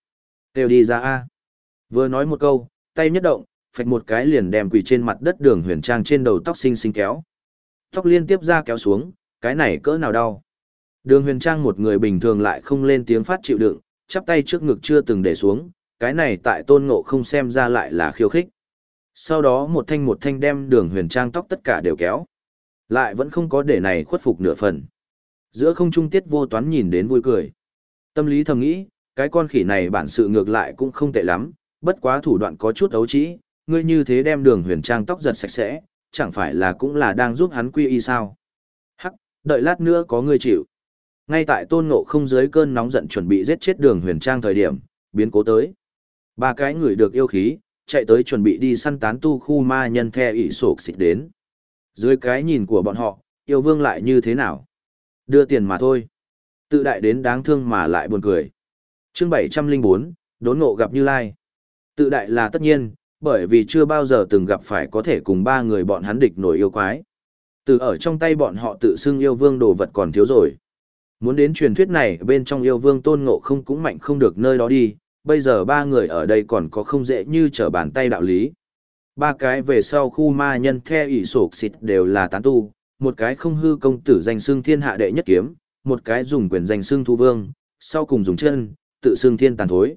Đều đi ra a. Vừa nói một câu, tay nhất động, phạch một cái liền đem quỳ trên mặt đất đường huyền trang trên đầu tóc xinh xinh kéo. Tóc liên tiếp ra kéo xuống, cái này cỡ nào đau. Đường huyền trang một người bình thường lại không lên tiếng phát chịu đựng, chắp tay trước ngực chưa từng để xuống, cái này tại tôn ngộ không xem ra lại là khiêu khích. Sau đó một thanh một thanh đem đường huyền trang tóc tất cả đều kéo. Lại vẫn không có để này khuất phục nửa phần. Giữa không trung tiết vô toán nhìn đến vui cười. Tâm lý thầm nghĩ, cái con khỉ này bản sự ngược lại cũng không tệ lắm, bất quá thủ đoạn có chút ấu trĩ, ngươi như thế đem đường huyền trang tóc giật sạch sẽ, chẳng phải là cũng là đang giúp hắn quy y sao. Hắc, đợi lát nữa có ngươi chịu. Ngay tại tôn ngộ không dưới cơn nóng giận chuẩn bị giết chết đường huyền trang thời điểm, biến cố tới. Ba cái người được yêu khí, chạy tới chuẩn bị đi săn tán tu khu ma nhân the ỷ sổ xịt đến. Dưới cái nhìn của bọn họ, yêu vương lại như thế nào? Đưa tiền mà thôi. Tự đại đến đáng thương mà lại buồn cười. chương 704, đốn ngộ gặp Như Lai. Tự đại là tất nhiên, bởi vì chưa bao giờ từng gặp phải có thể cùng ba người bọn hắn địch nổi yêu quái. Từ ở trong tay bọn họ tự xưng yêu vương đồ vật còn thiếu rồi. Muốn đến truyền thuyết này bên trong yêu vương tôn ngộ không cũng mạnh không được nơi đó đi, bây giờ ba người ở đây còn có không dễ như trở bàn tay đạo lý. Ba cái về sau khu ma nhân the ỷ sổ xịt đều là tán tu, một cái không hư công tử danh xưng thiên hạ đệ nhất kiếm, một cái dùng quyền danh xưng thu vương, sau cùng dùng chân, tự xưng thiên tàn thối.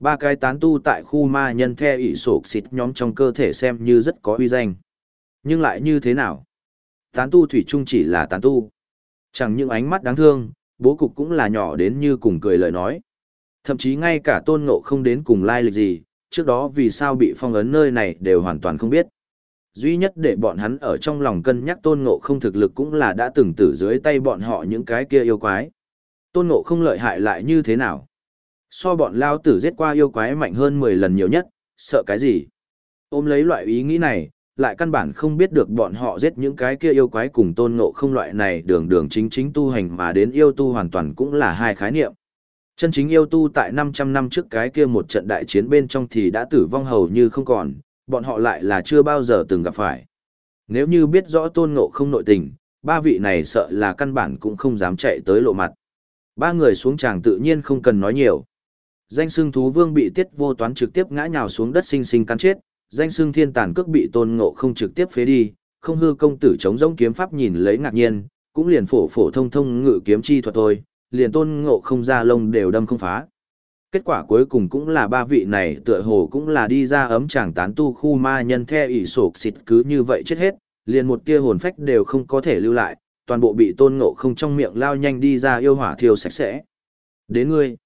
Ba cái tán tu tại khu ma nhân the ỷ sổ xịt nhóm trong cơ thể xem như rất có uy danh. Nhưng lại như thế nào? Tán tu thủy chung chỉ là tán tu. Chẳng những ánh mắt đáng thương, bố cục cũng là nhỏ đến như cùng cười lời nói. Thậm chí ngay cả tôn ngộ không đến cùng lai lịch gì, trước đó vì sao bị phong ấn nơi này đều hoàn toàn không biết. Duy nhất để bọn hắn ở trong lòng cân nhắc tôn ngộ không thực lực cũng là đã từng tử dưới tay bọn họ những cái kia yêu quái. Tôn ngộ không lợi hại lại như thế nào? So bọn lao tử giết qua yêu quái mạnh hơn 10 lần nhiều nhất, sợ cái gì? Ôm lấy loại ý nghĩ này, lại căn bản không biết được bọn họ giết những cái kia yêu quái cùng tôn ngộ không loại này đường đường chính chính tu hành mà đến yêu tu hoàn toàn cũng là hai khái niệm. Chân chính yêu tu tại 500 năm trước cái kia một trận đại chiến bên trong thì đã tử vong hầu như không còn, bọn họ lại là chưa bao giờ từng gặp phải. Nếu như biết rõ tôn ngộ không nội tình, ba vị này sợ là căn bản cũng không dám chạy tới lộ mặt. Ba người xuống tràng tự nhiên không cần nói nhiều. Danh xưng thú vương bị tiết vô toán trực tiếp ngã nhào xuống đất sinh sinh cắn chết, danh xưng thiên tàn cước bị tôn ngộ không trực tiếp phế đi, không hư công tử chống giống kiếm pháp nhìn lấy ngạc nhiên, cũng liền phổ phổ thông thông ngự kiếm chi thuật thôi, liền tôn ngộ không ra lông đều đâm không phá. Kết quả cuối cùng cũng là ba vị này tựa hồ cũng là đi ra ấm chàng tán tu khu ma nhân the ỷ sổ xịt cứ như vậy chết hết, liền một tia hồn phách đều không có thể lưu lại, toàn bộ bị tôn ngộ không trong miệng lao nhanh đi ra yêu hỏa thiêu sạch sẽ. Đến ngươi.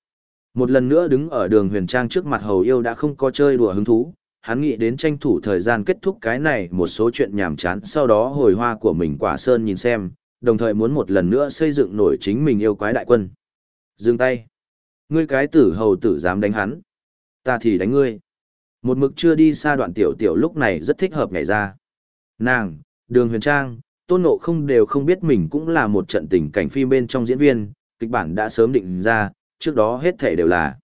Một lần nữa đứng ở đường huyền trang trước mặt hầu yêu đã không có chơi đùa hứng thú, hắn nghĩ đến tranh thủ thời gian kết thúc cái này một số chuyện nhàm chán sau đó hồi hoa của mình quả sơn nhìn xem, đồng thời muốn một lần nữa xây dựng nổi chính mình yêu quái đại quân. Dừng tay. Ngươi cái tử hầu tử dám đánh hắn. Ta thì đánh ngươi. Một mực chưa đi xa đoạn tiểu tiểu lúc này rất thích hợp ngày ra. Nàng, đường huyền trang, tôn ngộ không đều không biết mình cũng là một trận tình cảnh phim bên trong diễn viên, kịch bản đã sớm định ra, trước đó hết thể đều là.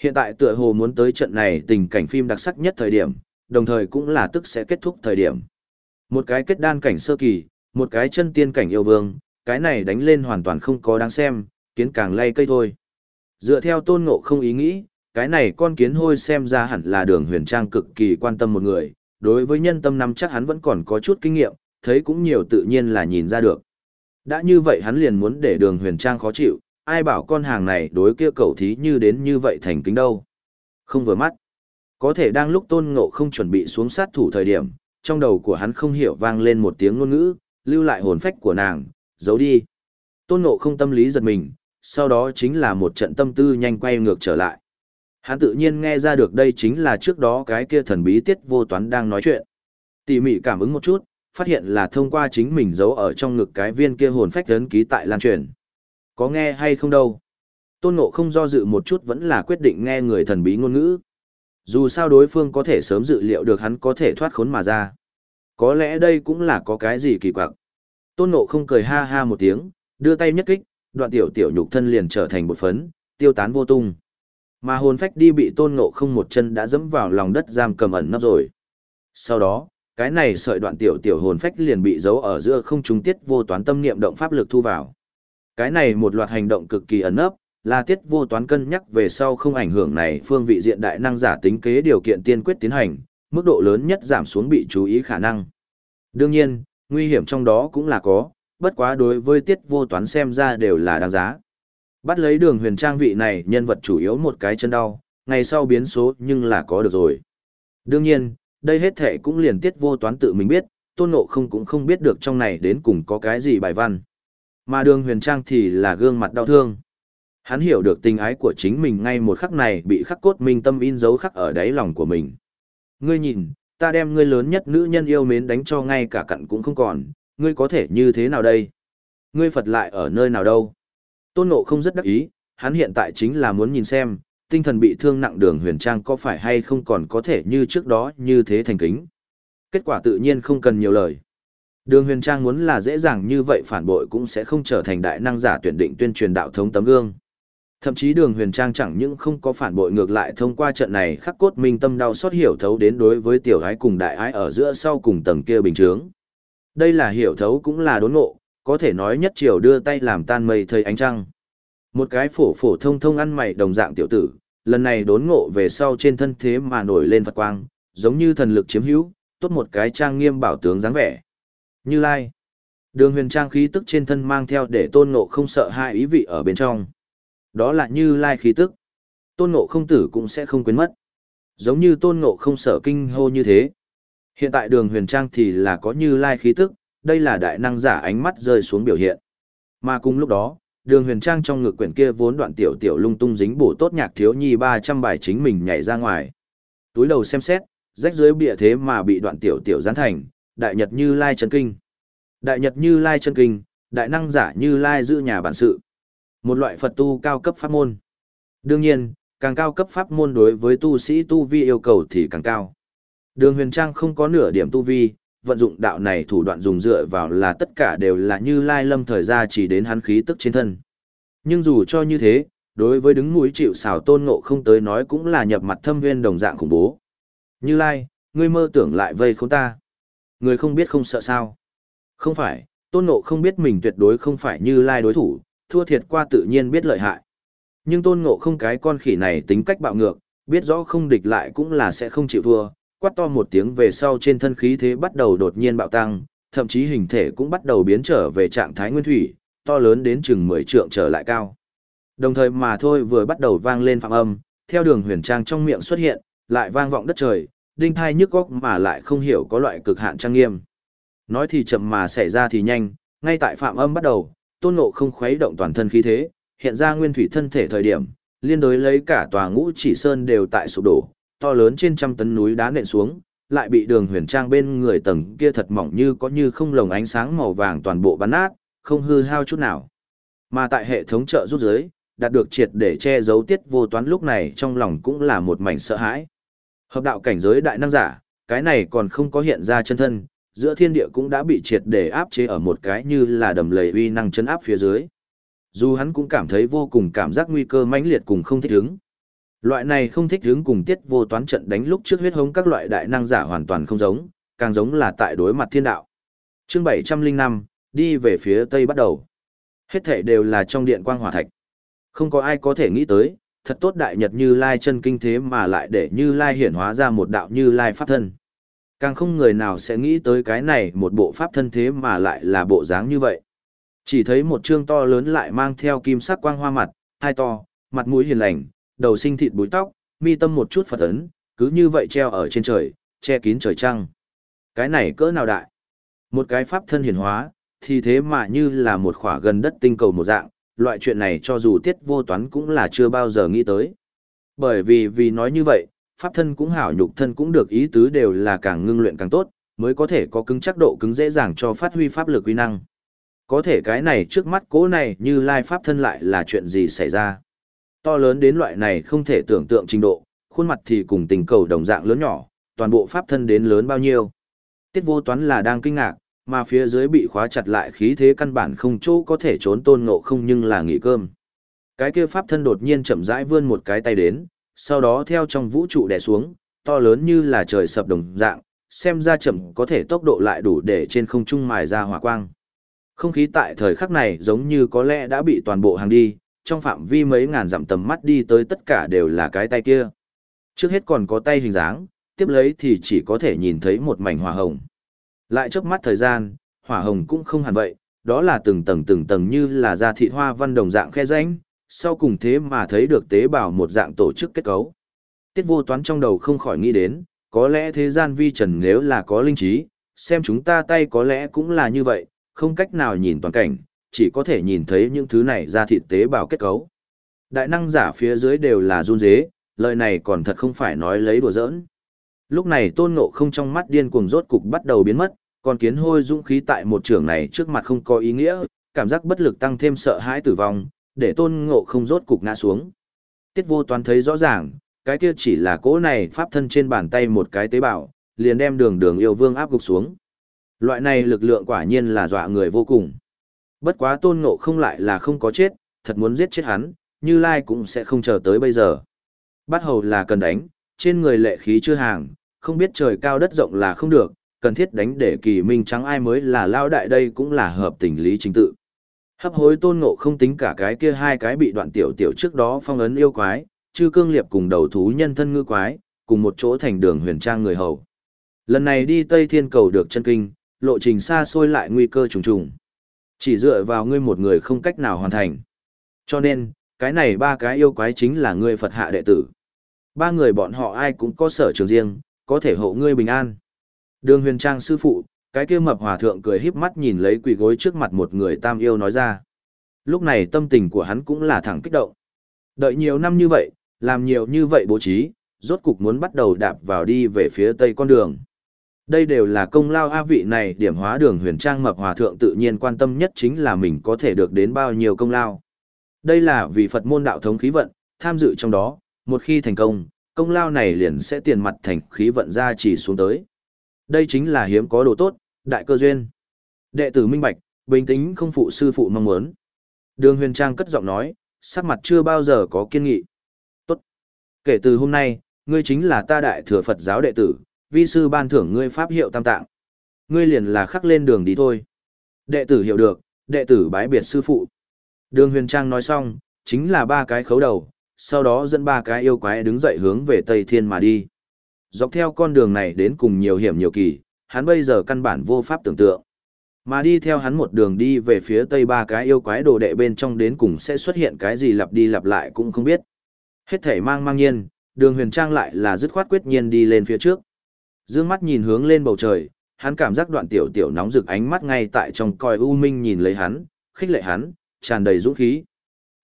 Hiện tại tựa hồ muốn tới trận này tình cảnh phim đặc sắc nhất thời điểm, đồng thời cũng là tức sẽ kết thúc thời điểm. Một cái kết đan cảnh sơ kỳ, một cái chân tiên cảnh yêu vương, cái này đánh lên hoàn toàn không có đáng xem, kiến càng lay cây thôi. Dựa theo tôn ngộ không ý nghĩ, cái này con kiến hôi xem ra hẳn là đường huyền trang cực kỳ quan tâm một người, đối với nhân tâm năm chắc hắn vẫn còn có chút kinh nghiệm, thấy cũng nhiều tự nhiên là nhìn ra được. Đã như vậy hắn liền muốn để đường huyền trang khó chịu, ai bảo con hàng này đối kia cầu thí như đến như vậy thành kính đâu. Không vừa mắt. Có thể đang lúc tôn ngộ không chuẩn bị xuống sát thủ thời điểm, trong đầu của hắn không hiểu vang lên một tiếng ngôn ngữ, lưu lại hồn phách của nàng, giấu đi. Tôn ngộ không tâm lý giật mình, sau đó chính là một trận tâm tư nhanh quay ngược trở lại. Hắn tự nhiên nghe ra được đây chính là trước đó cái kia thần bí tiết vô toán đang nói chuyện. Tỉ mỉ cảm ứng một chút, phát hiện là thông qua chính mình giấu ở trong ngực cái viên kia hồn phách ấn ký tại lan truyền. Có nghe hay không đâu? Tôn Ngộ không do dự một chút vẫn là quyết định nghe người thần bí ngôn ngữ. Dù sao đối phương có thể sớm dự liệu được hắn có thể thoát khốn mà ra. Có lẽ đây cũng là có cái gì kỳ quặc. Tôn Ngộ không cười ha ha một tiếng, đưa tay nhất kích, đoạn tiểu tiểu nhục thân liền trở thành bột phấn, tiêu tán vô tung. Mà hồn phách đi bị Tôn Ngộ không một chân đã dẫm vào lòng đất giam cầm ẩn nấp rồi. Sau đó, cái này sợi đoạn tiểu tiểu hồn phách liền bị giấu ở giữa không trung tiết vô toán tâm niệm động pháp lực thu vào. Cái này một loạt hành động cực kỳ ẩn nấp, là tiết vô toán cân nhắc về sau không ảnh hưởng này phương vị diện đại năng giả tính kế điều kiện tiên quyết tiến hành, mức độ lớn nhất giảm xuống bị chú ý khả năng. Đương nhiên, nguy hiểm trong đó cũng là có, bất quá đối với tiết vô toán xem ra đều là đáng giá. Bắt lấy đường huyền trang vị này nhân vật chủ yếu một cái chân đau, ngày sau biến số nhưng là có được rồi. Đương nhiên, đây hết thể cũng liền tiết vô toán tự mình biết, tôn ngộ không cũng không biết được trong này đến cùng có cái gì bài văn. Mà đường huyền trang thì là gương mặt đau thương. Hắn hiểu được tình ái của chính mình ngay một khắc này bị khắc cốt minh tâm in dấu khắc ở đáy lòng của mình. Ngươi nhìn, ta đem ngươi lớn nhất nữ nhân yêu mến đánh cho ngay cả cặn cũng không còn, ngươi có thể như thế nào đây? Ngươi Phật lại ở nơi nào đâu? Tôn Ngộ không rất đắc ý, hắn hiện tại chính là muốn nhìn xem, tinh thần bị thương nặng đường huyền trang có phải hay không còn có thể như trước đó như thế thành kính. Kết quả tự nhiên không cần nhiều lời. Đường huyền trang muốn là dễ dàng như vậy phản bội cũng sẽ không trở thành đại năng giả tuyển định tuyên truyền đạo thống tấm gương. Thậm chí đường huyền trang chẳng những không có phản bội ngược lại thông qua trận này khắc cốt minh tâm đau xót hiểu thấu đến đối với tiểu ái cùng đại ái ở giữa sau cùng tầng kia bình chướng. Đây là hiểu thấu cũng là đốn ngộ, có thể nói nhất chiều đưa tay làm tan mây thời ánh trăng. Một cái phổ phổ thông thông ăn mày đồng dạng tiểu tử, lần này đốn ngộ về sau trên thân thế mà nổi lên Phật quang, giống như thần lực chiếm hữu, tốt một cái trang nghiêm bảo tướng dáng vẻ. Như Lai. Đường huyền trang khí tức trên thân mang theo để tôn ngộ không sợ hai ý vị ở bên trong. Đó là Như Lai khí tức. Tôn ngộ không tử cũng sẽ không quên mất. Giống như tôn ngộ không sợ kinh hô như thế. Hiện tại đường huyền trang thì là có Như Lai khí tức, đây là đại năng giả ánh mắt rơi xuống biểu hiện. Mà cùng lúc đó, đường huyền trang trong ngực quyển kia vốn đoạn tiểu tiểu lung tung dính bổ tốt nhạc thiếu nhi 300 bài chính mình nhảy ra ngoài. Túi đầu xem xét, rách dưới bịa thế mà bị đoạn tiểu tiểu gián thành, đại nhật như lai chân kinh. Đại nhật như lai chân kinh, đại năng giả như lai giữ nhà bản sự. Một loại Phật tu cao cấp pháp môn. Đương nhiên, càng cao cấp pháp môn đối với tu sĩ tu vi yêu cầu thì càng cao. Đường huyền trang không có nửa điểm tu vi, vận dụng đạo này thủ đoạn dùng dựa vào là tất cả đều là như lai lâm thời ra chỉ đến hắn khí tức trên thân. Nhưng dù cho như thế, đối với đứng mũi chịu xào tôn ngộ không tới nói cũng là nhập mặt thâm viên đồng dạng khủng bố. Như lai, ngươi mơ tưởng lại vây không ta. Người không biết không sợ sao. Không phải, tôn ngộ không biết mình tuyệt đối không phải như lai đối thủ, thua thiệt qua tự nhiên biết lợi hại. Nhưng tôn ngộ không cái con khỉ này tính cách bạo ngược, biết rõ không địch lại cũng là sẽ không chịu thua, quát to một tiếng về sau trên thân khí thế bắt đầu đột nhiên bạo tăng, thậm chí hình thể cũng bắt đầu biến trở về trạng thái nguyên thủy, to lớn đến chừng 10 trượng trở lại cao. Đồng thời mà thôi vừa bắt đầu vang lên phạm âm, theo đường huyền trang trong miệng xuất hiện, lại vang vọng đất trời, đinh thai nhức góc mà lại không hiểu có loại cực hạn trang nghiêm. Nói thì chậm mà xảy ra thì nhanh, ngay tại phạm âm bắt đầu, tôn ngộ không khuấy động toàn thân khí thế, hiện ra nguyên thủy thân thể thời điểm, liên đối lấy cả tòa ngũ chỉ sơn đều tại sụp đổ, to lớn trên trăm tấn núi đá nện xuống, lại bị đường huyền trang bên người tầng kia thật mỏng như có như không lồng ánh sáng màu vàng toàn bộ bắn nát, không hư hao chút nào. Mà tại hệ thống trợ rút giới, đạt được triệt để che giấu tiết vô toán lúc này trong lòng cũng là một mảnh sợ hãi. Hợp đạo cảnh giới đại năng giả, cái này còn không có hiện ra chân thân, giữa thiên địa cũng đã bị triệt để áp chế ở một cái như là đầm lầy uy năng chấn áp phía dưới. Dù hắn cũng cảm thấy vô cùng cảm giác nguy cơ mãnh liệt cùng không thích ứng. Loại này không thích hướng cùng tiết vô toán trận đánh lúc trước huyết hống các loại đại năng giả hoàn toàn không giống, càng giống là tại đối mặt thiên đạo. chương 705, đi về phía tây bắt đầu. Hết thể đều là trong điện quang hỏa thạch. Không có ai có thể nghĩ tới, thật tốt đại nhật như lai chân kinh thế mà lại để như lai hiển hóa ra một đạo như lai pháp thân. Càng không người nào sẽ nghĩ tới cái này một bộ pháp thân thế mà lại là bộ dáng như vậy. Chỉ thấy một chương to lớn lại mang theo kim sắc quang hoa mặt, hai to, mặt mũi hiền lành, đầu sinh thịt búi tóc, mi tâm một chút Phật ấn, cứ như vậy treo ở trên trời, che kín trời trăng. Cái này cỡ nào đại? Một cái pháp thân hiển hóa, thì thế mà như là một khỏa gần đất tinh cầu một dạng, loại chuyện này cho dù tiết vô toán cũng là chưa bao giờ nghĩ tới. Bởi vì vì nói như vậy, pháp thân cũng hảo nhục thân cũng được ý tứ đều là càng ngưng luyện càng tốt, mới có thể có cứng chắc độ cứng dễ dàng cho phát huy pháp lực uy năng. Có thể cái này trước mắt cố này như lai pháp thân lại là chuyện gì xảy ra. To lớn đến loại này không thể tưởng tượng trình độ, khuôn mặt thì cùng tình cầu đồng dạng lớn nhỏ, toàn bộ pháp thân đến lớn bao nhiêu. Tiết vô toán là đang kinh ngạc, mà phía dưới bị khóa chặt lại khí thế căn bản không chỗ có thể trốn tôn ngộ không nhưng là nghỉ cơm. Cái kia pháp thân đột nhiên chậm rãi vươn một cái tay đến, sau đó theo trong vũ trụ đè xuống, to lớn như là trời sập đồng dạng, xem ra chậm có thể tốc độ lại đủ để trên không trung mài ra hỏa quang. Không khí tại thời khắc này giống như có lẽ đã bị toàn bộ hàng đi, trong phạm vi mấy ngàn dặm tầm mắt đi tới tất cả đều là cái tay kia. Trước hết còn có tay hình dáng, tiếp lấy thì chỉ có thể nhìn thấy một mảnh hỏa hồng. Lại trước mắt thời gian, hỏa hồng cũng không hẳn vậy, đó là từng tầng từng tầng như là da thị hoa văn đồng dạng khe rãnh, sau cùng thế mà thấy được tế bào một dạng tổ chức kết cấu. Tiết vô toán trong đầu không khỏi nghĩ đến, có lẽ thế gian vi trần nếu là có linh trí, xem chúng ta tay có lẽ cũng là như vậy, không cách nào nhìn toàn cảnh, chỉ có thể nhìn thấy những thứ này ra thịt tế bào kết cấu. Đại năng giả phía dưới đều là run dế, lời này còn thật không phải nói lấy đùa giỡn. Lúc này tôn ngộ không trong mắt điên cuồng rốt cục bắt đầu biến mất, còn kiến hôi dũng khí tại một trường này trước mặt không có ý nghĩa, cảm giác bất lực tăng thêm sợ hãi tử vong, để tôn ngộ không rốt cục ngã xuống. Tiết vô toán thấy rõ ràng, cái kia chỉ là cỗ này pháp thân trên bàn tay một cái tế bào, liền đem đường đường yêu vương áp gục xuống. Loại này lực lượng quả nhiên là dọa người vô cùng. Bất quá tôn ngộ không lại là không có chết, thật muốn giết chết hắn, như lai cũng sẽ không chờ tới bây giờ. Bắt hầu là cần đánh, trên người lệ khí chưa hàng, không biết trời cao đất rộng là không được, cần thiết đánh để kỳ minh trắng ai mới là lao đại đây cũng là hợp tình lý chính tự. Hấp hối tôn ngộ không tính cả cái kia hai cái bị đoạn tiểu tiểu trước đó phong ấn yêu quái, chư cương liệp cùng đầu thú nhân thân ngư quái, cùng một chỗ thành đường huyền trang người hầu. Lần này đi Tây Thiên cầu được chân kinh, lộ trình xa xôi lại nguy cơ trùng trùng. Chỉ dựa vào ngươi một người không cách nào hoàn thành. Cho nên, cái này ba cái yêu quái chính là ngươi Phật hạ đệ tử. Ba người bọn họ ai cũng có sở trường riêng, có thể hộ ngươi bình an. Đường huyền trang sư phụ, cái kia mập hòa thượng cười híp mắt nhìn lấy quỳ gối trước mặt một người tam yêu nói ra. Lúc này tâm tình của hắn cũng là thẳng kích động. Đợi nhiều năm như vậy, làm nhiều như vậy bố trí, rốt cục muốn bắt đầu đạp vào đi về phía tây con đường. Đây đều là công lao A vị này điểm hóa đường huyền trang mập hòa thượng tự nhiên quan tâm nhất chính là mình có thể được đến bao nhiêu công lao. Đây là vì Phật môn đạo thống khí vận, tham dự trong đó, một khi thành công, công lao này liền sẽ tiền mặt thành khí vận ra chỉ xuống tới. Đây chính là hiếm có đồ tốt, đại cơ duyên. Đệ tử minh bạch, bình tĩnh không phụ sư phụ mong muốn. Đường huyền trang cất giọng nói, sắc mặt chưa bao giờ có kiên nghị. Tốt. Kể từ hôm nay, ngươi chính là ta đại thừa Phật giáo đệ tử, vi sư ban thưởng ngươi pháp hiệu tam tạng. Ngươi liền là khắc lên đường đi thôi. Đệ tử hiểu được, đệ tử bái biệt sư phụ. Đường huyền trang nói xong, chính là ba cái khấu đầu, sau đó dẫn ba cái yêu quái đứng dậy hướng về Tây Thiên mà đi. Dọc theo con đường này đến cùng nhiều hiểm nhiều kỳ, hắn bây giờ căn bản vô pháp tưởng tượng. Mà đi theo hắn một đường đi về phía tây ba cái yêu quái đồ đệ bên trong đến cùng sẽ xuất hiện cái gì lặp đi lặp lại cũng không biết. Hết thể mang mang nhiên, đường huyền trang lại là dứt khoát quyết nhiên đi lên phía trước. Dương mắt nhìn hướng lên bầu trời, hắn cảm giác đoạn tiểu tiểu nóng rực ánh mắt ngay tại trong coi u minh nhìn lấy hắn, khích lệ hắn, tràn đầy dũng khí.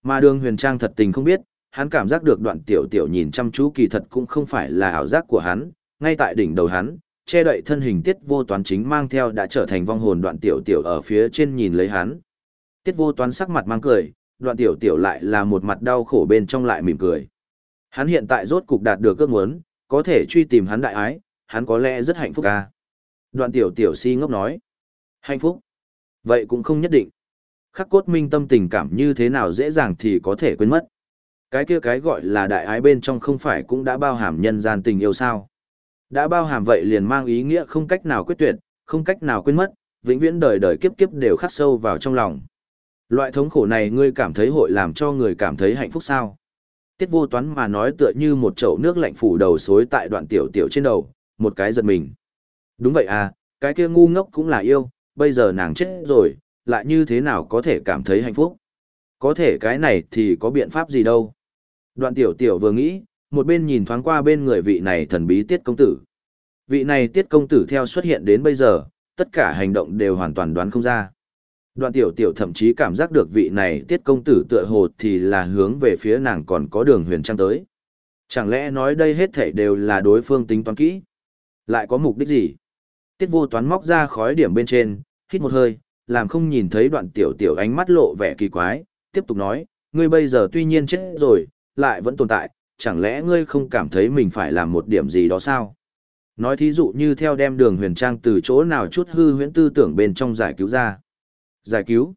Mà đường huyền trang thật tình không biết, hắn cảm giác được đoạn tiểu tiểu nhìn chăm chú kỳ thật cũng không phải là ảo giác của hắn, ngay tại đỉnh đầu hắn, che đậy thân hình tiết vô toán chính mang theo đã trở thành vong hồn đoạn tiểu tiểu ở phía trên nhìn lấy hắn. Tiết vô toán sắc mặt mang cười, đoạn tiểu tiểu lại là một mặt đau khổ bên trong lại mỉm cười. Hắn hiện tại rốt cục đạt được ước muốn, có thể truy tìm hắn đại ái, hắn có lẽ rất hạnh phúc ca. Đoạn tiểu tiểu si ngốc nói. Hạnh phúc? Vậy cũng không nhất định. Khắc cốt minh tâm tình cảm như thế nào dễ dàng thì có thể quên mất. Cái kia cái gọi là đại ái bên trong không phải cũng đã bao hàm nhân gian tình yêu sao. Đã bao hàm vậy liền mang ý nghĩa không cách nào quyết tuyệt, không cách nào quên mất, vĩnh viễn đời đời kiếp kiếp đều khắc sâu vào trong lòng. Loại thống khổ này ngươi cảm thấy hội làm cho người cảm thấy hạnh phúc sao? Tiết vô toán mà nói tựa như một chậu nước lạnh phủ đầu xối tại đoạn tiểu tiểu trên đầu, một cái giật mình. Đúng vậy à, cái kia ngu ngốc cũng là yêu, bây giờ nàng chết rồi, lại như thế nào có thể cảm thấy hạnh phúc? Có thể cái này thì có biện pháp gì đâu? Đoạn tiểu tiểu vừa nghĩ, một bên nhìn thoáng qua bên người vị này thần bí tiết công tử. Vị này tiết công tử theo xuất hiện đến bây giờ, tất cả hành động đều hoàn toàn đoán không ra. Đoạn tiểu tiểu thậm chí cảm giác được vị này tiết công tử tựa hồ thì là hướng về phía nàng còn có đường huyền trang tới. Chẳng lẽ nói đây hết thảy đều là đối phương tính toán kỹ? Lại có mục đích gì? Tiết vô toán móc ra khói điểm bên trên, hít một hơi, làm không nhìn thấy đoạn tiểu tiểu ánh mắt lộ vẻ kỳ quái, tiếp tục nói, ngươi bây giờ tuy nhiên chết rồi, lại vẫn tồn tại, chẳng lẽ ngươi không cảm thấy mình phải làm một điểm gì đó sao? Nói thí dụ như theo đem đường huyền trang từ chỗ nào chút hư huyễn tư tưởng bên trong giải cứu ra. Giải cứu?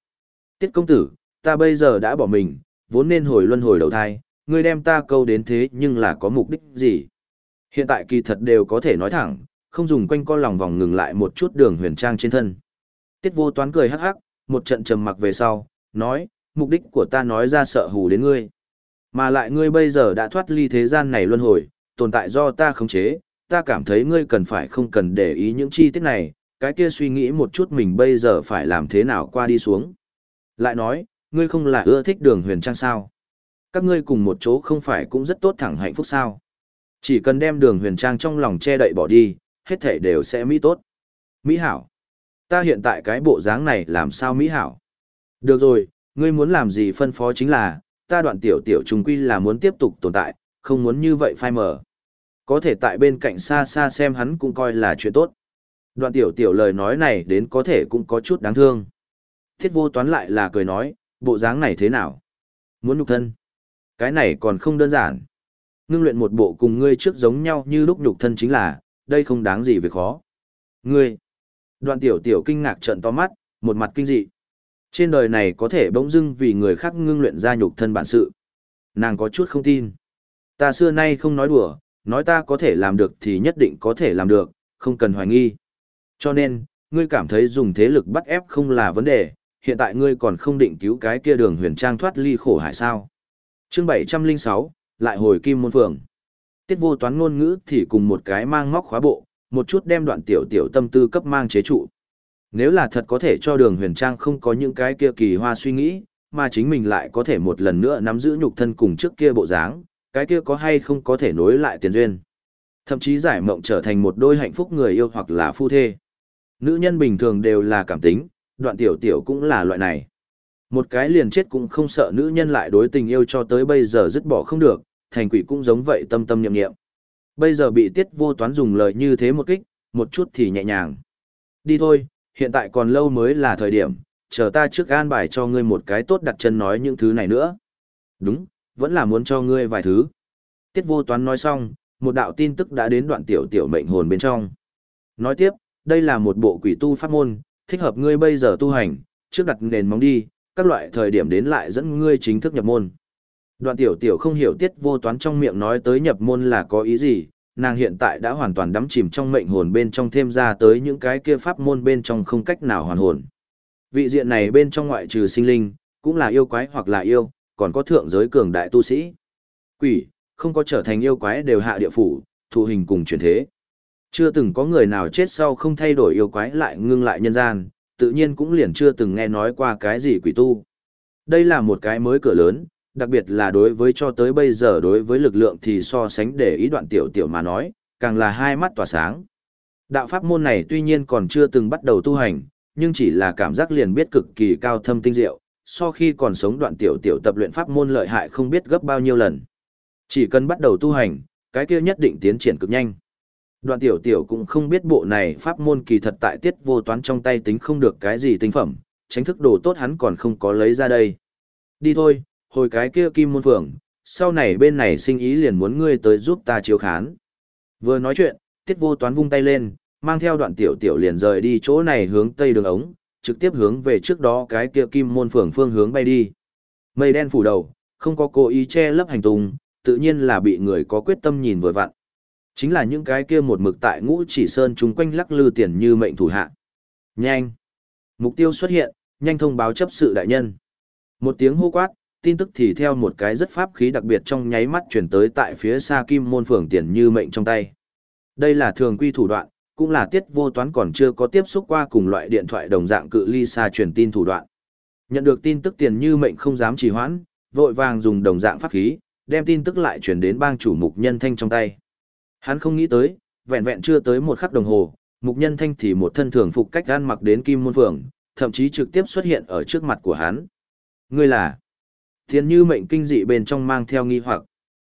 Tiết công tử, ta bây giờ đã bỏ mình, vốn nên hồi luân hồi đầu thai, ngươi đem ta câu đến thế nhưng là có mục đích gì? Hiện tại kỳ thật đều có thể nói thẳng, không dùng quanh co lòng vòng ngừng lại một chút đường huyền trang trên thân. Tiết vô toán cười hắc hắc, một trận trầm mặc về sau, nói, mục đích của ta nói ra sợ hù đến ngươi. Mà lại ngươi bây giờ đã thoát ly thế gian này luân hồi, tồn tại do ta khống chế, ta cảm thấy ngươi cần phải không cần để ý những chi tiết này, cái kia suy nghĩ một chút mình bây giờ phải làm thế nào qua đi xuống. Lại nói, ngươi không là ưa thích đường huyền trang sao? Các ngươi cùng một chỗ không phải cũng rất tốt thẳng hạnh phúc sao? Chỉ cần đem đường huyền trang trong lòng che đậy bỏ đi, hết thể đều sẽ mỹ tốt. Mỹ hảo. Ta hiện tại cái bộ dáng này làm sao mỹ hảo? Được rồi, ngươi muốn làm gì phân phó chính là, ta đoạn tiểu tiểu trùng quy là muốn tiếp tục tồn tại, không muốn như vậy phai mở. Có thể tại bên cạnh xa xa xem hắn cũng coi là chuyện tốt. Đoạn tiểu tiểu lời nói này đến có thể cũng có chút đáng thương. Thiết vô toán lại là cười nói, bộ dáng này thế nào? Muốn nhục thân? Cái này còn không đơn giản. Ngưng luyện một bộ cùng ngươi trước giống nhau như lúc nhục thân chính là, đây không đáng gì về khó. Ngươi! Đoạn tiểu tiểu kinh ngạc trợn to mắt, một mặt kinh dị. Trên đời này có thể bỗng dưng vì người khác ngưng luyện ra nhục thân bản sự. Nàng có chút không tin. Ta xưa nay không nói đùa, nói ta có thể làm được thì nhất định có thể làm được, không cần hoài nghi. Cho nên, ngươi cảm thấy dùng thế lực bắt ép không là vấn đề, hiện tại ngươi còn không định cứu cái kia đường huyền trang thoát ly khổ hải sao. chương 706, lại hồi kim môn phường. Tiết vô toán ngôn ngữ thì cùng một cái mang ngóc khóa bộ, một chút đem đoạn tiểu tiểu tâm tư cấp mang chế trụ. Nếu là thật có thể cho đường huyền trang không có những cái kia kỳ hoa suy nghĩ, mà chính mình lại có thể một lần nữa nắm giữ nhục thân cùng trước kia bộ dáng, cái kia có hay không có thể nối lại tiền duyên. Thậm chí giải mộng trở thành một đôi hạnh phúc người yêu hoặc là phu thê. Nữ nhân bình thường đều là cảm tính, đoạn tiểu tiểu cũng là loại này. Một cái liền chết cũng không sợ nữ nhân lại đối tình yêu cho tới bây giờ dứt bỏ không được, thành quỷ cũng giống vậy tâm tâm nhậm nghiệm. Bây giờ bị tiết vô toán dùng lời như thế một kích, một chút thì nhẹ nhàng. Đi thôi, hiện tại còn lâu mới là thời điểm, chờ ta trước an bài cho ngươi một cái tốt đặt chân nói những thứ này nữa. Đúng, vẫn là muốn cho ngươi vài thứ. Tiết vô toán nói xong, một đạo tin tức đã đến đoạn tiểu tiểu mệnh hồn bên trong. Nói tiếp, đây là một bộ quỷ tu pháp môn, thích hợp ngươi bây giờ tu hành, trước đặt nền móng đi, các loại thời điểm đến lại dẫn ngươi chính thức nhập môn. Đoạn tiểu tiểu không hiểu tiết vô toán trong miệng nói tới nhập môn là có ý gì, nàng hiện tại đã hoàn toàn đắm chìm trong mệnh hồn bên trong thêm ra tới những cái kia pháp môn bên trong không cách nào hoàn hồn. Vị diện này bên trong ngoại trừ sinh linh, cũng là yêu quái hoặc là yêu, còn có thượng giới cường đại tu sĩ. Quỷ, không có trở thành yêu quái đều hạ địa phủ, thụ hình cùng chuyển thế. Chưa từng có người nào chết sau không thay đổi yêu quái lại ngưng lại nhân gian, tự nhiên cũng liền chưa từng nghe nói qua cái gì quỷ tu. Đây là một cái mới cửa lớn, đặc biệt là đối với cho tới bây giờ đối với lực lượng thì so sánh để ý đoạn tiểu tiểu mà nói, càng là hai mắt tỏa sáng. Đạo pháp môn này tuy nhiên còn chưa từng bắt đầu tu hành, nhưng chỉ là cảm giác liền biết cực kỳ cao thâm tinh diệu, so khi còn sống đoạn tiểu tiểu tập luyện pháp môn lợi hại không biết gấp bao nhiêu lần. Chỉ cần bắt đầu tu hành, cái kia nhất định tiến triển cực nhanh. Đoạn tiểu tiểu cũng không biết bộ này pháp môn kỳ thật tại tiết vô toán trong tay tính không được cái gì tinh phẩm, tránh thức đồ tốt hắn còn không có lấy ra đây. Đi thôi, hồi cái kia kim môn phường, sau này bên này sinh ý liền muốn ngươi tới giúp ta chiếu khán. Vừa nói chuyện, tiết vô toán vung tay lên, mang theo đoạn tiểu tiểu liền rời đi chỗ này hướng tây đường ống, trực tiếp hướng về trước đó cái kia kim môn phường phương hướng bay đi. Mây đen phủ đầu, không có cố ý che lấp hành tung, tự nhiên là bị người có quyết tâm nhìn vừa vặn. Chính là những cái kia một mực tại ngũ chỉ sơn chúng quanh lắc lư tiền như mệnh thủ hạ. Nhanh! Mục tiêu xuất hiện, nhanh thông báo chấp sự đại nhân. Một tiếng hô quát, tin tức thì theo một cái rất pháp khí đặc biệt trong nháy mắt chuyển tới tại phía xa kim môn phường tiền như mệnh trong tay. Đây là thường quy thủ đoạn, cũng là tiết vô toán còn chưa có tiếp xúc qua cùng loại điện thoại đồng dạng cự ly xa truyền tin thủ đoạn. Nhận được tin tức tiền như mệnh không dám trì hoãn, vội vàng dùng đồng dạng pháp khí, đem tin tức lại truyền đến bang chủ mục nhân thanh trong tay. Hắn không nghĩ tới, vẹn vẹn chưa tới một khắc đồng hồ, mục nhân thanh thì một thân thường phục cách gan mặc đến kim môn phường, thậm chí trực tiếp xuất hiện ở trước mặt của hắn. Ngươi là Thiên như mệnh kinh dị bên trong mang theo nghi hoặc.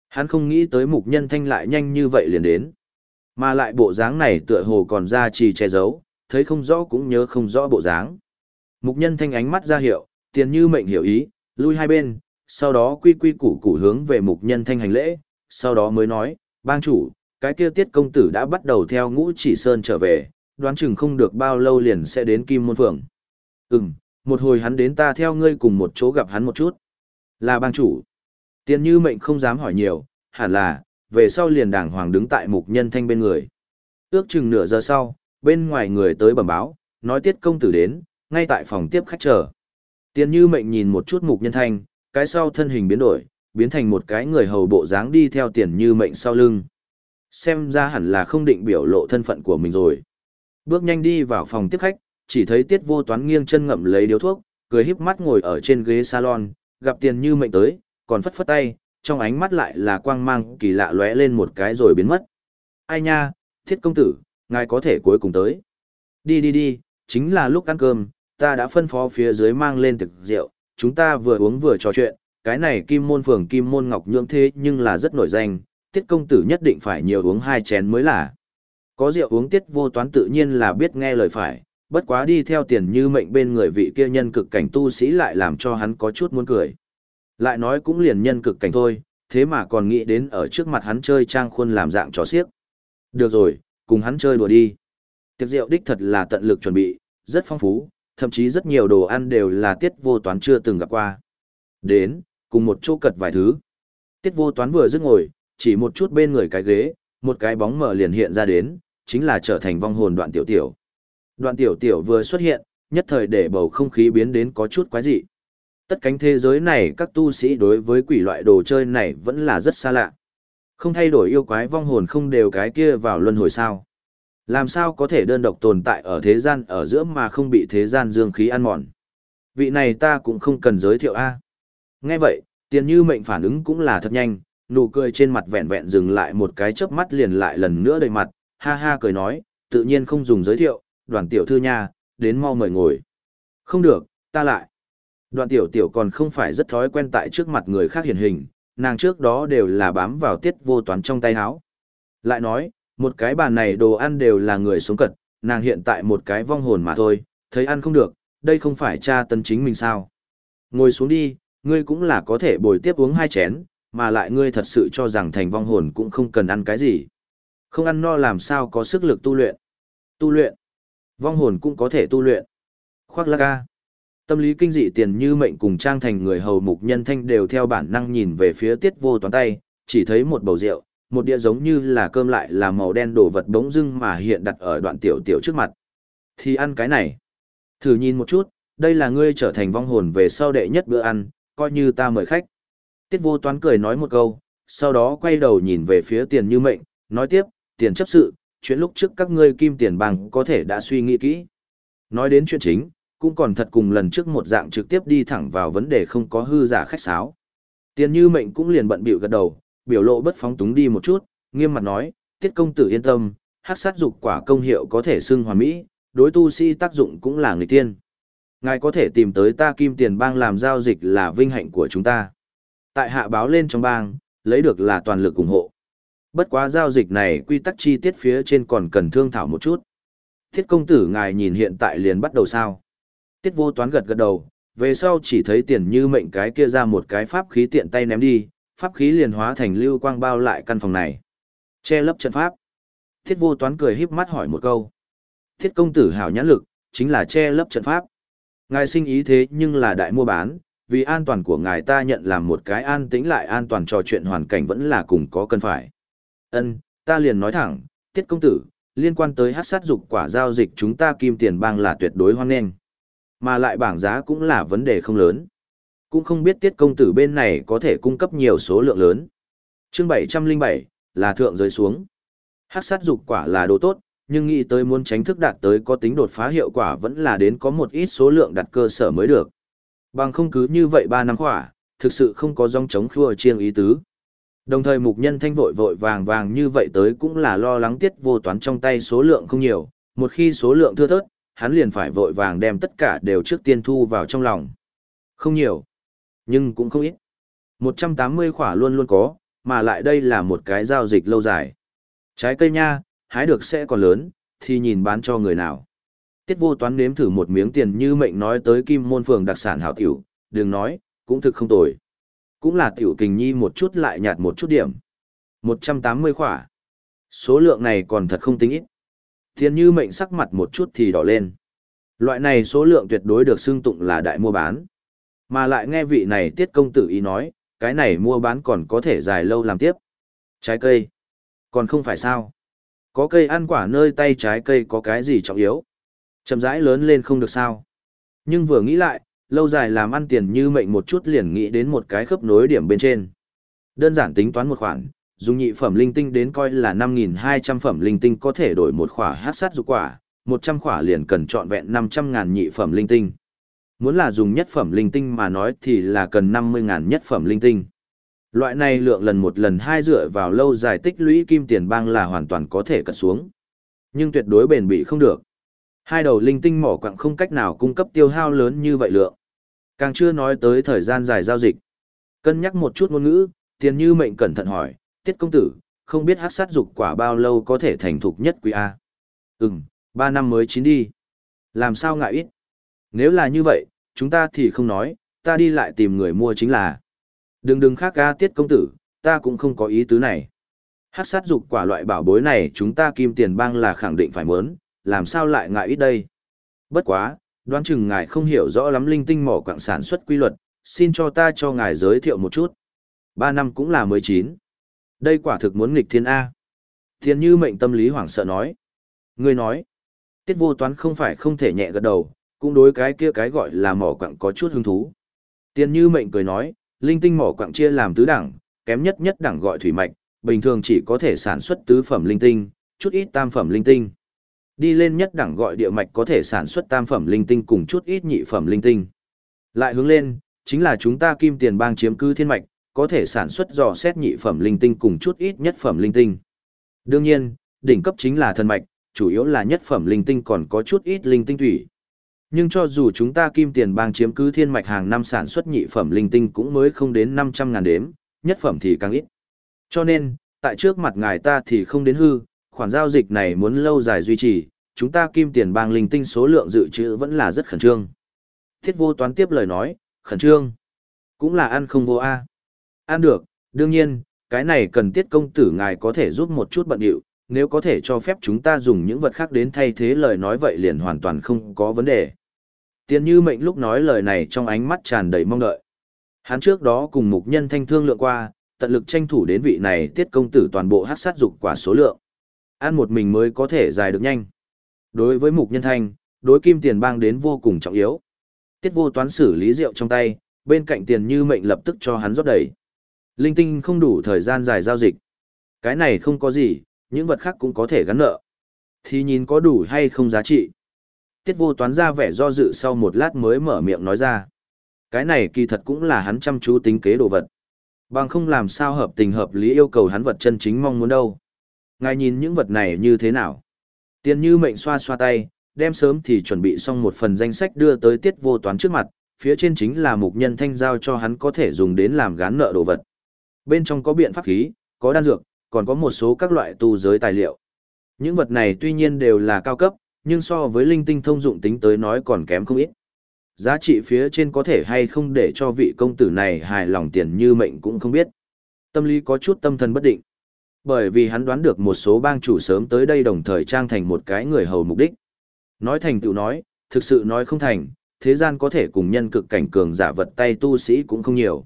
Hắn không nghĩ tới mục nhân thanh lại nhanh như vậy liền đến. Mà lại bộ dáng này tựa hồ còn ra trì che giấu, thấy không rõ cũng nhớ không rõ bộ dáng. Mục nhân thanh ánh mắt ra hiệu, tiền như mệnh hiểu ý, lui hai bên, sau đó quy quy củ củ hướng về mục nhân thanh hành lễ, sau đó mới nói, bang chủ, cái kia tiết công tử đã bắt đầu theo ngũ chỉ sơn trở về, đoán chừng không được bao lâu liền sẽ đến Kim Môn Phượng. Ừm, một hồi hắn đến ta theo ngươi cùng một chỗ gặp hắn một chút. Là bang chủ. Tiền như mệnh không dám hỏi nhiều, hẳn là, về sau liền đàng hoàng đứng tại mục nhân thanh bên người. Ước chừng nửa giờ sau, bên ngoài người tới bẩm báo, nói tiết công tử đến, ngay tại phòng tiếp khách chờ. Tiền như mệnh nhìn một chút mục nhân thanh, cái sau thân hình biến đổi, biến thành một cái người hầu bộ dáng đi theo tiền như mệnh sau lưng. Xem ra hẳn là không định biểu lộ thân phận của mình rồi. Bước nhanh đi vào phòng tiếp khách, chỉ thấy tiết vô toán nghiêng chân ngậm lấy điếu thuốc, cười híp mắt ngồi ở trên ghế salon, gặp tiền như mệnh tới, còn phất phất tay, trong ánh mắt lại là quang mang kỳ lạ lóe lên một cái rồi biến mất. Ai nha, thiết công tử, ngài có thể cuối cùng tới. Đi đi đi, chính là lúc ăn cơm, ta đã phân phó phía dưới mang lên thực rượu, chúng ta vừa uống vừa trò chuyện, cái này kim môn phường kim môn ngọc nhượng thế nhưng là rất nổi danh, tiết công tử nhất định phải nhiều uống hai chén mới là. Có rượu uống tiết vô toán tự nhiên là biết nghe lời phải, bất quá đi theo tiền như mệnh bên người vị kia nhân cực cảnh tu sĩ lại làm cho hắn có chút muốn cười. Lại nói cũng liền nhân cực cảnh thôi, thế mà còn nghĩ đến ở trước mặt hắn chơi trang khuôn làm dạng trò xiếc. Được rồi, cùng hắn chơi đùa đi. Tiệc rượu đích thật là tận lực chuẩn bị, rất phong phú, thậm chí rất nhiều đồ ăn đều là tiết vô toán chưa từng gặp qua. Đến, cùng một chỗ cật vài thứ. Tiết vô toán vừa dứt ngồi, chỉ một chút bên người cái ghế, một cái bóng mở liền hiện ra đến, chính là trở thành vong hồn đoạn tiểu tiểu. Đoạn tiểu tiểu vừa xuất hiện, nhất thời để bầu không khí biến đến có chút quái dị. Tất cánh thế giới này các tu sĩ đối với quỷ loại đồ chơi này vẫn là rất xa lạ. Không thay đổi yêu quái vong hồn không đều cái kia vào luân hồi sao. Làm sao có thể đơn độc tồn tại ở thế gian ở giữa mà không bị thế gian dương khí ăn mòn. Vị này ta cũng không cần giới thiệu a. Nghe vậy, tiền như mệnh phản ứng cũng là thật nhanh, nụ cười trên mặt vẹn vẹn dừng lại một cái chớp mắt liền lại lần nữa đầy mặt, ha ha cười nói, tự nhiên không dùng giới thiệu, đoàn tiểu thư nha, đến mau mời ngồi. Không được, ta lại. Đoàn tiểu tiểu còn không phải rất thói quen tại trước mặt người khác hiển hình, nàng trước đó đều là bám vào tiết vô toán trong tay háo. Lại nói, một cái bàn này đồ ăn đều là người sống cật, nàng hiện tại một cái vong hồn mà thôi, thấy ăn không được, đây không phải cha tân chính mình sao. Ngồi xuống đi, ngươi cũng là có thể bồi tiếp uống hai chén, mà lại ngươi thật sự cho rằng thành vong hồn cũng không cần ăn cái gì. Không ăn no làm sao có sức lực tu luyện. Tu luyện. Vong hồn cũng có thể tu luyện. Khoác lác ca. Tâm lý kinh dị tiền như mệnh cùng trang thành người hầu mục nhân thanh đều theo bản năng nhìn về phía tiết vô toán tay, chỉ thấy một bầu rượu, một đĩa giống như là cơm lại là màu đen đổ vật bỗng dưng mà hiện đặt ở đoạn tiểu tiểu trước mặt. Thì ăn cái này. Thử nhìn một chút, đây là ngươi trở thành vong hồn về sau đệ nhất bữa ăn, coi như ta mời khách. Tiết vô toán cười nói một câu, sau đó quay đầu nhìn về phía tiền như mệnh, nói tiếp, tiền chấp sự, chuyện lúc trước các ngươi kim tiền bằng có thể đã suy nghĩ kỹ. Nói đến chuyện chính, cũng còn thật cùng lần trước một dạng trực tiếp đi thẳng vào vấn đề không có hư giả khách sáo. Tiền như mệnh cũng liền bận bịu gật đầu, biểu lộ bất phóng túng đi một chút, nghiêm mặt nói, tiết công tử yên tâm, hát sát dục quả công hiệu có thể xưng hoàn mỹ, đối tu sĩ tác dụng cũng là người tiên. Ngài có thể tìm tới ta kim tiền bang làm giao dịch là vinh hạnh của chúng ta. Tại hạ báo lên trong bang, lấy được là toàn lực ủng hộ. Bất quá giao dịch này quy tắc chi tiết phía trên còn cần thương thảo một chút. Thiết công tử ngài nhìn hiện tại liền bắt đầu sao. Tiết vô toán gật gật đầu, về sau chỉ thấy tiền như mệnh cái kia ra một cái pháp khí tiện tay ném đi, pháp khí liền hóa thành lưu quang bao lại căn phòng này. Che lấp trận pháp. Thiết vô toán cười híp mắt hỏi một câu. Thiết công tử hảo nhãn lực, chính là che lấp trận pháp. Ngài sinh ý thế nhưng là đại mua bán, vì an toàn của ngài ta nhận làm một cái an tĩnh lại an toàn trò chuyện hoàn cảnh vẫn là cùng có cần phải. Ân, ta liền nói thẳng, tiết công tử, liên quan tới hát sát dục quả giao dịch chúng ta kim tiền bang là tuyệt đối hoan nghênh. Mà lại bảng giá cũng là vấn đề không lớn. Cũng không biết tiết công tử bên này có thể cung cấp nhiều số lượng lớn. chương 707, là thượng giới xuống. Hát sát dục quả là đồ tốt, nhưng nghĩ tới muốn tránh thức đạt tới có tính đột phá hiệu quả vẫn là đến có một ít số lượng đặt cơ sở mới được. Bằng không cứ như vậy 3 năm khỏa, thực sự không có dòng chống khua chiêng ý tứ. Đồng thời mục nhân thanh vội vội vàng vàng như vậy tới cũng là lo lắng tiết vô toán trong tay số lượng không nhiều, một khi số lượng thưa thớt, hắn liền phải vội vàng đem tất cả đều trước tiên thu vào trong lòng. Không nhiều, nhưng cũng không ít. 180 khỏa luôn luôn có, mà lại đây là một cái giao dịch lâu dài. Trái cây nha, hái được sẽ còn lớn, thì nhìn bán cho người nào. Tiết vô toán nếm thử một miếng tiền như mệnh nói tới kim môn phường đặc sản hảo tiểu, đừng nói, cũng thực không tồi. Cũng là tiểu kình nhi một chút lại nhạt một chút điểm. 180 khỏa. Số lượng này còn thật không tính ít. Thiên như mệnh sắc mặt một chút thì đỏ lên. Loại này số lượng tuyệt đối được xưng tụng là đại mua bán. Mà lại nghe vị này tiết công tử ý nói, cái này mua bán còn có thể dài lâu làm tiếp. Trái cây. Còn không phải sao. Có cây ăn quả nơi tay trái cây có cái gì trọng yếu. Chậm rãi lớn lên không được sao. Nhưng vừa nghĩ lại, lâu dài làm ăn tiền như mệnh một chút liền nghĩ đến một cái khớp nối điểm bên trên. Đơn giản tính toán một khoản, dùng nhị phẩm linh tinh đến coi là 5.200 phẩm linh tinh có thể đổi một khỏa hát sát dục quả, 100 khỏa liền cần trọn vẹn 500 ngàn nhị phẩm linh tinh. Muốn là dùng nhất phẩm linh tinh mà nói thì là cần 50 ngàn nhất phẩm linh tinh. Loại này lượng lần một lần hai dựa vào lâu dài tích lũy kim tiền bang là hoàn toàn có thể cất xuống. Nhưng tuyệt đối bền bị không được. Hai đầu linh tinh mỏ quặng không cách nào cung cấp tiêu hao lớn như vậy lượng. Càng chưa nói tới thời gian dài giao dịch. Cân nhắc một chút ngôn ngữ, tiền như mệnh cẩn thận hỏi, tiết công tử, không biết hát sát dục quả bao lâu có thể thành thục nhất quý A. Ừm, ba năm mới chín đi. Làm sao ngại ít. Nếu là như vậy, chúng ta thì không nói, ta đi lại tìm người mua chính là. Đừng đừng khác ga tiết công tử, ta cũng không có ý tứ này. Hát sát dục quả loại bảo bối này chúng ta kim tiền bang là khẳng định phải mớn, làm sao lại ngại ít đây. Bất quá, đoán chừng ngài không hiểu rõ lắm linh tinh mỏ quạng sản xuất quy luật, xin cho ta cho ngài giới thiệu một chút. Ba năm cũng là mười chín. Đây quả thực muốn nghịch thiên A. Thiên như mệnh tâm lý hoảng sợ nói. Người nói, tiết vô toán không phải không thể nhẹ gật đầu, cũng đối cái kia cái gọi là mỏ quặng có chút hứng thú. Tiền như mệnh cười nói, linh tinh mỏ quặng chia làm tứ đẳng, kém nhất nhất đẳng gọi thủy mạch, bình thường chỉ có thể sản xuất tứ phẩm linh tinh, chút ít tam phẩm linh tinh. Đi lên nhất đẳng gọi địa mạch có thể sản xuất tam phẩm linh tinh cùng chút ít nhị phẩm linh tinh. Lại hướng lên, chính là chúng ta kim tiền bang chiếm cứ thiên mạch, có thể sản xuất dò xét nhị phẩm linh tinh cùng chút ít nhất phẩm linh tinh. Đương nhiên, đỉnh cấp chính là thần mạch, chủ yếu là nhất phẩm linh tinh còn có chút ít linh tinh thủy. Nhưng cho dù chúng ta kim tiền bang chiếm cứ thiên mạch hàng năm sản xuất nhị phẩm linh tinh cũng mới không đến 500 ngàn đếm, nhất phẩm thì càng ít. Cho nên, tại trước mặt ngài ta thì không đến hư, khoản giao dịch này muốn lâu dài duy trì, chúng ta kim tiền bang linh tinh số lượng dự trữ vẫn là rất khẩn trương. Thiết vô toán tiếp lời nói, khẩn trương. Cũng là ăn không vô a Ăn được, đương nhiên, cái này cần tiết công tử ngài có thể giúp một chút bận điệu, nếu có thể cho phép chúng ta dùng những vật khác đến thay thế lời nói vậy liền hoàn toàn không có vấn đề. Tiền như mệnh lúc nói lời này trong ánh mắt tràn đầy mong đợi. Hắn trước đó cùng mục nhân thanh thương lượng qua, tận lực tranh thủ đến vị này tiết công tử toàn bộ hát sát dục quả số lượng. Ăn một mình mới có thể dài được nhanh. Đối với mục nhân thanh, đối kim tiền bang đến vô cùng trọng yếu. Tiết vô toán xử lý rượu trong tay, bên cạnh tiền như mệnh lập tức cho hắn rót đầy. Linh tinh không đủ thời gian dài giao dịch. Cái này không có gì, những vật khác cũng có thể gắn nợ. Thì nhìn có đủ hay không giá trị. Tiết vô toán ra vẻ do dự sau một lát mới mở miệng nói ra. Cái này kỳ thật cũng là hắn chăm chú tính kế đồ vật. Bằng không làm sao hợp tình hợp lý yêu cầu hắn vật chân chính mong muốn đâu. Ngài nhìn những vật này như thế nào? Tiền như mệnh xoa xoa tay, đem sớm thì chuẩn bị xong một phần danh sách đưa tới tiết vô toán trước mặt, phía trên chính là mục nhân thanh giao cho hắn có thể dùng đến làm gán nợ đồ vật. Bên trong có biện pháp khí, có đan dược, còn có một số các loại tu giới tài liệu. Những vật này tuy nhiên đều là cao cấp, nhưng so với linh tinh thông dụng tính tới nói còn kém không ít. Giá trị phía trên có thể hay không để cho vị công tử này hài lòng tiền như mệnh cũng không biết. Tâm lý có chút tâm thần bất định. Bởi vì hắn đoán được một số bang chủ sớm tới đây đồng thời trang thành một cái người hầu mục đích. Nói thành tựu nói, thực sự nói không thành, thế gian có thể cùng nhân cực cảnh cường giả vật tay tu sĩ cũng không nhiều.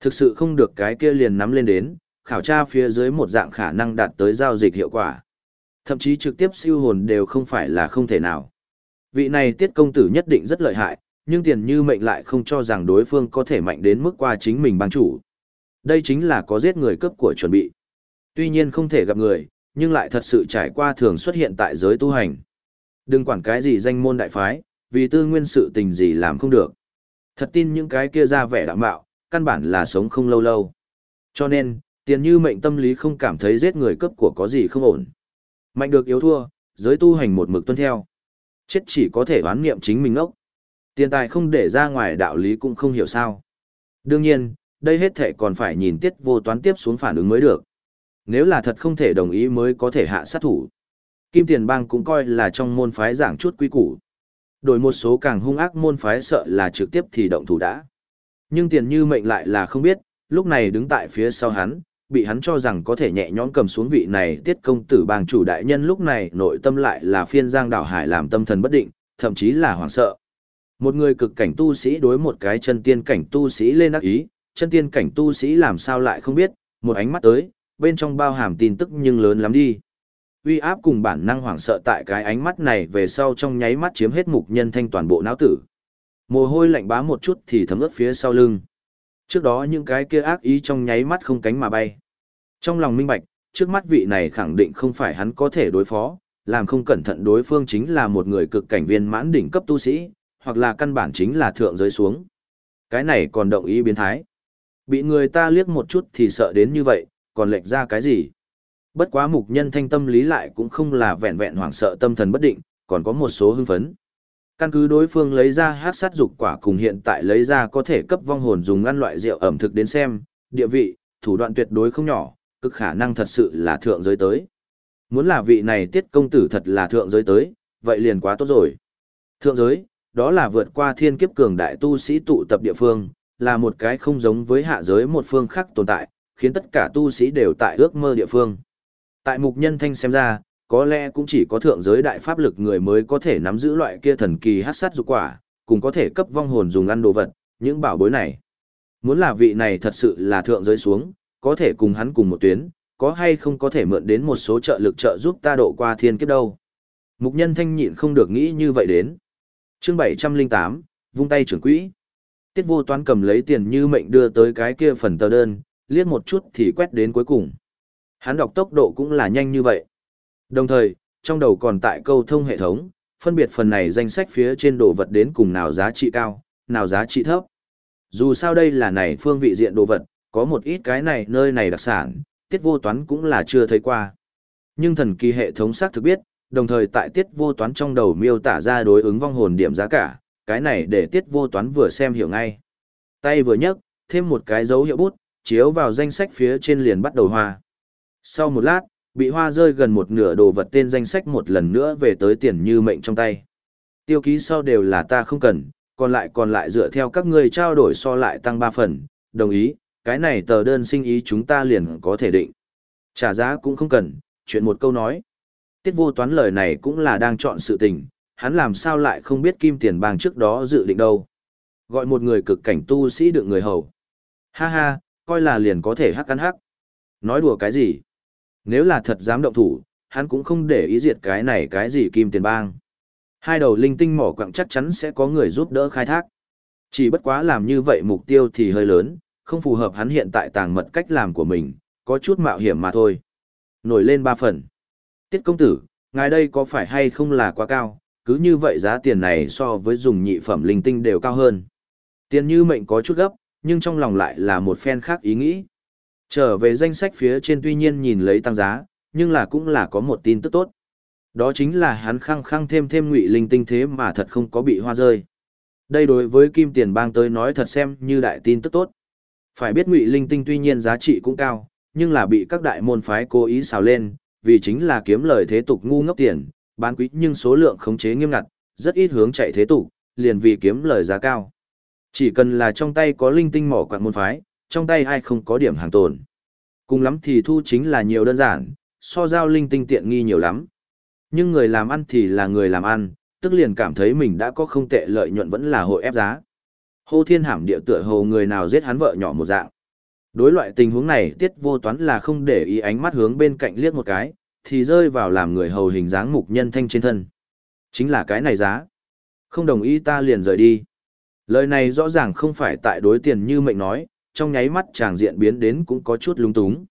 Thực sự không được cái kia liền nắm lên đến, khảo tra phía dưới một dạng khả năng đạt tới giao dịch hiệu quả. Thậm chí trực tiếp siêu hồn đều không phải là không thể nào. Vị này tiết công tử nhất định rất lợi hại, nhưng tiền như mệnh lại không cho rằng đối phương có thể mạnh đến mức qua chính mình bang chủ. Đây chính là có giết người cấp của chuẩn bị. Tuy nhiên không thể gặp người, nhưng lại thật sự trải qua thường xuất hiện tại giới tu hành. Đừng quản cái gì danh môn đại phái, vì tư nguyên sự tình gì làm không được. Thật tin những cái kia ra vẻ đạm bạo, căn bản là sống không lâu lâu. Cho nên, tiền như mệnh tâm lý không cảm thấy giết người cấp của có gì không ổn. Mạnh được yếu thua, giới tu hành một mực tuân theo. Chết chỉ có thể oán nghiệm chính mình ốc. Tiền tài không để ra ngoài đạo lý cũng không hiểu sao. Đương nhiên, đây hết thể còn phải nhìn tiết vô toán tiếp xuống phản ứng mới được. Nếu là thật không thể đồng ý mới có thể hạ sát thủ. Kim Tiền Bang cũng coi là trong môn phái giảng chút quy củ. Đổi một số càng hung ác môn phái sợ là trực tiếp thì động thủ đã. Nhưng tiền như mệnh lại là không biết, lúc này đứng tại phía sau hắn, bị hắn cho rằng có thể nhẹ nhõm cầm xuống vị này tiết công tử bang chủ đại nhân lúc này nội tâm lại là phiên giang đảo hải làm tâm thần bất định, thậm chí là hoảng sợ. Một người cực cảnh tu sĩ đối một cái chân tiên cảnh tu sĩ lên ác ý, chân tiên cảnh tu sĩ làm sao lại không biết, một ánh mắt tới, bên trong bao hàm tin tức nhưng lớn lắm đi. Uy áp cùng bản năng hoảng sợ tại cái ánh mắt này về sau trong nháy mắt chiếm hết mục nhân thanh toàn bộ não tử. Mồ hôi lạnh bá một chút thì thấm ướt phía sau lưng. Trước đó những cái kia ác ý trong nháy mắt không cánh mà bay. Trong lòng minh bạch, trước mắt vị này khẳng định không phải hắn có thể đối phó, làm không cẩn thận đối phương chính là một người cực cảnh viên mãn đỉnh cấp tu sĩ, hoặc là căn bản chính là thượng giới xuống. Cái này còn động ý biến thái. Bị người ta liếc một chút thì sợ đến như vậy, còn lệch ra cái gì? Bất quá mục nhân thanh tâm lý lại cũng không là vẹn vẹn hoảng sợ tâm thần bất định, còn có một số hưng phấn. Căn cứ đối phương lấy ra hát sát dục quả cùng hiện tại lấy ra có thể cấp vong hồn dùng ăn loại rượu ẩm thực đến xem, địa vị, thủ đoạn tuyệt đối không nhỏ, cực khả năng thật sự là thượng giới tới. Muốn là vị này tiết công tử thật là thượng giới tới, vậy liền quá tốt rồi. Thượng giới, đó là vượt qua thiên kiếp cường đại tu sĩ tụ tập địa phương, là một cái không giống với hạ giới một phương khác tồn tại, khiến tất cả tu sĩ đều tại ước mơ địa phương. Tại mục nhân thanh xem ra, có lẽ cũng chỉ có thượng giới đại pháp lực người mới có thể nắm giữ loại kia thần kỳ hát sát dục quả, cùng có thể cấp vong hồn dùng ăn đồ vật, những bảo bối này. Muốn là vị này thật sự là thượng giới xuống, có thể cùng hắn cùng một tuyến, có hay không có thể mượn đến một số trợ lực trợ giúp ta độ qua thiên kiếp đâu. Mục nhân thanh nhịn không được nghĩ như vậy đến. chương 708, vung tay trưởng quỹ. Tiết vô toán cầm lấy tiền như mệnh đưa tới cái kia phần tờ đơn, liếc một chút thì quét đến cuối cùng. Hắn đọc tốc độ cũng là nhanh như vậy. Đồng thời, trong đầu còn tại câu thông hệ thống, phân biệt phần này danh sách phía trên đồ vật đến cùng nào giá trị cao, nào giá trị thấp. Dù sao đây là này phương vị diện đồ vật, có một ít cái này nơi này đặc sản, tiết vô toán cũng là chưa thấy qua. Nhưng thần kỳ hệ thống xác thực biết, đồng thời tại tiết vô toán trong đầu miêu tả ra đối ứng vong hồn điểm giá cả, cái này để tiết vô toán vừa xem hiểu ngay. Tay vừa nhấc, thêm một cái dấu hiệu bút, chiếu vào danh sách phía trên liền bắt đầu hoa. Sau một lát, bị hoa rơi gần một nửa đồ vật tên danh sách một lần nữa về tới tiền như mệnh trong tay. Tiêu ký sau đều là ta không cần, còn lại còn lại dựa theo các ngươi trao đổi so lại tăng 3 phần, đồng ý, cái này tờ đơn sinh ý chúng ta liền có thể định. Trả giá cũng không cần, chuyện một câu nói. Tiết vô toán lời này cũng là đang chọn sự tình, hắn làm sao lại không biết kim tiền bang trước đó dự định đâu. Gọi một người cực cảnh tu sĩ được người hầu. Ha ha, coi là liền có thể hắc cắn hắc. Nói đùa cái gì? Nếu là thật dám động thủ, hắn cũng không để ý diệt cái này cái gì kim tiền bang. Hai đầu linh tinh mỏ quặng chắc chắn sẽ có người giúp đỡ khai thác. Chỉ bất quá làm như vậy mục tiêu thì hơi lớn, không phù hợp hắn hiện tại tàng mật cách làm của mình, có chút mạo hiểm mà thôi. Nổi lên ba phần. Tiết công tử, ngài đây có phải hay không là quá cao, cứ như vậy giá tiền này so với dùng nhị phẩm linh tinh đều cao hơn. Tiền như mệnh có chút gấp, nhưng trong lòng lại là một phen khác ý nghĩ. Trở về danh sách phía trên tuy nhiên nhìn lấy tăng giá, nhưng là cũng là có một tin tức tốt. Đó chính là hắn khăng khăng thêm thêm ngụy linh tinh thế mà thật không có bị hoa rơi. Đây đối với kim tiền bang tới nói thật xem như đại tin tức tốt. Phải biết ngụy linh tinh tuy nhiên giá trị cũng cao, nhưng là bị các đại môn phái cố ý xào lên, vì chính là kiếm lời thế tục ngu ngốc tiền, bán quý nhưng số lượng khống chế nghiêm ngặt, rất ít hướng chạy thế tục, liền vì kiếm lời giá cao. Chỉ cần là trong tay có linh tinh mỏ quạng môn phái, trong tay ai không có điểm hàng tồn. Cùng lắm thì thu chính là nhiều đơn giản, so giao linh tinh tiện nghi nhiều lắm. Nhưng người làm ăn thì là người làm ăn, tức liền cảm thấy mình đã có không tệ lợi nhuận vẫn là hội ép giá. Hô thiên hàm địa tựa hồ người nào giết hắn vợ nhỏ một dạng. Đối loại tình huống này tiết vô toán là không để ý ánh mắt hướng bên cạnh liếc một cái, thì rơi vào làm người hầu hình dáng mục nhân thanh trên thân. Chính là cái này giá. Không đồng ý ta liền rời đi. Lời này rõ ràng không phải tại đối tiền như mệnh nói, trong nháy mắt chàng diện biến đến cũng có chút lung túng.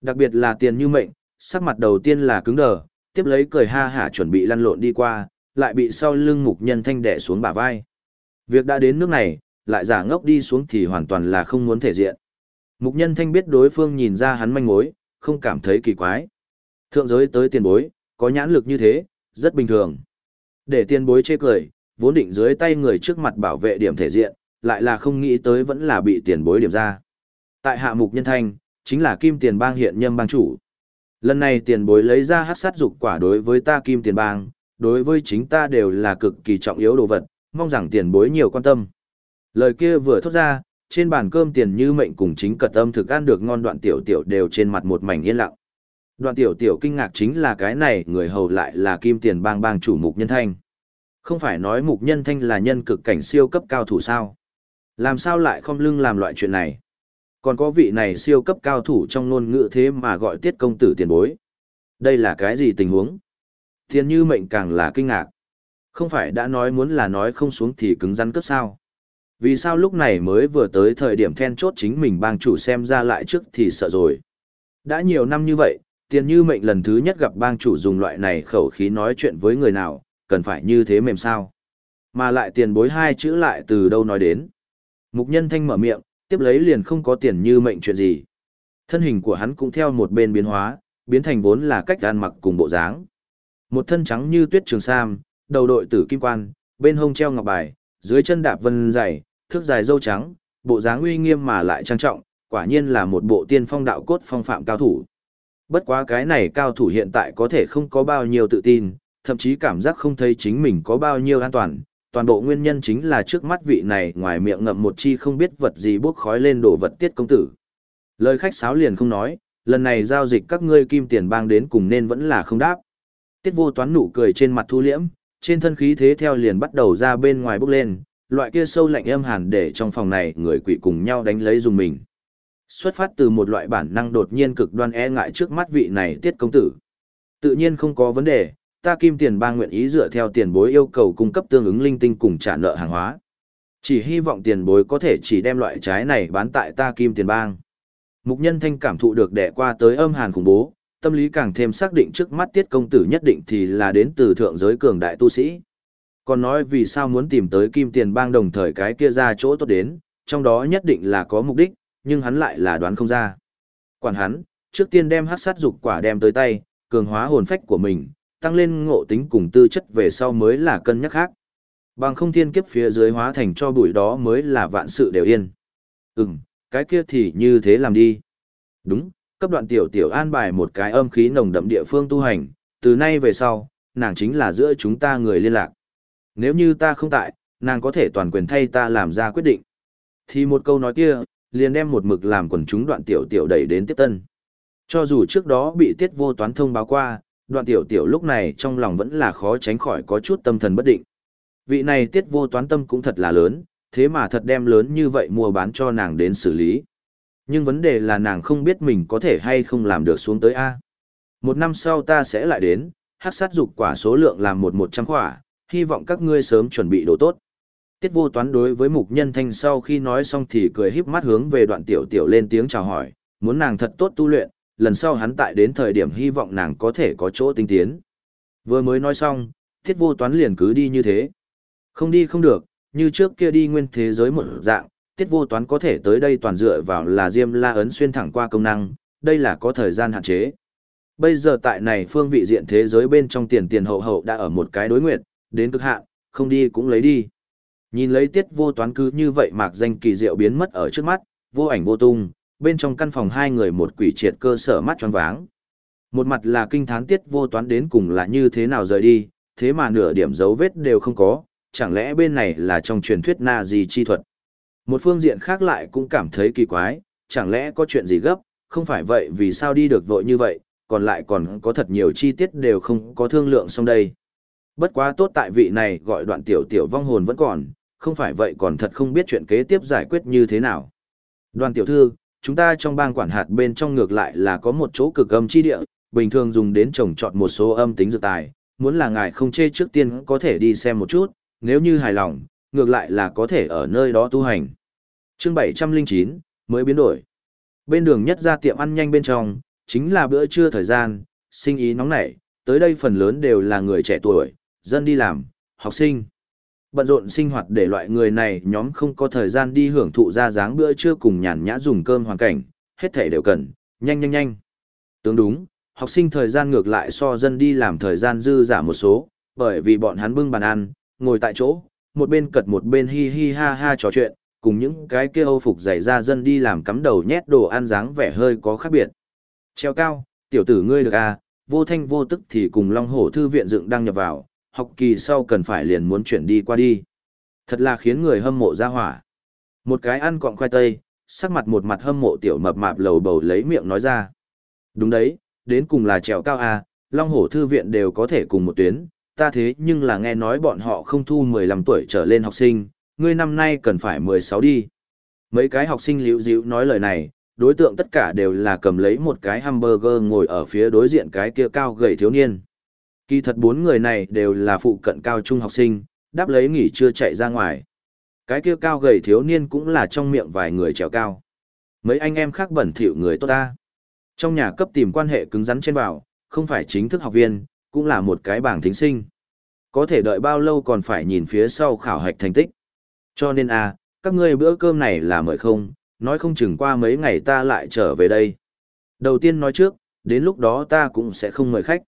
Đặc biệt là tiền như mệnh, sắc mặt đầu tiên là cứng đờ, tiếp lấy cười ha hả chuẩn bị lăn lộn đi qua, lại bị sau lưng mục nhân thanh đẻ xuống bả vai. Việc đã đến nước này, lại giả ngốc đi xuống thì hoàn toàn là không muốn thể diện. Mục nhân thanh biết đối phương nhìn ra hắn manh mối, không cảm thấy kỳ quái. Thượng giới tới tiền bối, có nhãn lực như thế, rất bình thường. Để tiền bối chê cười, vốn định dưới tay người trước mặt bảo vệ điểm thể diện, lại là không nghĩ tới vẫn là bị tiền bối điểm ra. Tại hạ mục nhân thanh, chính là kim tiền bang hiện nhâm bang chủ. Lần này tiền bối lấy ra hát sát dục quả đối với ta kim tiền bang, đối với chính ta đều là cực kỳ trọng yếu đồ vật, mong rằng tiền bối nhiều quan tâm. Lời kia vừa thốt ra, trên bàn cơm tiền như mệnh cùng chính cật âm thực ăn được ngon đoạn tiểu tiểu đều trên mặt một mảnh yên lặng. Đoạn tiểu tiểu kinh ngạc chính là cái này người hầu lại là kim tiền bang bang chủ mục nhân thanh. Không phải nói mục nhân thanh là nhân cực cảnh siêu cấp cao thủ sao. Làm sao lại không lưng làm loại chuyện này. Còn có vị này siêu cấp cao thủ trong ngôn ngữ thế mà gọi tiết công tử tiền bối. Đây là cái gì tình huống? Thiên như mệnh càng là kinh ngạc. Không phải đã nói muốn là nói không xuống thì cứng rắn cấp sao. Vì sao lúc này mới vừa tới thời điểm then chốt chính mình bang chủ xem ra lại trước thì sợ rồi. Đã nhiều năm như vậy, tiền như mệnh lần thứ nhất gặp bang chủ dùng loại này khẩu khí nói chuyện với người nào, cần phải như thế mềm sao. Mà lại tiền bối hai chữ lại từ đâu nói đến. Mục nhân thanh mở miệng, tiếp lấy liền không có tiền như mệnh chuyện gì. Thân hình của hắn cũng theo một bên biến hóa, biến thành vốn là cách ăn mặc cùng bộ dáng. Một thân trắng như tuyết trường sam, đầu đội tử kim quan, bên hông treo ngọc bài, dưới chân đạp vân dày, thước dài dâu trắng, bộ dáng uy nghiêm mà lại trang trọng, quả nhiên là một bộ tiên phong đạo cốt phong phạm cao thủ. Bất quá cái này cao thủ hiện tại có thể không có bao nhiêu tự tin, thậm chí cảm giác không thấy chính mình có bao nhiêu an toàn. Toàn bộ nguyên nhân chính là trước mắt vị này ngoài miệng ngậm một chi không biết vật gì bốc khói lên đổ vật tiết công tử. Lời khách sáo liền không nói, lần này giao dịch các ngươi kim tiền bang đến cùng nên vẫn là không đáp. Tiết vô toán nụ cười trên mặt thu liễm, trên thân khí thế theo liền bắt đầu ra bên ngoài bốc lên, loại kia sâu lạnh âm hàn để trong phòng này người quỷ cùng nhau đánh lấy dùng mình. Xuất phát từ một loại bản năng đột nhiên cực đoan e ngại trước mắt vị này tiết công tử. Tự nhiên không có vấn đề, ta kim tiền bang nguyện ý dựa theo tiền bối yêu cầu cung cấp tương ứng linh tinh cùng trả nợ hàng hóa. Chỉ hy vọng tiền bối có thể chỉ đem loại trái này bán tại ta kim tiền bang. Mục nhân thanh cảm thụ được đẻ qua tới âm hàn khủng bố, tâm lý càng thêm xác định trước mắt tiết công tử nhất định thì là đến từ thượng giới cường đại tu sĩ. Còn nói vì sao muốn tìm tới kim tiền bang đồng thời cái kia ra chỗ tốt đến, trong đó nhất định là có mục đích, nhưng hắn lại là đoán không ra. Quản hắn, trước tiên đem hát sát dục quả đem tới tay, cường hóa hồn phách của mình, tăng lên ngộ tính cùng tư chất về sau mới là cân nhắc khác. Bằng không thiên kiếp phía dưới hóa thành cho bụi đó mới là vạn sự đều yên. Ừm, cái kia thì như thế làm đi. Đúng, cấp đoạn tiểu tiểu an bài một cái âm khí nồng đậm địa phương tu hành, từ nay về sau, nàng chính là giữa chúng ta người liên lạc. Nếu như ta không tại, nàng có thể toàn quyền thay ta làm ra quyết định. Thì một câu nói kia, liền đem một mực làm quần chúng đoạn tiểu tiểu đẩy đến tiếp tân. Cho dù trước đó bị tiết vô toán thông báo qua, đoạn tiểu tiểu lúc này trong lòng vẫn là khó tránh khỏi có chút tâm thần bất định. Vị này tiết vô toán tâm cũng thật là lớn, thế mà thật đem lớn như vậy mua bán cho nàng đến xử lý. Nhưng vấn đề là nàng không biết mình có thể hay không làm được xuống tới A. Một năm sau ta sẽ lại đến, hát sát dục quả số lượng là một một trăm quả, hy vọng các ngươi sớm chuẩn bị đồ tốt. Tiết vô toán đối với mục nhân thanh sau khi nói xong thì cười híp mắt hướng về đoạn tiểu tiểu lên tiếng chào hỏi, muốn nàng thật tốt tu luyện, lần sau hắn tại đến thời điểm hy vọng nàng có thể có chỗ tinh tiến. Vừa mới nói xong, tiết vô toán liền cứ đi như thế. Không đi không được, như trước kia đi nguyên thế giới một dạng, tiết vô toán có thể tới đây toàn dựa vào là diêm la ấn xuyên thẳng qua công năng, đây là có thời gian hạn chế. Bây giờ tại này phương vị diện thế giới bên trong tiền tiền hậu hậu đã ở một cái đối nguyệt, đến cực hạn, không đi cũng lấy đi. Nhìn lấy tiết vô toán cứ như vậy mạc danh kỳ diệu biến mất ở trước mắt, vô ảnh vô tung, bên trong căn phòng hai người một quỷ triệt cơ sở mắt tròn váng. Một mặt là kinh thán tiết vô toán đến cùng là như thế nào rời đi, thế mà nửa điểm dấu vết đều không có, chẳng lẽ bên này là trong truyền thuyết na gì chi thuật. Một phương diện khác lại cũng cảm thấy kỳ quái, chẳng lẽ có chuyện gì gấp, không phải vậy vì sao đi được vội như vậy, còn lại còn có thật nhiều chi tiết đều không có thương lượng xong đây. Bất quá tốt tại vị này gọi đoạn tiểu tiểu vong hồn vẫn còn, không phải vậy còn thật không biết chuyện kế tiếp giải quyết như thế nào. Đoàn tiểu thư, chúng ta trong bang quản hạt bên trong ngược lại là có một chỗ cực âm chi địa, bình thường dùng đến trồng trọt một số âm tính dược tài, muốn là ngài không chê trước tiên có thể đi xem một chút, nếu như hài lòng, ngược lại là có thể ở nơi đó tu hành. Chương 709, mới biến đổi. Bên đường nhất ra tiệm ăn nhanh bên trong, chính là bữa trưa thời gian, sinh ý nóng nảy, tới đây phần lớn đều là người trẻ tuổi, dân đi làm, học sinh. Bận rộn sinh hoạt để loại người này nhóm không có thời gian đi hưởng thụ ra dáng bữa trưa cùng nhàn nhã dùng cơm hoàn cảnh, hết thể đều cần, nhanh nhanh nhanh. Tướng đúng, học sinh thời gian ngược lại so dân đi làm thời gian dư giả một số, bởi vì bọn hắn bưng bàn ăn, ngồi tại chỗ, một bên cật một bên hi hi ha ha trò chuyện, cùng những cái kia âu phục dày ra dân đi làm cắm đầu nhét đồ ăn dáng vẻ hơi có khác biệt. Treo cao, tiểu tử ngươi được à, vô thanh vô tức thì cùng Long Hổ Thư viện dựng đăng nhập vào, học kỳ sau cần phải liền muốn chuyển đi qua đi. Thật là khiến người hâm mộ ra hỏa. Một cái ăn cọng khoai tây, sắc mặt một mặt hâm mộ tiểu mập mạp lầu bầu lấy miệng nói ra. Đúng đấy, đến cùng là trèo cao à, Long Hổ Thư viện đều có thể cùng một tuyến, ta thế nhưng là nghe nói bọn họ không thu 15 tuổi trở lên học sinh, ngươi năm nay cần phải 16 đi. Mấy cái học sinh liễu dịu nói lời này, đối tượng tất cả đều là cầm lấy một cái hamburger ngồi ở phía đối diện cái kia cao gầy thiếu niên. Kỳ thật bốn người này đều là phụ cận cao trung học sinh, đáp lấy nghỉ chưa chạy ra ngoài. Cái kia cao gầy thiếu niên cũng là trong miệng vài người trèo cao. Mấy anh em khác bẩn thỉu người tốt ta. Trong nhà cấp tìm quan hệ cứng rắn trên vào, không phải chính thức học viên, cũng là một cái bảng thính sinh. Có thể đợi bao lâu còn phải nhìn phía sau khảo hạch thành tích. Cho nên a, à, các ngươi bữa cơm này là mời không, nói không chừng qua mấy ngày ta lại trở về đây. Đầu tiên nói trước, đến lúc đó ta cũng sẽ không mời khách.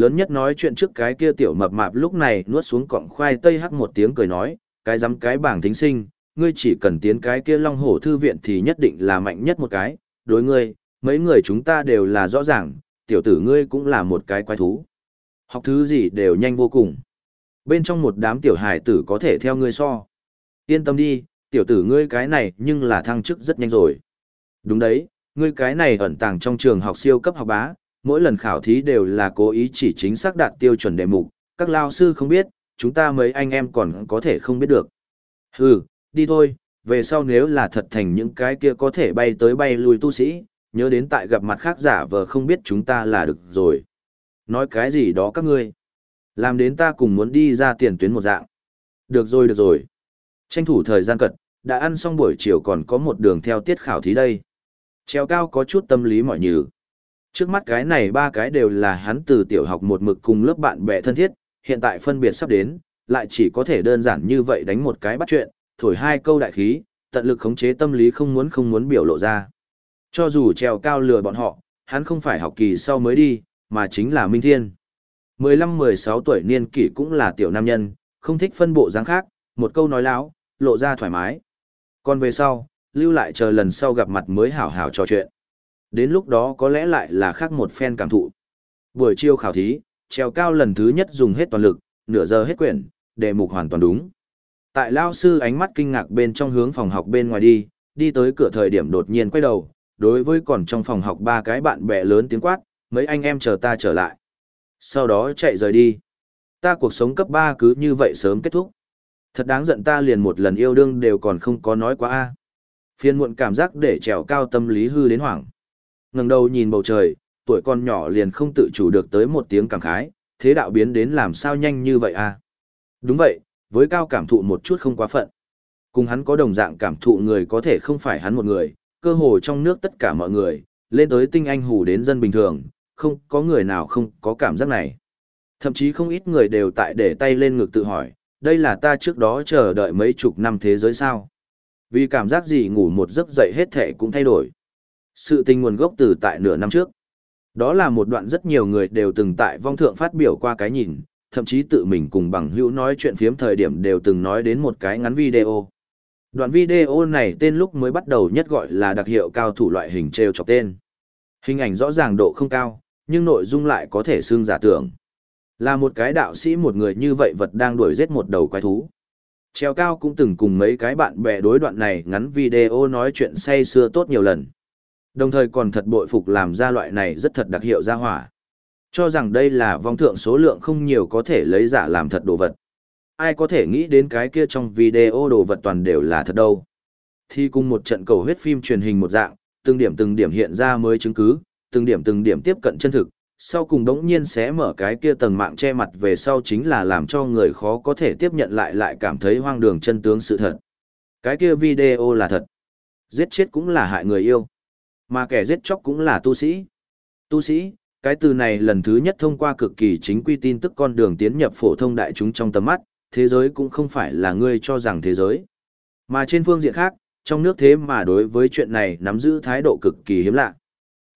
Lớn nhất nói chuyện trước cái kia tiểu mập mạp lúc này nuốt xuống cọng khoai tây hắc một tiếng cười nói, cái dám cái bảng thính sinh, ngươi chỉ cần tiến cái kia long hổ thư viện thì nhất định là mạnh nhất một cái, đối ngươi, mấy người chúng ta đều là rõ ràng, tiểu tử ngươi cũng là một cái quái thú. Học thứ gì đều nhanh vô cùng. Bên trong một đám tiểu hài tử có thể theo ngươi so. Yên tâm đi, tiểu tử ngươi cái này nhưng là thăng chức rất nhanh rồi. Đúng đấy, ngươi cái này ẩn tàng trong trường học siêu cấp học bá, mỗi lần khảo thí đều là cố ý chỉ chính xác đạt tiêu chuẩn đề mục, các lao sư không biết, chúng ta mấy anh em còn có thể không biết được. Hừ, đi thôi, về sau nếu là thật thành những cái kia có thể bay tới bay lui tu sĩ, nhớ đến tại gặp mặt khác giả vờ không biết chúng ta là được rồi. Nói cái gì đó các ngươi. Làm đến ta cùng muốn đi ra tiền tuyến một dạng. Được rồi được rồi. Tranh thủ thời gian cật, đã ăn xong buổi chiều còn có một đường theo tiết khảo thí đây. Treo cao có chút tâm lý mọi như. Trước mắt cái này ba cái đều là hắn từ tiểu học một mực cùng lớp bạn bè thân thiết, hiện tại phân biệt sắp đến, lại chỉ có thể đơn giản như vậy đánh một cái bắt chuyện, thổi hai câu đại khí, tận lực khống chế tâm lý không muốn không muốn biểu lộ ra. Cho dù treo cao lừa bọn họ, hắn không phải học kỳ sau mới đi, mà chính là Minh Thiên. 15-16 tuổi niên kỷ cũng là tiểu nam nhân, không thích phân bộ dáng khác, một câu nói láo, lộ ra thoải mái. Còn về sau, lưu lại chờ lần sau gặp mặt mới hảo hảo trò chuyện. Đến lúc đó có lẽ lại là khác một phen cảm thụ. Buổi chiều khảo thí, treo cao lần thứ nhất dùng hết toàn lực, nửa giờ hết quyển, đề mục hoàn toàn đúng. Tại lao sư ánh mắt kinh ngạc bên trong hướng phòng học bên ngoài đi, đi tới cửa thời điểm đột nhiên quay đầu, đối với còn trong phòng học ba cái bạn bè lớn tiếng quát, mấy anh em chờ ta trở lại. Sau đó chạy rời đi. Ta cuộc sống cấp 3 cứ như vậy sớm kết thúc. Thật đáng giận ta liền một lần yêu đương đều còn không có nói quá a. Phiên muộn cảm giác để trèo cao tâm lý hư đến hoảng ngẩng đầu nhìn bầu trời, tuổi con nhỏ liền không tự chủ được tới một tiếng cảm khái, thế đạo biến đến làm sao nhanh như vậy a. Đúng vậy, với cao cảm thụ một chút không quá phận. Cùng hắn có đồng dạng cảm thụ người có thể không phải hắn một người, cơ hồ trong nước tất cả mọi người, lên tới tinh anh hủ đến dân bình thường, không có người nào không có cảm giác này. Thậm chí không ít người đều tại để tay lên ngực tự hỏi, đây là ta trước đó chờ đợi mấy chục năm thế giới sao. Vì cảm giác gì ngủ một giấc dậy hết thể cũng thay đổi. Sự tình nguồn gốc từ tại nửa năm trước. Đó là một đoạn rất nhiều người đều từng tại vong thượng phát biểu qua cái nhìn, thậm chí tự mình cùng bằng hữu nói chuyện phiếm thời điểm đều từng nói đến một cái ngắn video. Đoạn video này tên lúc mới bắt đầu nhất gọi là đặc hiệu cao thủ loại hình treo chọc tên. Hình ảnh rõ ràng độ không cao, nhưng nội dung lại có thể xương giả tưởng. Là một cái đạo sĩ một người như vậy vật đang đuổi giết một đầu quái thú. Treo cao cũng từng cùng mấy cái bạn bè đối đoạn này ngắn video nói chuyện say xưa tốt nhiều lần. Đồng thời còn thật bội phục làm ra loại này rất thật đặc hiệu ra hỏa. Cho rằng đây là vong thượng số lượng không nhiều có thể lấy giả làm thật đồ vật. Ai có thể nghĩ đến cái kia trong video đồ vật toàn đều là thật đâu. Thì cùng một trận cầu huyết phim truyền hình một dạng, từng điểm từng điểm hiện ra mới chứng cứ, từng điểm từng điểm tiếp cận chân thực, sau cùng đống nhiên sẽ mở cái kia tầng mạng che mặt về sau chính là làm cho người khó có thể tiếp nhận lại lại cảm thấy hoang đường chân tướng sự thật. Cái kia video là thật. Giết chết cũng là hại người yêu. Mà kẻ giết chóc cũng là tu sĩ. Tu sĩ, cái từ này lần thứ nhất thông qua cực kỳ chính quy tin tức con đường tiến nhập phổ thông đại chúng trong tầm mắt, thế giới cũng không phải là ngươi cho rằng thế giới. Mà trên phương diện khác, trong nước thế mà đối với chuyện này nắm giữ thái độ cực kỳ hiếm lạ.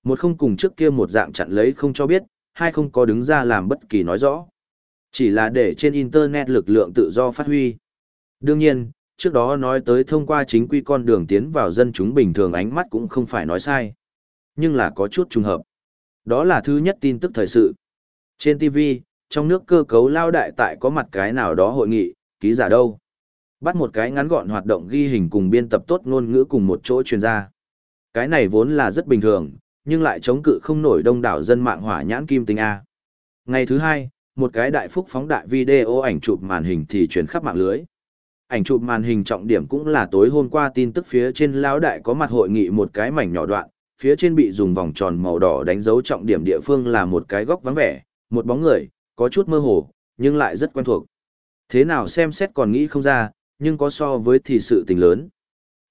Một không cùng trước kia một dạng chặn lấy không cho biết, hai không có đứng ra làm bất kỳ nói rõ. Chỉ là để trên Internet lực lượng tự do phát huy. Đương nhiên, trước đó nói tới thông qua chính quy con đường tiến vào dân chúng bình thường ánh mắt cũng không phải nói sai. Nhưng là có chút trùng hợp. Đó là thứ nhất tin tức thời sự. Trên TV, trong nước cơ cấu lao đại tại có mặt cái nào đó hội nghị, ký giả đâu. Bắt một cái ngắn gọn hoạt động ghi hình cùng biên tập tốt ngôn ngữ cùng một chỗ truyền ra. Cái này vốn là rất bình thường, nhưng lại chống cự không nổi đông đảo dân mạng hỏa nhãn kim tinh A. Ngày thứ hai, một cái đại phúc phóng đại video ảnh chụp màn hình thì truyền khắp mạng lưới. Ảnh chụp màn hình trọng điểm cũng là tối hôm qua tin tức phía trên lão đại có mặt hội nghị một cái mảnh nhỏ đoạn, phía trên bị dùng vòng tròn màu đỏ đánh dấu trọng điểm địa phương là một cái góc vắng vẻ, một bóng người, có chút mơ hồ, nhưng lại rất quen thuộc. Thế nào xem xét còn nghĩ không ra, nhưng có so với thì sự tình lớn.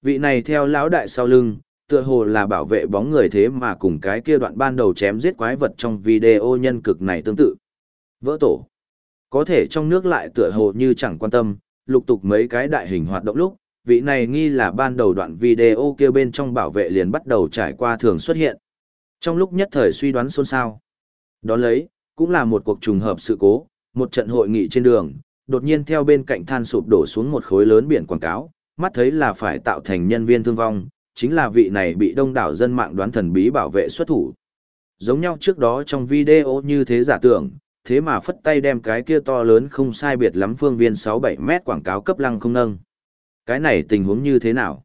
Vị này theo lão đại sau lưng, tựa hồ là bảo vệ bóng người thế mà cùng cái kia đoạn ban đầu chém giết quái vật trong video nhân cực này tương tự. Vỡ tổ. Có thể trong nước lại tựa hồ như chẳng quan tâm, lục tục mấy cái đại hình hoạt động lúc, vị này nghi là ban đầu đoạn video kia bên trong bảo vệ liền bắt đầu trải qua thường xuất hiện. Trong lúc nhất thời suy đoán xôn xao. Đón lấy, cũng là một cuộc trùng hợp sự cố, một trận hội nghị trên đường, đột nhiên theo bên cạnh than sụp đổ xuống một khối lớn biển quảng cáo, mắt thấy là phải tạo thành nhân viên thương vong, chính là vị này bị đông đảo dân mạng đoán thần bí bảo vệ xuất thủ. Giống nhau trước đó trong video như thế giả tưởng, thế mà phất tay đem cái kia to lớn không sai biệt lắm phương viên 6-7 mét quảng cáo cấp lăng không nâng. Cái này tình huống như thế nào?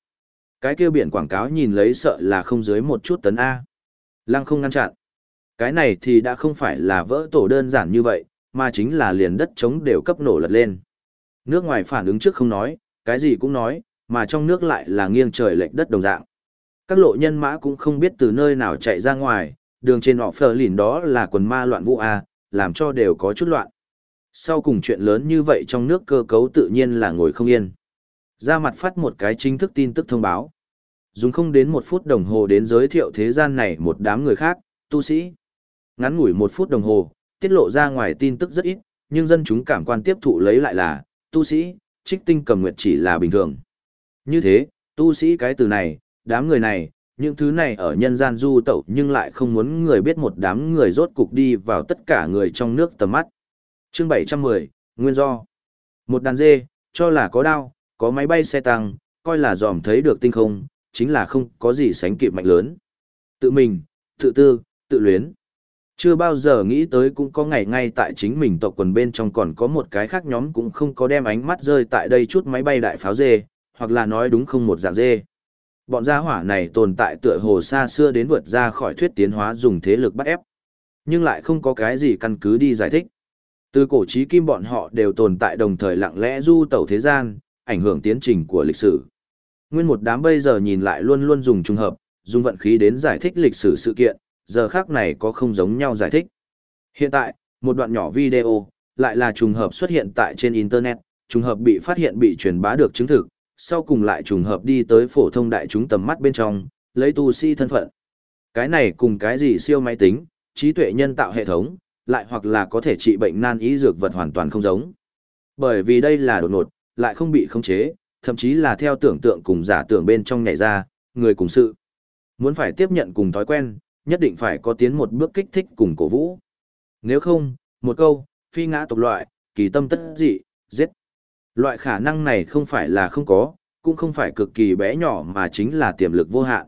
Cái kia biển quảng cáo nhìn lấy sợ là không dưới một chút tấn A. Lăng không ngăn chặn. Cái này thì đã không phải là vỡ tổ đơn giản như vậy, mà chính là liền đất trống đều cấp nổ lật lên. Nước ngoài phản ứng trước không nói, cái gì cũng nói, mà trong nước lại là nghiêng trời lệch đất đồng dạng. Các lộ nhân mã cũng không biết từ nơi nào chạy ra ngoài, đường trên họ phờ lìn đó là quần ma loạn vũ A, làm cho đều có chút loạn. Sau cùng chuyện lớn như vậy trong nước cơ cấu tự nhiên là ngồi không yên. Ra mặt phát một cái chính thức tin tức thông báo. Dùng không đến một phút đồng hồ đến giới thiệu thế gian này một đám người khác, tu sĩ. Ngắn ngủi một phút đồng hồ, tiết lộ ra ngoài tin tức rất ít, nhưng dân chúng cảm quan tiếp thụ lấy lại là, tu sĩ, trích tinh cầm nguyệt chỉ là bình thường. Như thế, tu sĩ cái từ này, đám người này, những thứ này ở nhân gian du tẩu nhưng lại không muốn người biết một đám người rốt cục đi vào tất cả người trong nước tầm mắt. Chương 710, Nguyên do. Một đàn dê, cho là có đao, có máy bay xe tăng, coi là dòm thấy được tinh không, chính là không có gì sánh kịp mạnh lớn. Tự mình, tự tư, tự luyến. Chưa bao giờ nghĩ tới cũng có ngày ngay tại chính mình tộc quần bên trong còn có một cái khác nhóm cũng không có đem ánh mắt rơi tại đây chút máy bay đại pháo dê, hoặc là nói đúng không một dạng dê. Bọn gia hỏa này tồn tại tựa hồ xa xưa đến vượt ra khỏi thuyết tiến hóa dùng thế lực bắt ép. Nhưng lại không có cái gì căn cứ đi giải thích. Từ cổ trí kim bọn họ đều tồn tại đồng thời lặng lẽ du tẩu thế gian, ảnh hưởng tiến trình của lịch sử. Nguyên một đám bây giờ nhìn lại luôn luôn dùng trùng hợp, dùng vận khí đến giải thích lịch sử sự kiện, giờ khác này có không giống nhau giải thích. Hiện tại, một đoạn nhỏ video, lại là trùng hợp xuất hiện tại trên Internet, trùng hợp bị phát hiện bị truyền bá được chứng thực, sau cùng lại trùng hợp đi tới phổ thông đại chúng tầm mắt bên trong, lấy tu sĩ thân phận. Cái này cùng cái gì siêu máy tính, trí tuệ nhân tạo hệ thống, lại hoặc là có thể trị bệnh nan y dược vật hoàn toàn không giống. Bởi vì đây là đột ngột, lại không bị khống chế, thậm chí là theo tưởng tượng cùng giả tưởng bên trong nhảy ra, người cùng sự. Muốn phải tiếp nhận cùng thói quen, nhất định phải có tiến một bước kích thích cùng cổ vũ. Nếu không, một câu, phi ngã tộc loại, kỳ tâm tất dị, giết. Loại khả năng này không phải là không có, cũng không phải cực kỳ bé nhỏ mà chính là tiềm lực vô hạn.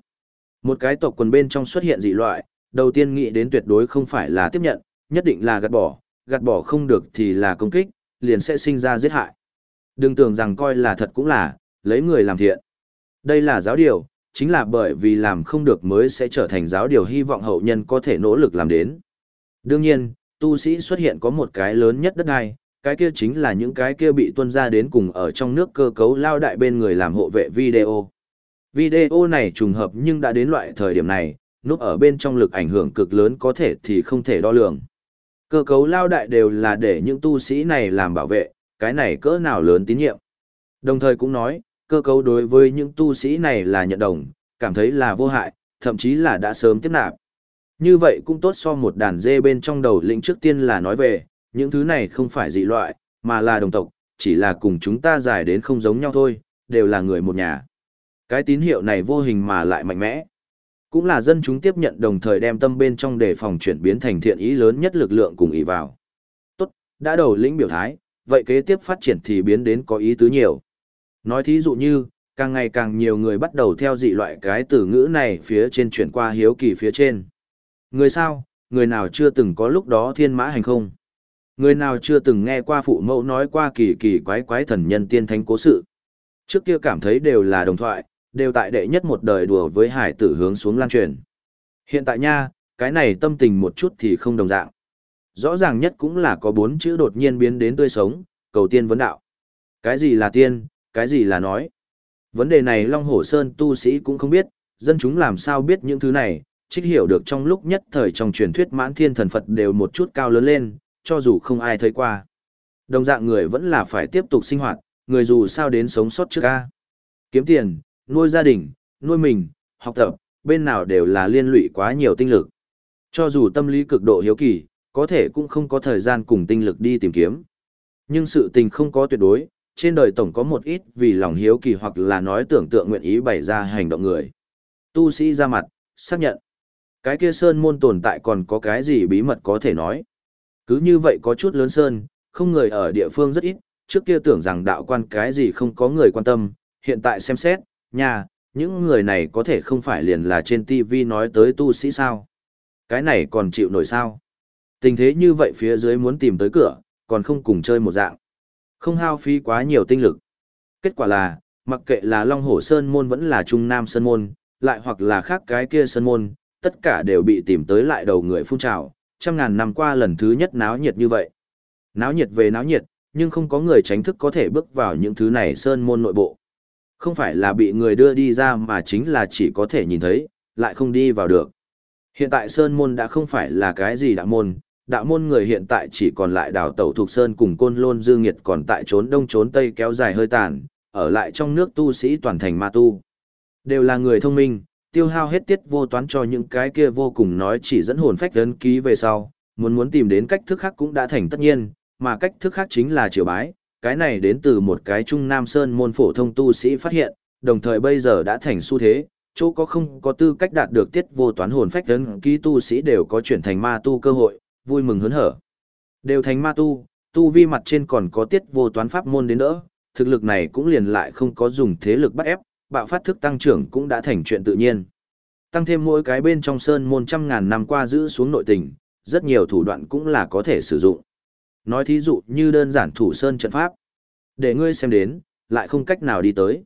Một cái tộc quần bên trong xuất hiện dị loại, đầu tiên nghĩ đến tuyệt đối không phải là tiếp nhận, nhất định là gạt bỏ, gạt bỏ không được thì là công kích, liền sẽ sinh ra giết hại. Đừng tưởng rằng coi là thật cũng là, lấy người làm thiện. Đây là giáo điều, chính là bởi vì làm không được mới sẽ trở thành giáo điều hy vọng hậu nhân có thể nỗ lực làm đến. Đương nhiên, tu sĩ xuất hiện có một cái lớn nhất đất ai, cái kia chính là những cái kia bị tuân ra đến cùng ở trong nước cơ cấu lao đại bên người làm hộ vệ video. Video này trùng hợp nhưng đã đến loại thời điểm này, núp ở bên trong lực ảnh hưởng cực lớn có thể thì không thể đo lường. Cơ cấu lao đại đều là để những tu sĩ này làm bảo vệ, cái này cỡ nào lớn tín nhiệm. Đồng thời cũng nói, cơ cấu đối với những tu sĩ này là nhận đồng, cảm thấy là vô hại, thậm chí là đã sớm tiếp nạp. Như vậy cũng tốt so một đàn dê bên trong đầu lĩnh trước tiên là nói về, những thứ này không phải dị loại, mà là đồng tộc, chỉ là cùng chúng ta giải đến không giống nhau thôi, đều là người một nhà. Cái tín hiệu này vô hình mà lại mạnh mẽ. Cũng là dân chúng tiếp nhận đồng thời đem tâm bên trong đề phòng chuyển biến thành thiện ý lớn nhất lực lượng cùng ý vào. Tốt, đã đầu lĩnh biểu thái, vậy kế tiếp phát triển thì biến đến có ý tứ nhiều. Nói thí dụ như, càng ngày càng nhiều người bắt đầu theo dị loại cái từ ngữ này phía trên chuyển qua hiếu kỳ phía trên. Người sao, người nào chưa từng có lúc đó thiên mã hành không? Người nào chưa từng nghe qua phụ mẫu nói qua kỳ kỳ quái quái thần nhân tiên thánh cố sự? Trước kia cảm thấy đều là đồng thoại, đều tại đệ nhất một đời đùa với hải tử hướng xuống lan truyền. Hiện tại nha, cái này tâm tình một chút thì không đồng dạng. Rõ ràng nhất cũng là có bốn chữ đột nhiên biến đến tươi sống, cầu tiên vấn đạo. Cái gì là tiên, cái gì là nói. Vấn đề này Long Hổ Sơn tu sĩ cũng không biết, dân chúng làm sao biết những thứ này, trích hiểu được trong lúc nhất thời trong truyền thuyết mãn thiên thần Phật đều một chút cao lớn lên, cho dù không ai thấy qua. Đồng dạng người vẫn là phải tiếp tục sinh hoạt, người dù sao đến sống sót trước ca. Kiếm tiền, nuôi gia đình, nuôi mình, học tập, bên nào đều là liên lụy quá nhiều tinh lực. Cho dù tâm lý cực độ hiếu kỳ, có thể cũng không có thời gian cùng tinh lực đi tìm kiếm. Nhưng sự tình không có tuyệt đối, trên đời tổng có một ít vì lòng hiếu kỳ hoặc là nói tưởng tượng nguyện ý bày ra hành động người. Tu sĩ ra mặt, xác nhận. Cái kia sơn môn tồn tại còn có cái gì bí mật có thể nói. Cứ như vậy có chút lớn sơn, không người ở địa phương rất ít, trước kia tưởng rằng đạo quan cái gì không có người quan tâm, hiện tại xem xét, nhà, những người này có thể không phải liền là trên TV nói tới tu sĩ sao. Cái này còn chịu nổi sao. Tình thế như vậy phía dưới muốn tìm tới cửa, còn không cùng chơi một dạng. Không hao phí quá nhiều tinh lực. Kết quả là, mặc kệ là Long Hổ Sơn Môn vẫn là Trung Nam Sơn Môn, lại hoặc là khác cái kia Sơn Môn, tất cả đều bị tìm tới lại đầu người phun trào, trăm ngàn năm qua lần thứ nhất náo nhiệt như vậy. Náo nhiệt về náo nhiệt, nhưng không có người tránh thức có thể bước vào những thứ này Sơn Môn nội bộ. Không phải là bị người đưa đi ra mà chính là chỉ có thể nhìn thấy, lại không đi vào được. Hiện tại Sơn Môn đã không phải là cái gì đạo môn, đạo môn người hiện tại chỉ còn lại đảo tẩu thuộc Sơn cùng côn lôn dương nghiệt còn tại trốn đông trốn tây kéo dài hơi tàn, ở lại trong nước tu sĩ toàn thành ma tu. Đều là người thông minh, tiêu hao hết tiết vô toán cho những cái kia vô cùng nói chỉ dẫn hồn phách ấn ký về sau, muốn muốn tìm đến cách thức khác cũng đã thành tất nhiên, mà cách thức khác chính là triều bái, cái này đến từ một cái Trung Nam Sơn môn phổ thông tu sĩ phát hiện, đồng thời bây giờ đã thành xu thế, chỗ có không có tư cách đạt được tiết vô toán hồn phách ấn ký tu sĩ đều có chuyển thành ma tu cơ hội, vui mừng hớn hở. Đều thành ma tu, tu vi mặt trên còn có tiết vô toán pháp môn đến nữa. thực lực này cũng liền lại không có dùng thế lực bắt ép, bạo phát thức tăng trưởng cũng đã thành chuyện tự nhiên. Tăng thêm mỗi cái bên trong sơn môn trăm ngàn năm qua giữ xuống nội tình, rất nhiều thủ đoạn cũng là có thể sử dụng. Nói thí dụ như đơn giản thủ sơn trận pháp. Để ngươi xem đến, lại không cách nào đi tới.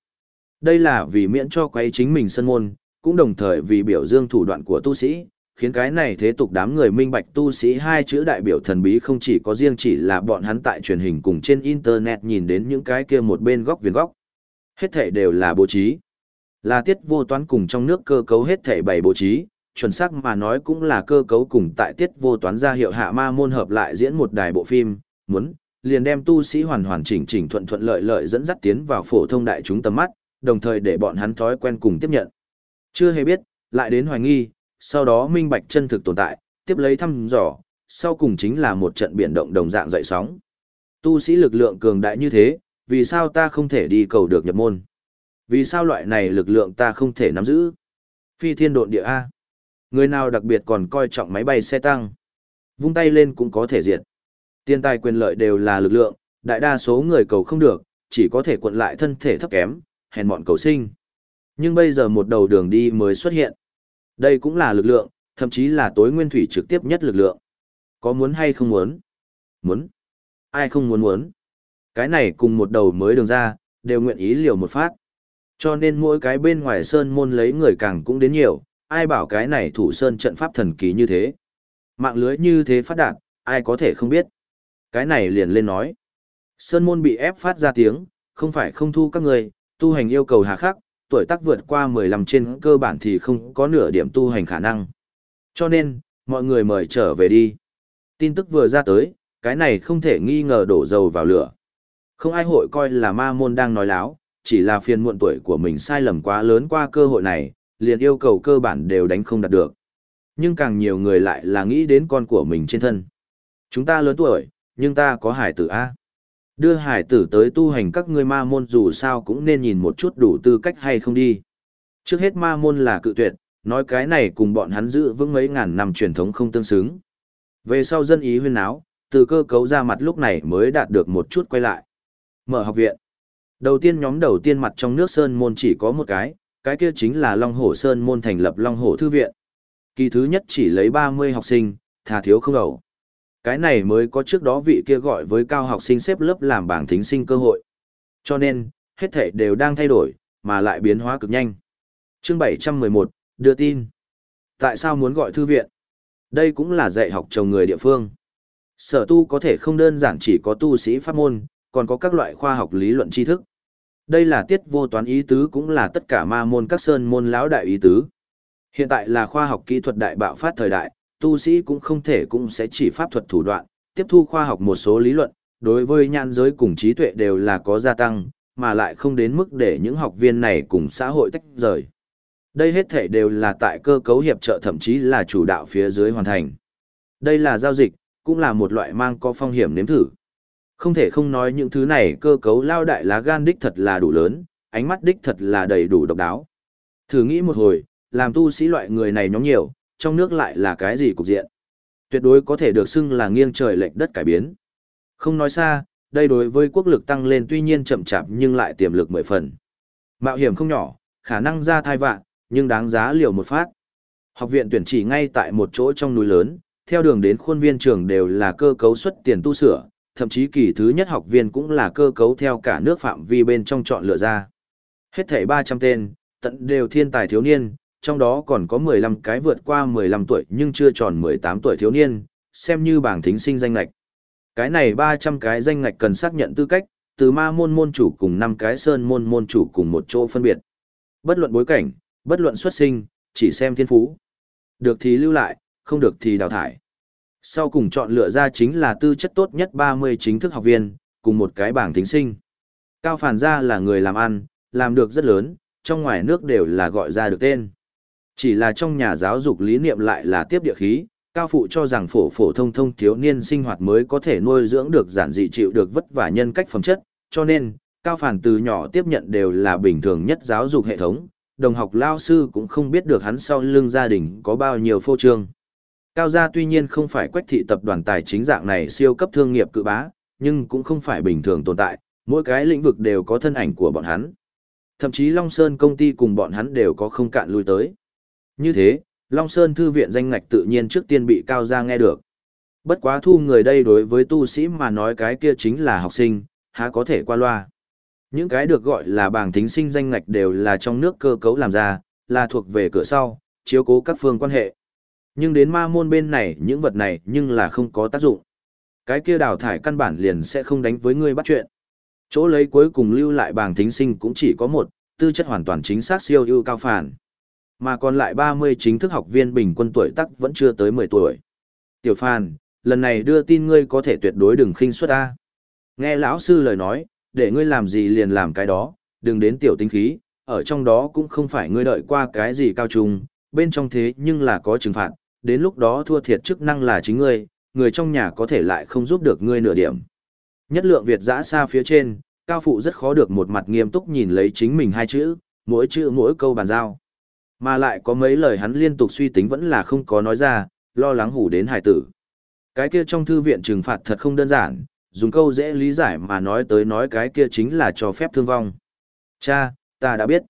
Đây là vì miễn cho quấy chính mình sơn môn, cũng đồng thời vì biểu dương thủ đoạn của tu sĩ, khiến cái này thế tục đám người minh bạch tu sĩ hai chữ đại biểu thần bí không chỉ có riêng chỉ là bọn hắn tại truyền hình cùng trên internet nhìn đến những cái kia một bên góc viền góc. Hết thể đều là bố trí. Là tiết vô toán cùng trong nước cơ cấu hết thể bảy bố trí, chuẩn xác mà nói cũng là cơ cấu cùng tại tiết vô toán ra hiệu hạ ma môn hợp lại diễn một đài bộ phim, muốn, liền đem tu sĩ hoàn hoàn chỉnh chỉnh thuận thuận lợi lợi dẫn dắt tiến vào phổ thông đại chúng tầm mắt, đồng thời để bọn hắn thói quen cùng tiếp nhận. Chưa hề biết, lại đến hoài nghi, sau đó minh bạch chân thực tồn tại, tiếp lấy thăm dò, sau cùng chính là một trận biển động đồng dạng dậy sóng. Tu sĩ lực lượng cường đại như thế, vì sao ta không thể đi cầu được nhập môn? Vì sao loại này lực lượng ta không thể nắm giữ? Phi thiên độn địa A. Người nào đặc biệt còn coi trọng máy bay xe tăng? Vung tay lên cũng có thể diệt. Tiền tài quyền lợi đều là lực lượng, đại đa số người cầu không được, chỉ có thể cuộn lại thân thể thấp kém, hèn mọn cầu sinh. Nhưng bây giờ một đầu đường đi mới xuất hiện. Đây cũng là lực lượng, thậm chí là tối nguyên thủy trực tiếp nhất lực lượng. Có muốn hay không muốn? Muốn. Ai không muốn muốn? Cái này cùng một đầu mới đường ra, đều nguyện ý liều một phát. Cho nên mỗi cái bên ngoài sơn môn lấy người càng cũng đến nhiều, ai bảo cái này thủ sơn trận pháp thần kỳ như thế. Mạng lưới như thế phát đạt, ai có thể không biết. Cái này liền lên nói. Sơn môn bị ép phát ra tiếng, không phải không thu các người, tu hành yêu cầu hà khắc, tuổi tác vượt qua 15 trên cơ bản thì không có nửa điểm tu hành khả năng. Cho nên, mọi người mời trở về đi. Tin tức vừa ra tới, cái này không thể nghi ngờ đổ dầu vào lửa. Không ai hội coi là ma môn đang nói láo, chỉ là phiền muộn tuổi của mình sai lầm quá lớn qua cơ hội này, liền yêu cầu cơ bản đều đánh không đạt được. Nhưng càng nhiều người lại là nghĩ đến con của mình trên thân. Chúng ta lớn tuổi, nhưng ta có hải tử A. Đưa hải tử tới tu hành các ngươi ma môn dù sao cũng nên nhìn một chút đủ tư cách hay không đi. Trước hết ma môn là cự tuyệt, nói cái này cùng bọn hắn giữ vững mấy ngàn năm truyền thống không tương xứng. Về sau dân ý huyên áo, từ cơ cấu ra mặt lúc này mới đạt được một chút quay lại. Mở học viện. Đầu tiên nhóm đầu tiên mặt trong nước Sơn Môn chỉ có một cái, cái kia chính là Long Hổ Sơn Môn thành lập Long Hổ Thư Viện. Kỳ thứ nhất chỉ lấy 30 học sinh, thà thiếu không đầu. Cái này mới có trước đó vị kia gọi với cao học sinh xếp lớp làm bảng thính sinh cơ hội. Cho nên, hết thảy đều đang thay đổi, mà lại biến hóa cực nhanh. Chương 711, đưa tin. Tại sao muốn gọi thư viện? Đây cũng là dạy học chồng người địa phương. Sở tu có thể không đơn giản chỉ có tu sĩ pháp môn, còn có các loại khoa học lý luận tri thức. Đây là tiết vô toán ý tứ cũng là tất cả ma môn các sơn môn lão đại ý tứ. Hiện tại là khoa học kỹ thuật đại bạo phát thời đại, tu sĩ cũng không thể cũng sẽ chỉ pháp thuật thủ đoạn, tiếp thu khoa học một số lý luận, đối với nhãn giới cùng trí tuệ đều là có gia tăng, mà lại không đến mức để những học viên này cùng xã hội tách rời. Đây hết thể đều là tại cơ cấu hiệp trợ thậm chí là chủ đạo phía dưới hoàn thành. Đây là giao dịch, cũng là một loại mang có phong hiểm nếm thử. Không thể không nói những thứ này cơ cấu lao đại lá gan đích thật là đủ lớn, ánh mắt đích thật là đầy đủ độc đáo. Thử nghĩ một hồi, làm tu sĩ loại người này nhóm nhiều, trong nước lại là cái gì cục diện. Tuyệt đối có thể được xưng là nghiêng trời lệch đất cải biến. Không nói xa, đây đối với quốc lực tăng lên tuy nhiên chậm chạp nhưng lại tiềm lực mười phần. Mạo hiểm không nhỏ, khả năng ra thai vạn, nhưng đáng giá liều một phát. Học viện tuyển chỉ ngay tại một chỗ trong núi lớn, theo đường đến khuôn viên trường đều là cơ cấu xuất tiền tu sửa, thậm chí kỳ thứ nhất học viên cũng là cơ cấu theo cả nước phạm vi bên trong chọn lựa ra. Hết thảy 300 tên, tận đều thiên tài thiếu niên, trong đó còn có 15 cái vượt qua 15 tuổi nhưng chưa tròn 18 tuổi thiếu niên, xem như bảng thính sinh danh ngạch. Cái này 300 cái danh ngạch cần xác nhận tư cách, từ ma môn môn chủ cùng 5 cái sơn môn môn chủ cùng một chỗ phân biệt. Bất luận bối cảnh, bất luận xuất sinh, chỉ xem thiên phú. Được thì lưu lại, không được thì đào thải. Sau cùng chọn lựa ra chính là tư chất tốt nhất 30 chính thức học viên, cùng một cái bảng thính sinh. Cao Phản gia là người làm ăn, làm được rất lớn, trong ngoài nước đều là gọi ra được tên. Chỉ là trong nhà giáo dục lý niệm lại là tiếp địa khí, cao phụ cho rằng phổ phổ thông thông thiếu niên sinh hoạt mới có thể nuôi dưỡng được giản dị chịu được vất vả nhân cách phẩm chất, cho nên, cao phản từ nhỏ tiếp nhận đều là bình thường nhất giáo dục hệ thống, đồng học lao sư cũng không biết được hắn sau lưng gia đình có bao nhiêu phô trương. Cao gia tuy nhiên không phải quách thị tập đoàn tài chính dạng này siêu cấp thương nghiệp cự bá, nhưng cũng không phải bình thường tồn tại, mỗi cái lĩnh vực đều có thân ảnh của bọn hắn. Thậm chí Long Sơn công ty cùng bọn hắn đều có không cạn lui tới. Như thế, Long Sơn Thư viện danh ngạch tự nhiên trước tiên bị Cao Gia nghe được. Bất quá thu người đây đối với tu sĩ mà nói cái kia chính là học sinh, há có thể qua loa. Những cái được gọi là bảng thính sinh danh ngạch đều là trong nước cơ cấu làm ra, là thuộc về cửa sau, chiếu cố các phương quan hệ. Nhưng đến ma môn bên này những vật này nhưng là không có tác dụng. Cái kia đào thải căn bản liền sẽ không đánh với ngươi bắt chuyện. Chỗ lấy cuối cùng lưu lại bảng thính sinh cũng chỉ có một, tư chất hoàn toàn chính xác siêu ưu cao phản. Mà còn lại 30 chính thức học viên bình quân tuổi tắc vẫn chưa tới 10 tuổi. Tiểu Phan, lần này đưa tin ngươi có thể tuyệt đối đừng khinh suất a Nghe lão sư lời nói, để ngươi làm gì liền làm cái đó, đừng đến tiểu tinh khí, ở trong đó cũng không phải ngươi đợi qua cái gì cao trùng, bên trong thế nhưng là có trừng phạt, đến lúc đó thua thiệt chức năng là chính ngươi, người trong nhà có thể lại không giúp được ngươi nửa điểm. Nhất lượng Việt giã xa phía trên, cao phụ rất khó được một mặt nghiêm túc nhìn lấy chính mình hai chữ, mỗi chữ mỗi câu bàn giao. Mà lại có mấy lời hắn liên tục suy tính vẫn là không có nói ra, lo lắng hủ đến hải tử. Cái kia trong thư viện trừng phạt thật không đơn giản, dùng câu dễ lý giải mà nói tới nói cái kia chính là cho phép thương vong. Cha, ta đã biết.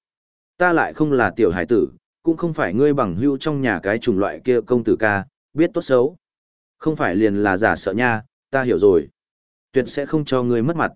Ta lại không là tiểu hải tử, cũng không phải ngươi bằng hữu trong nhà cái chủng loại kia công tử ca, biết tốt xấu. Không phải liền là giả sợ nha, ta hiểu rồi. Tuyệt sẽ không cho ngươi mất mặt.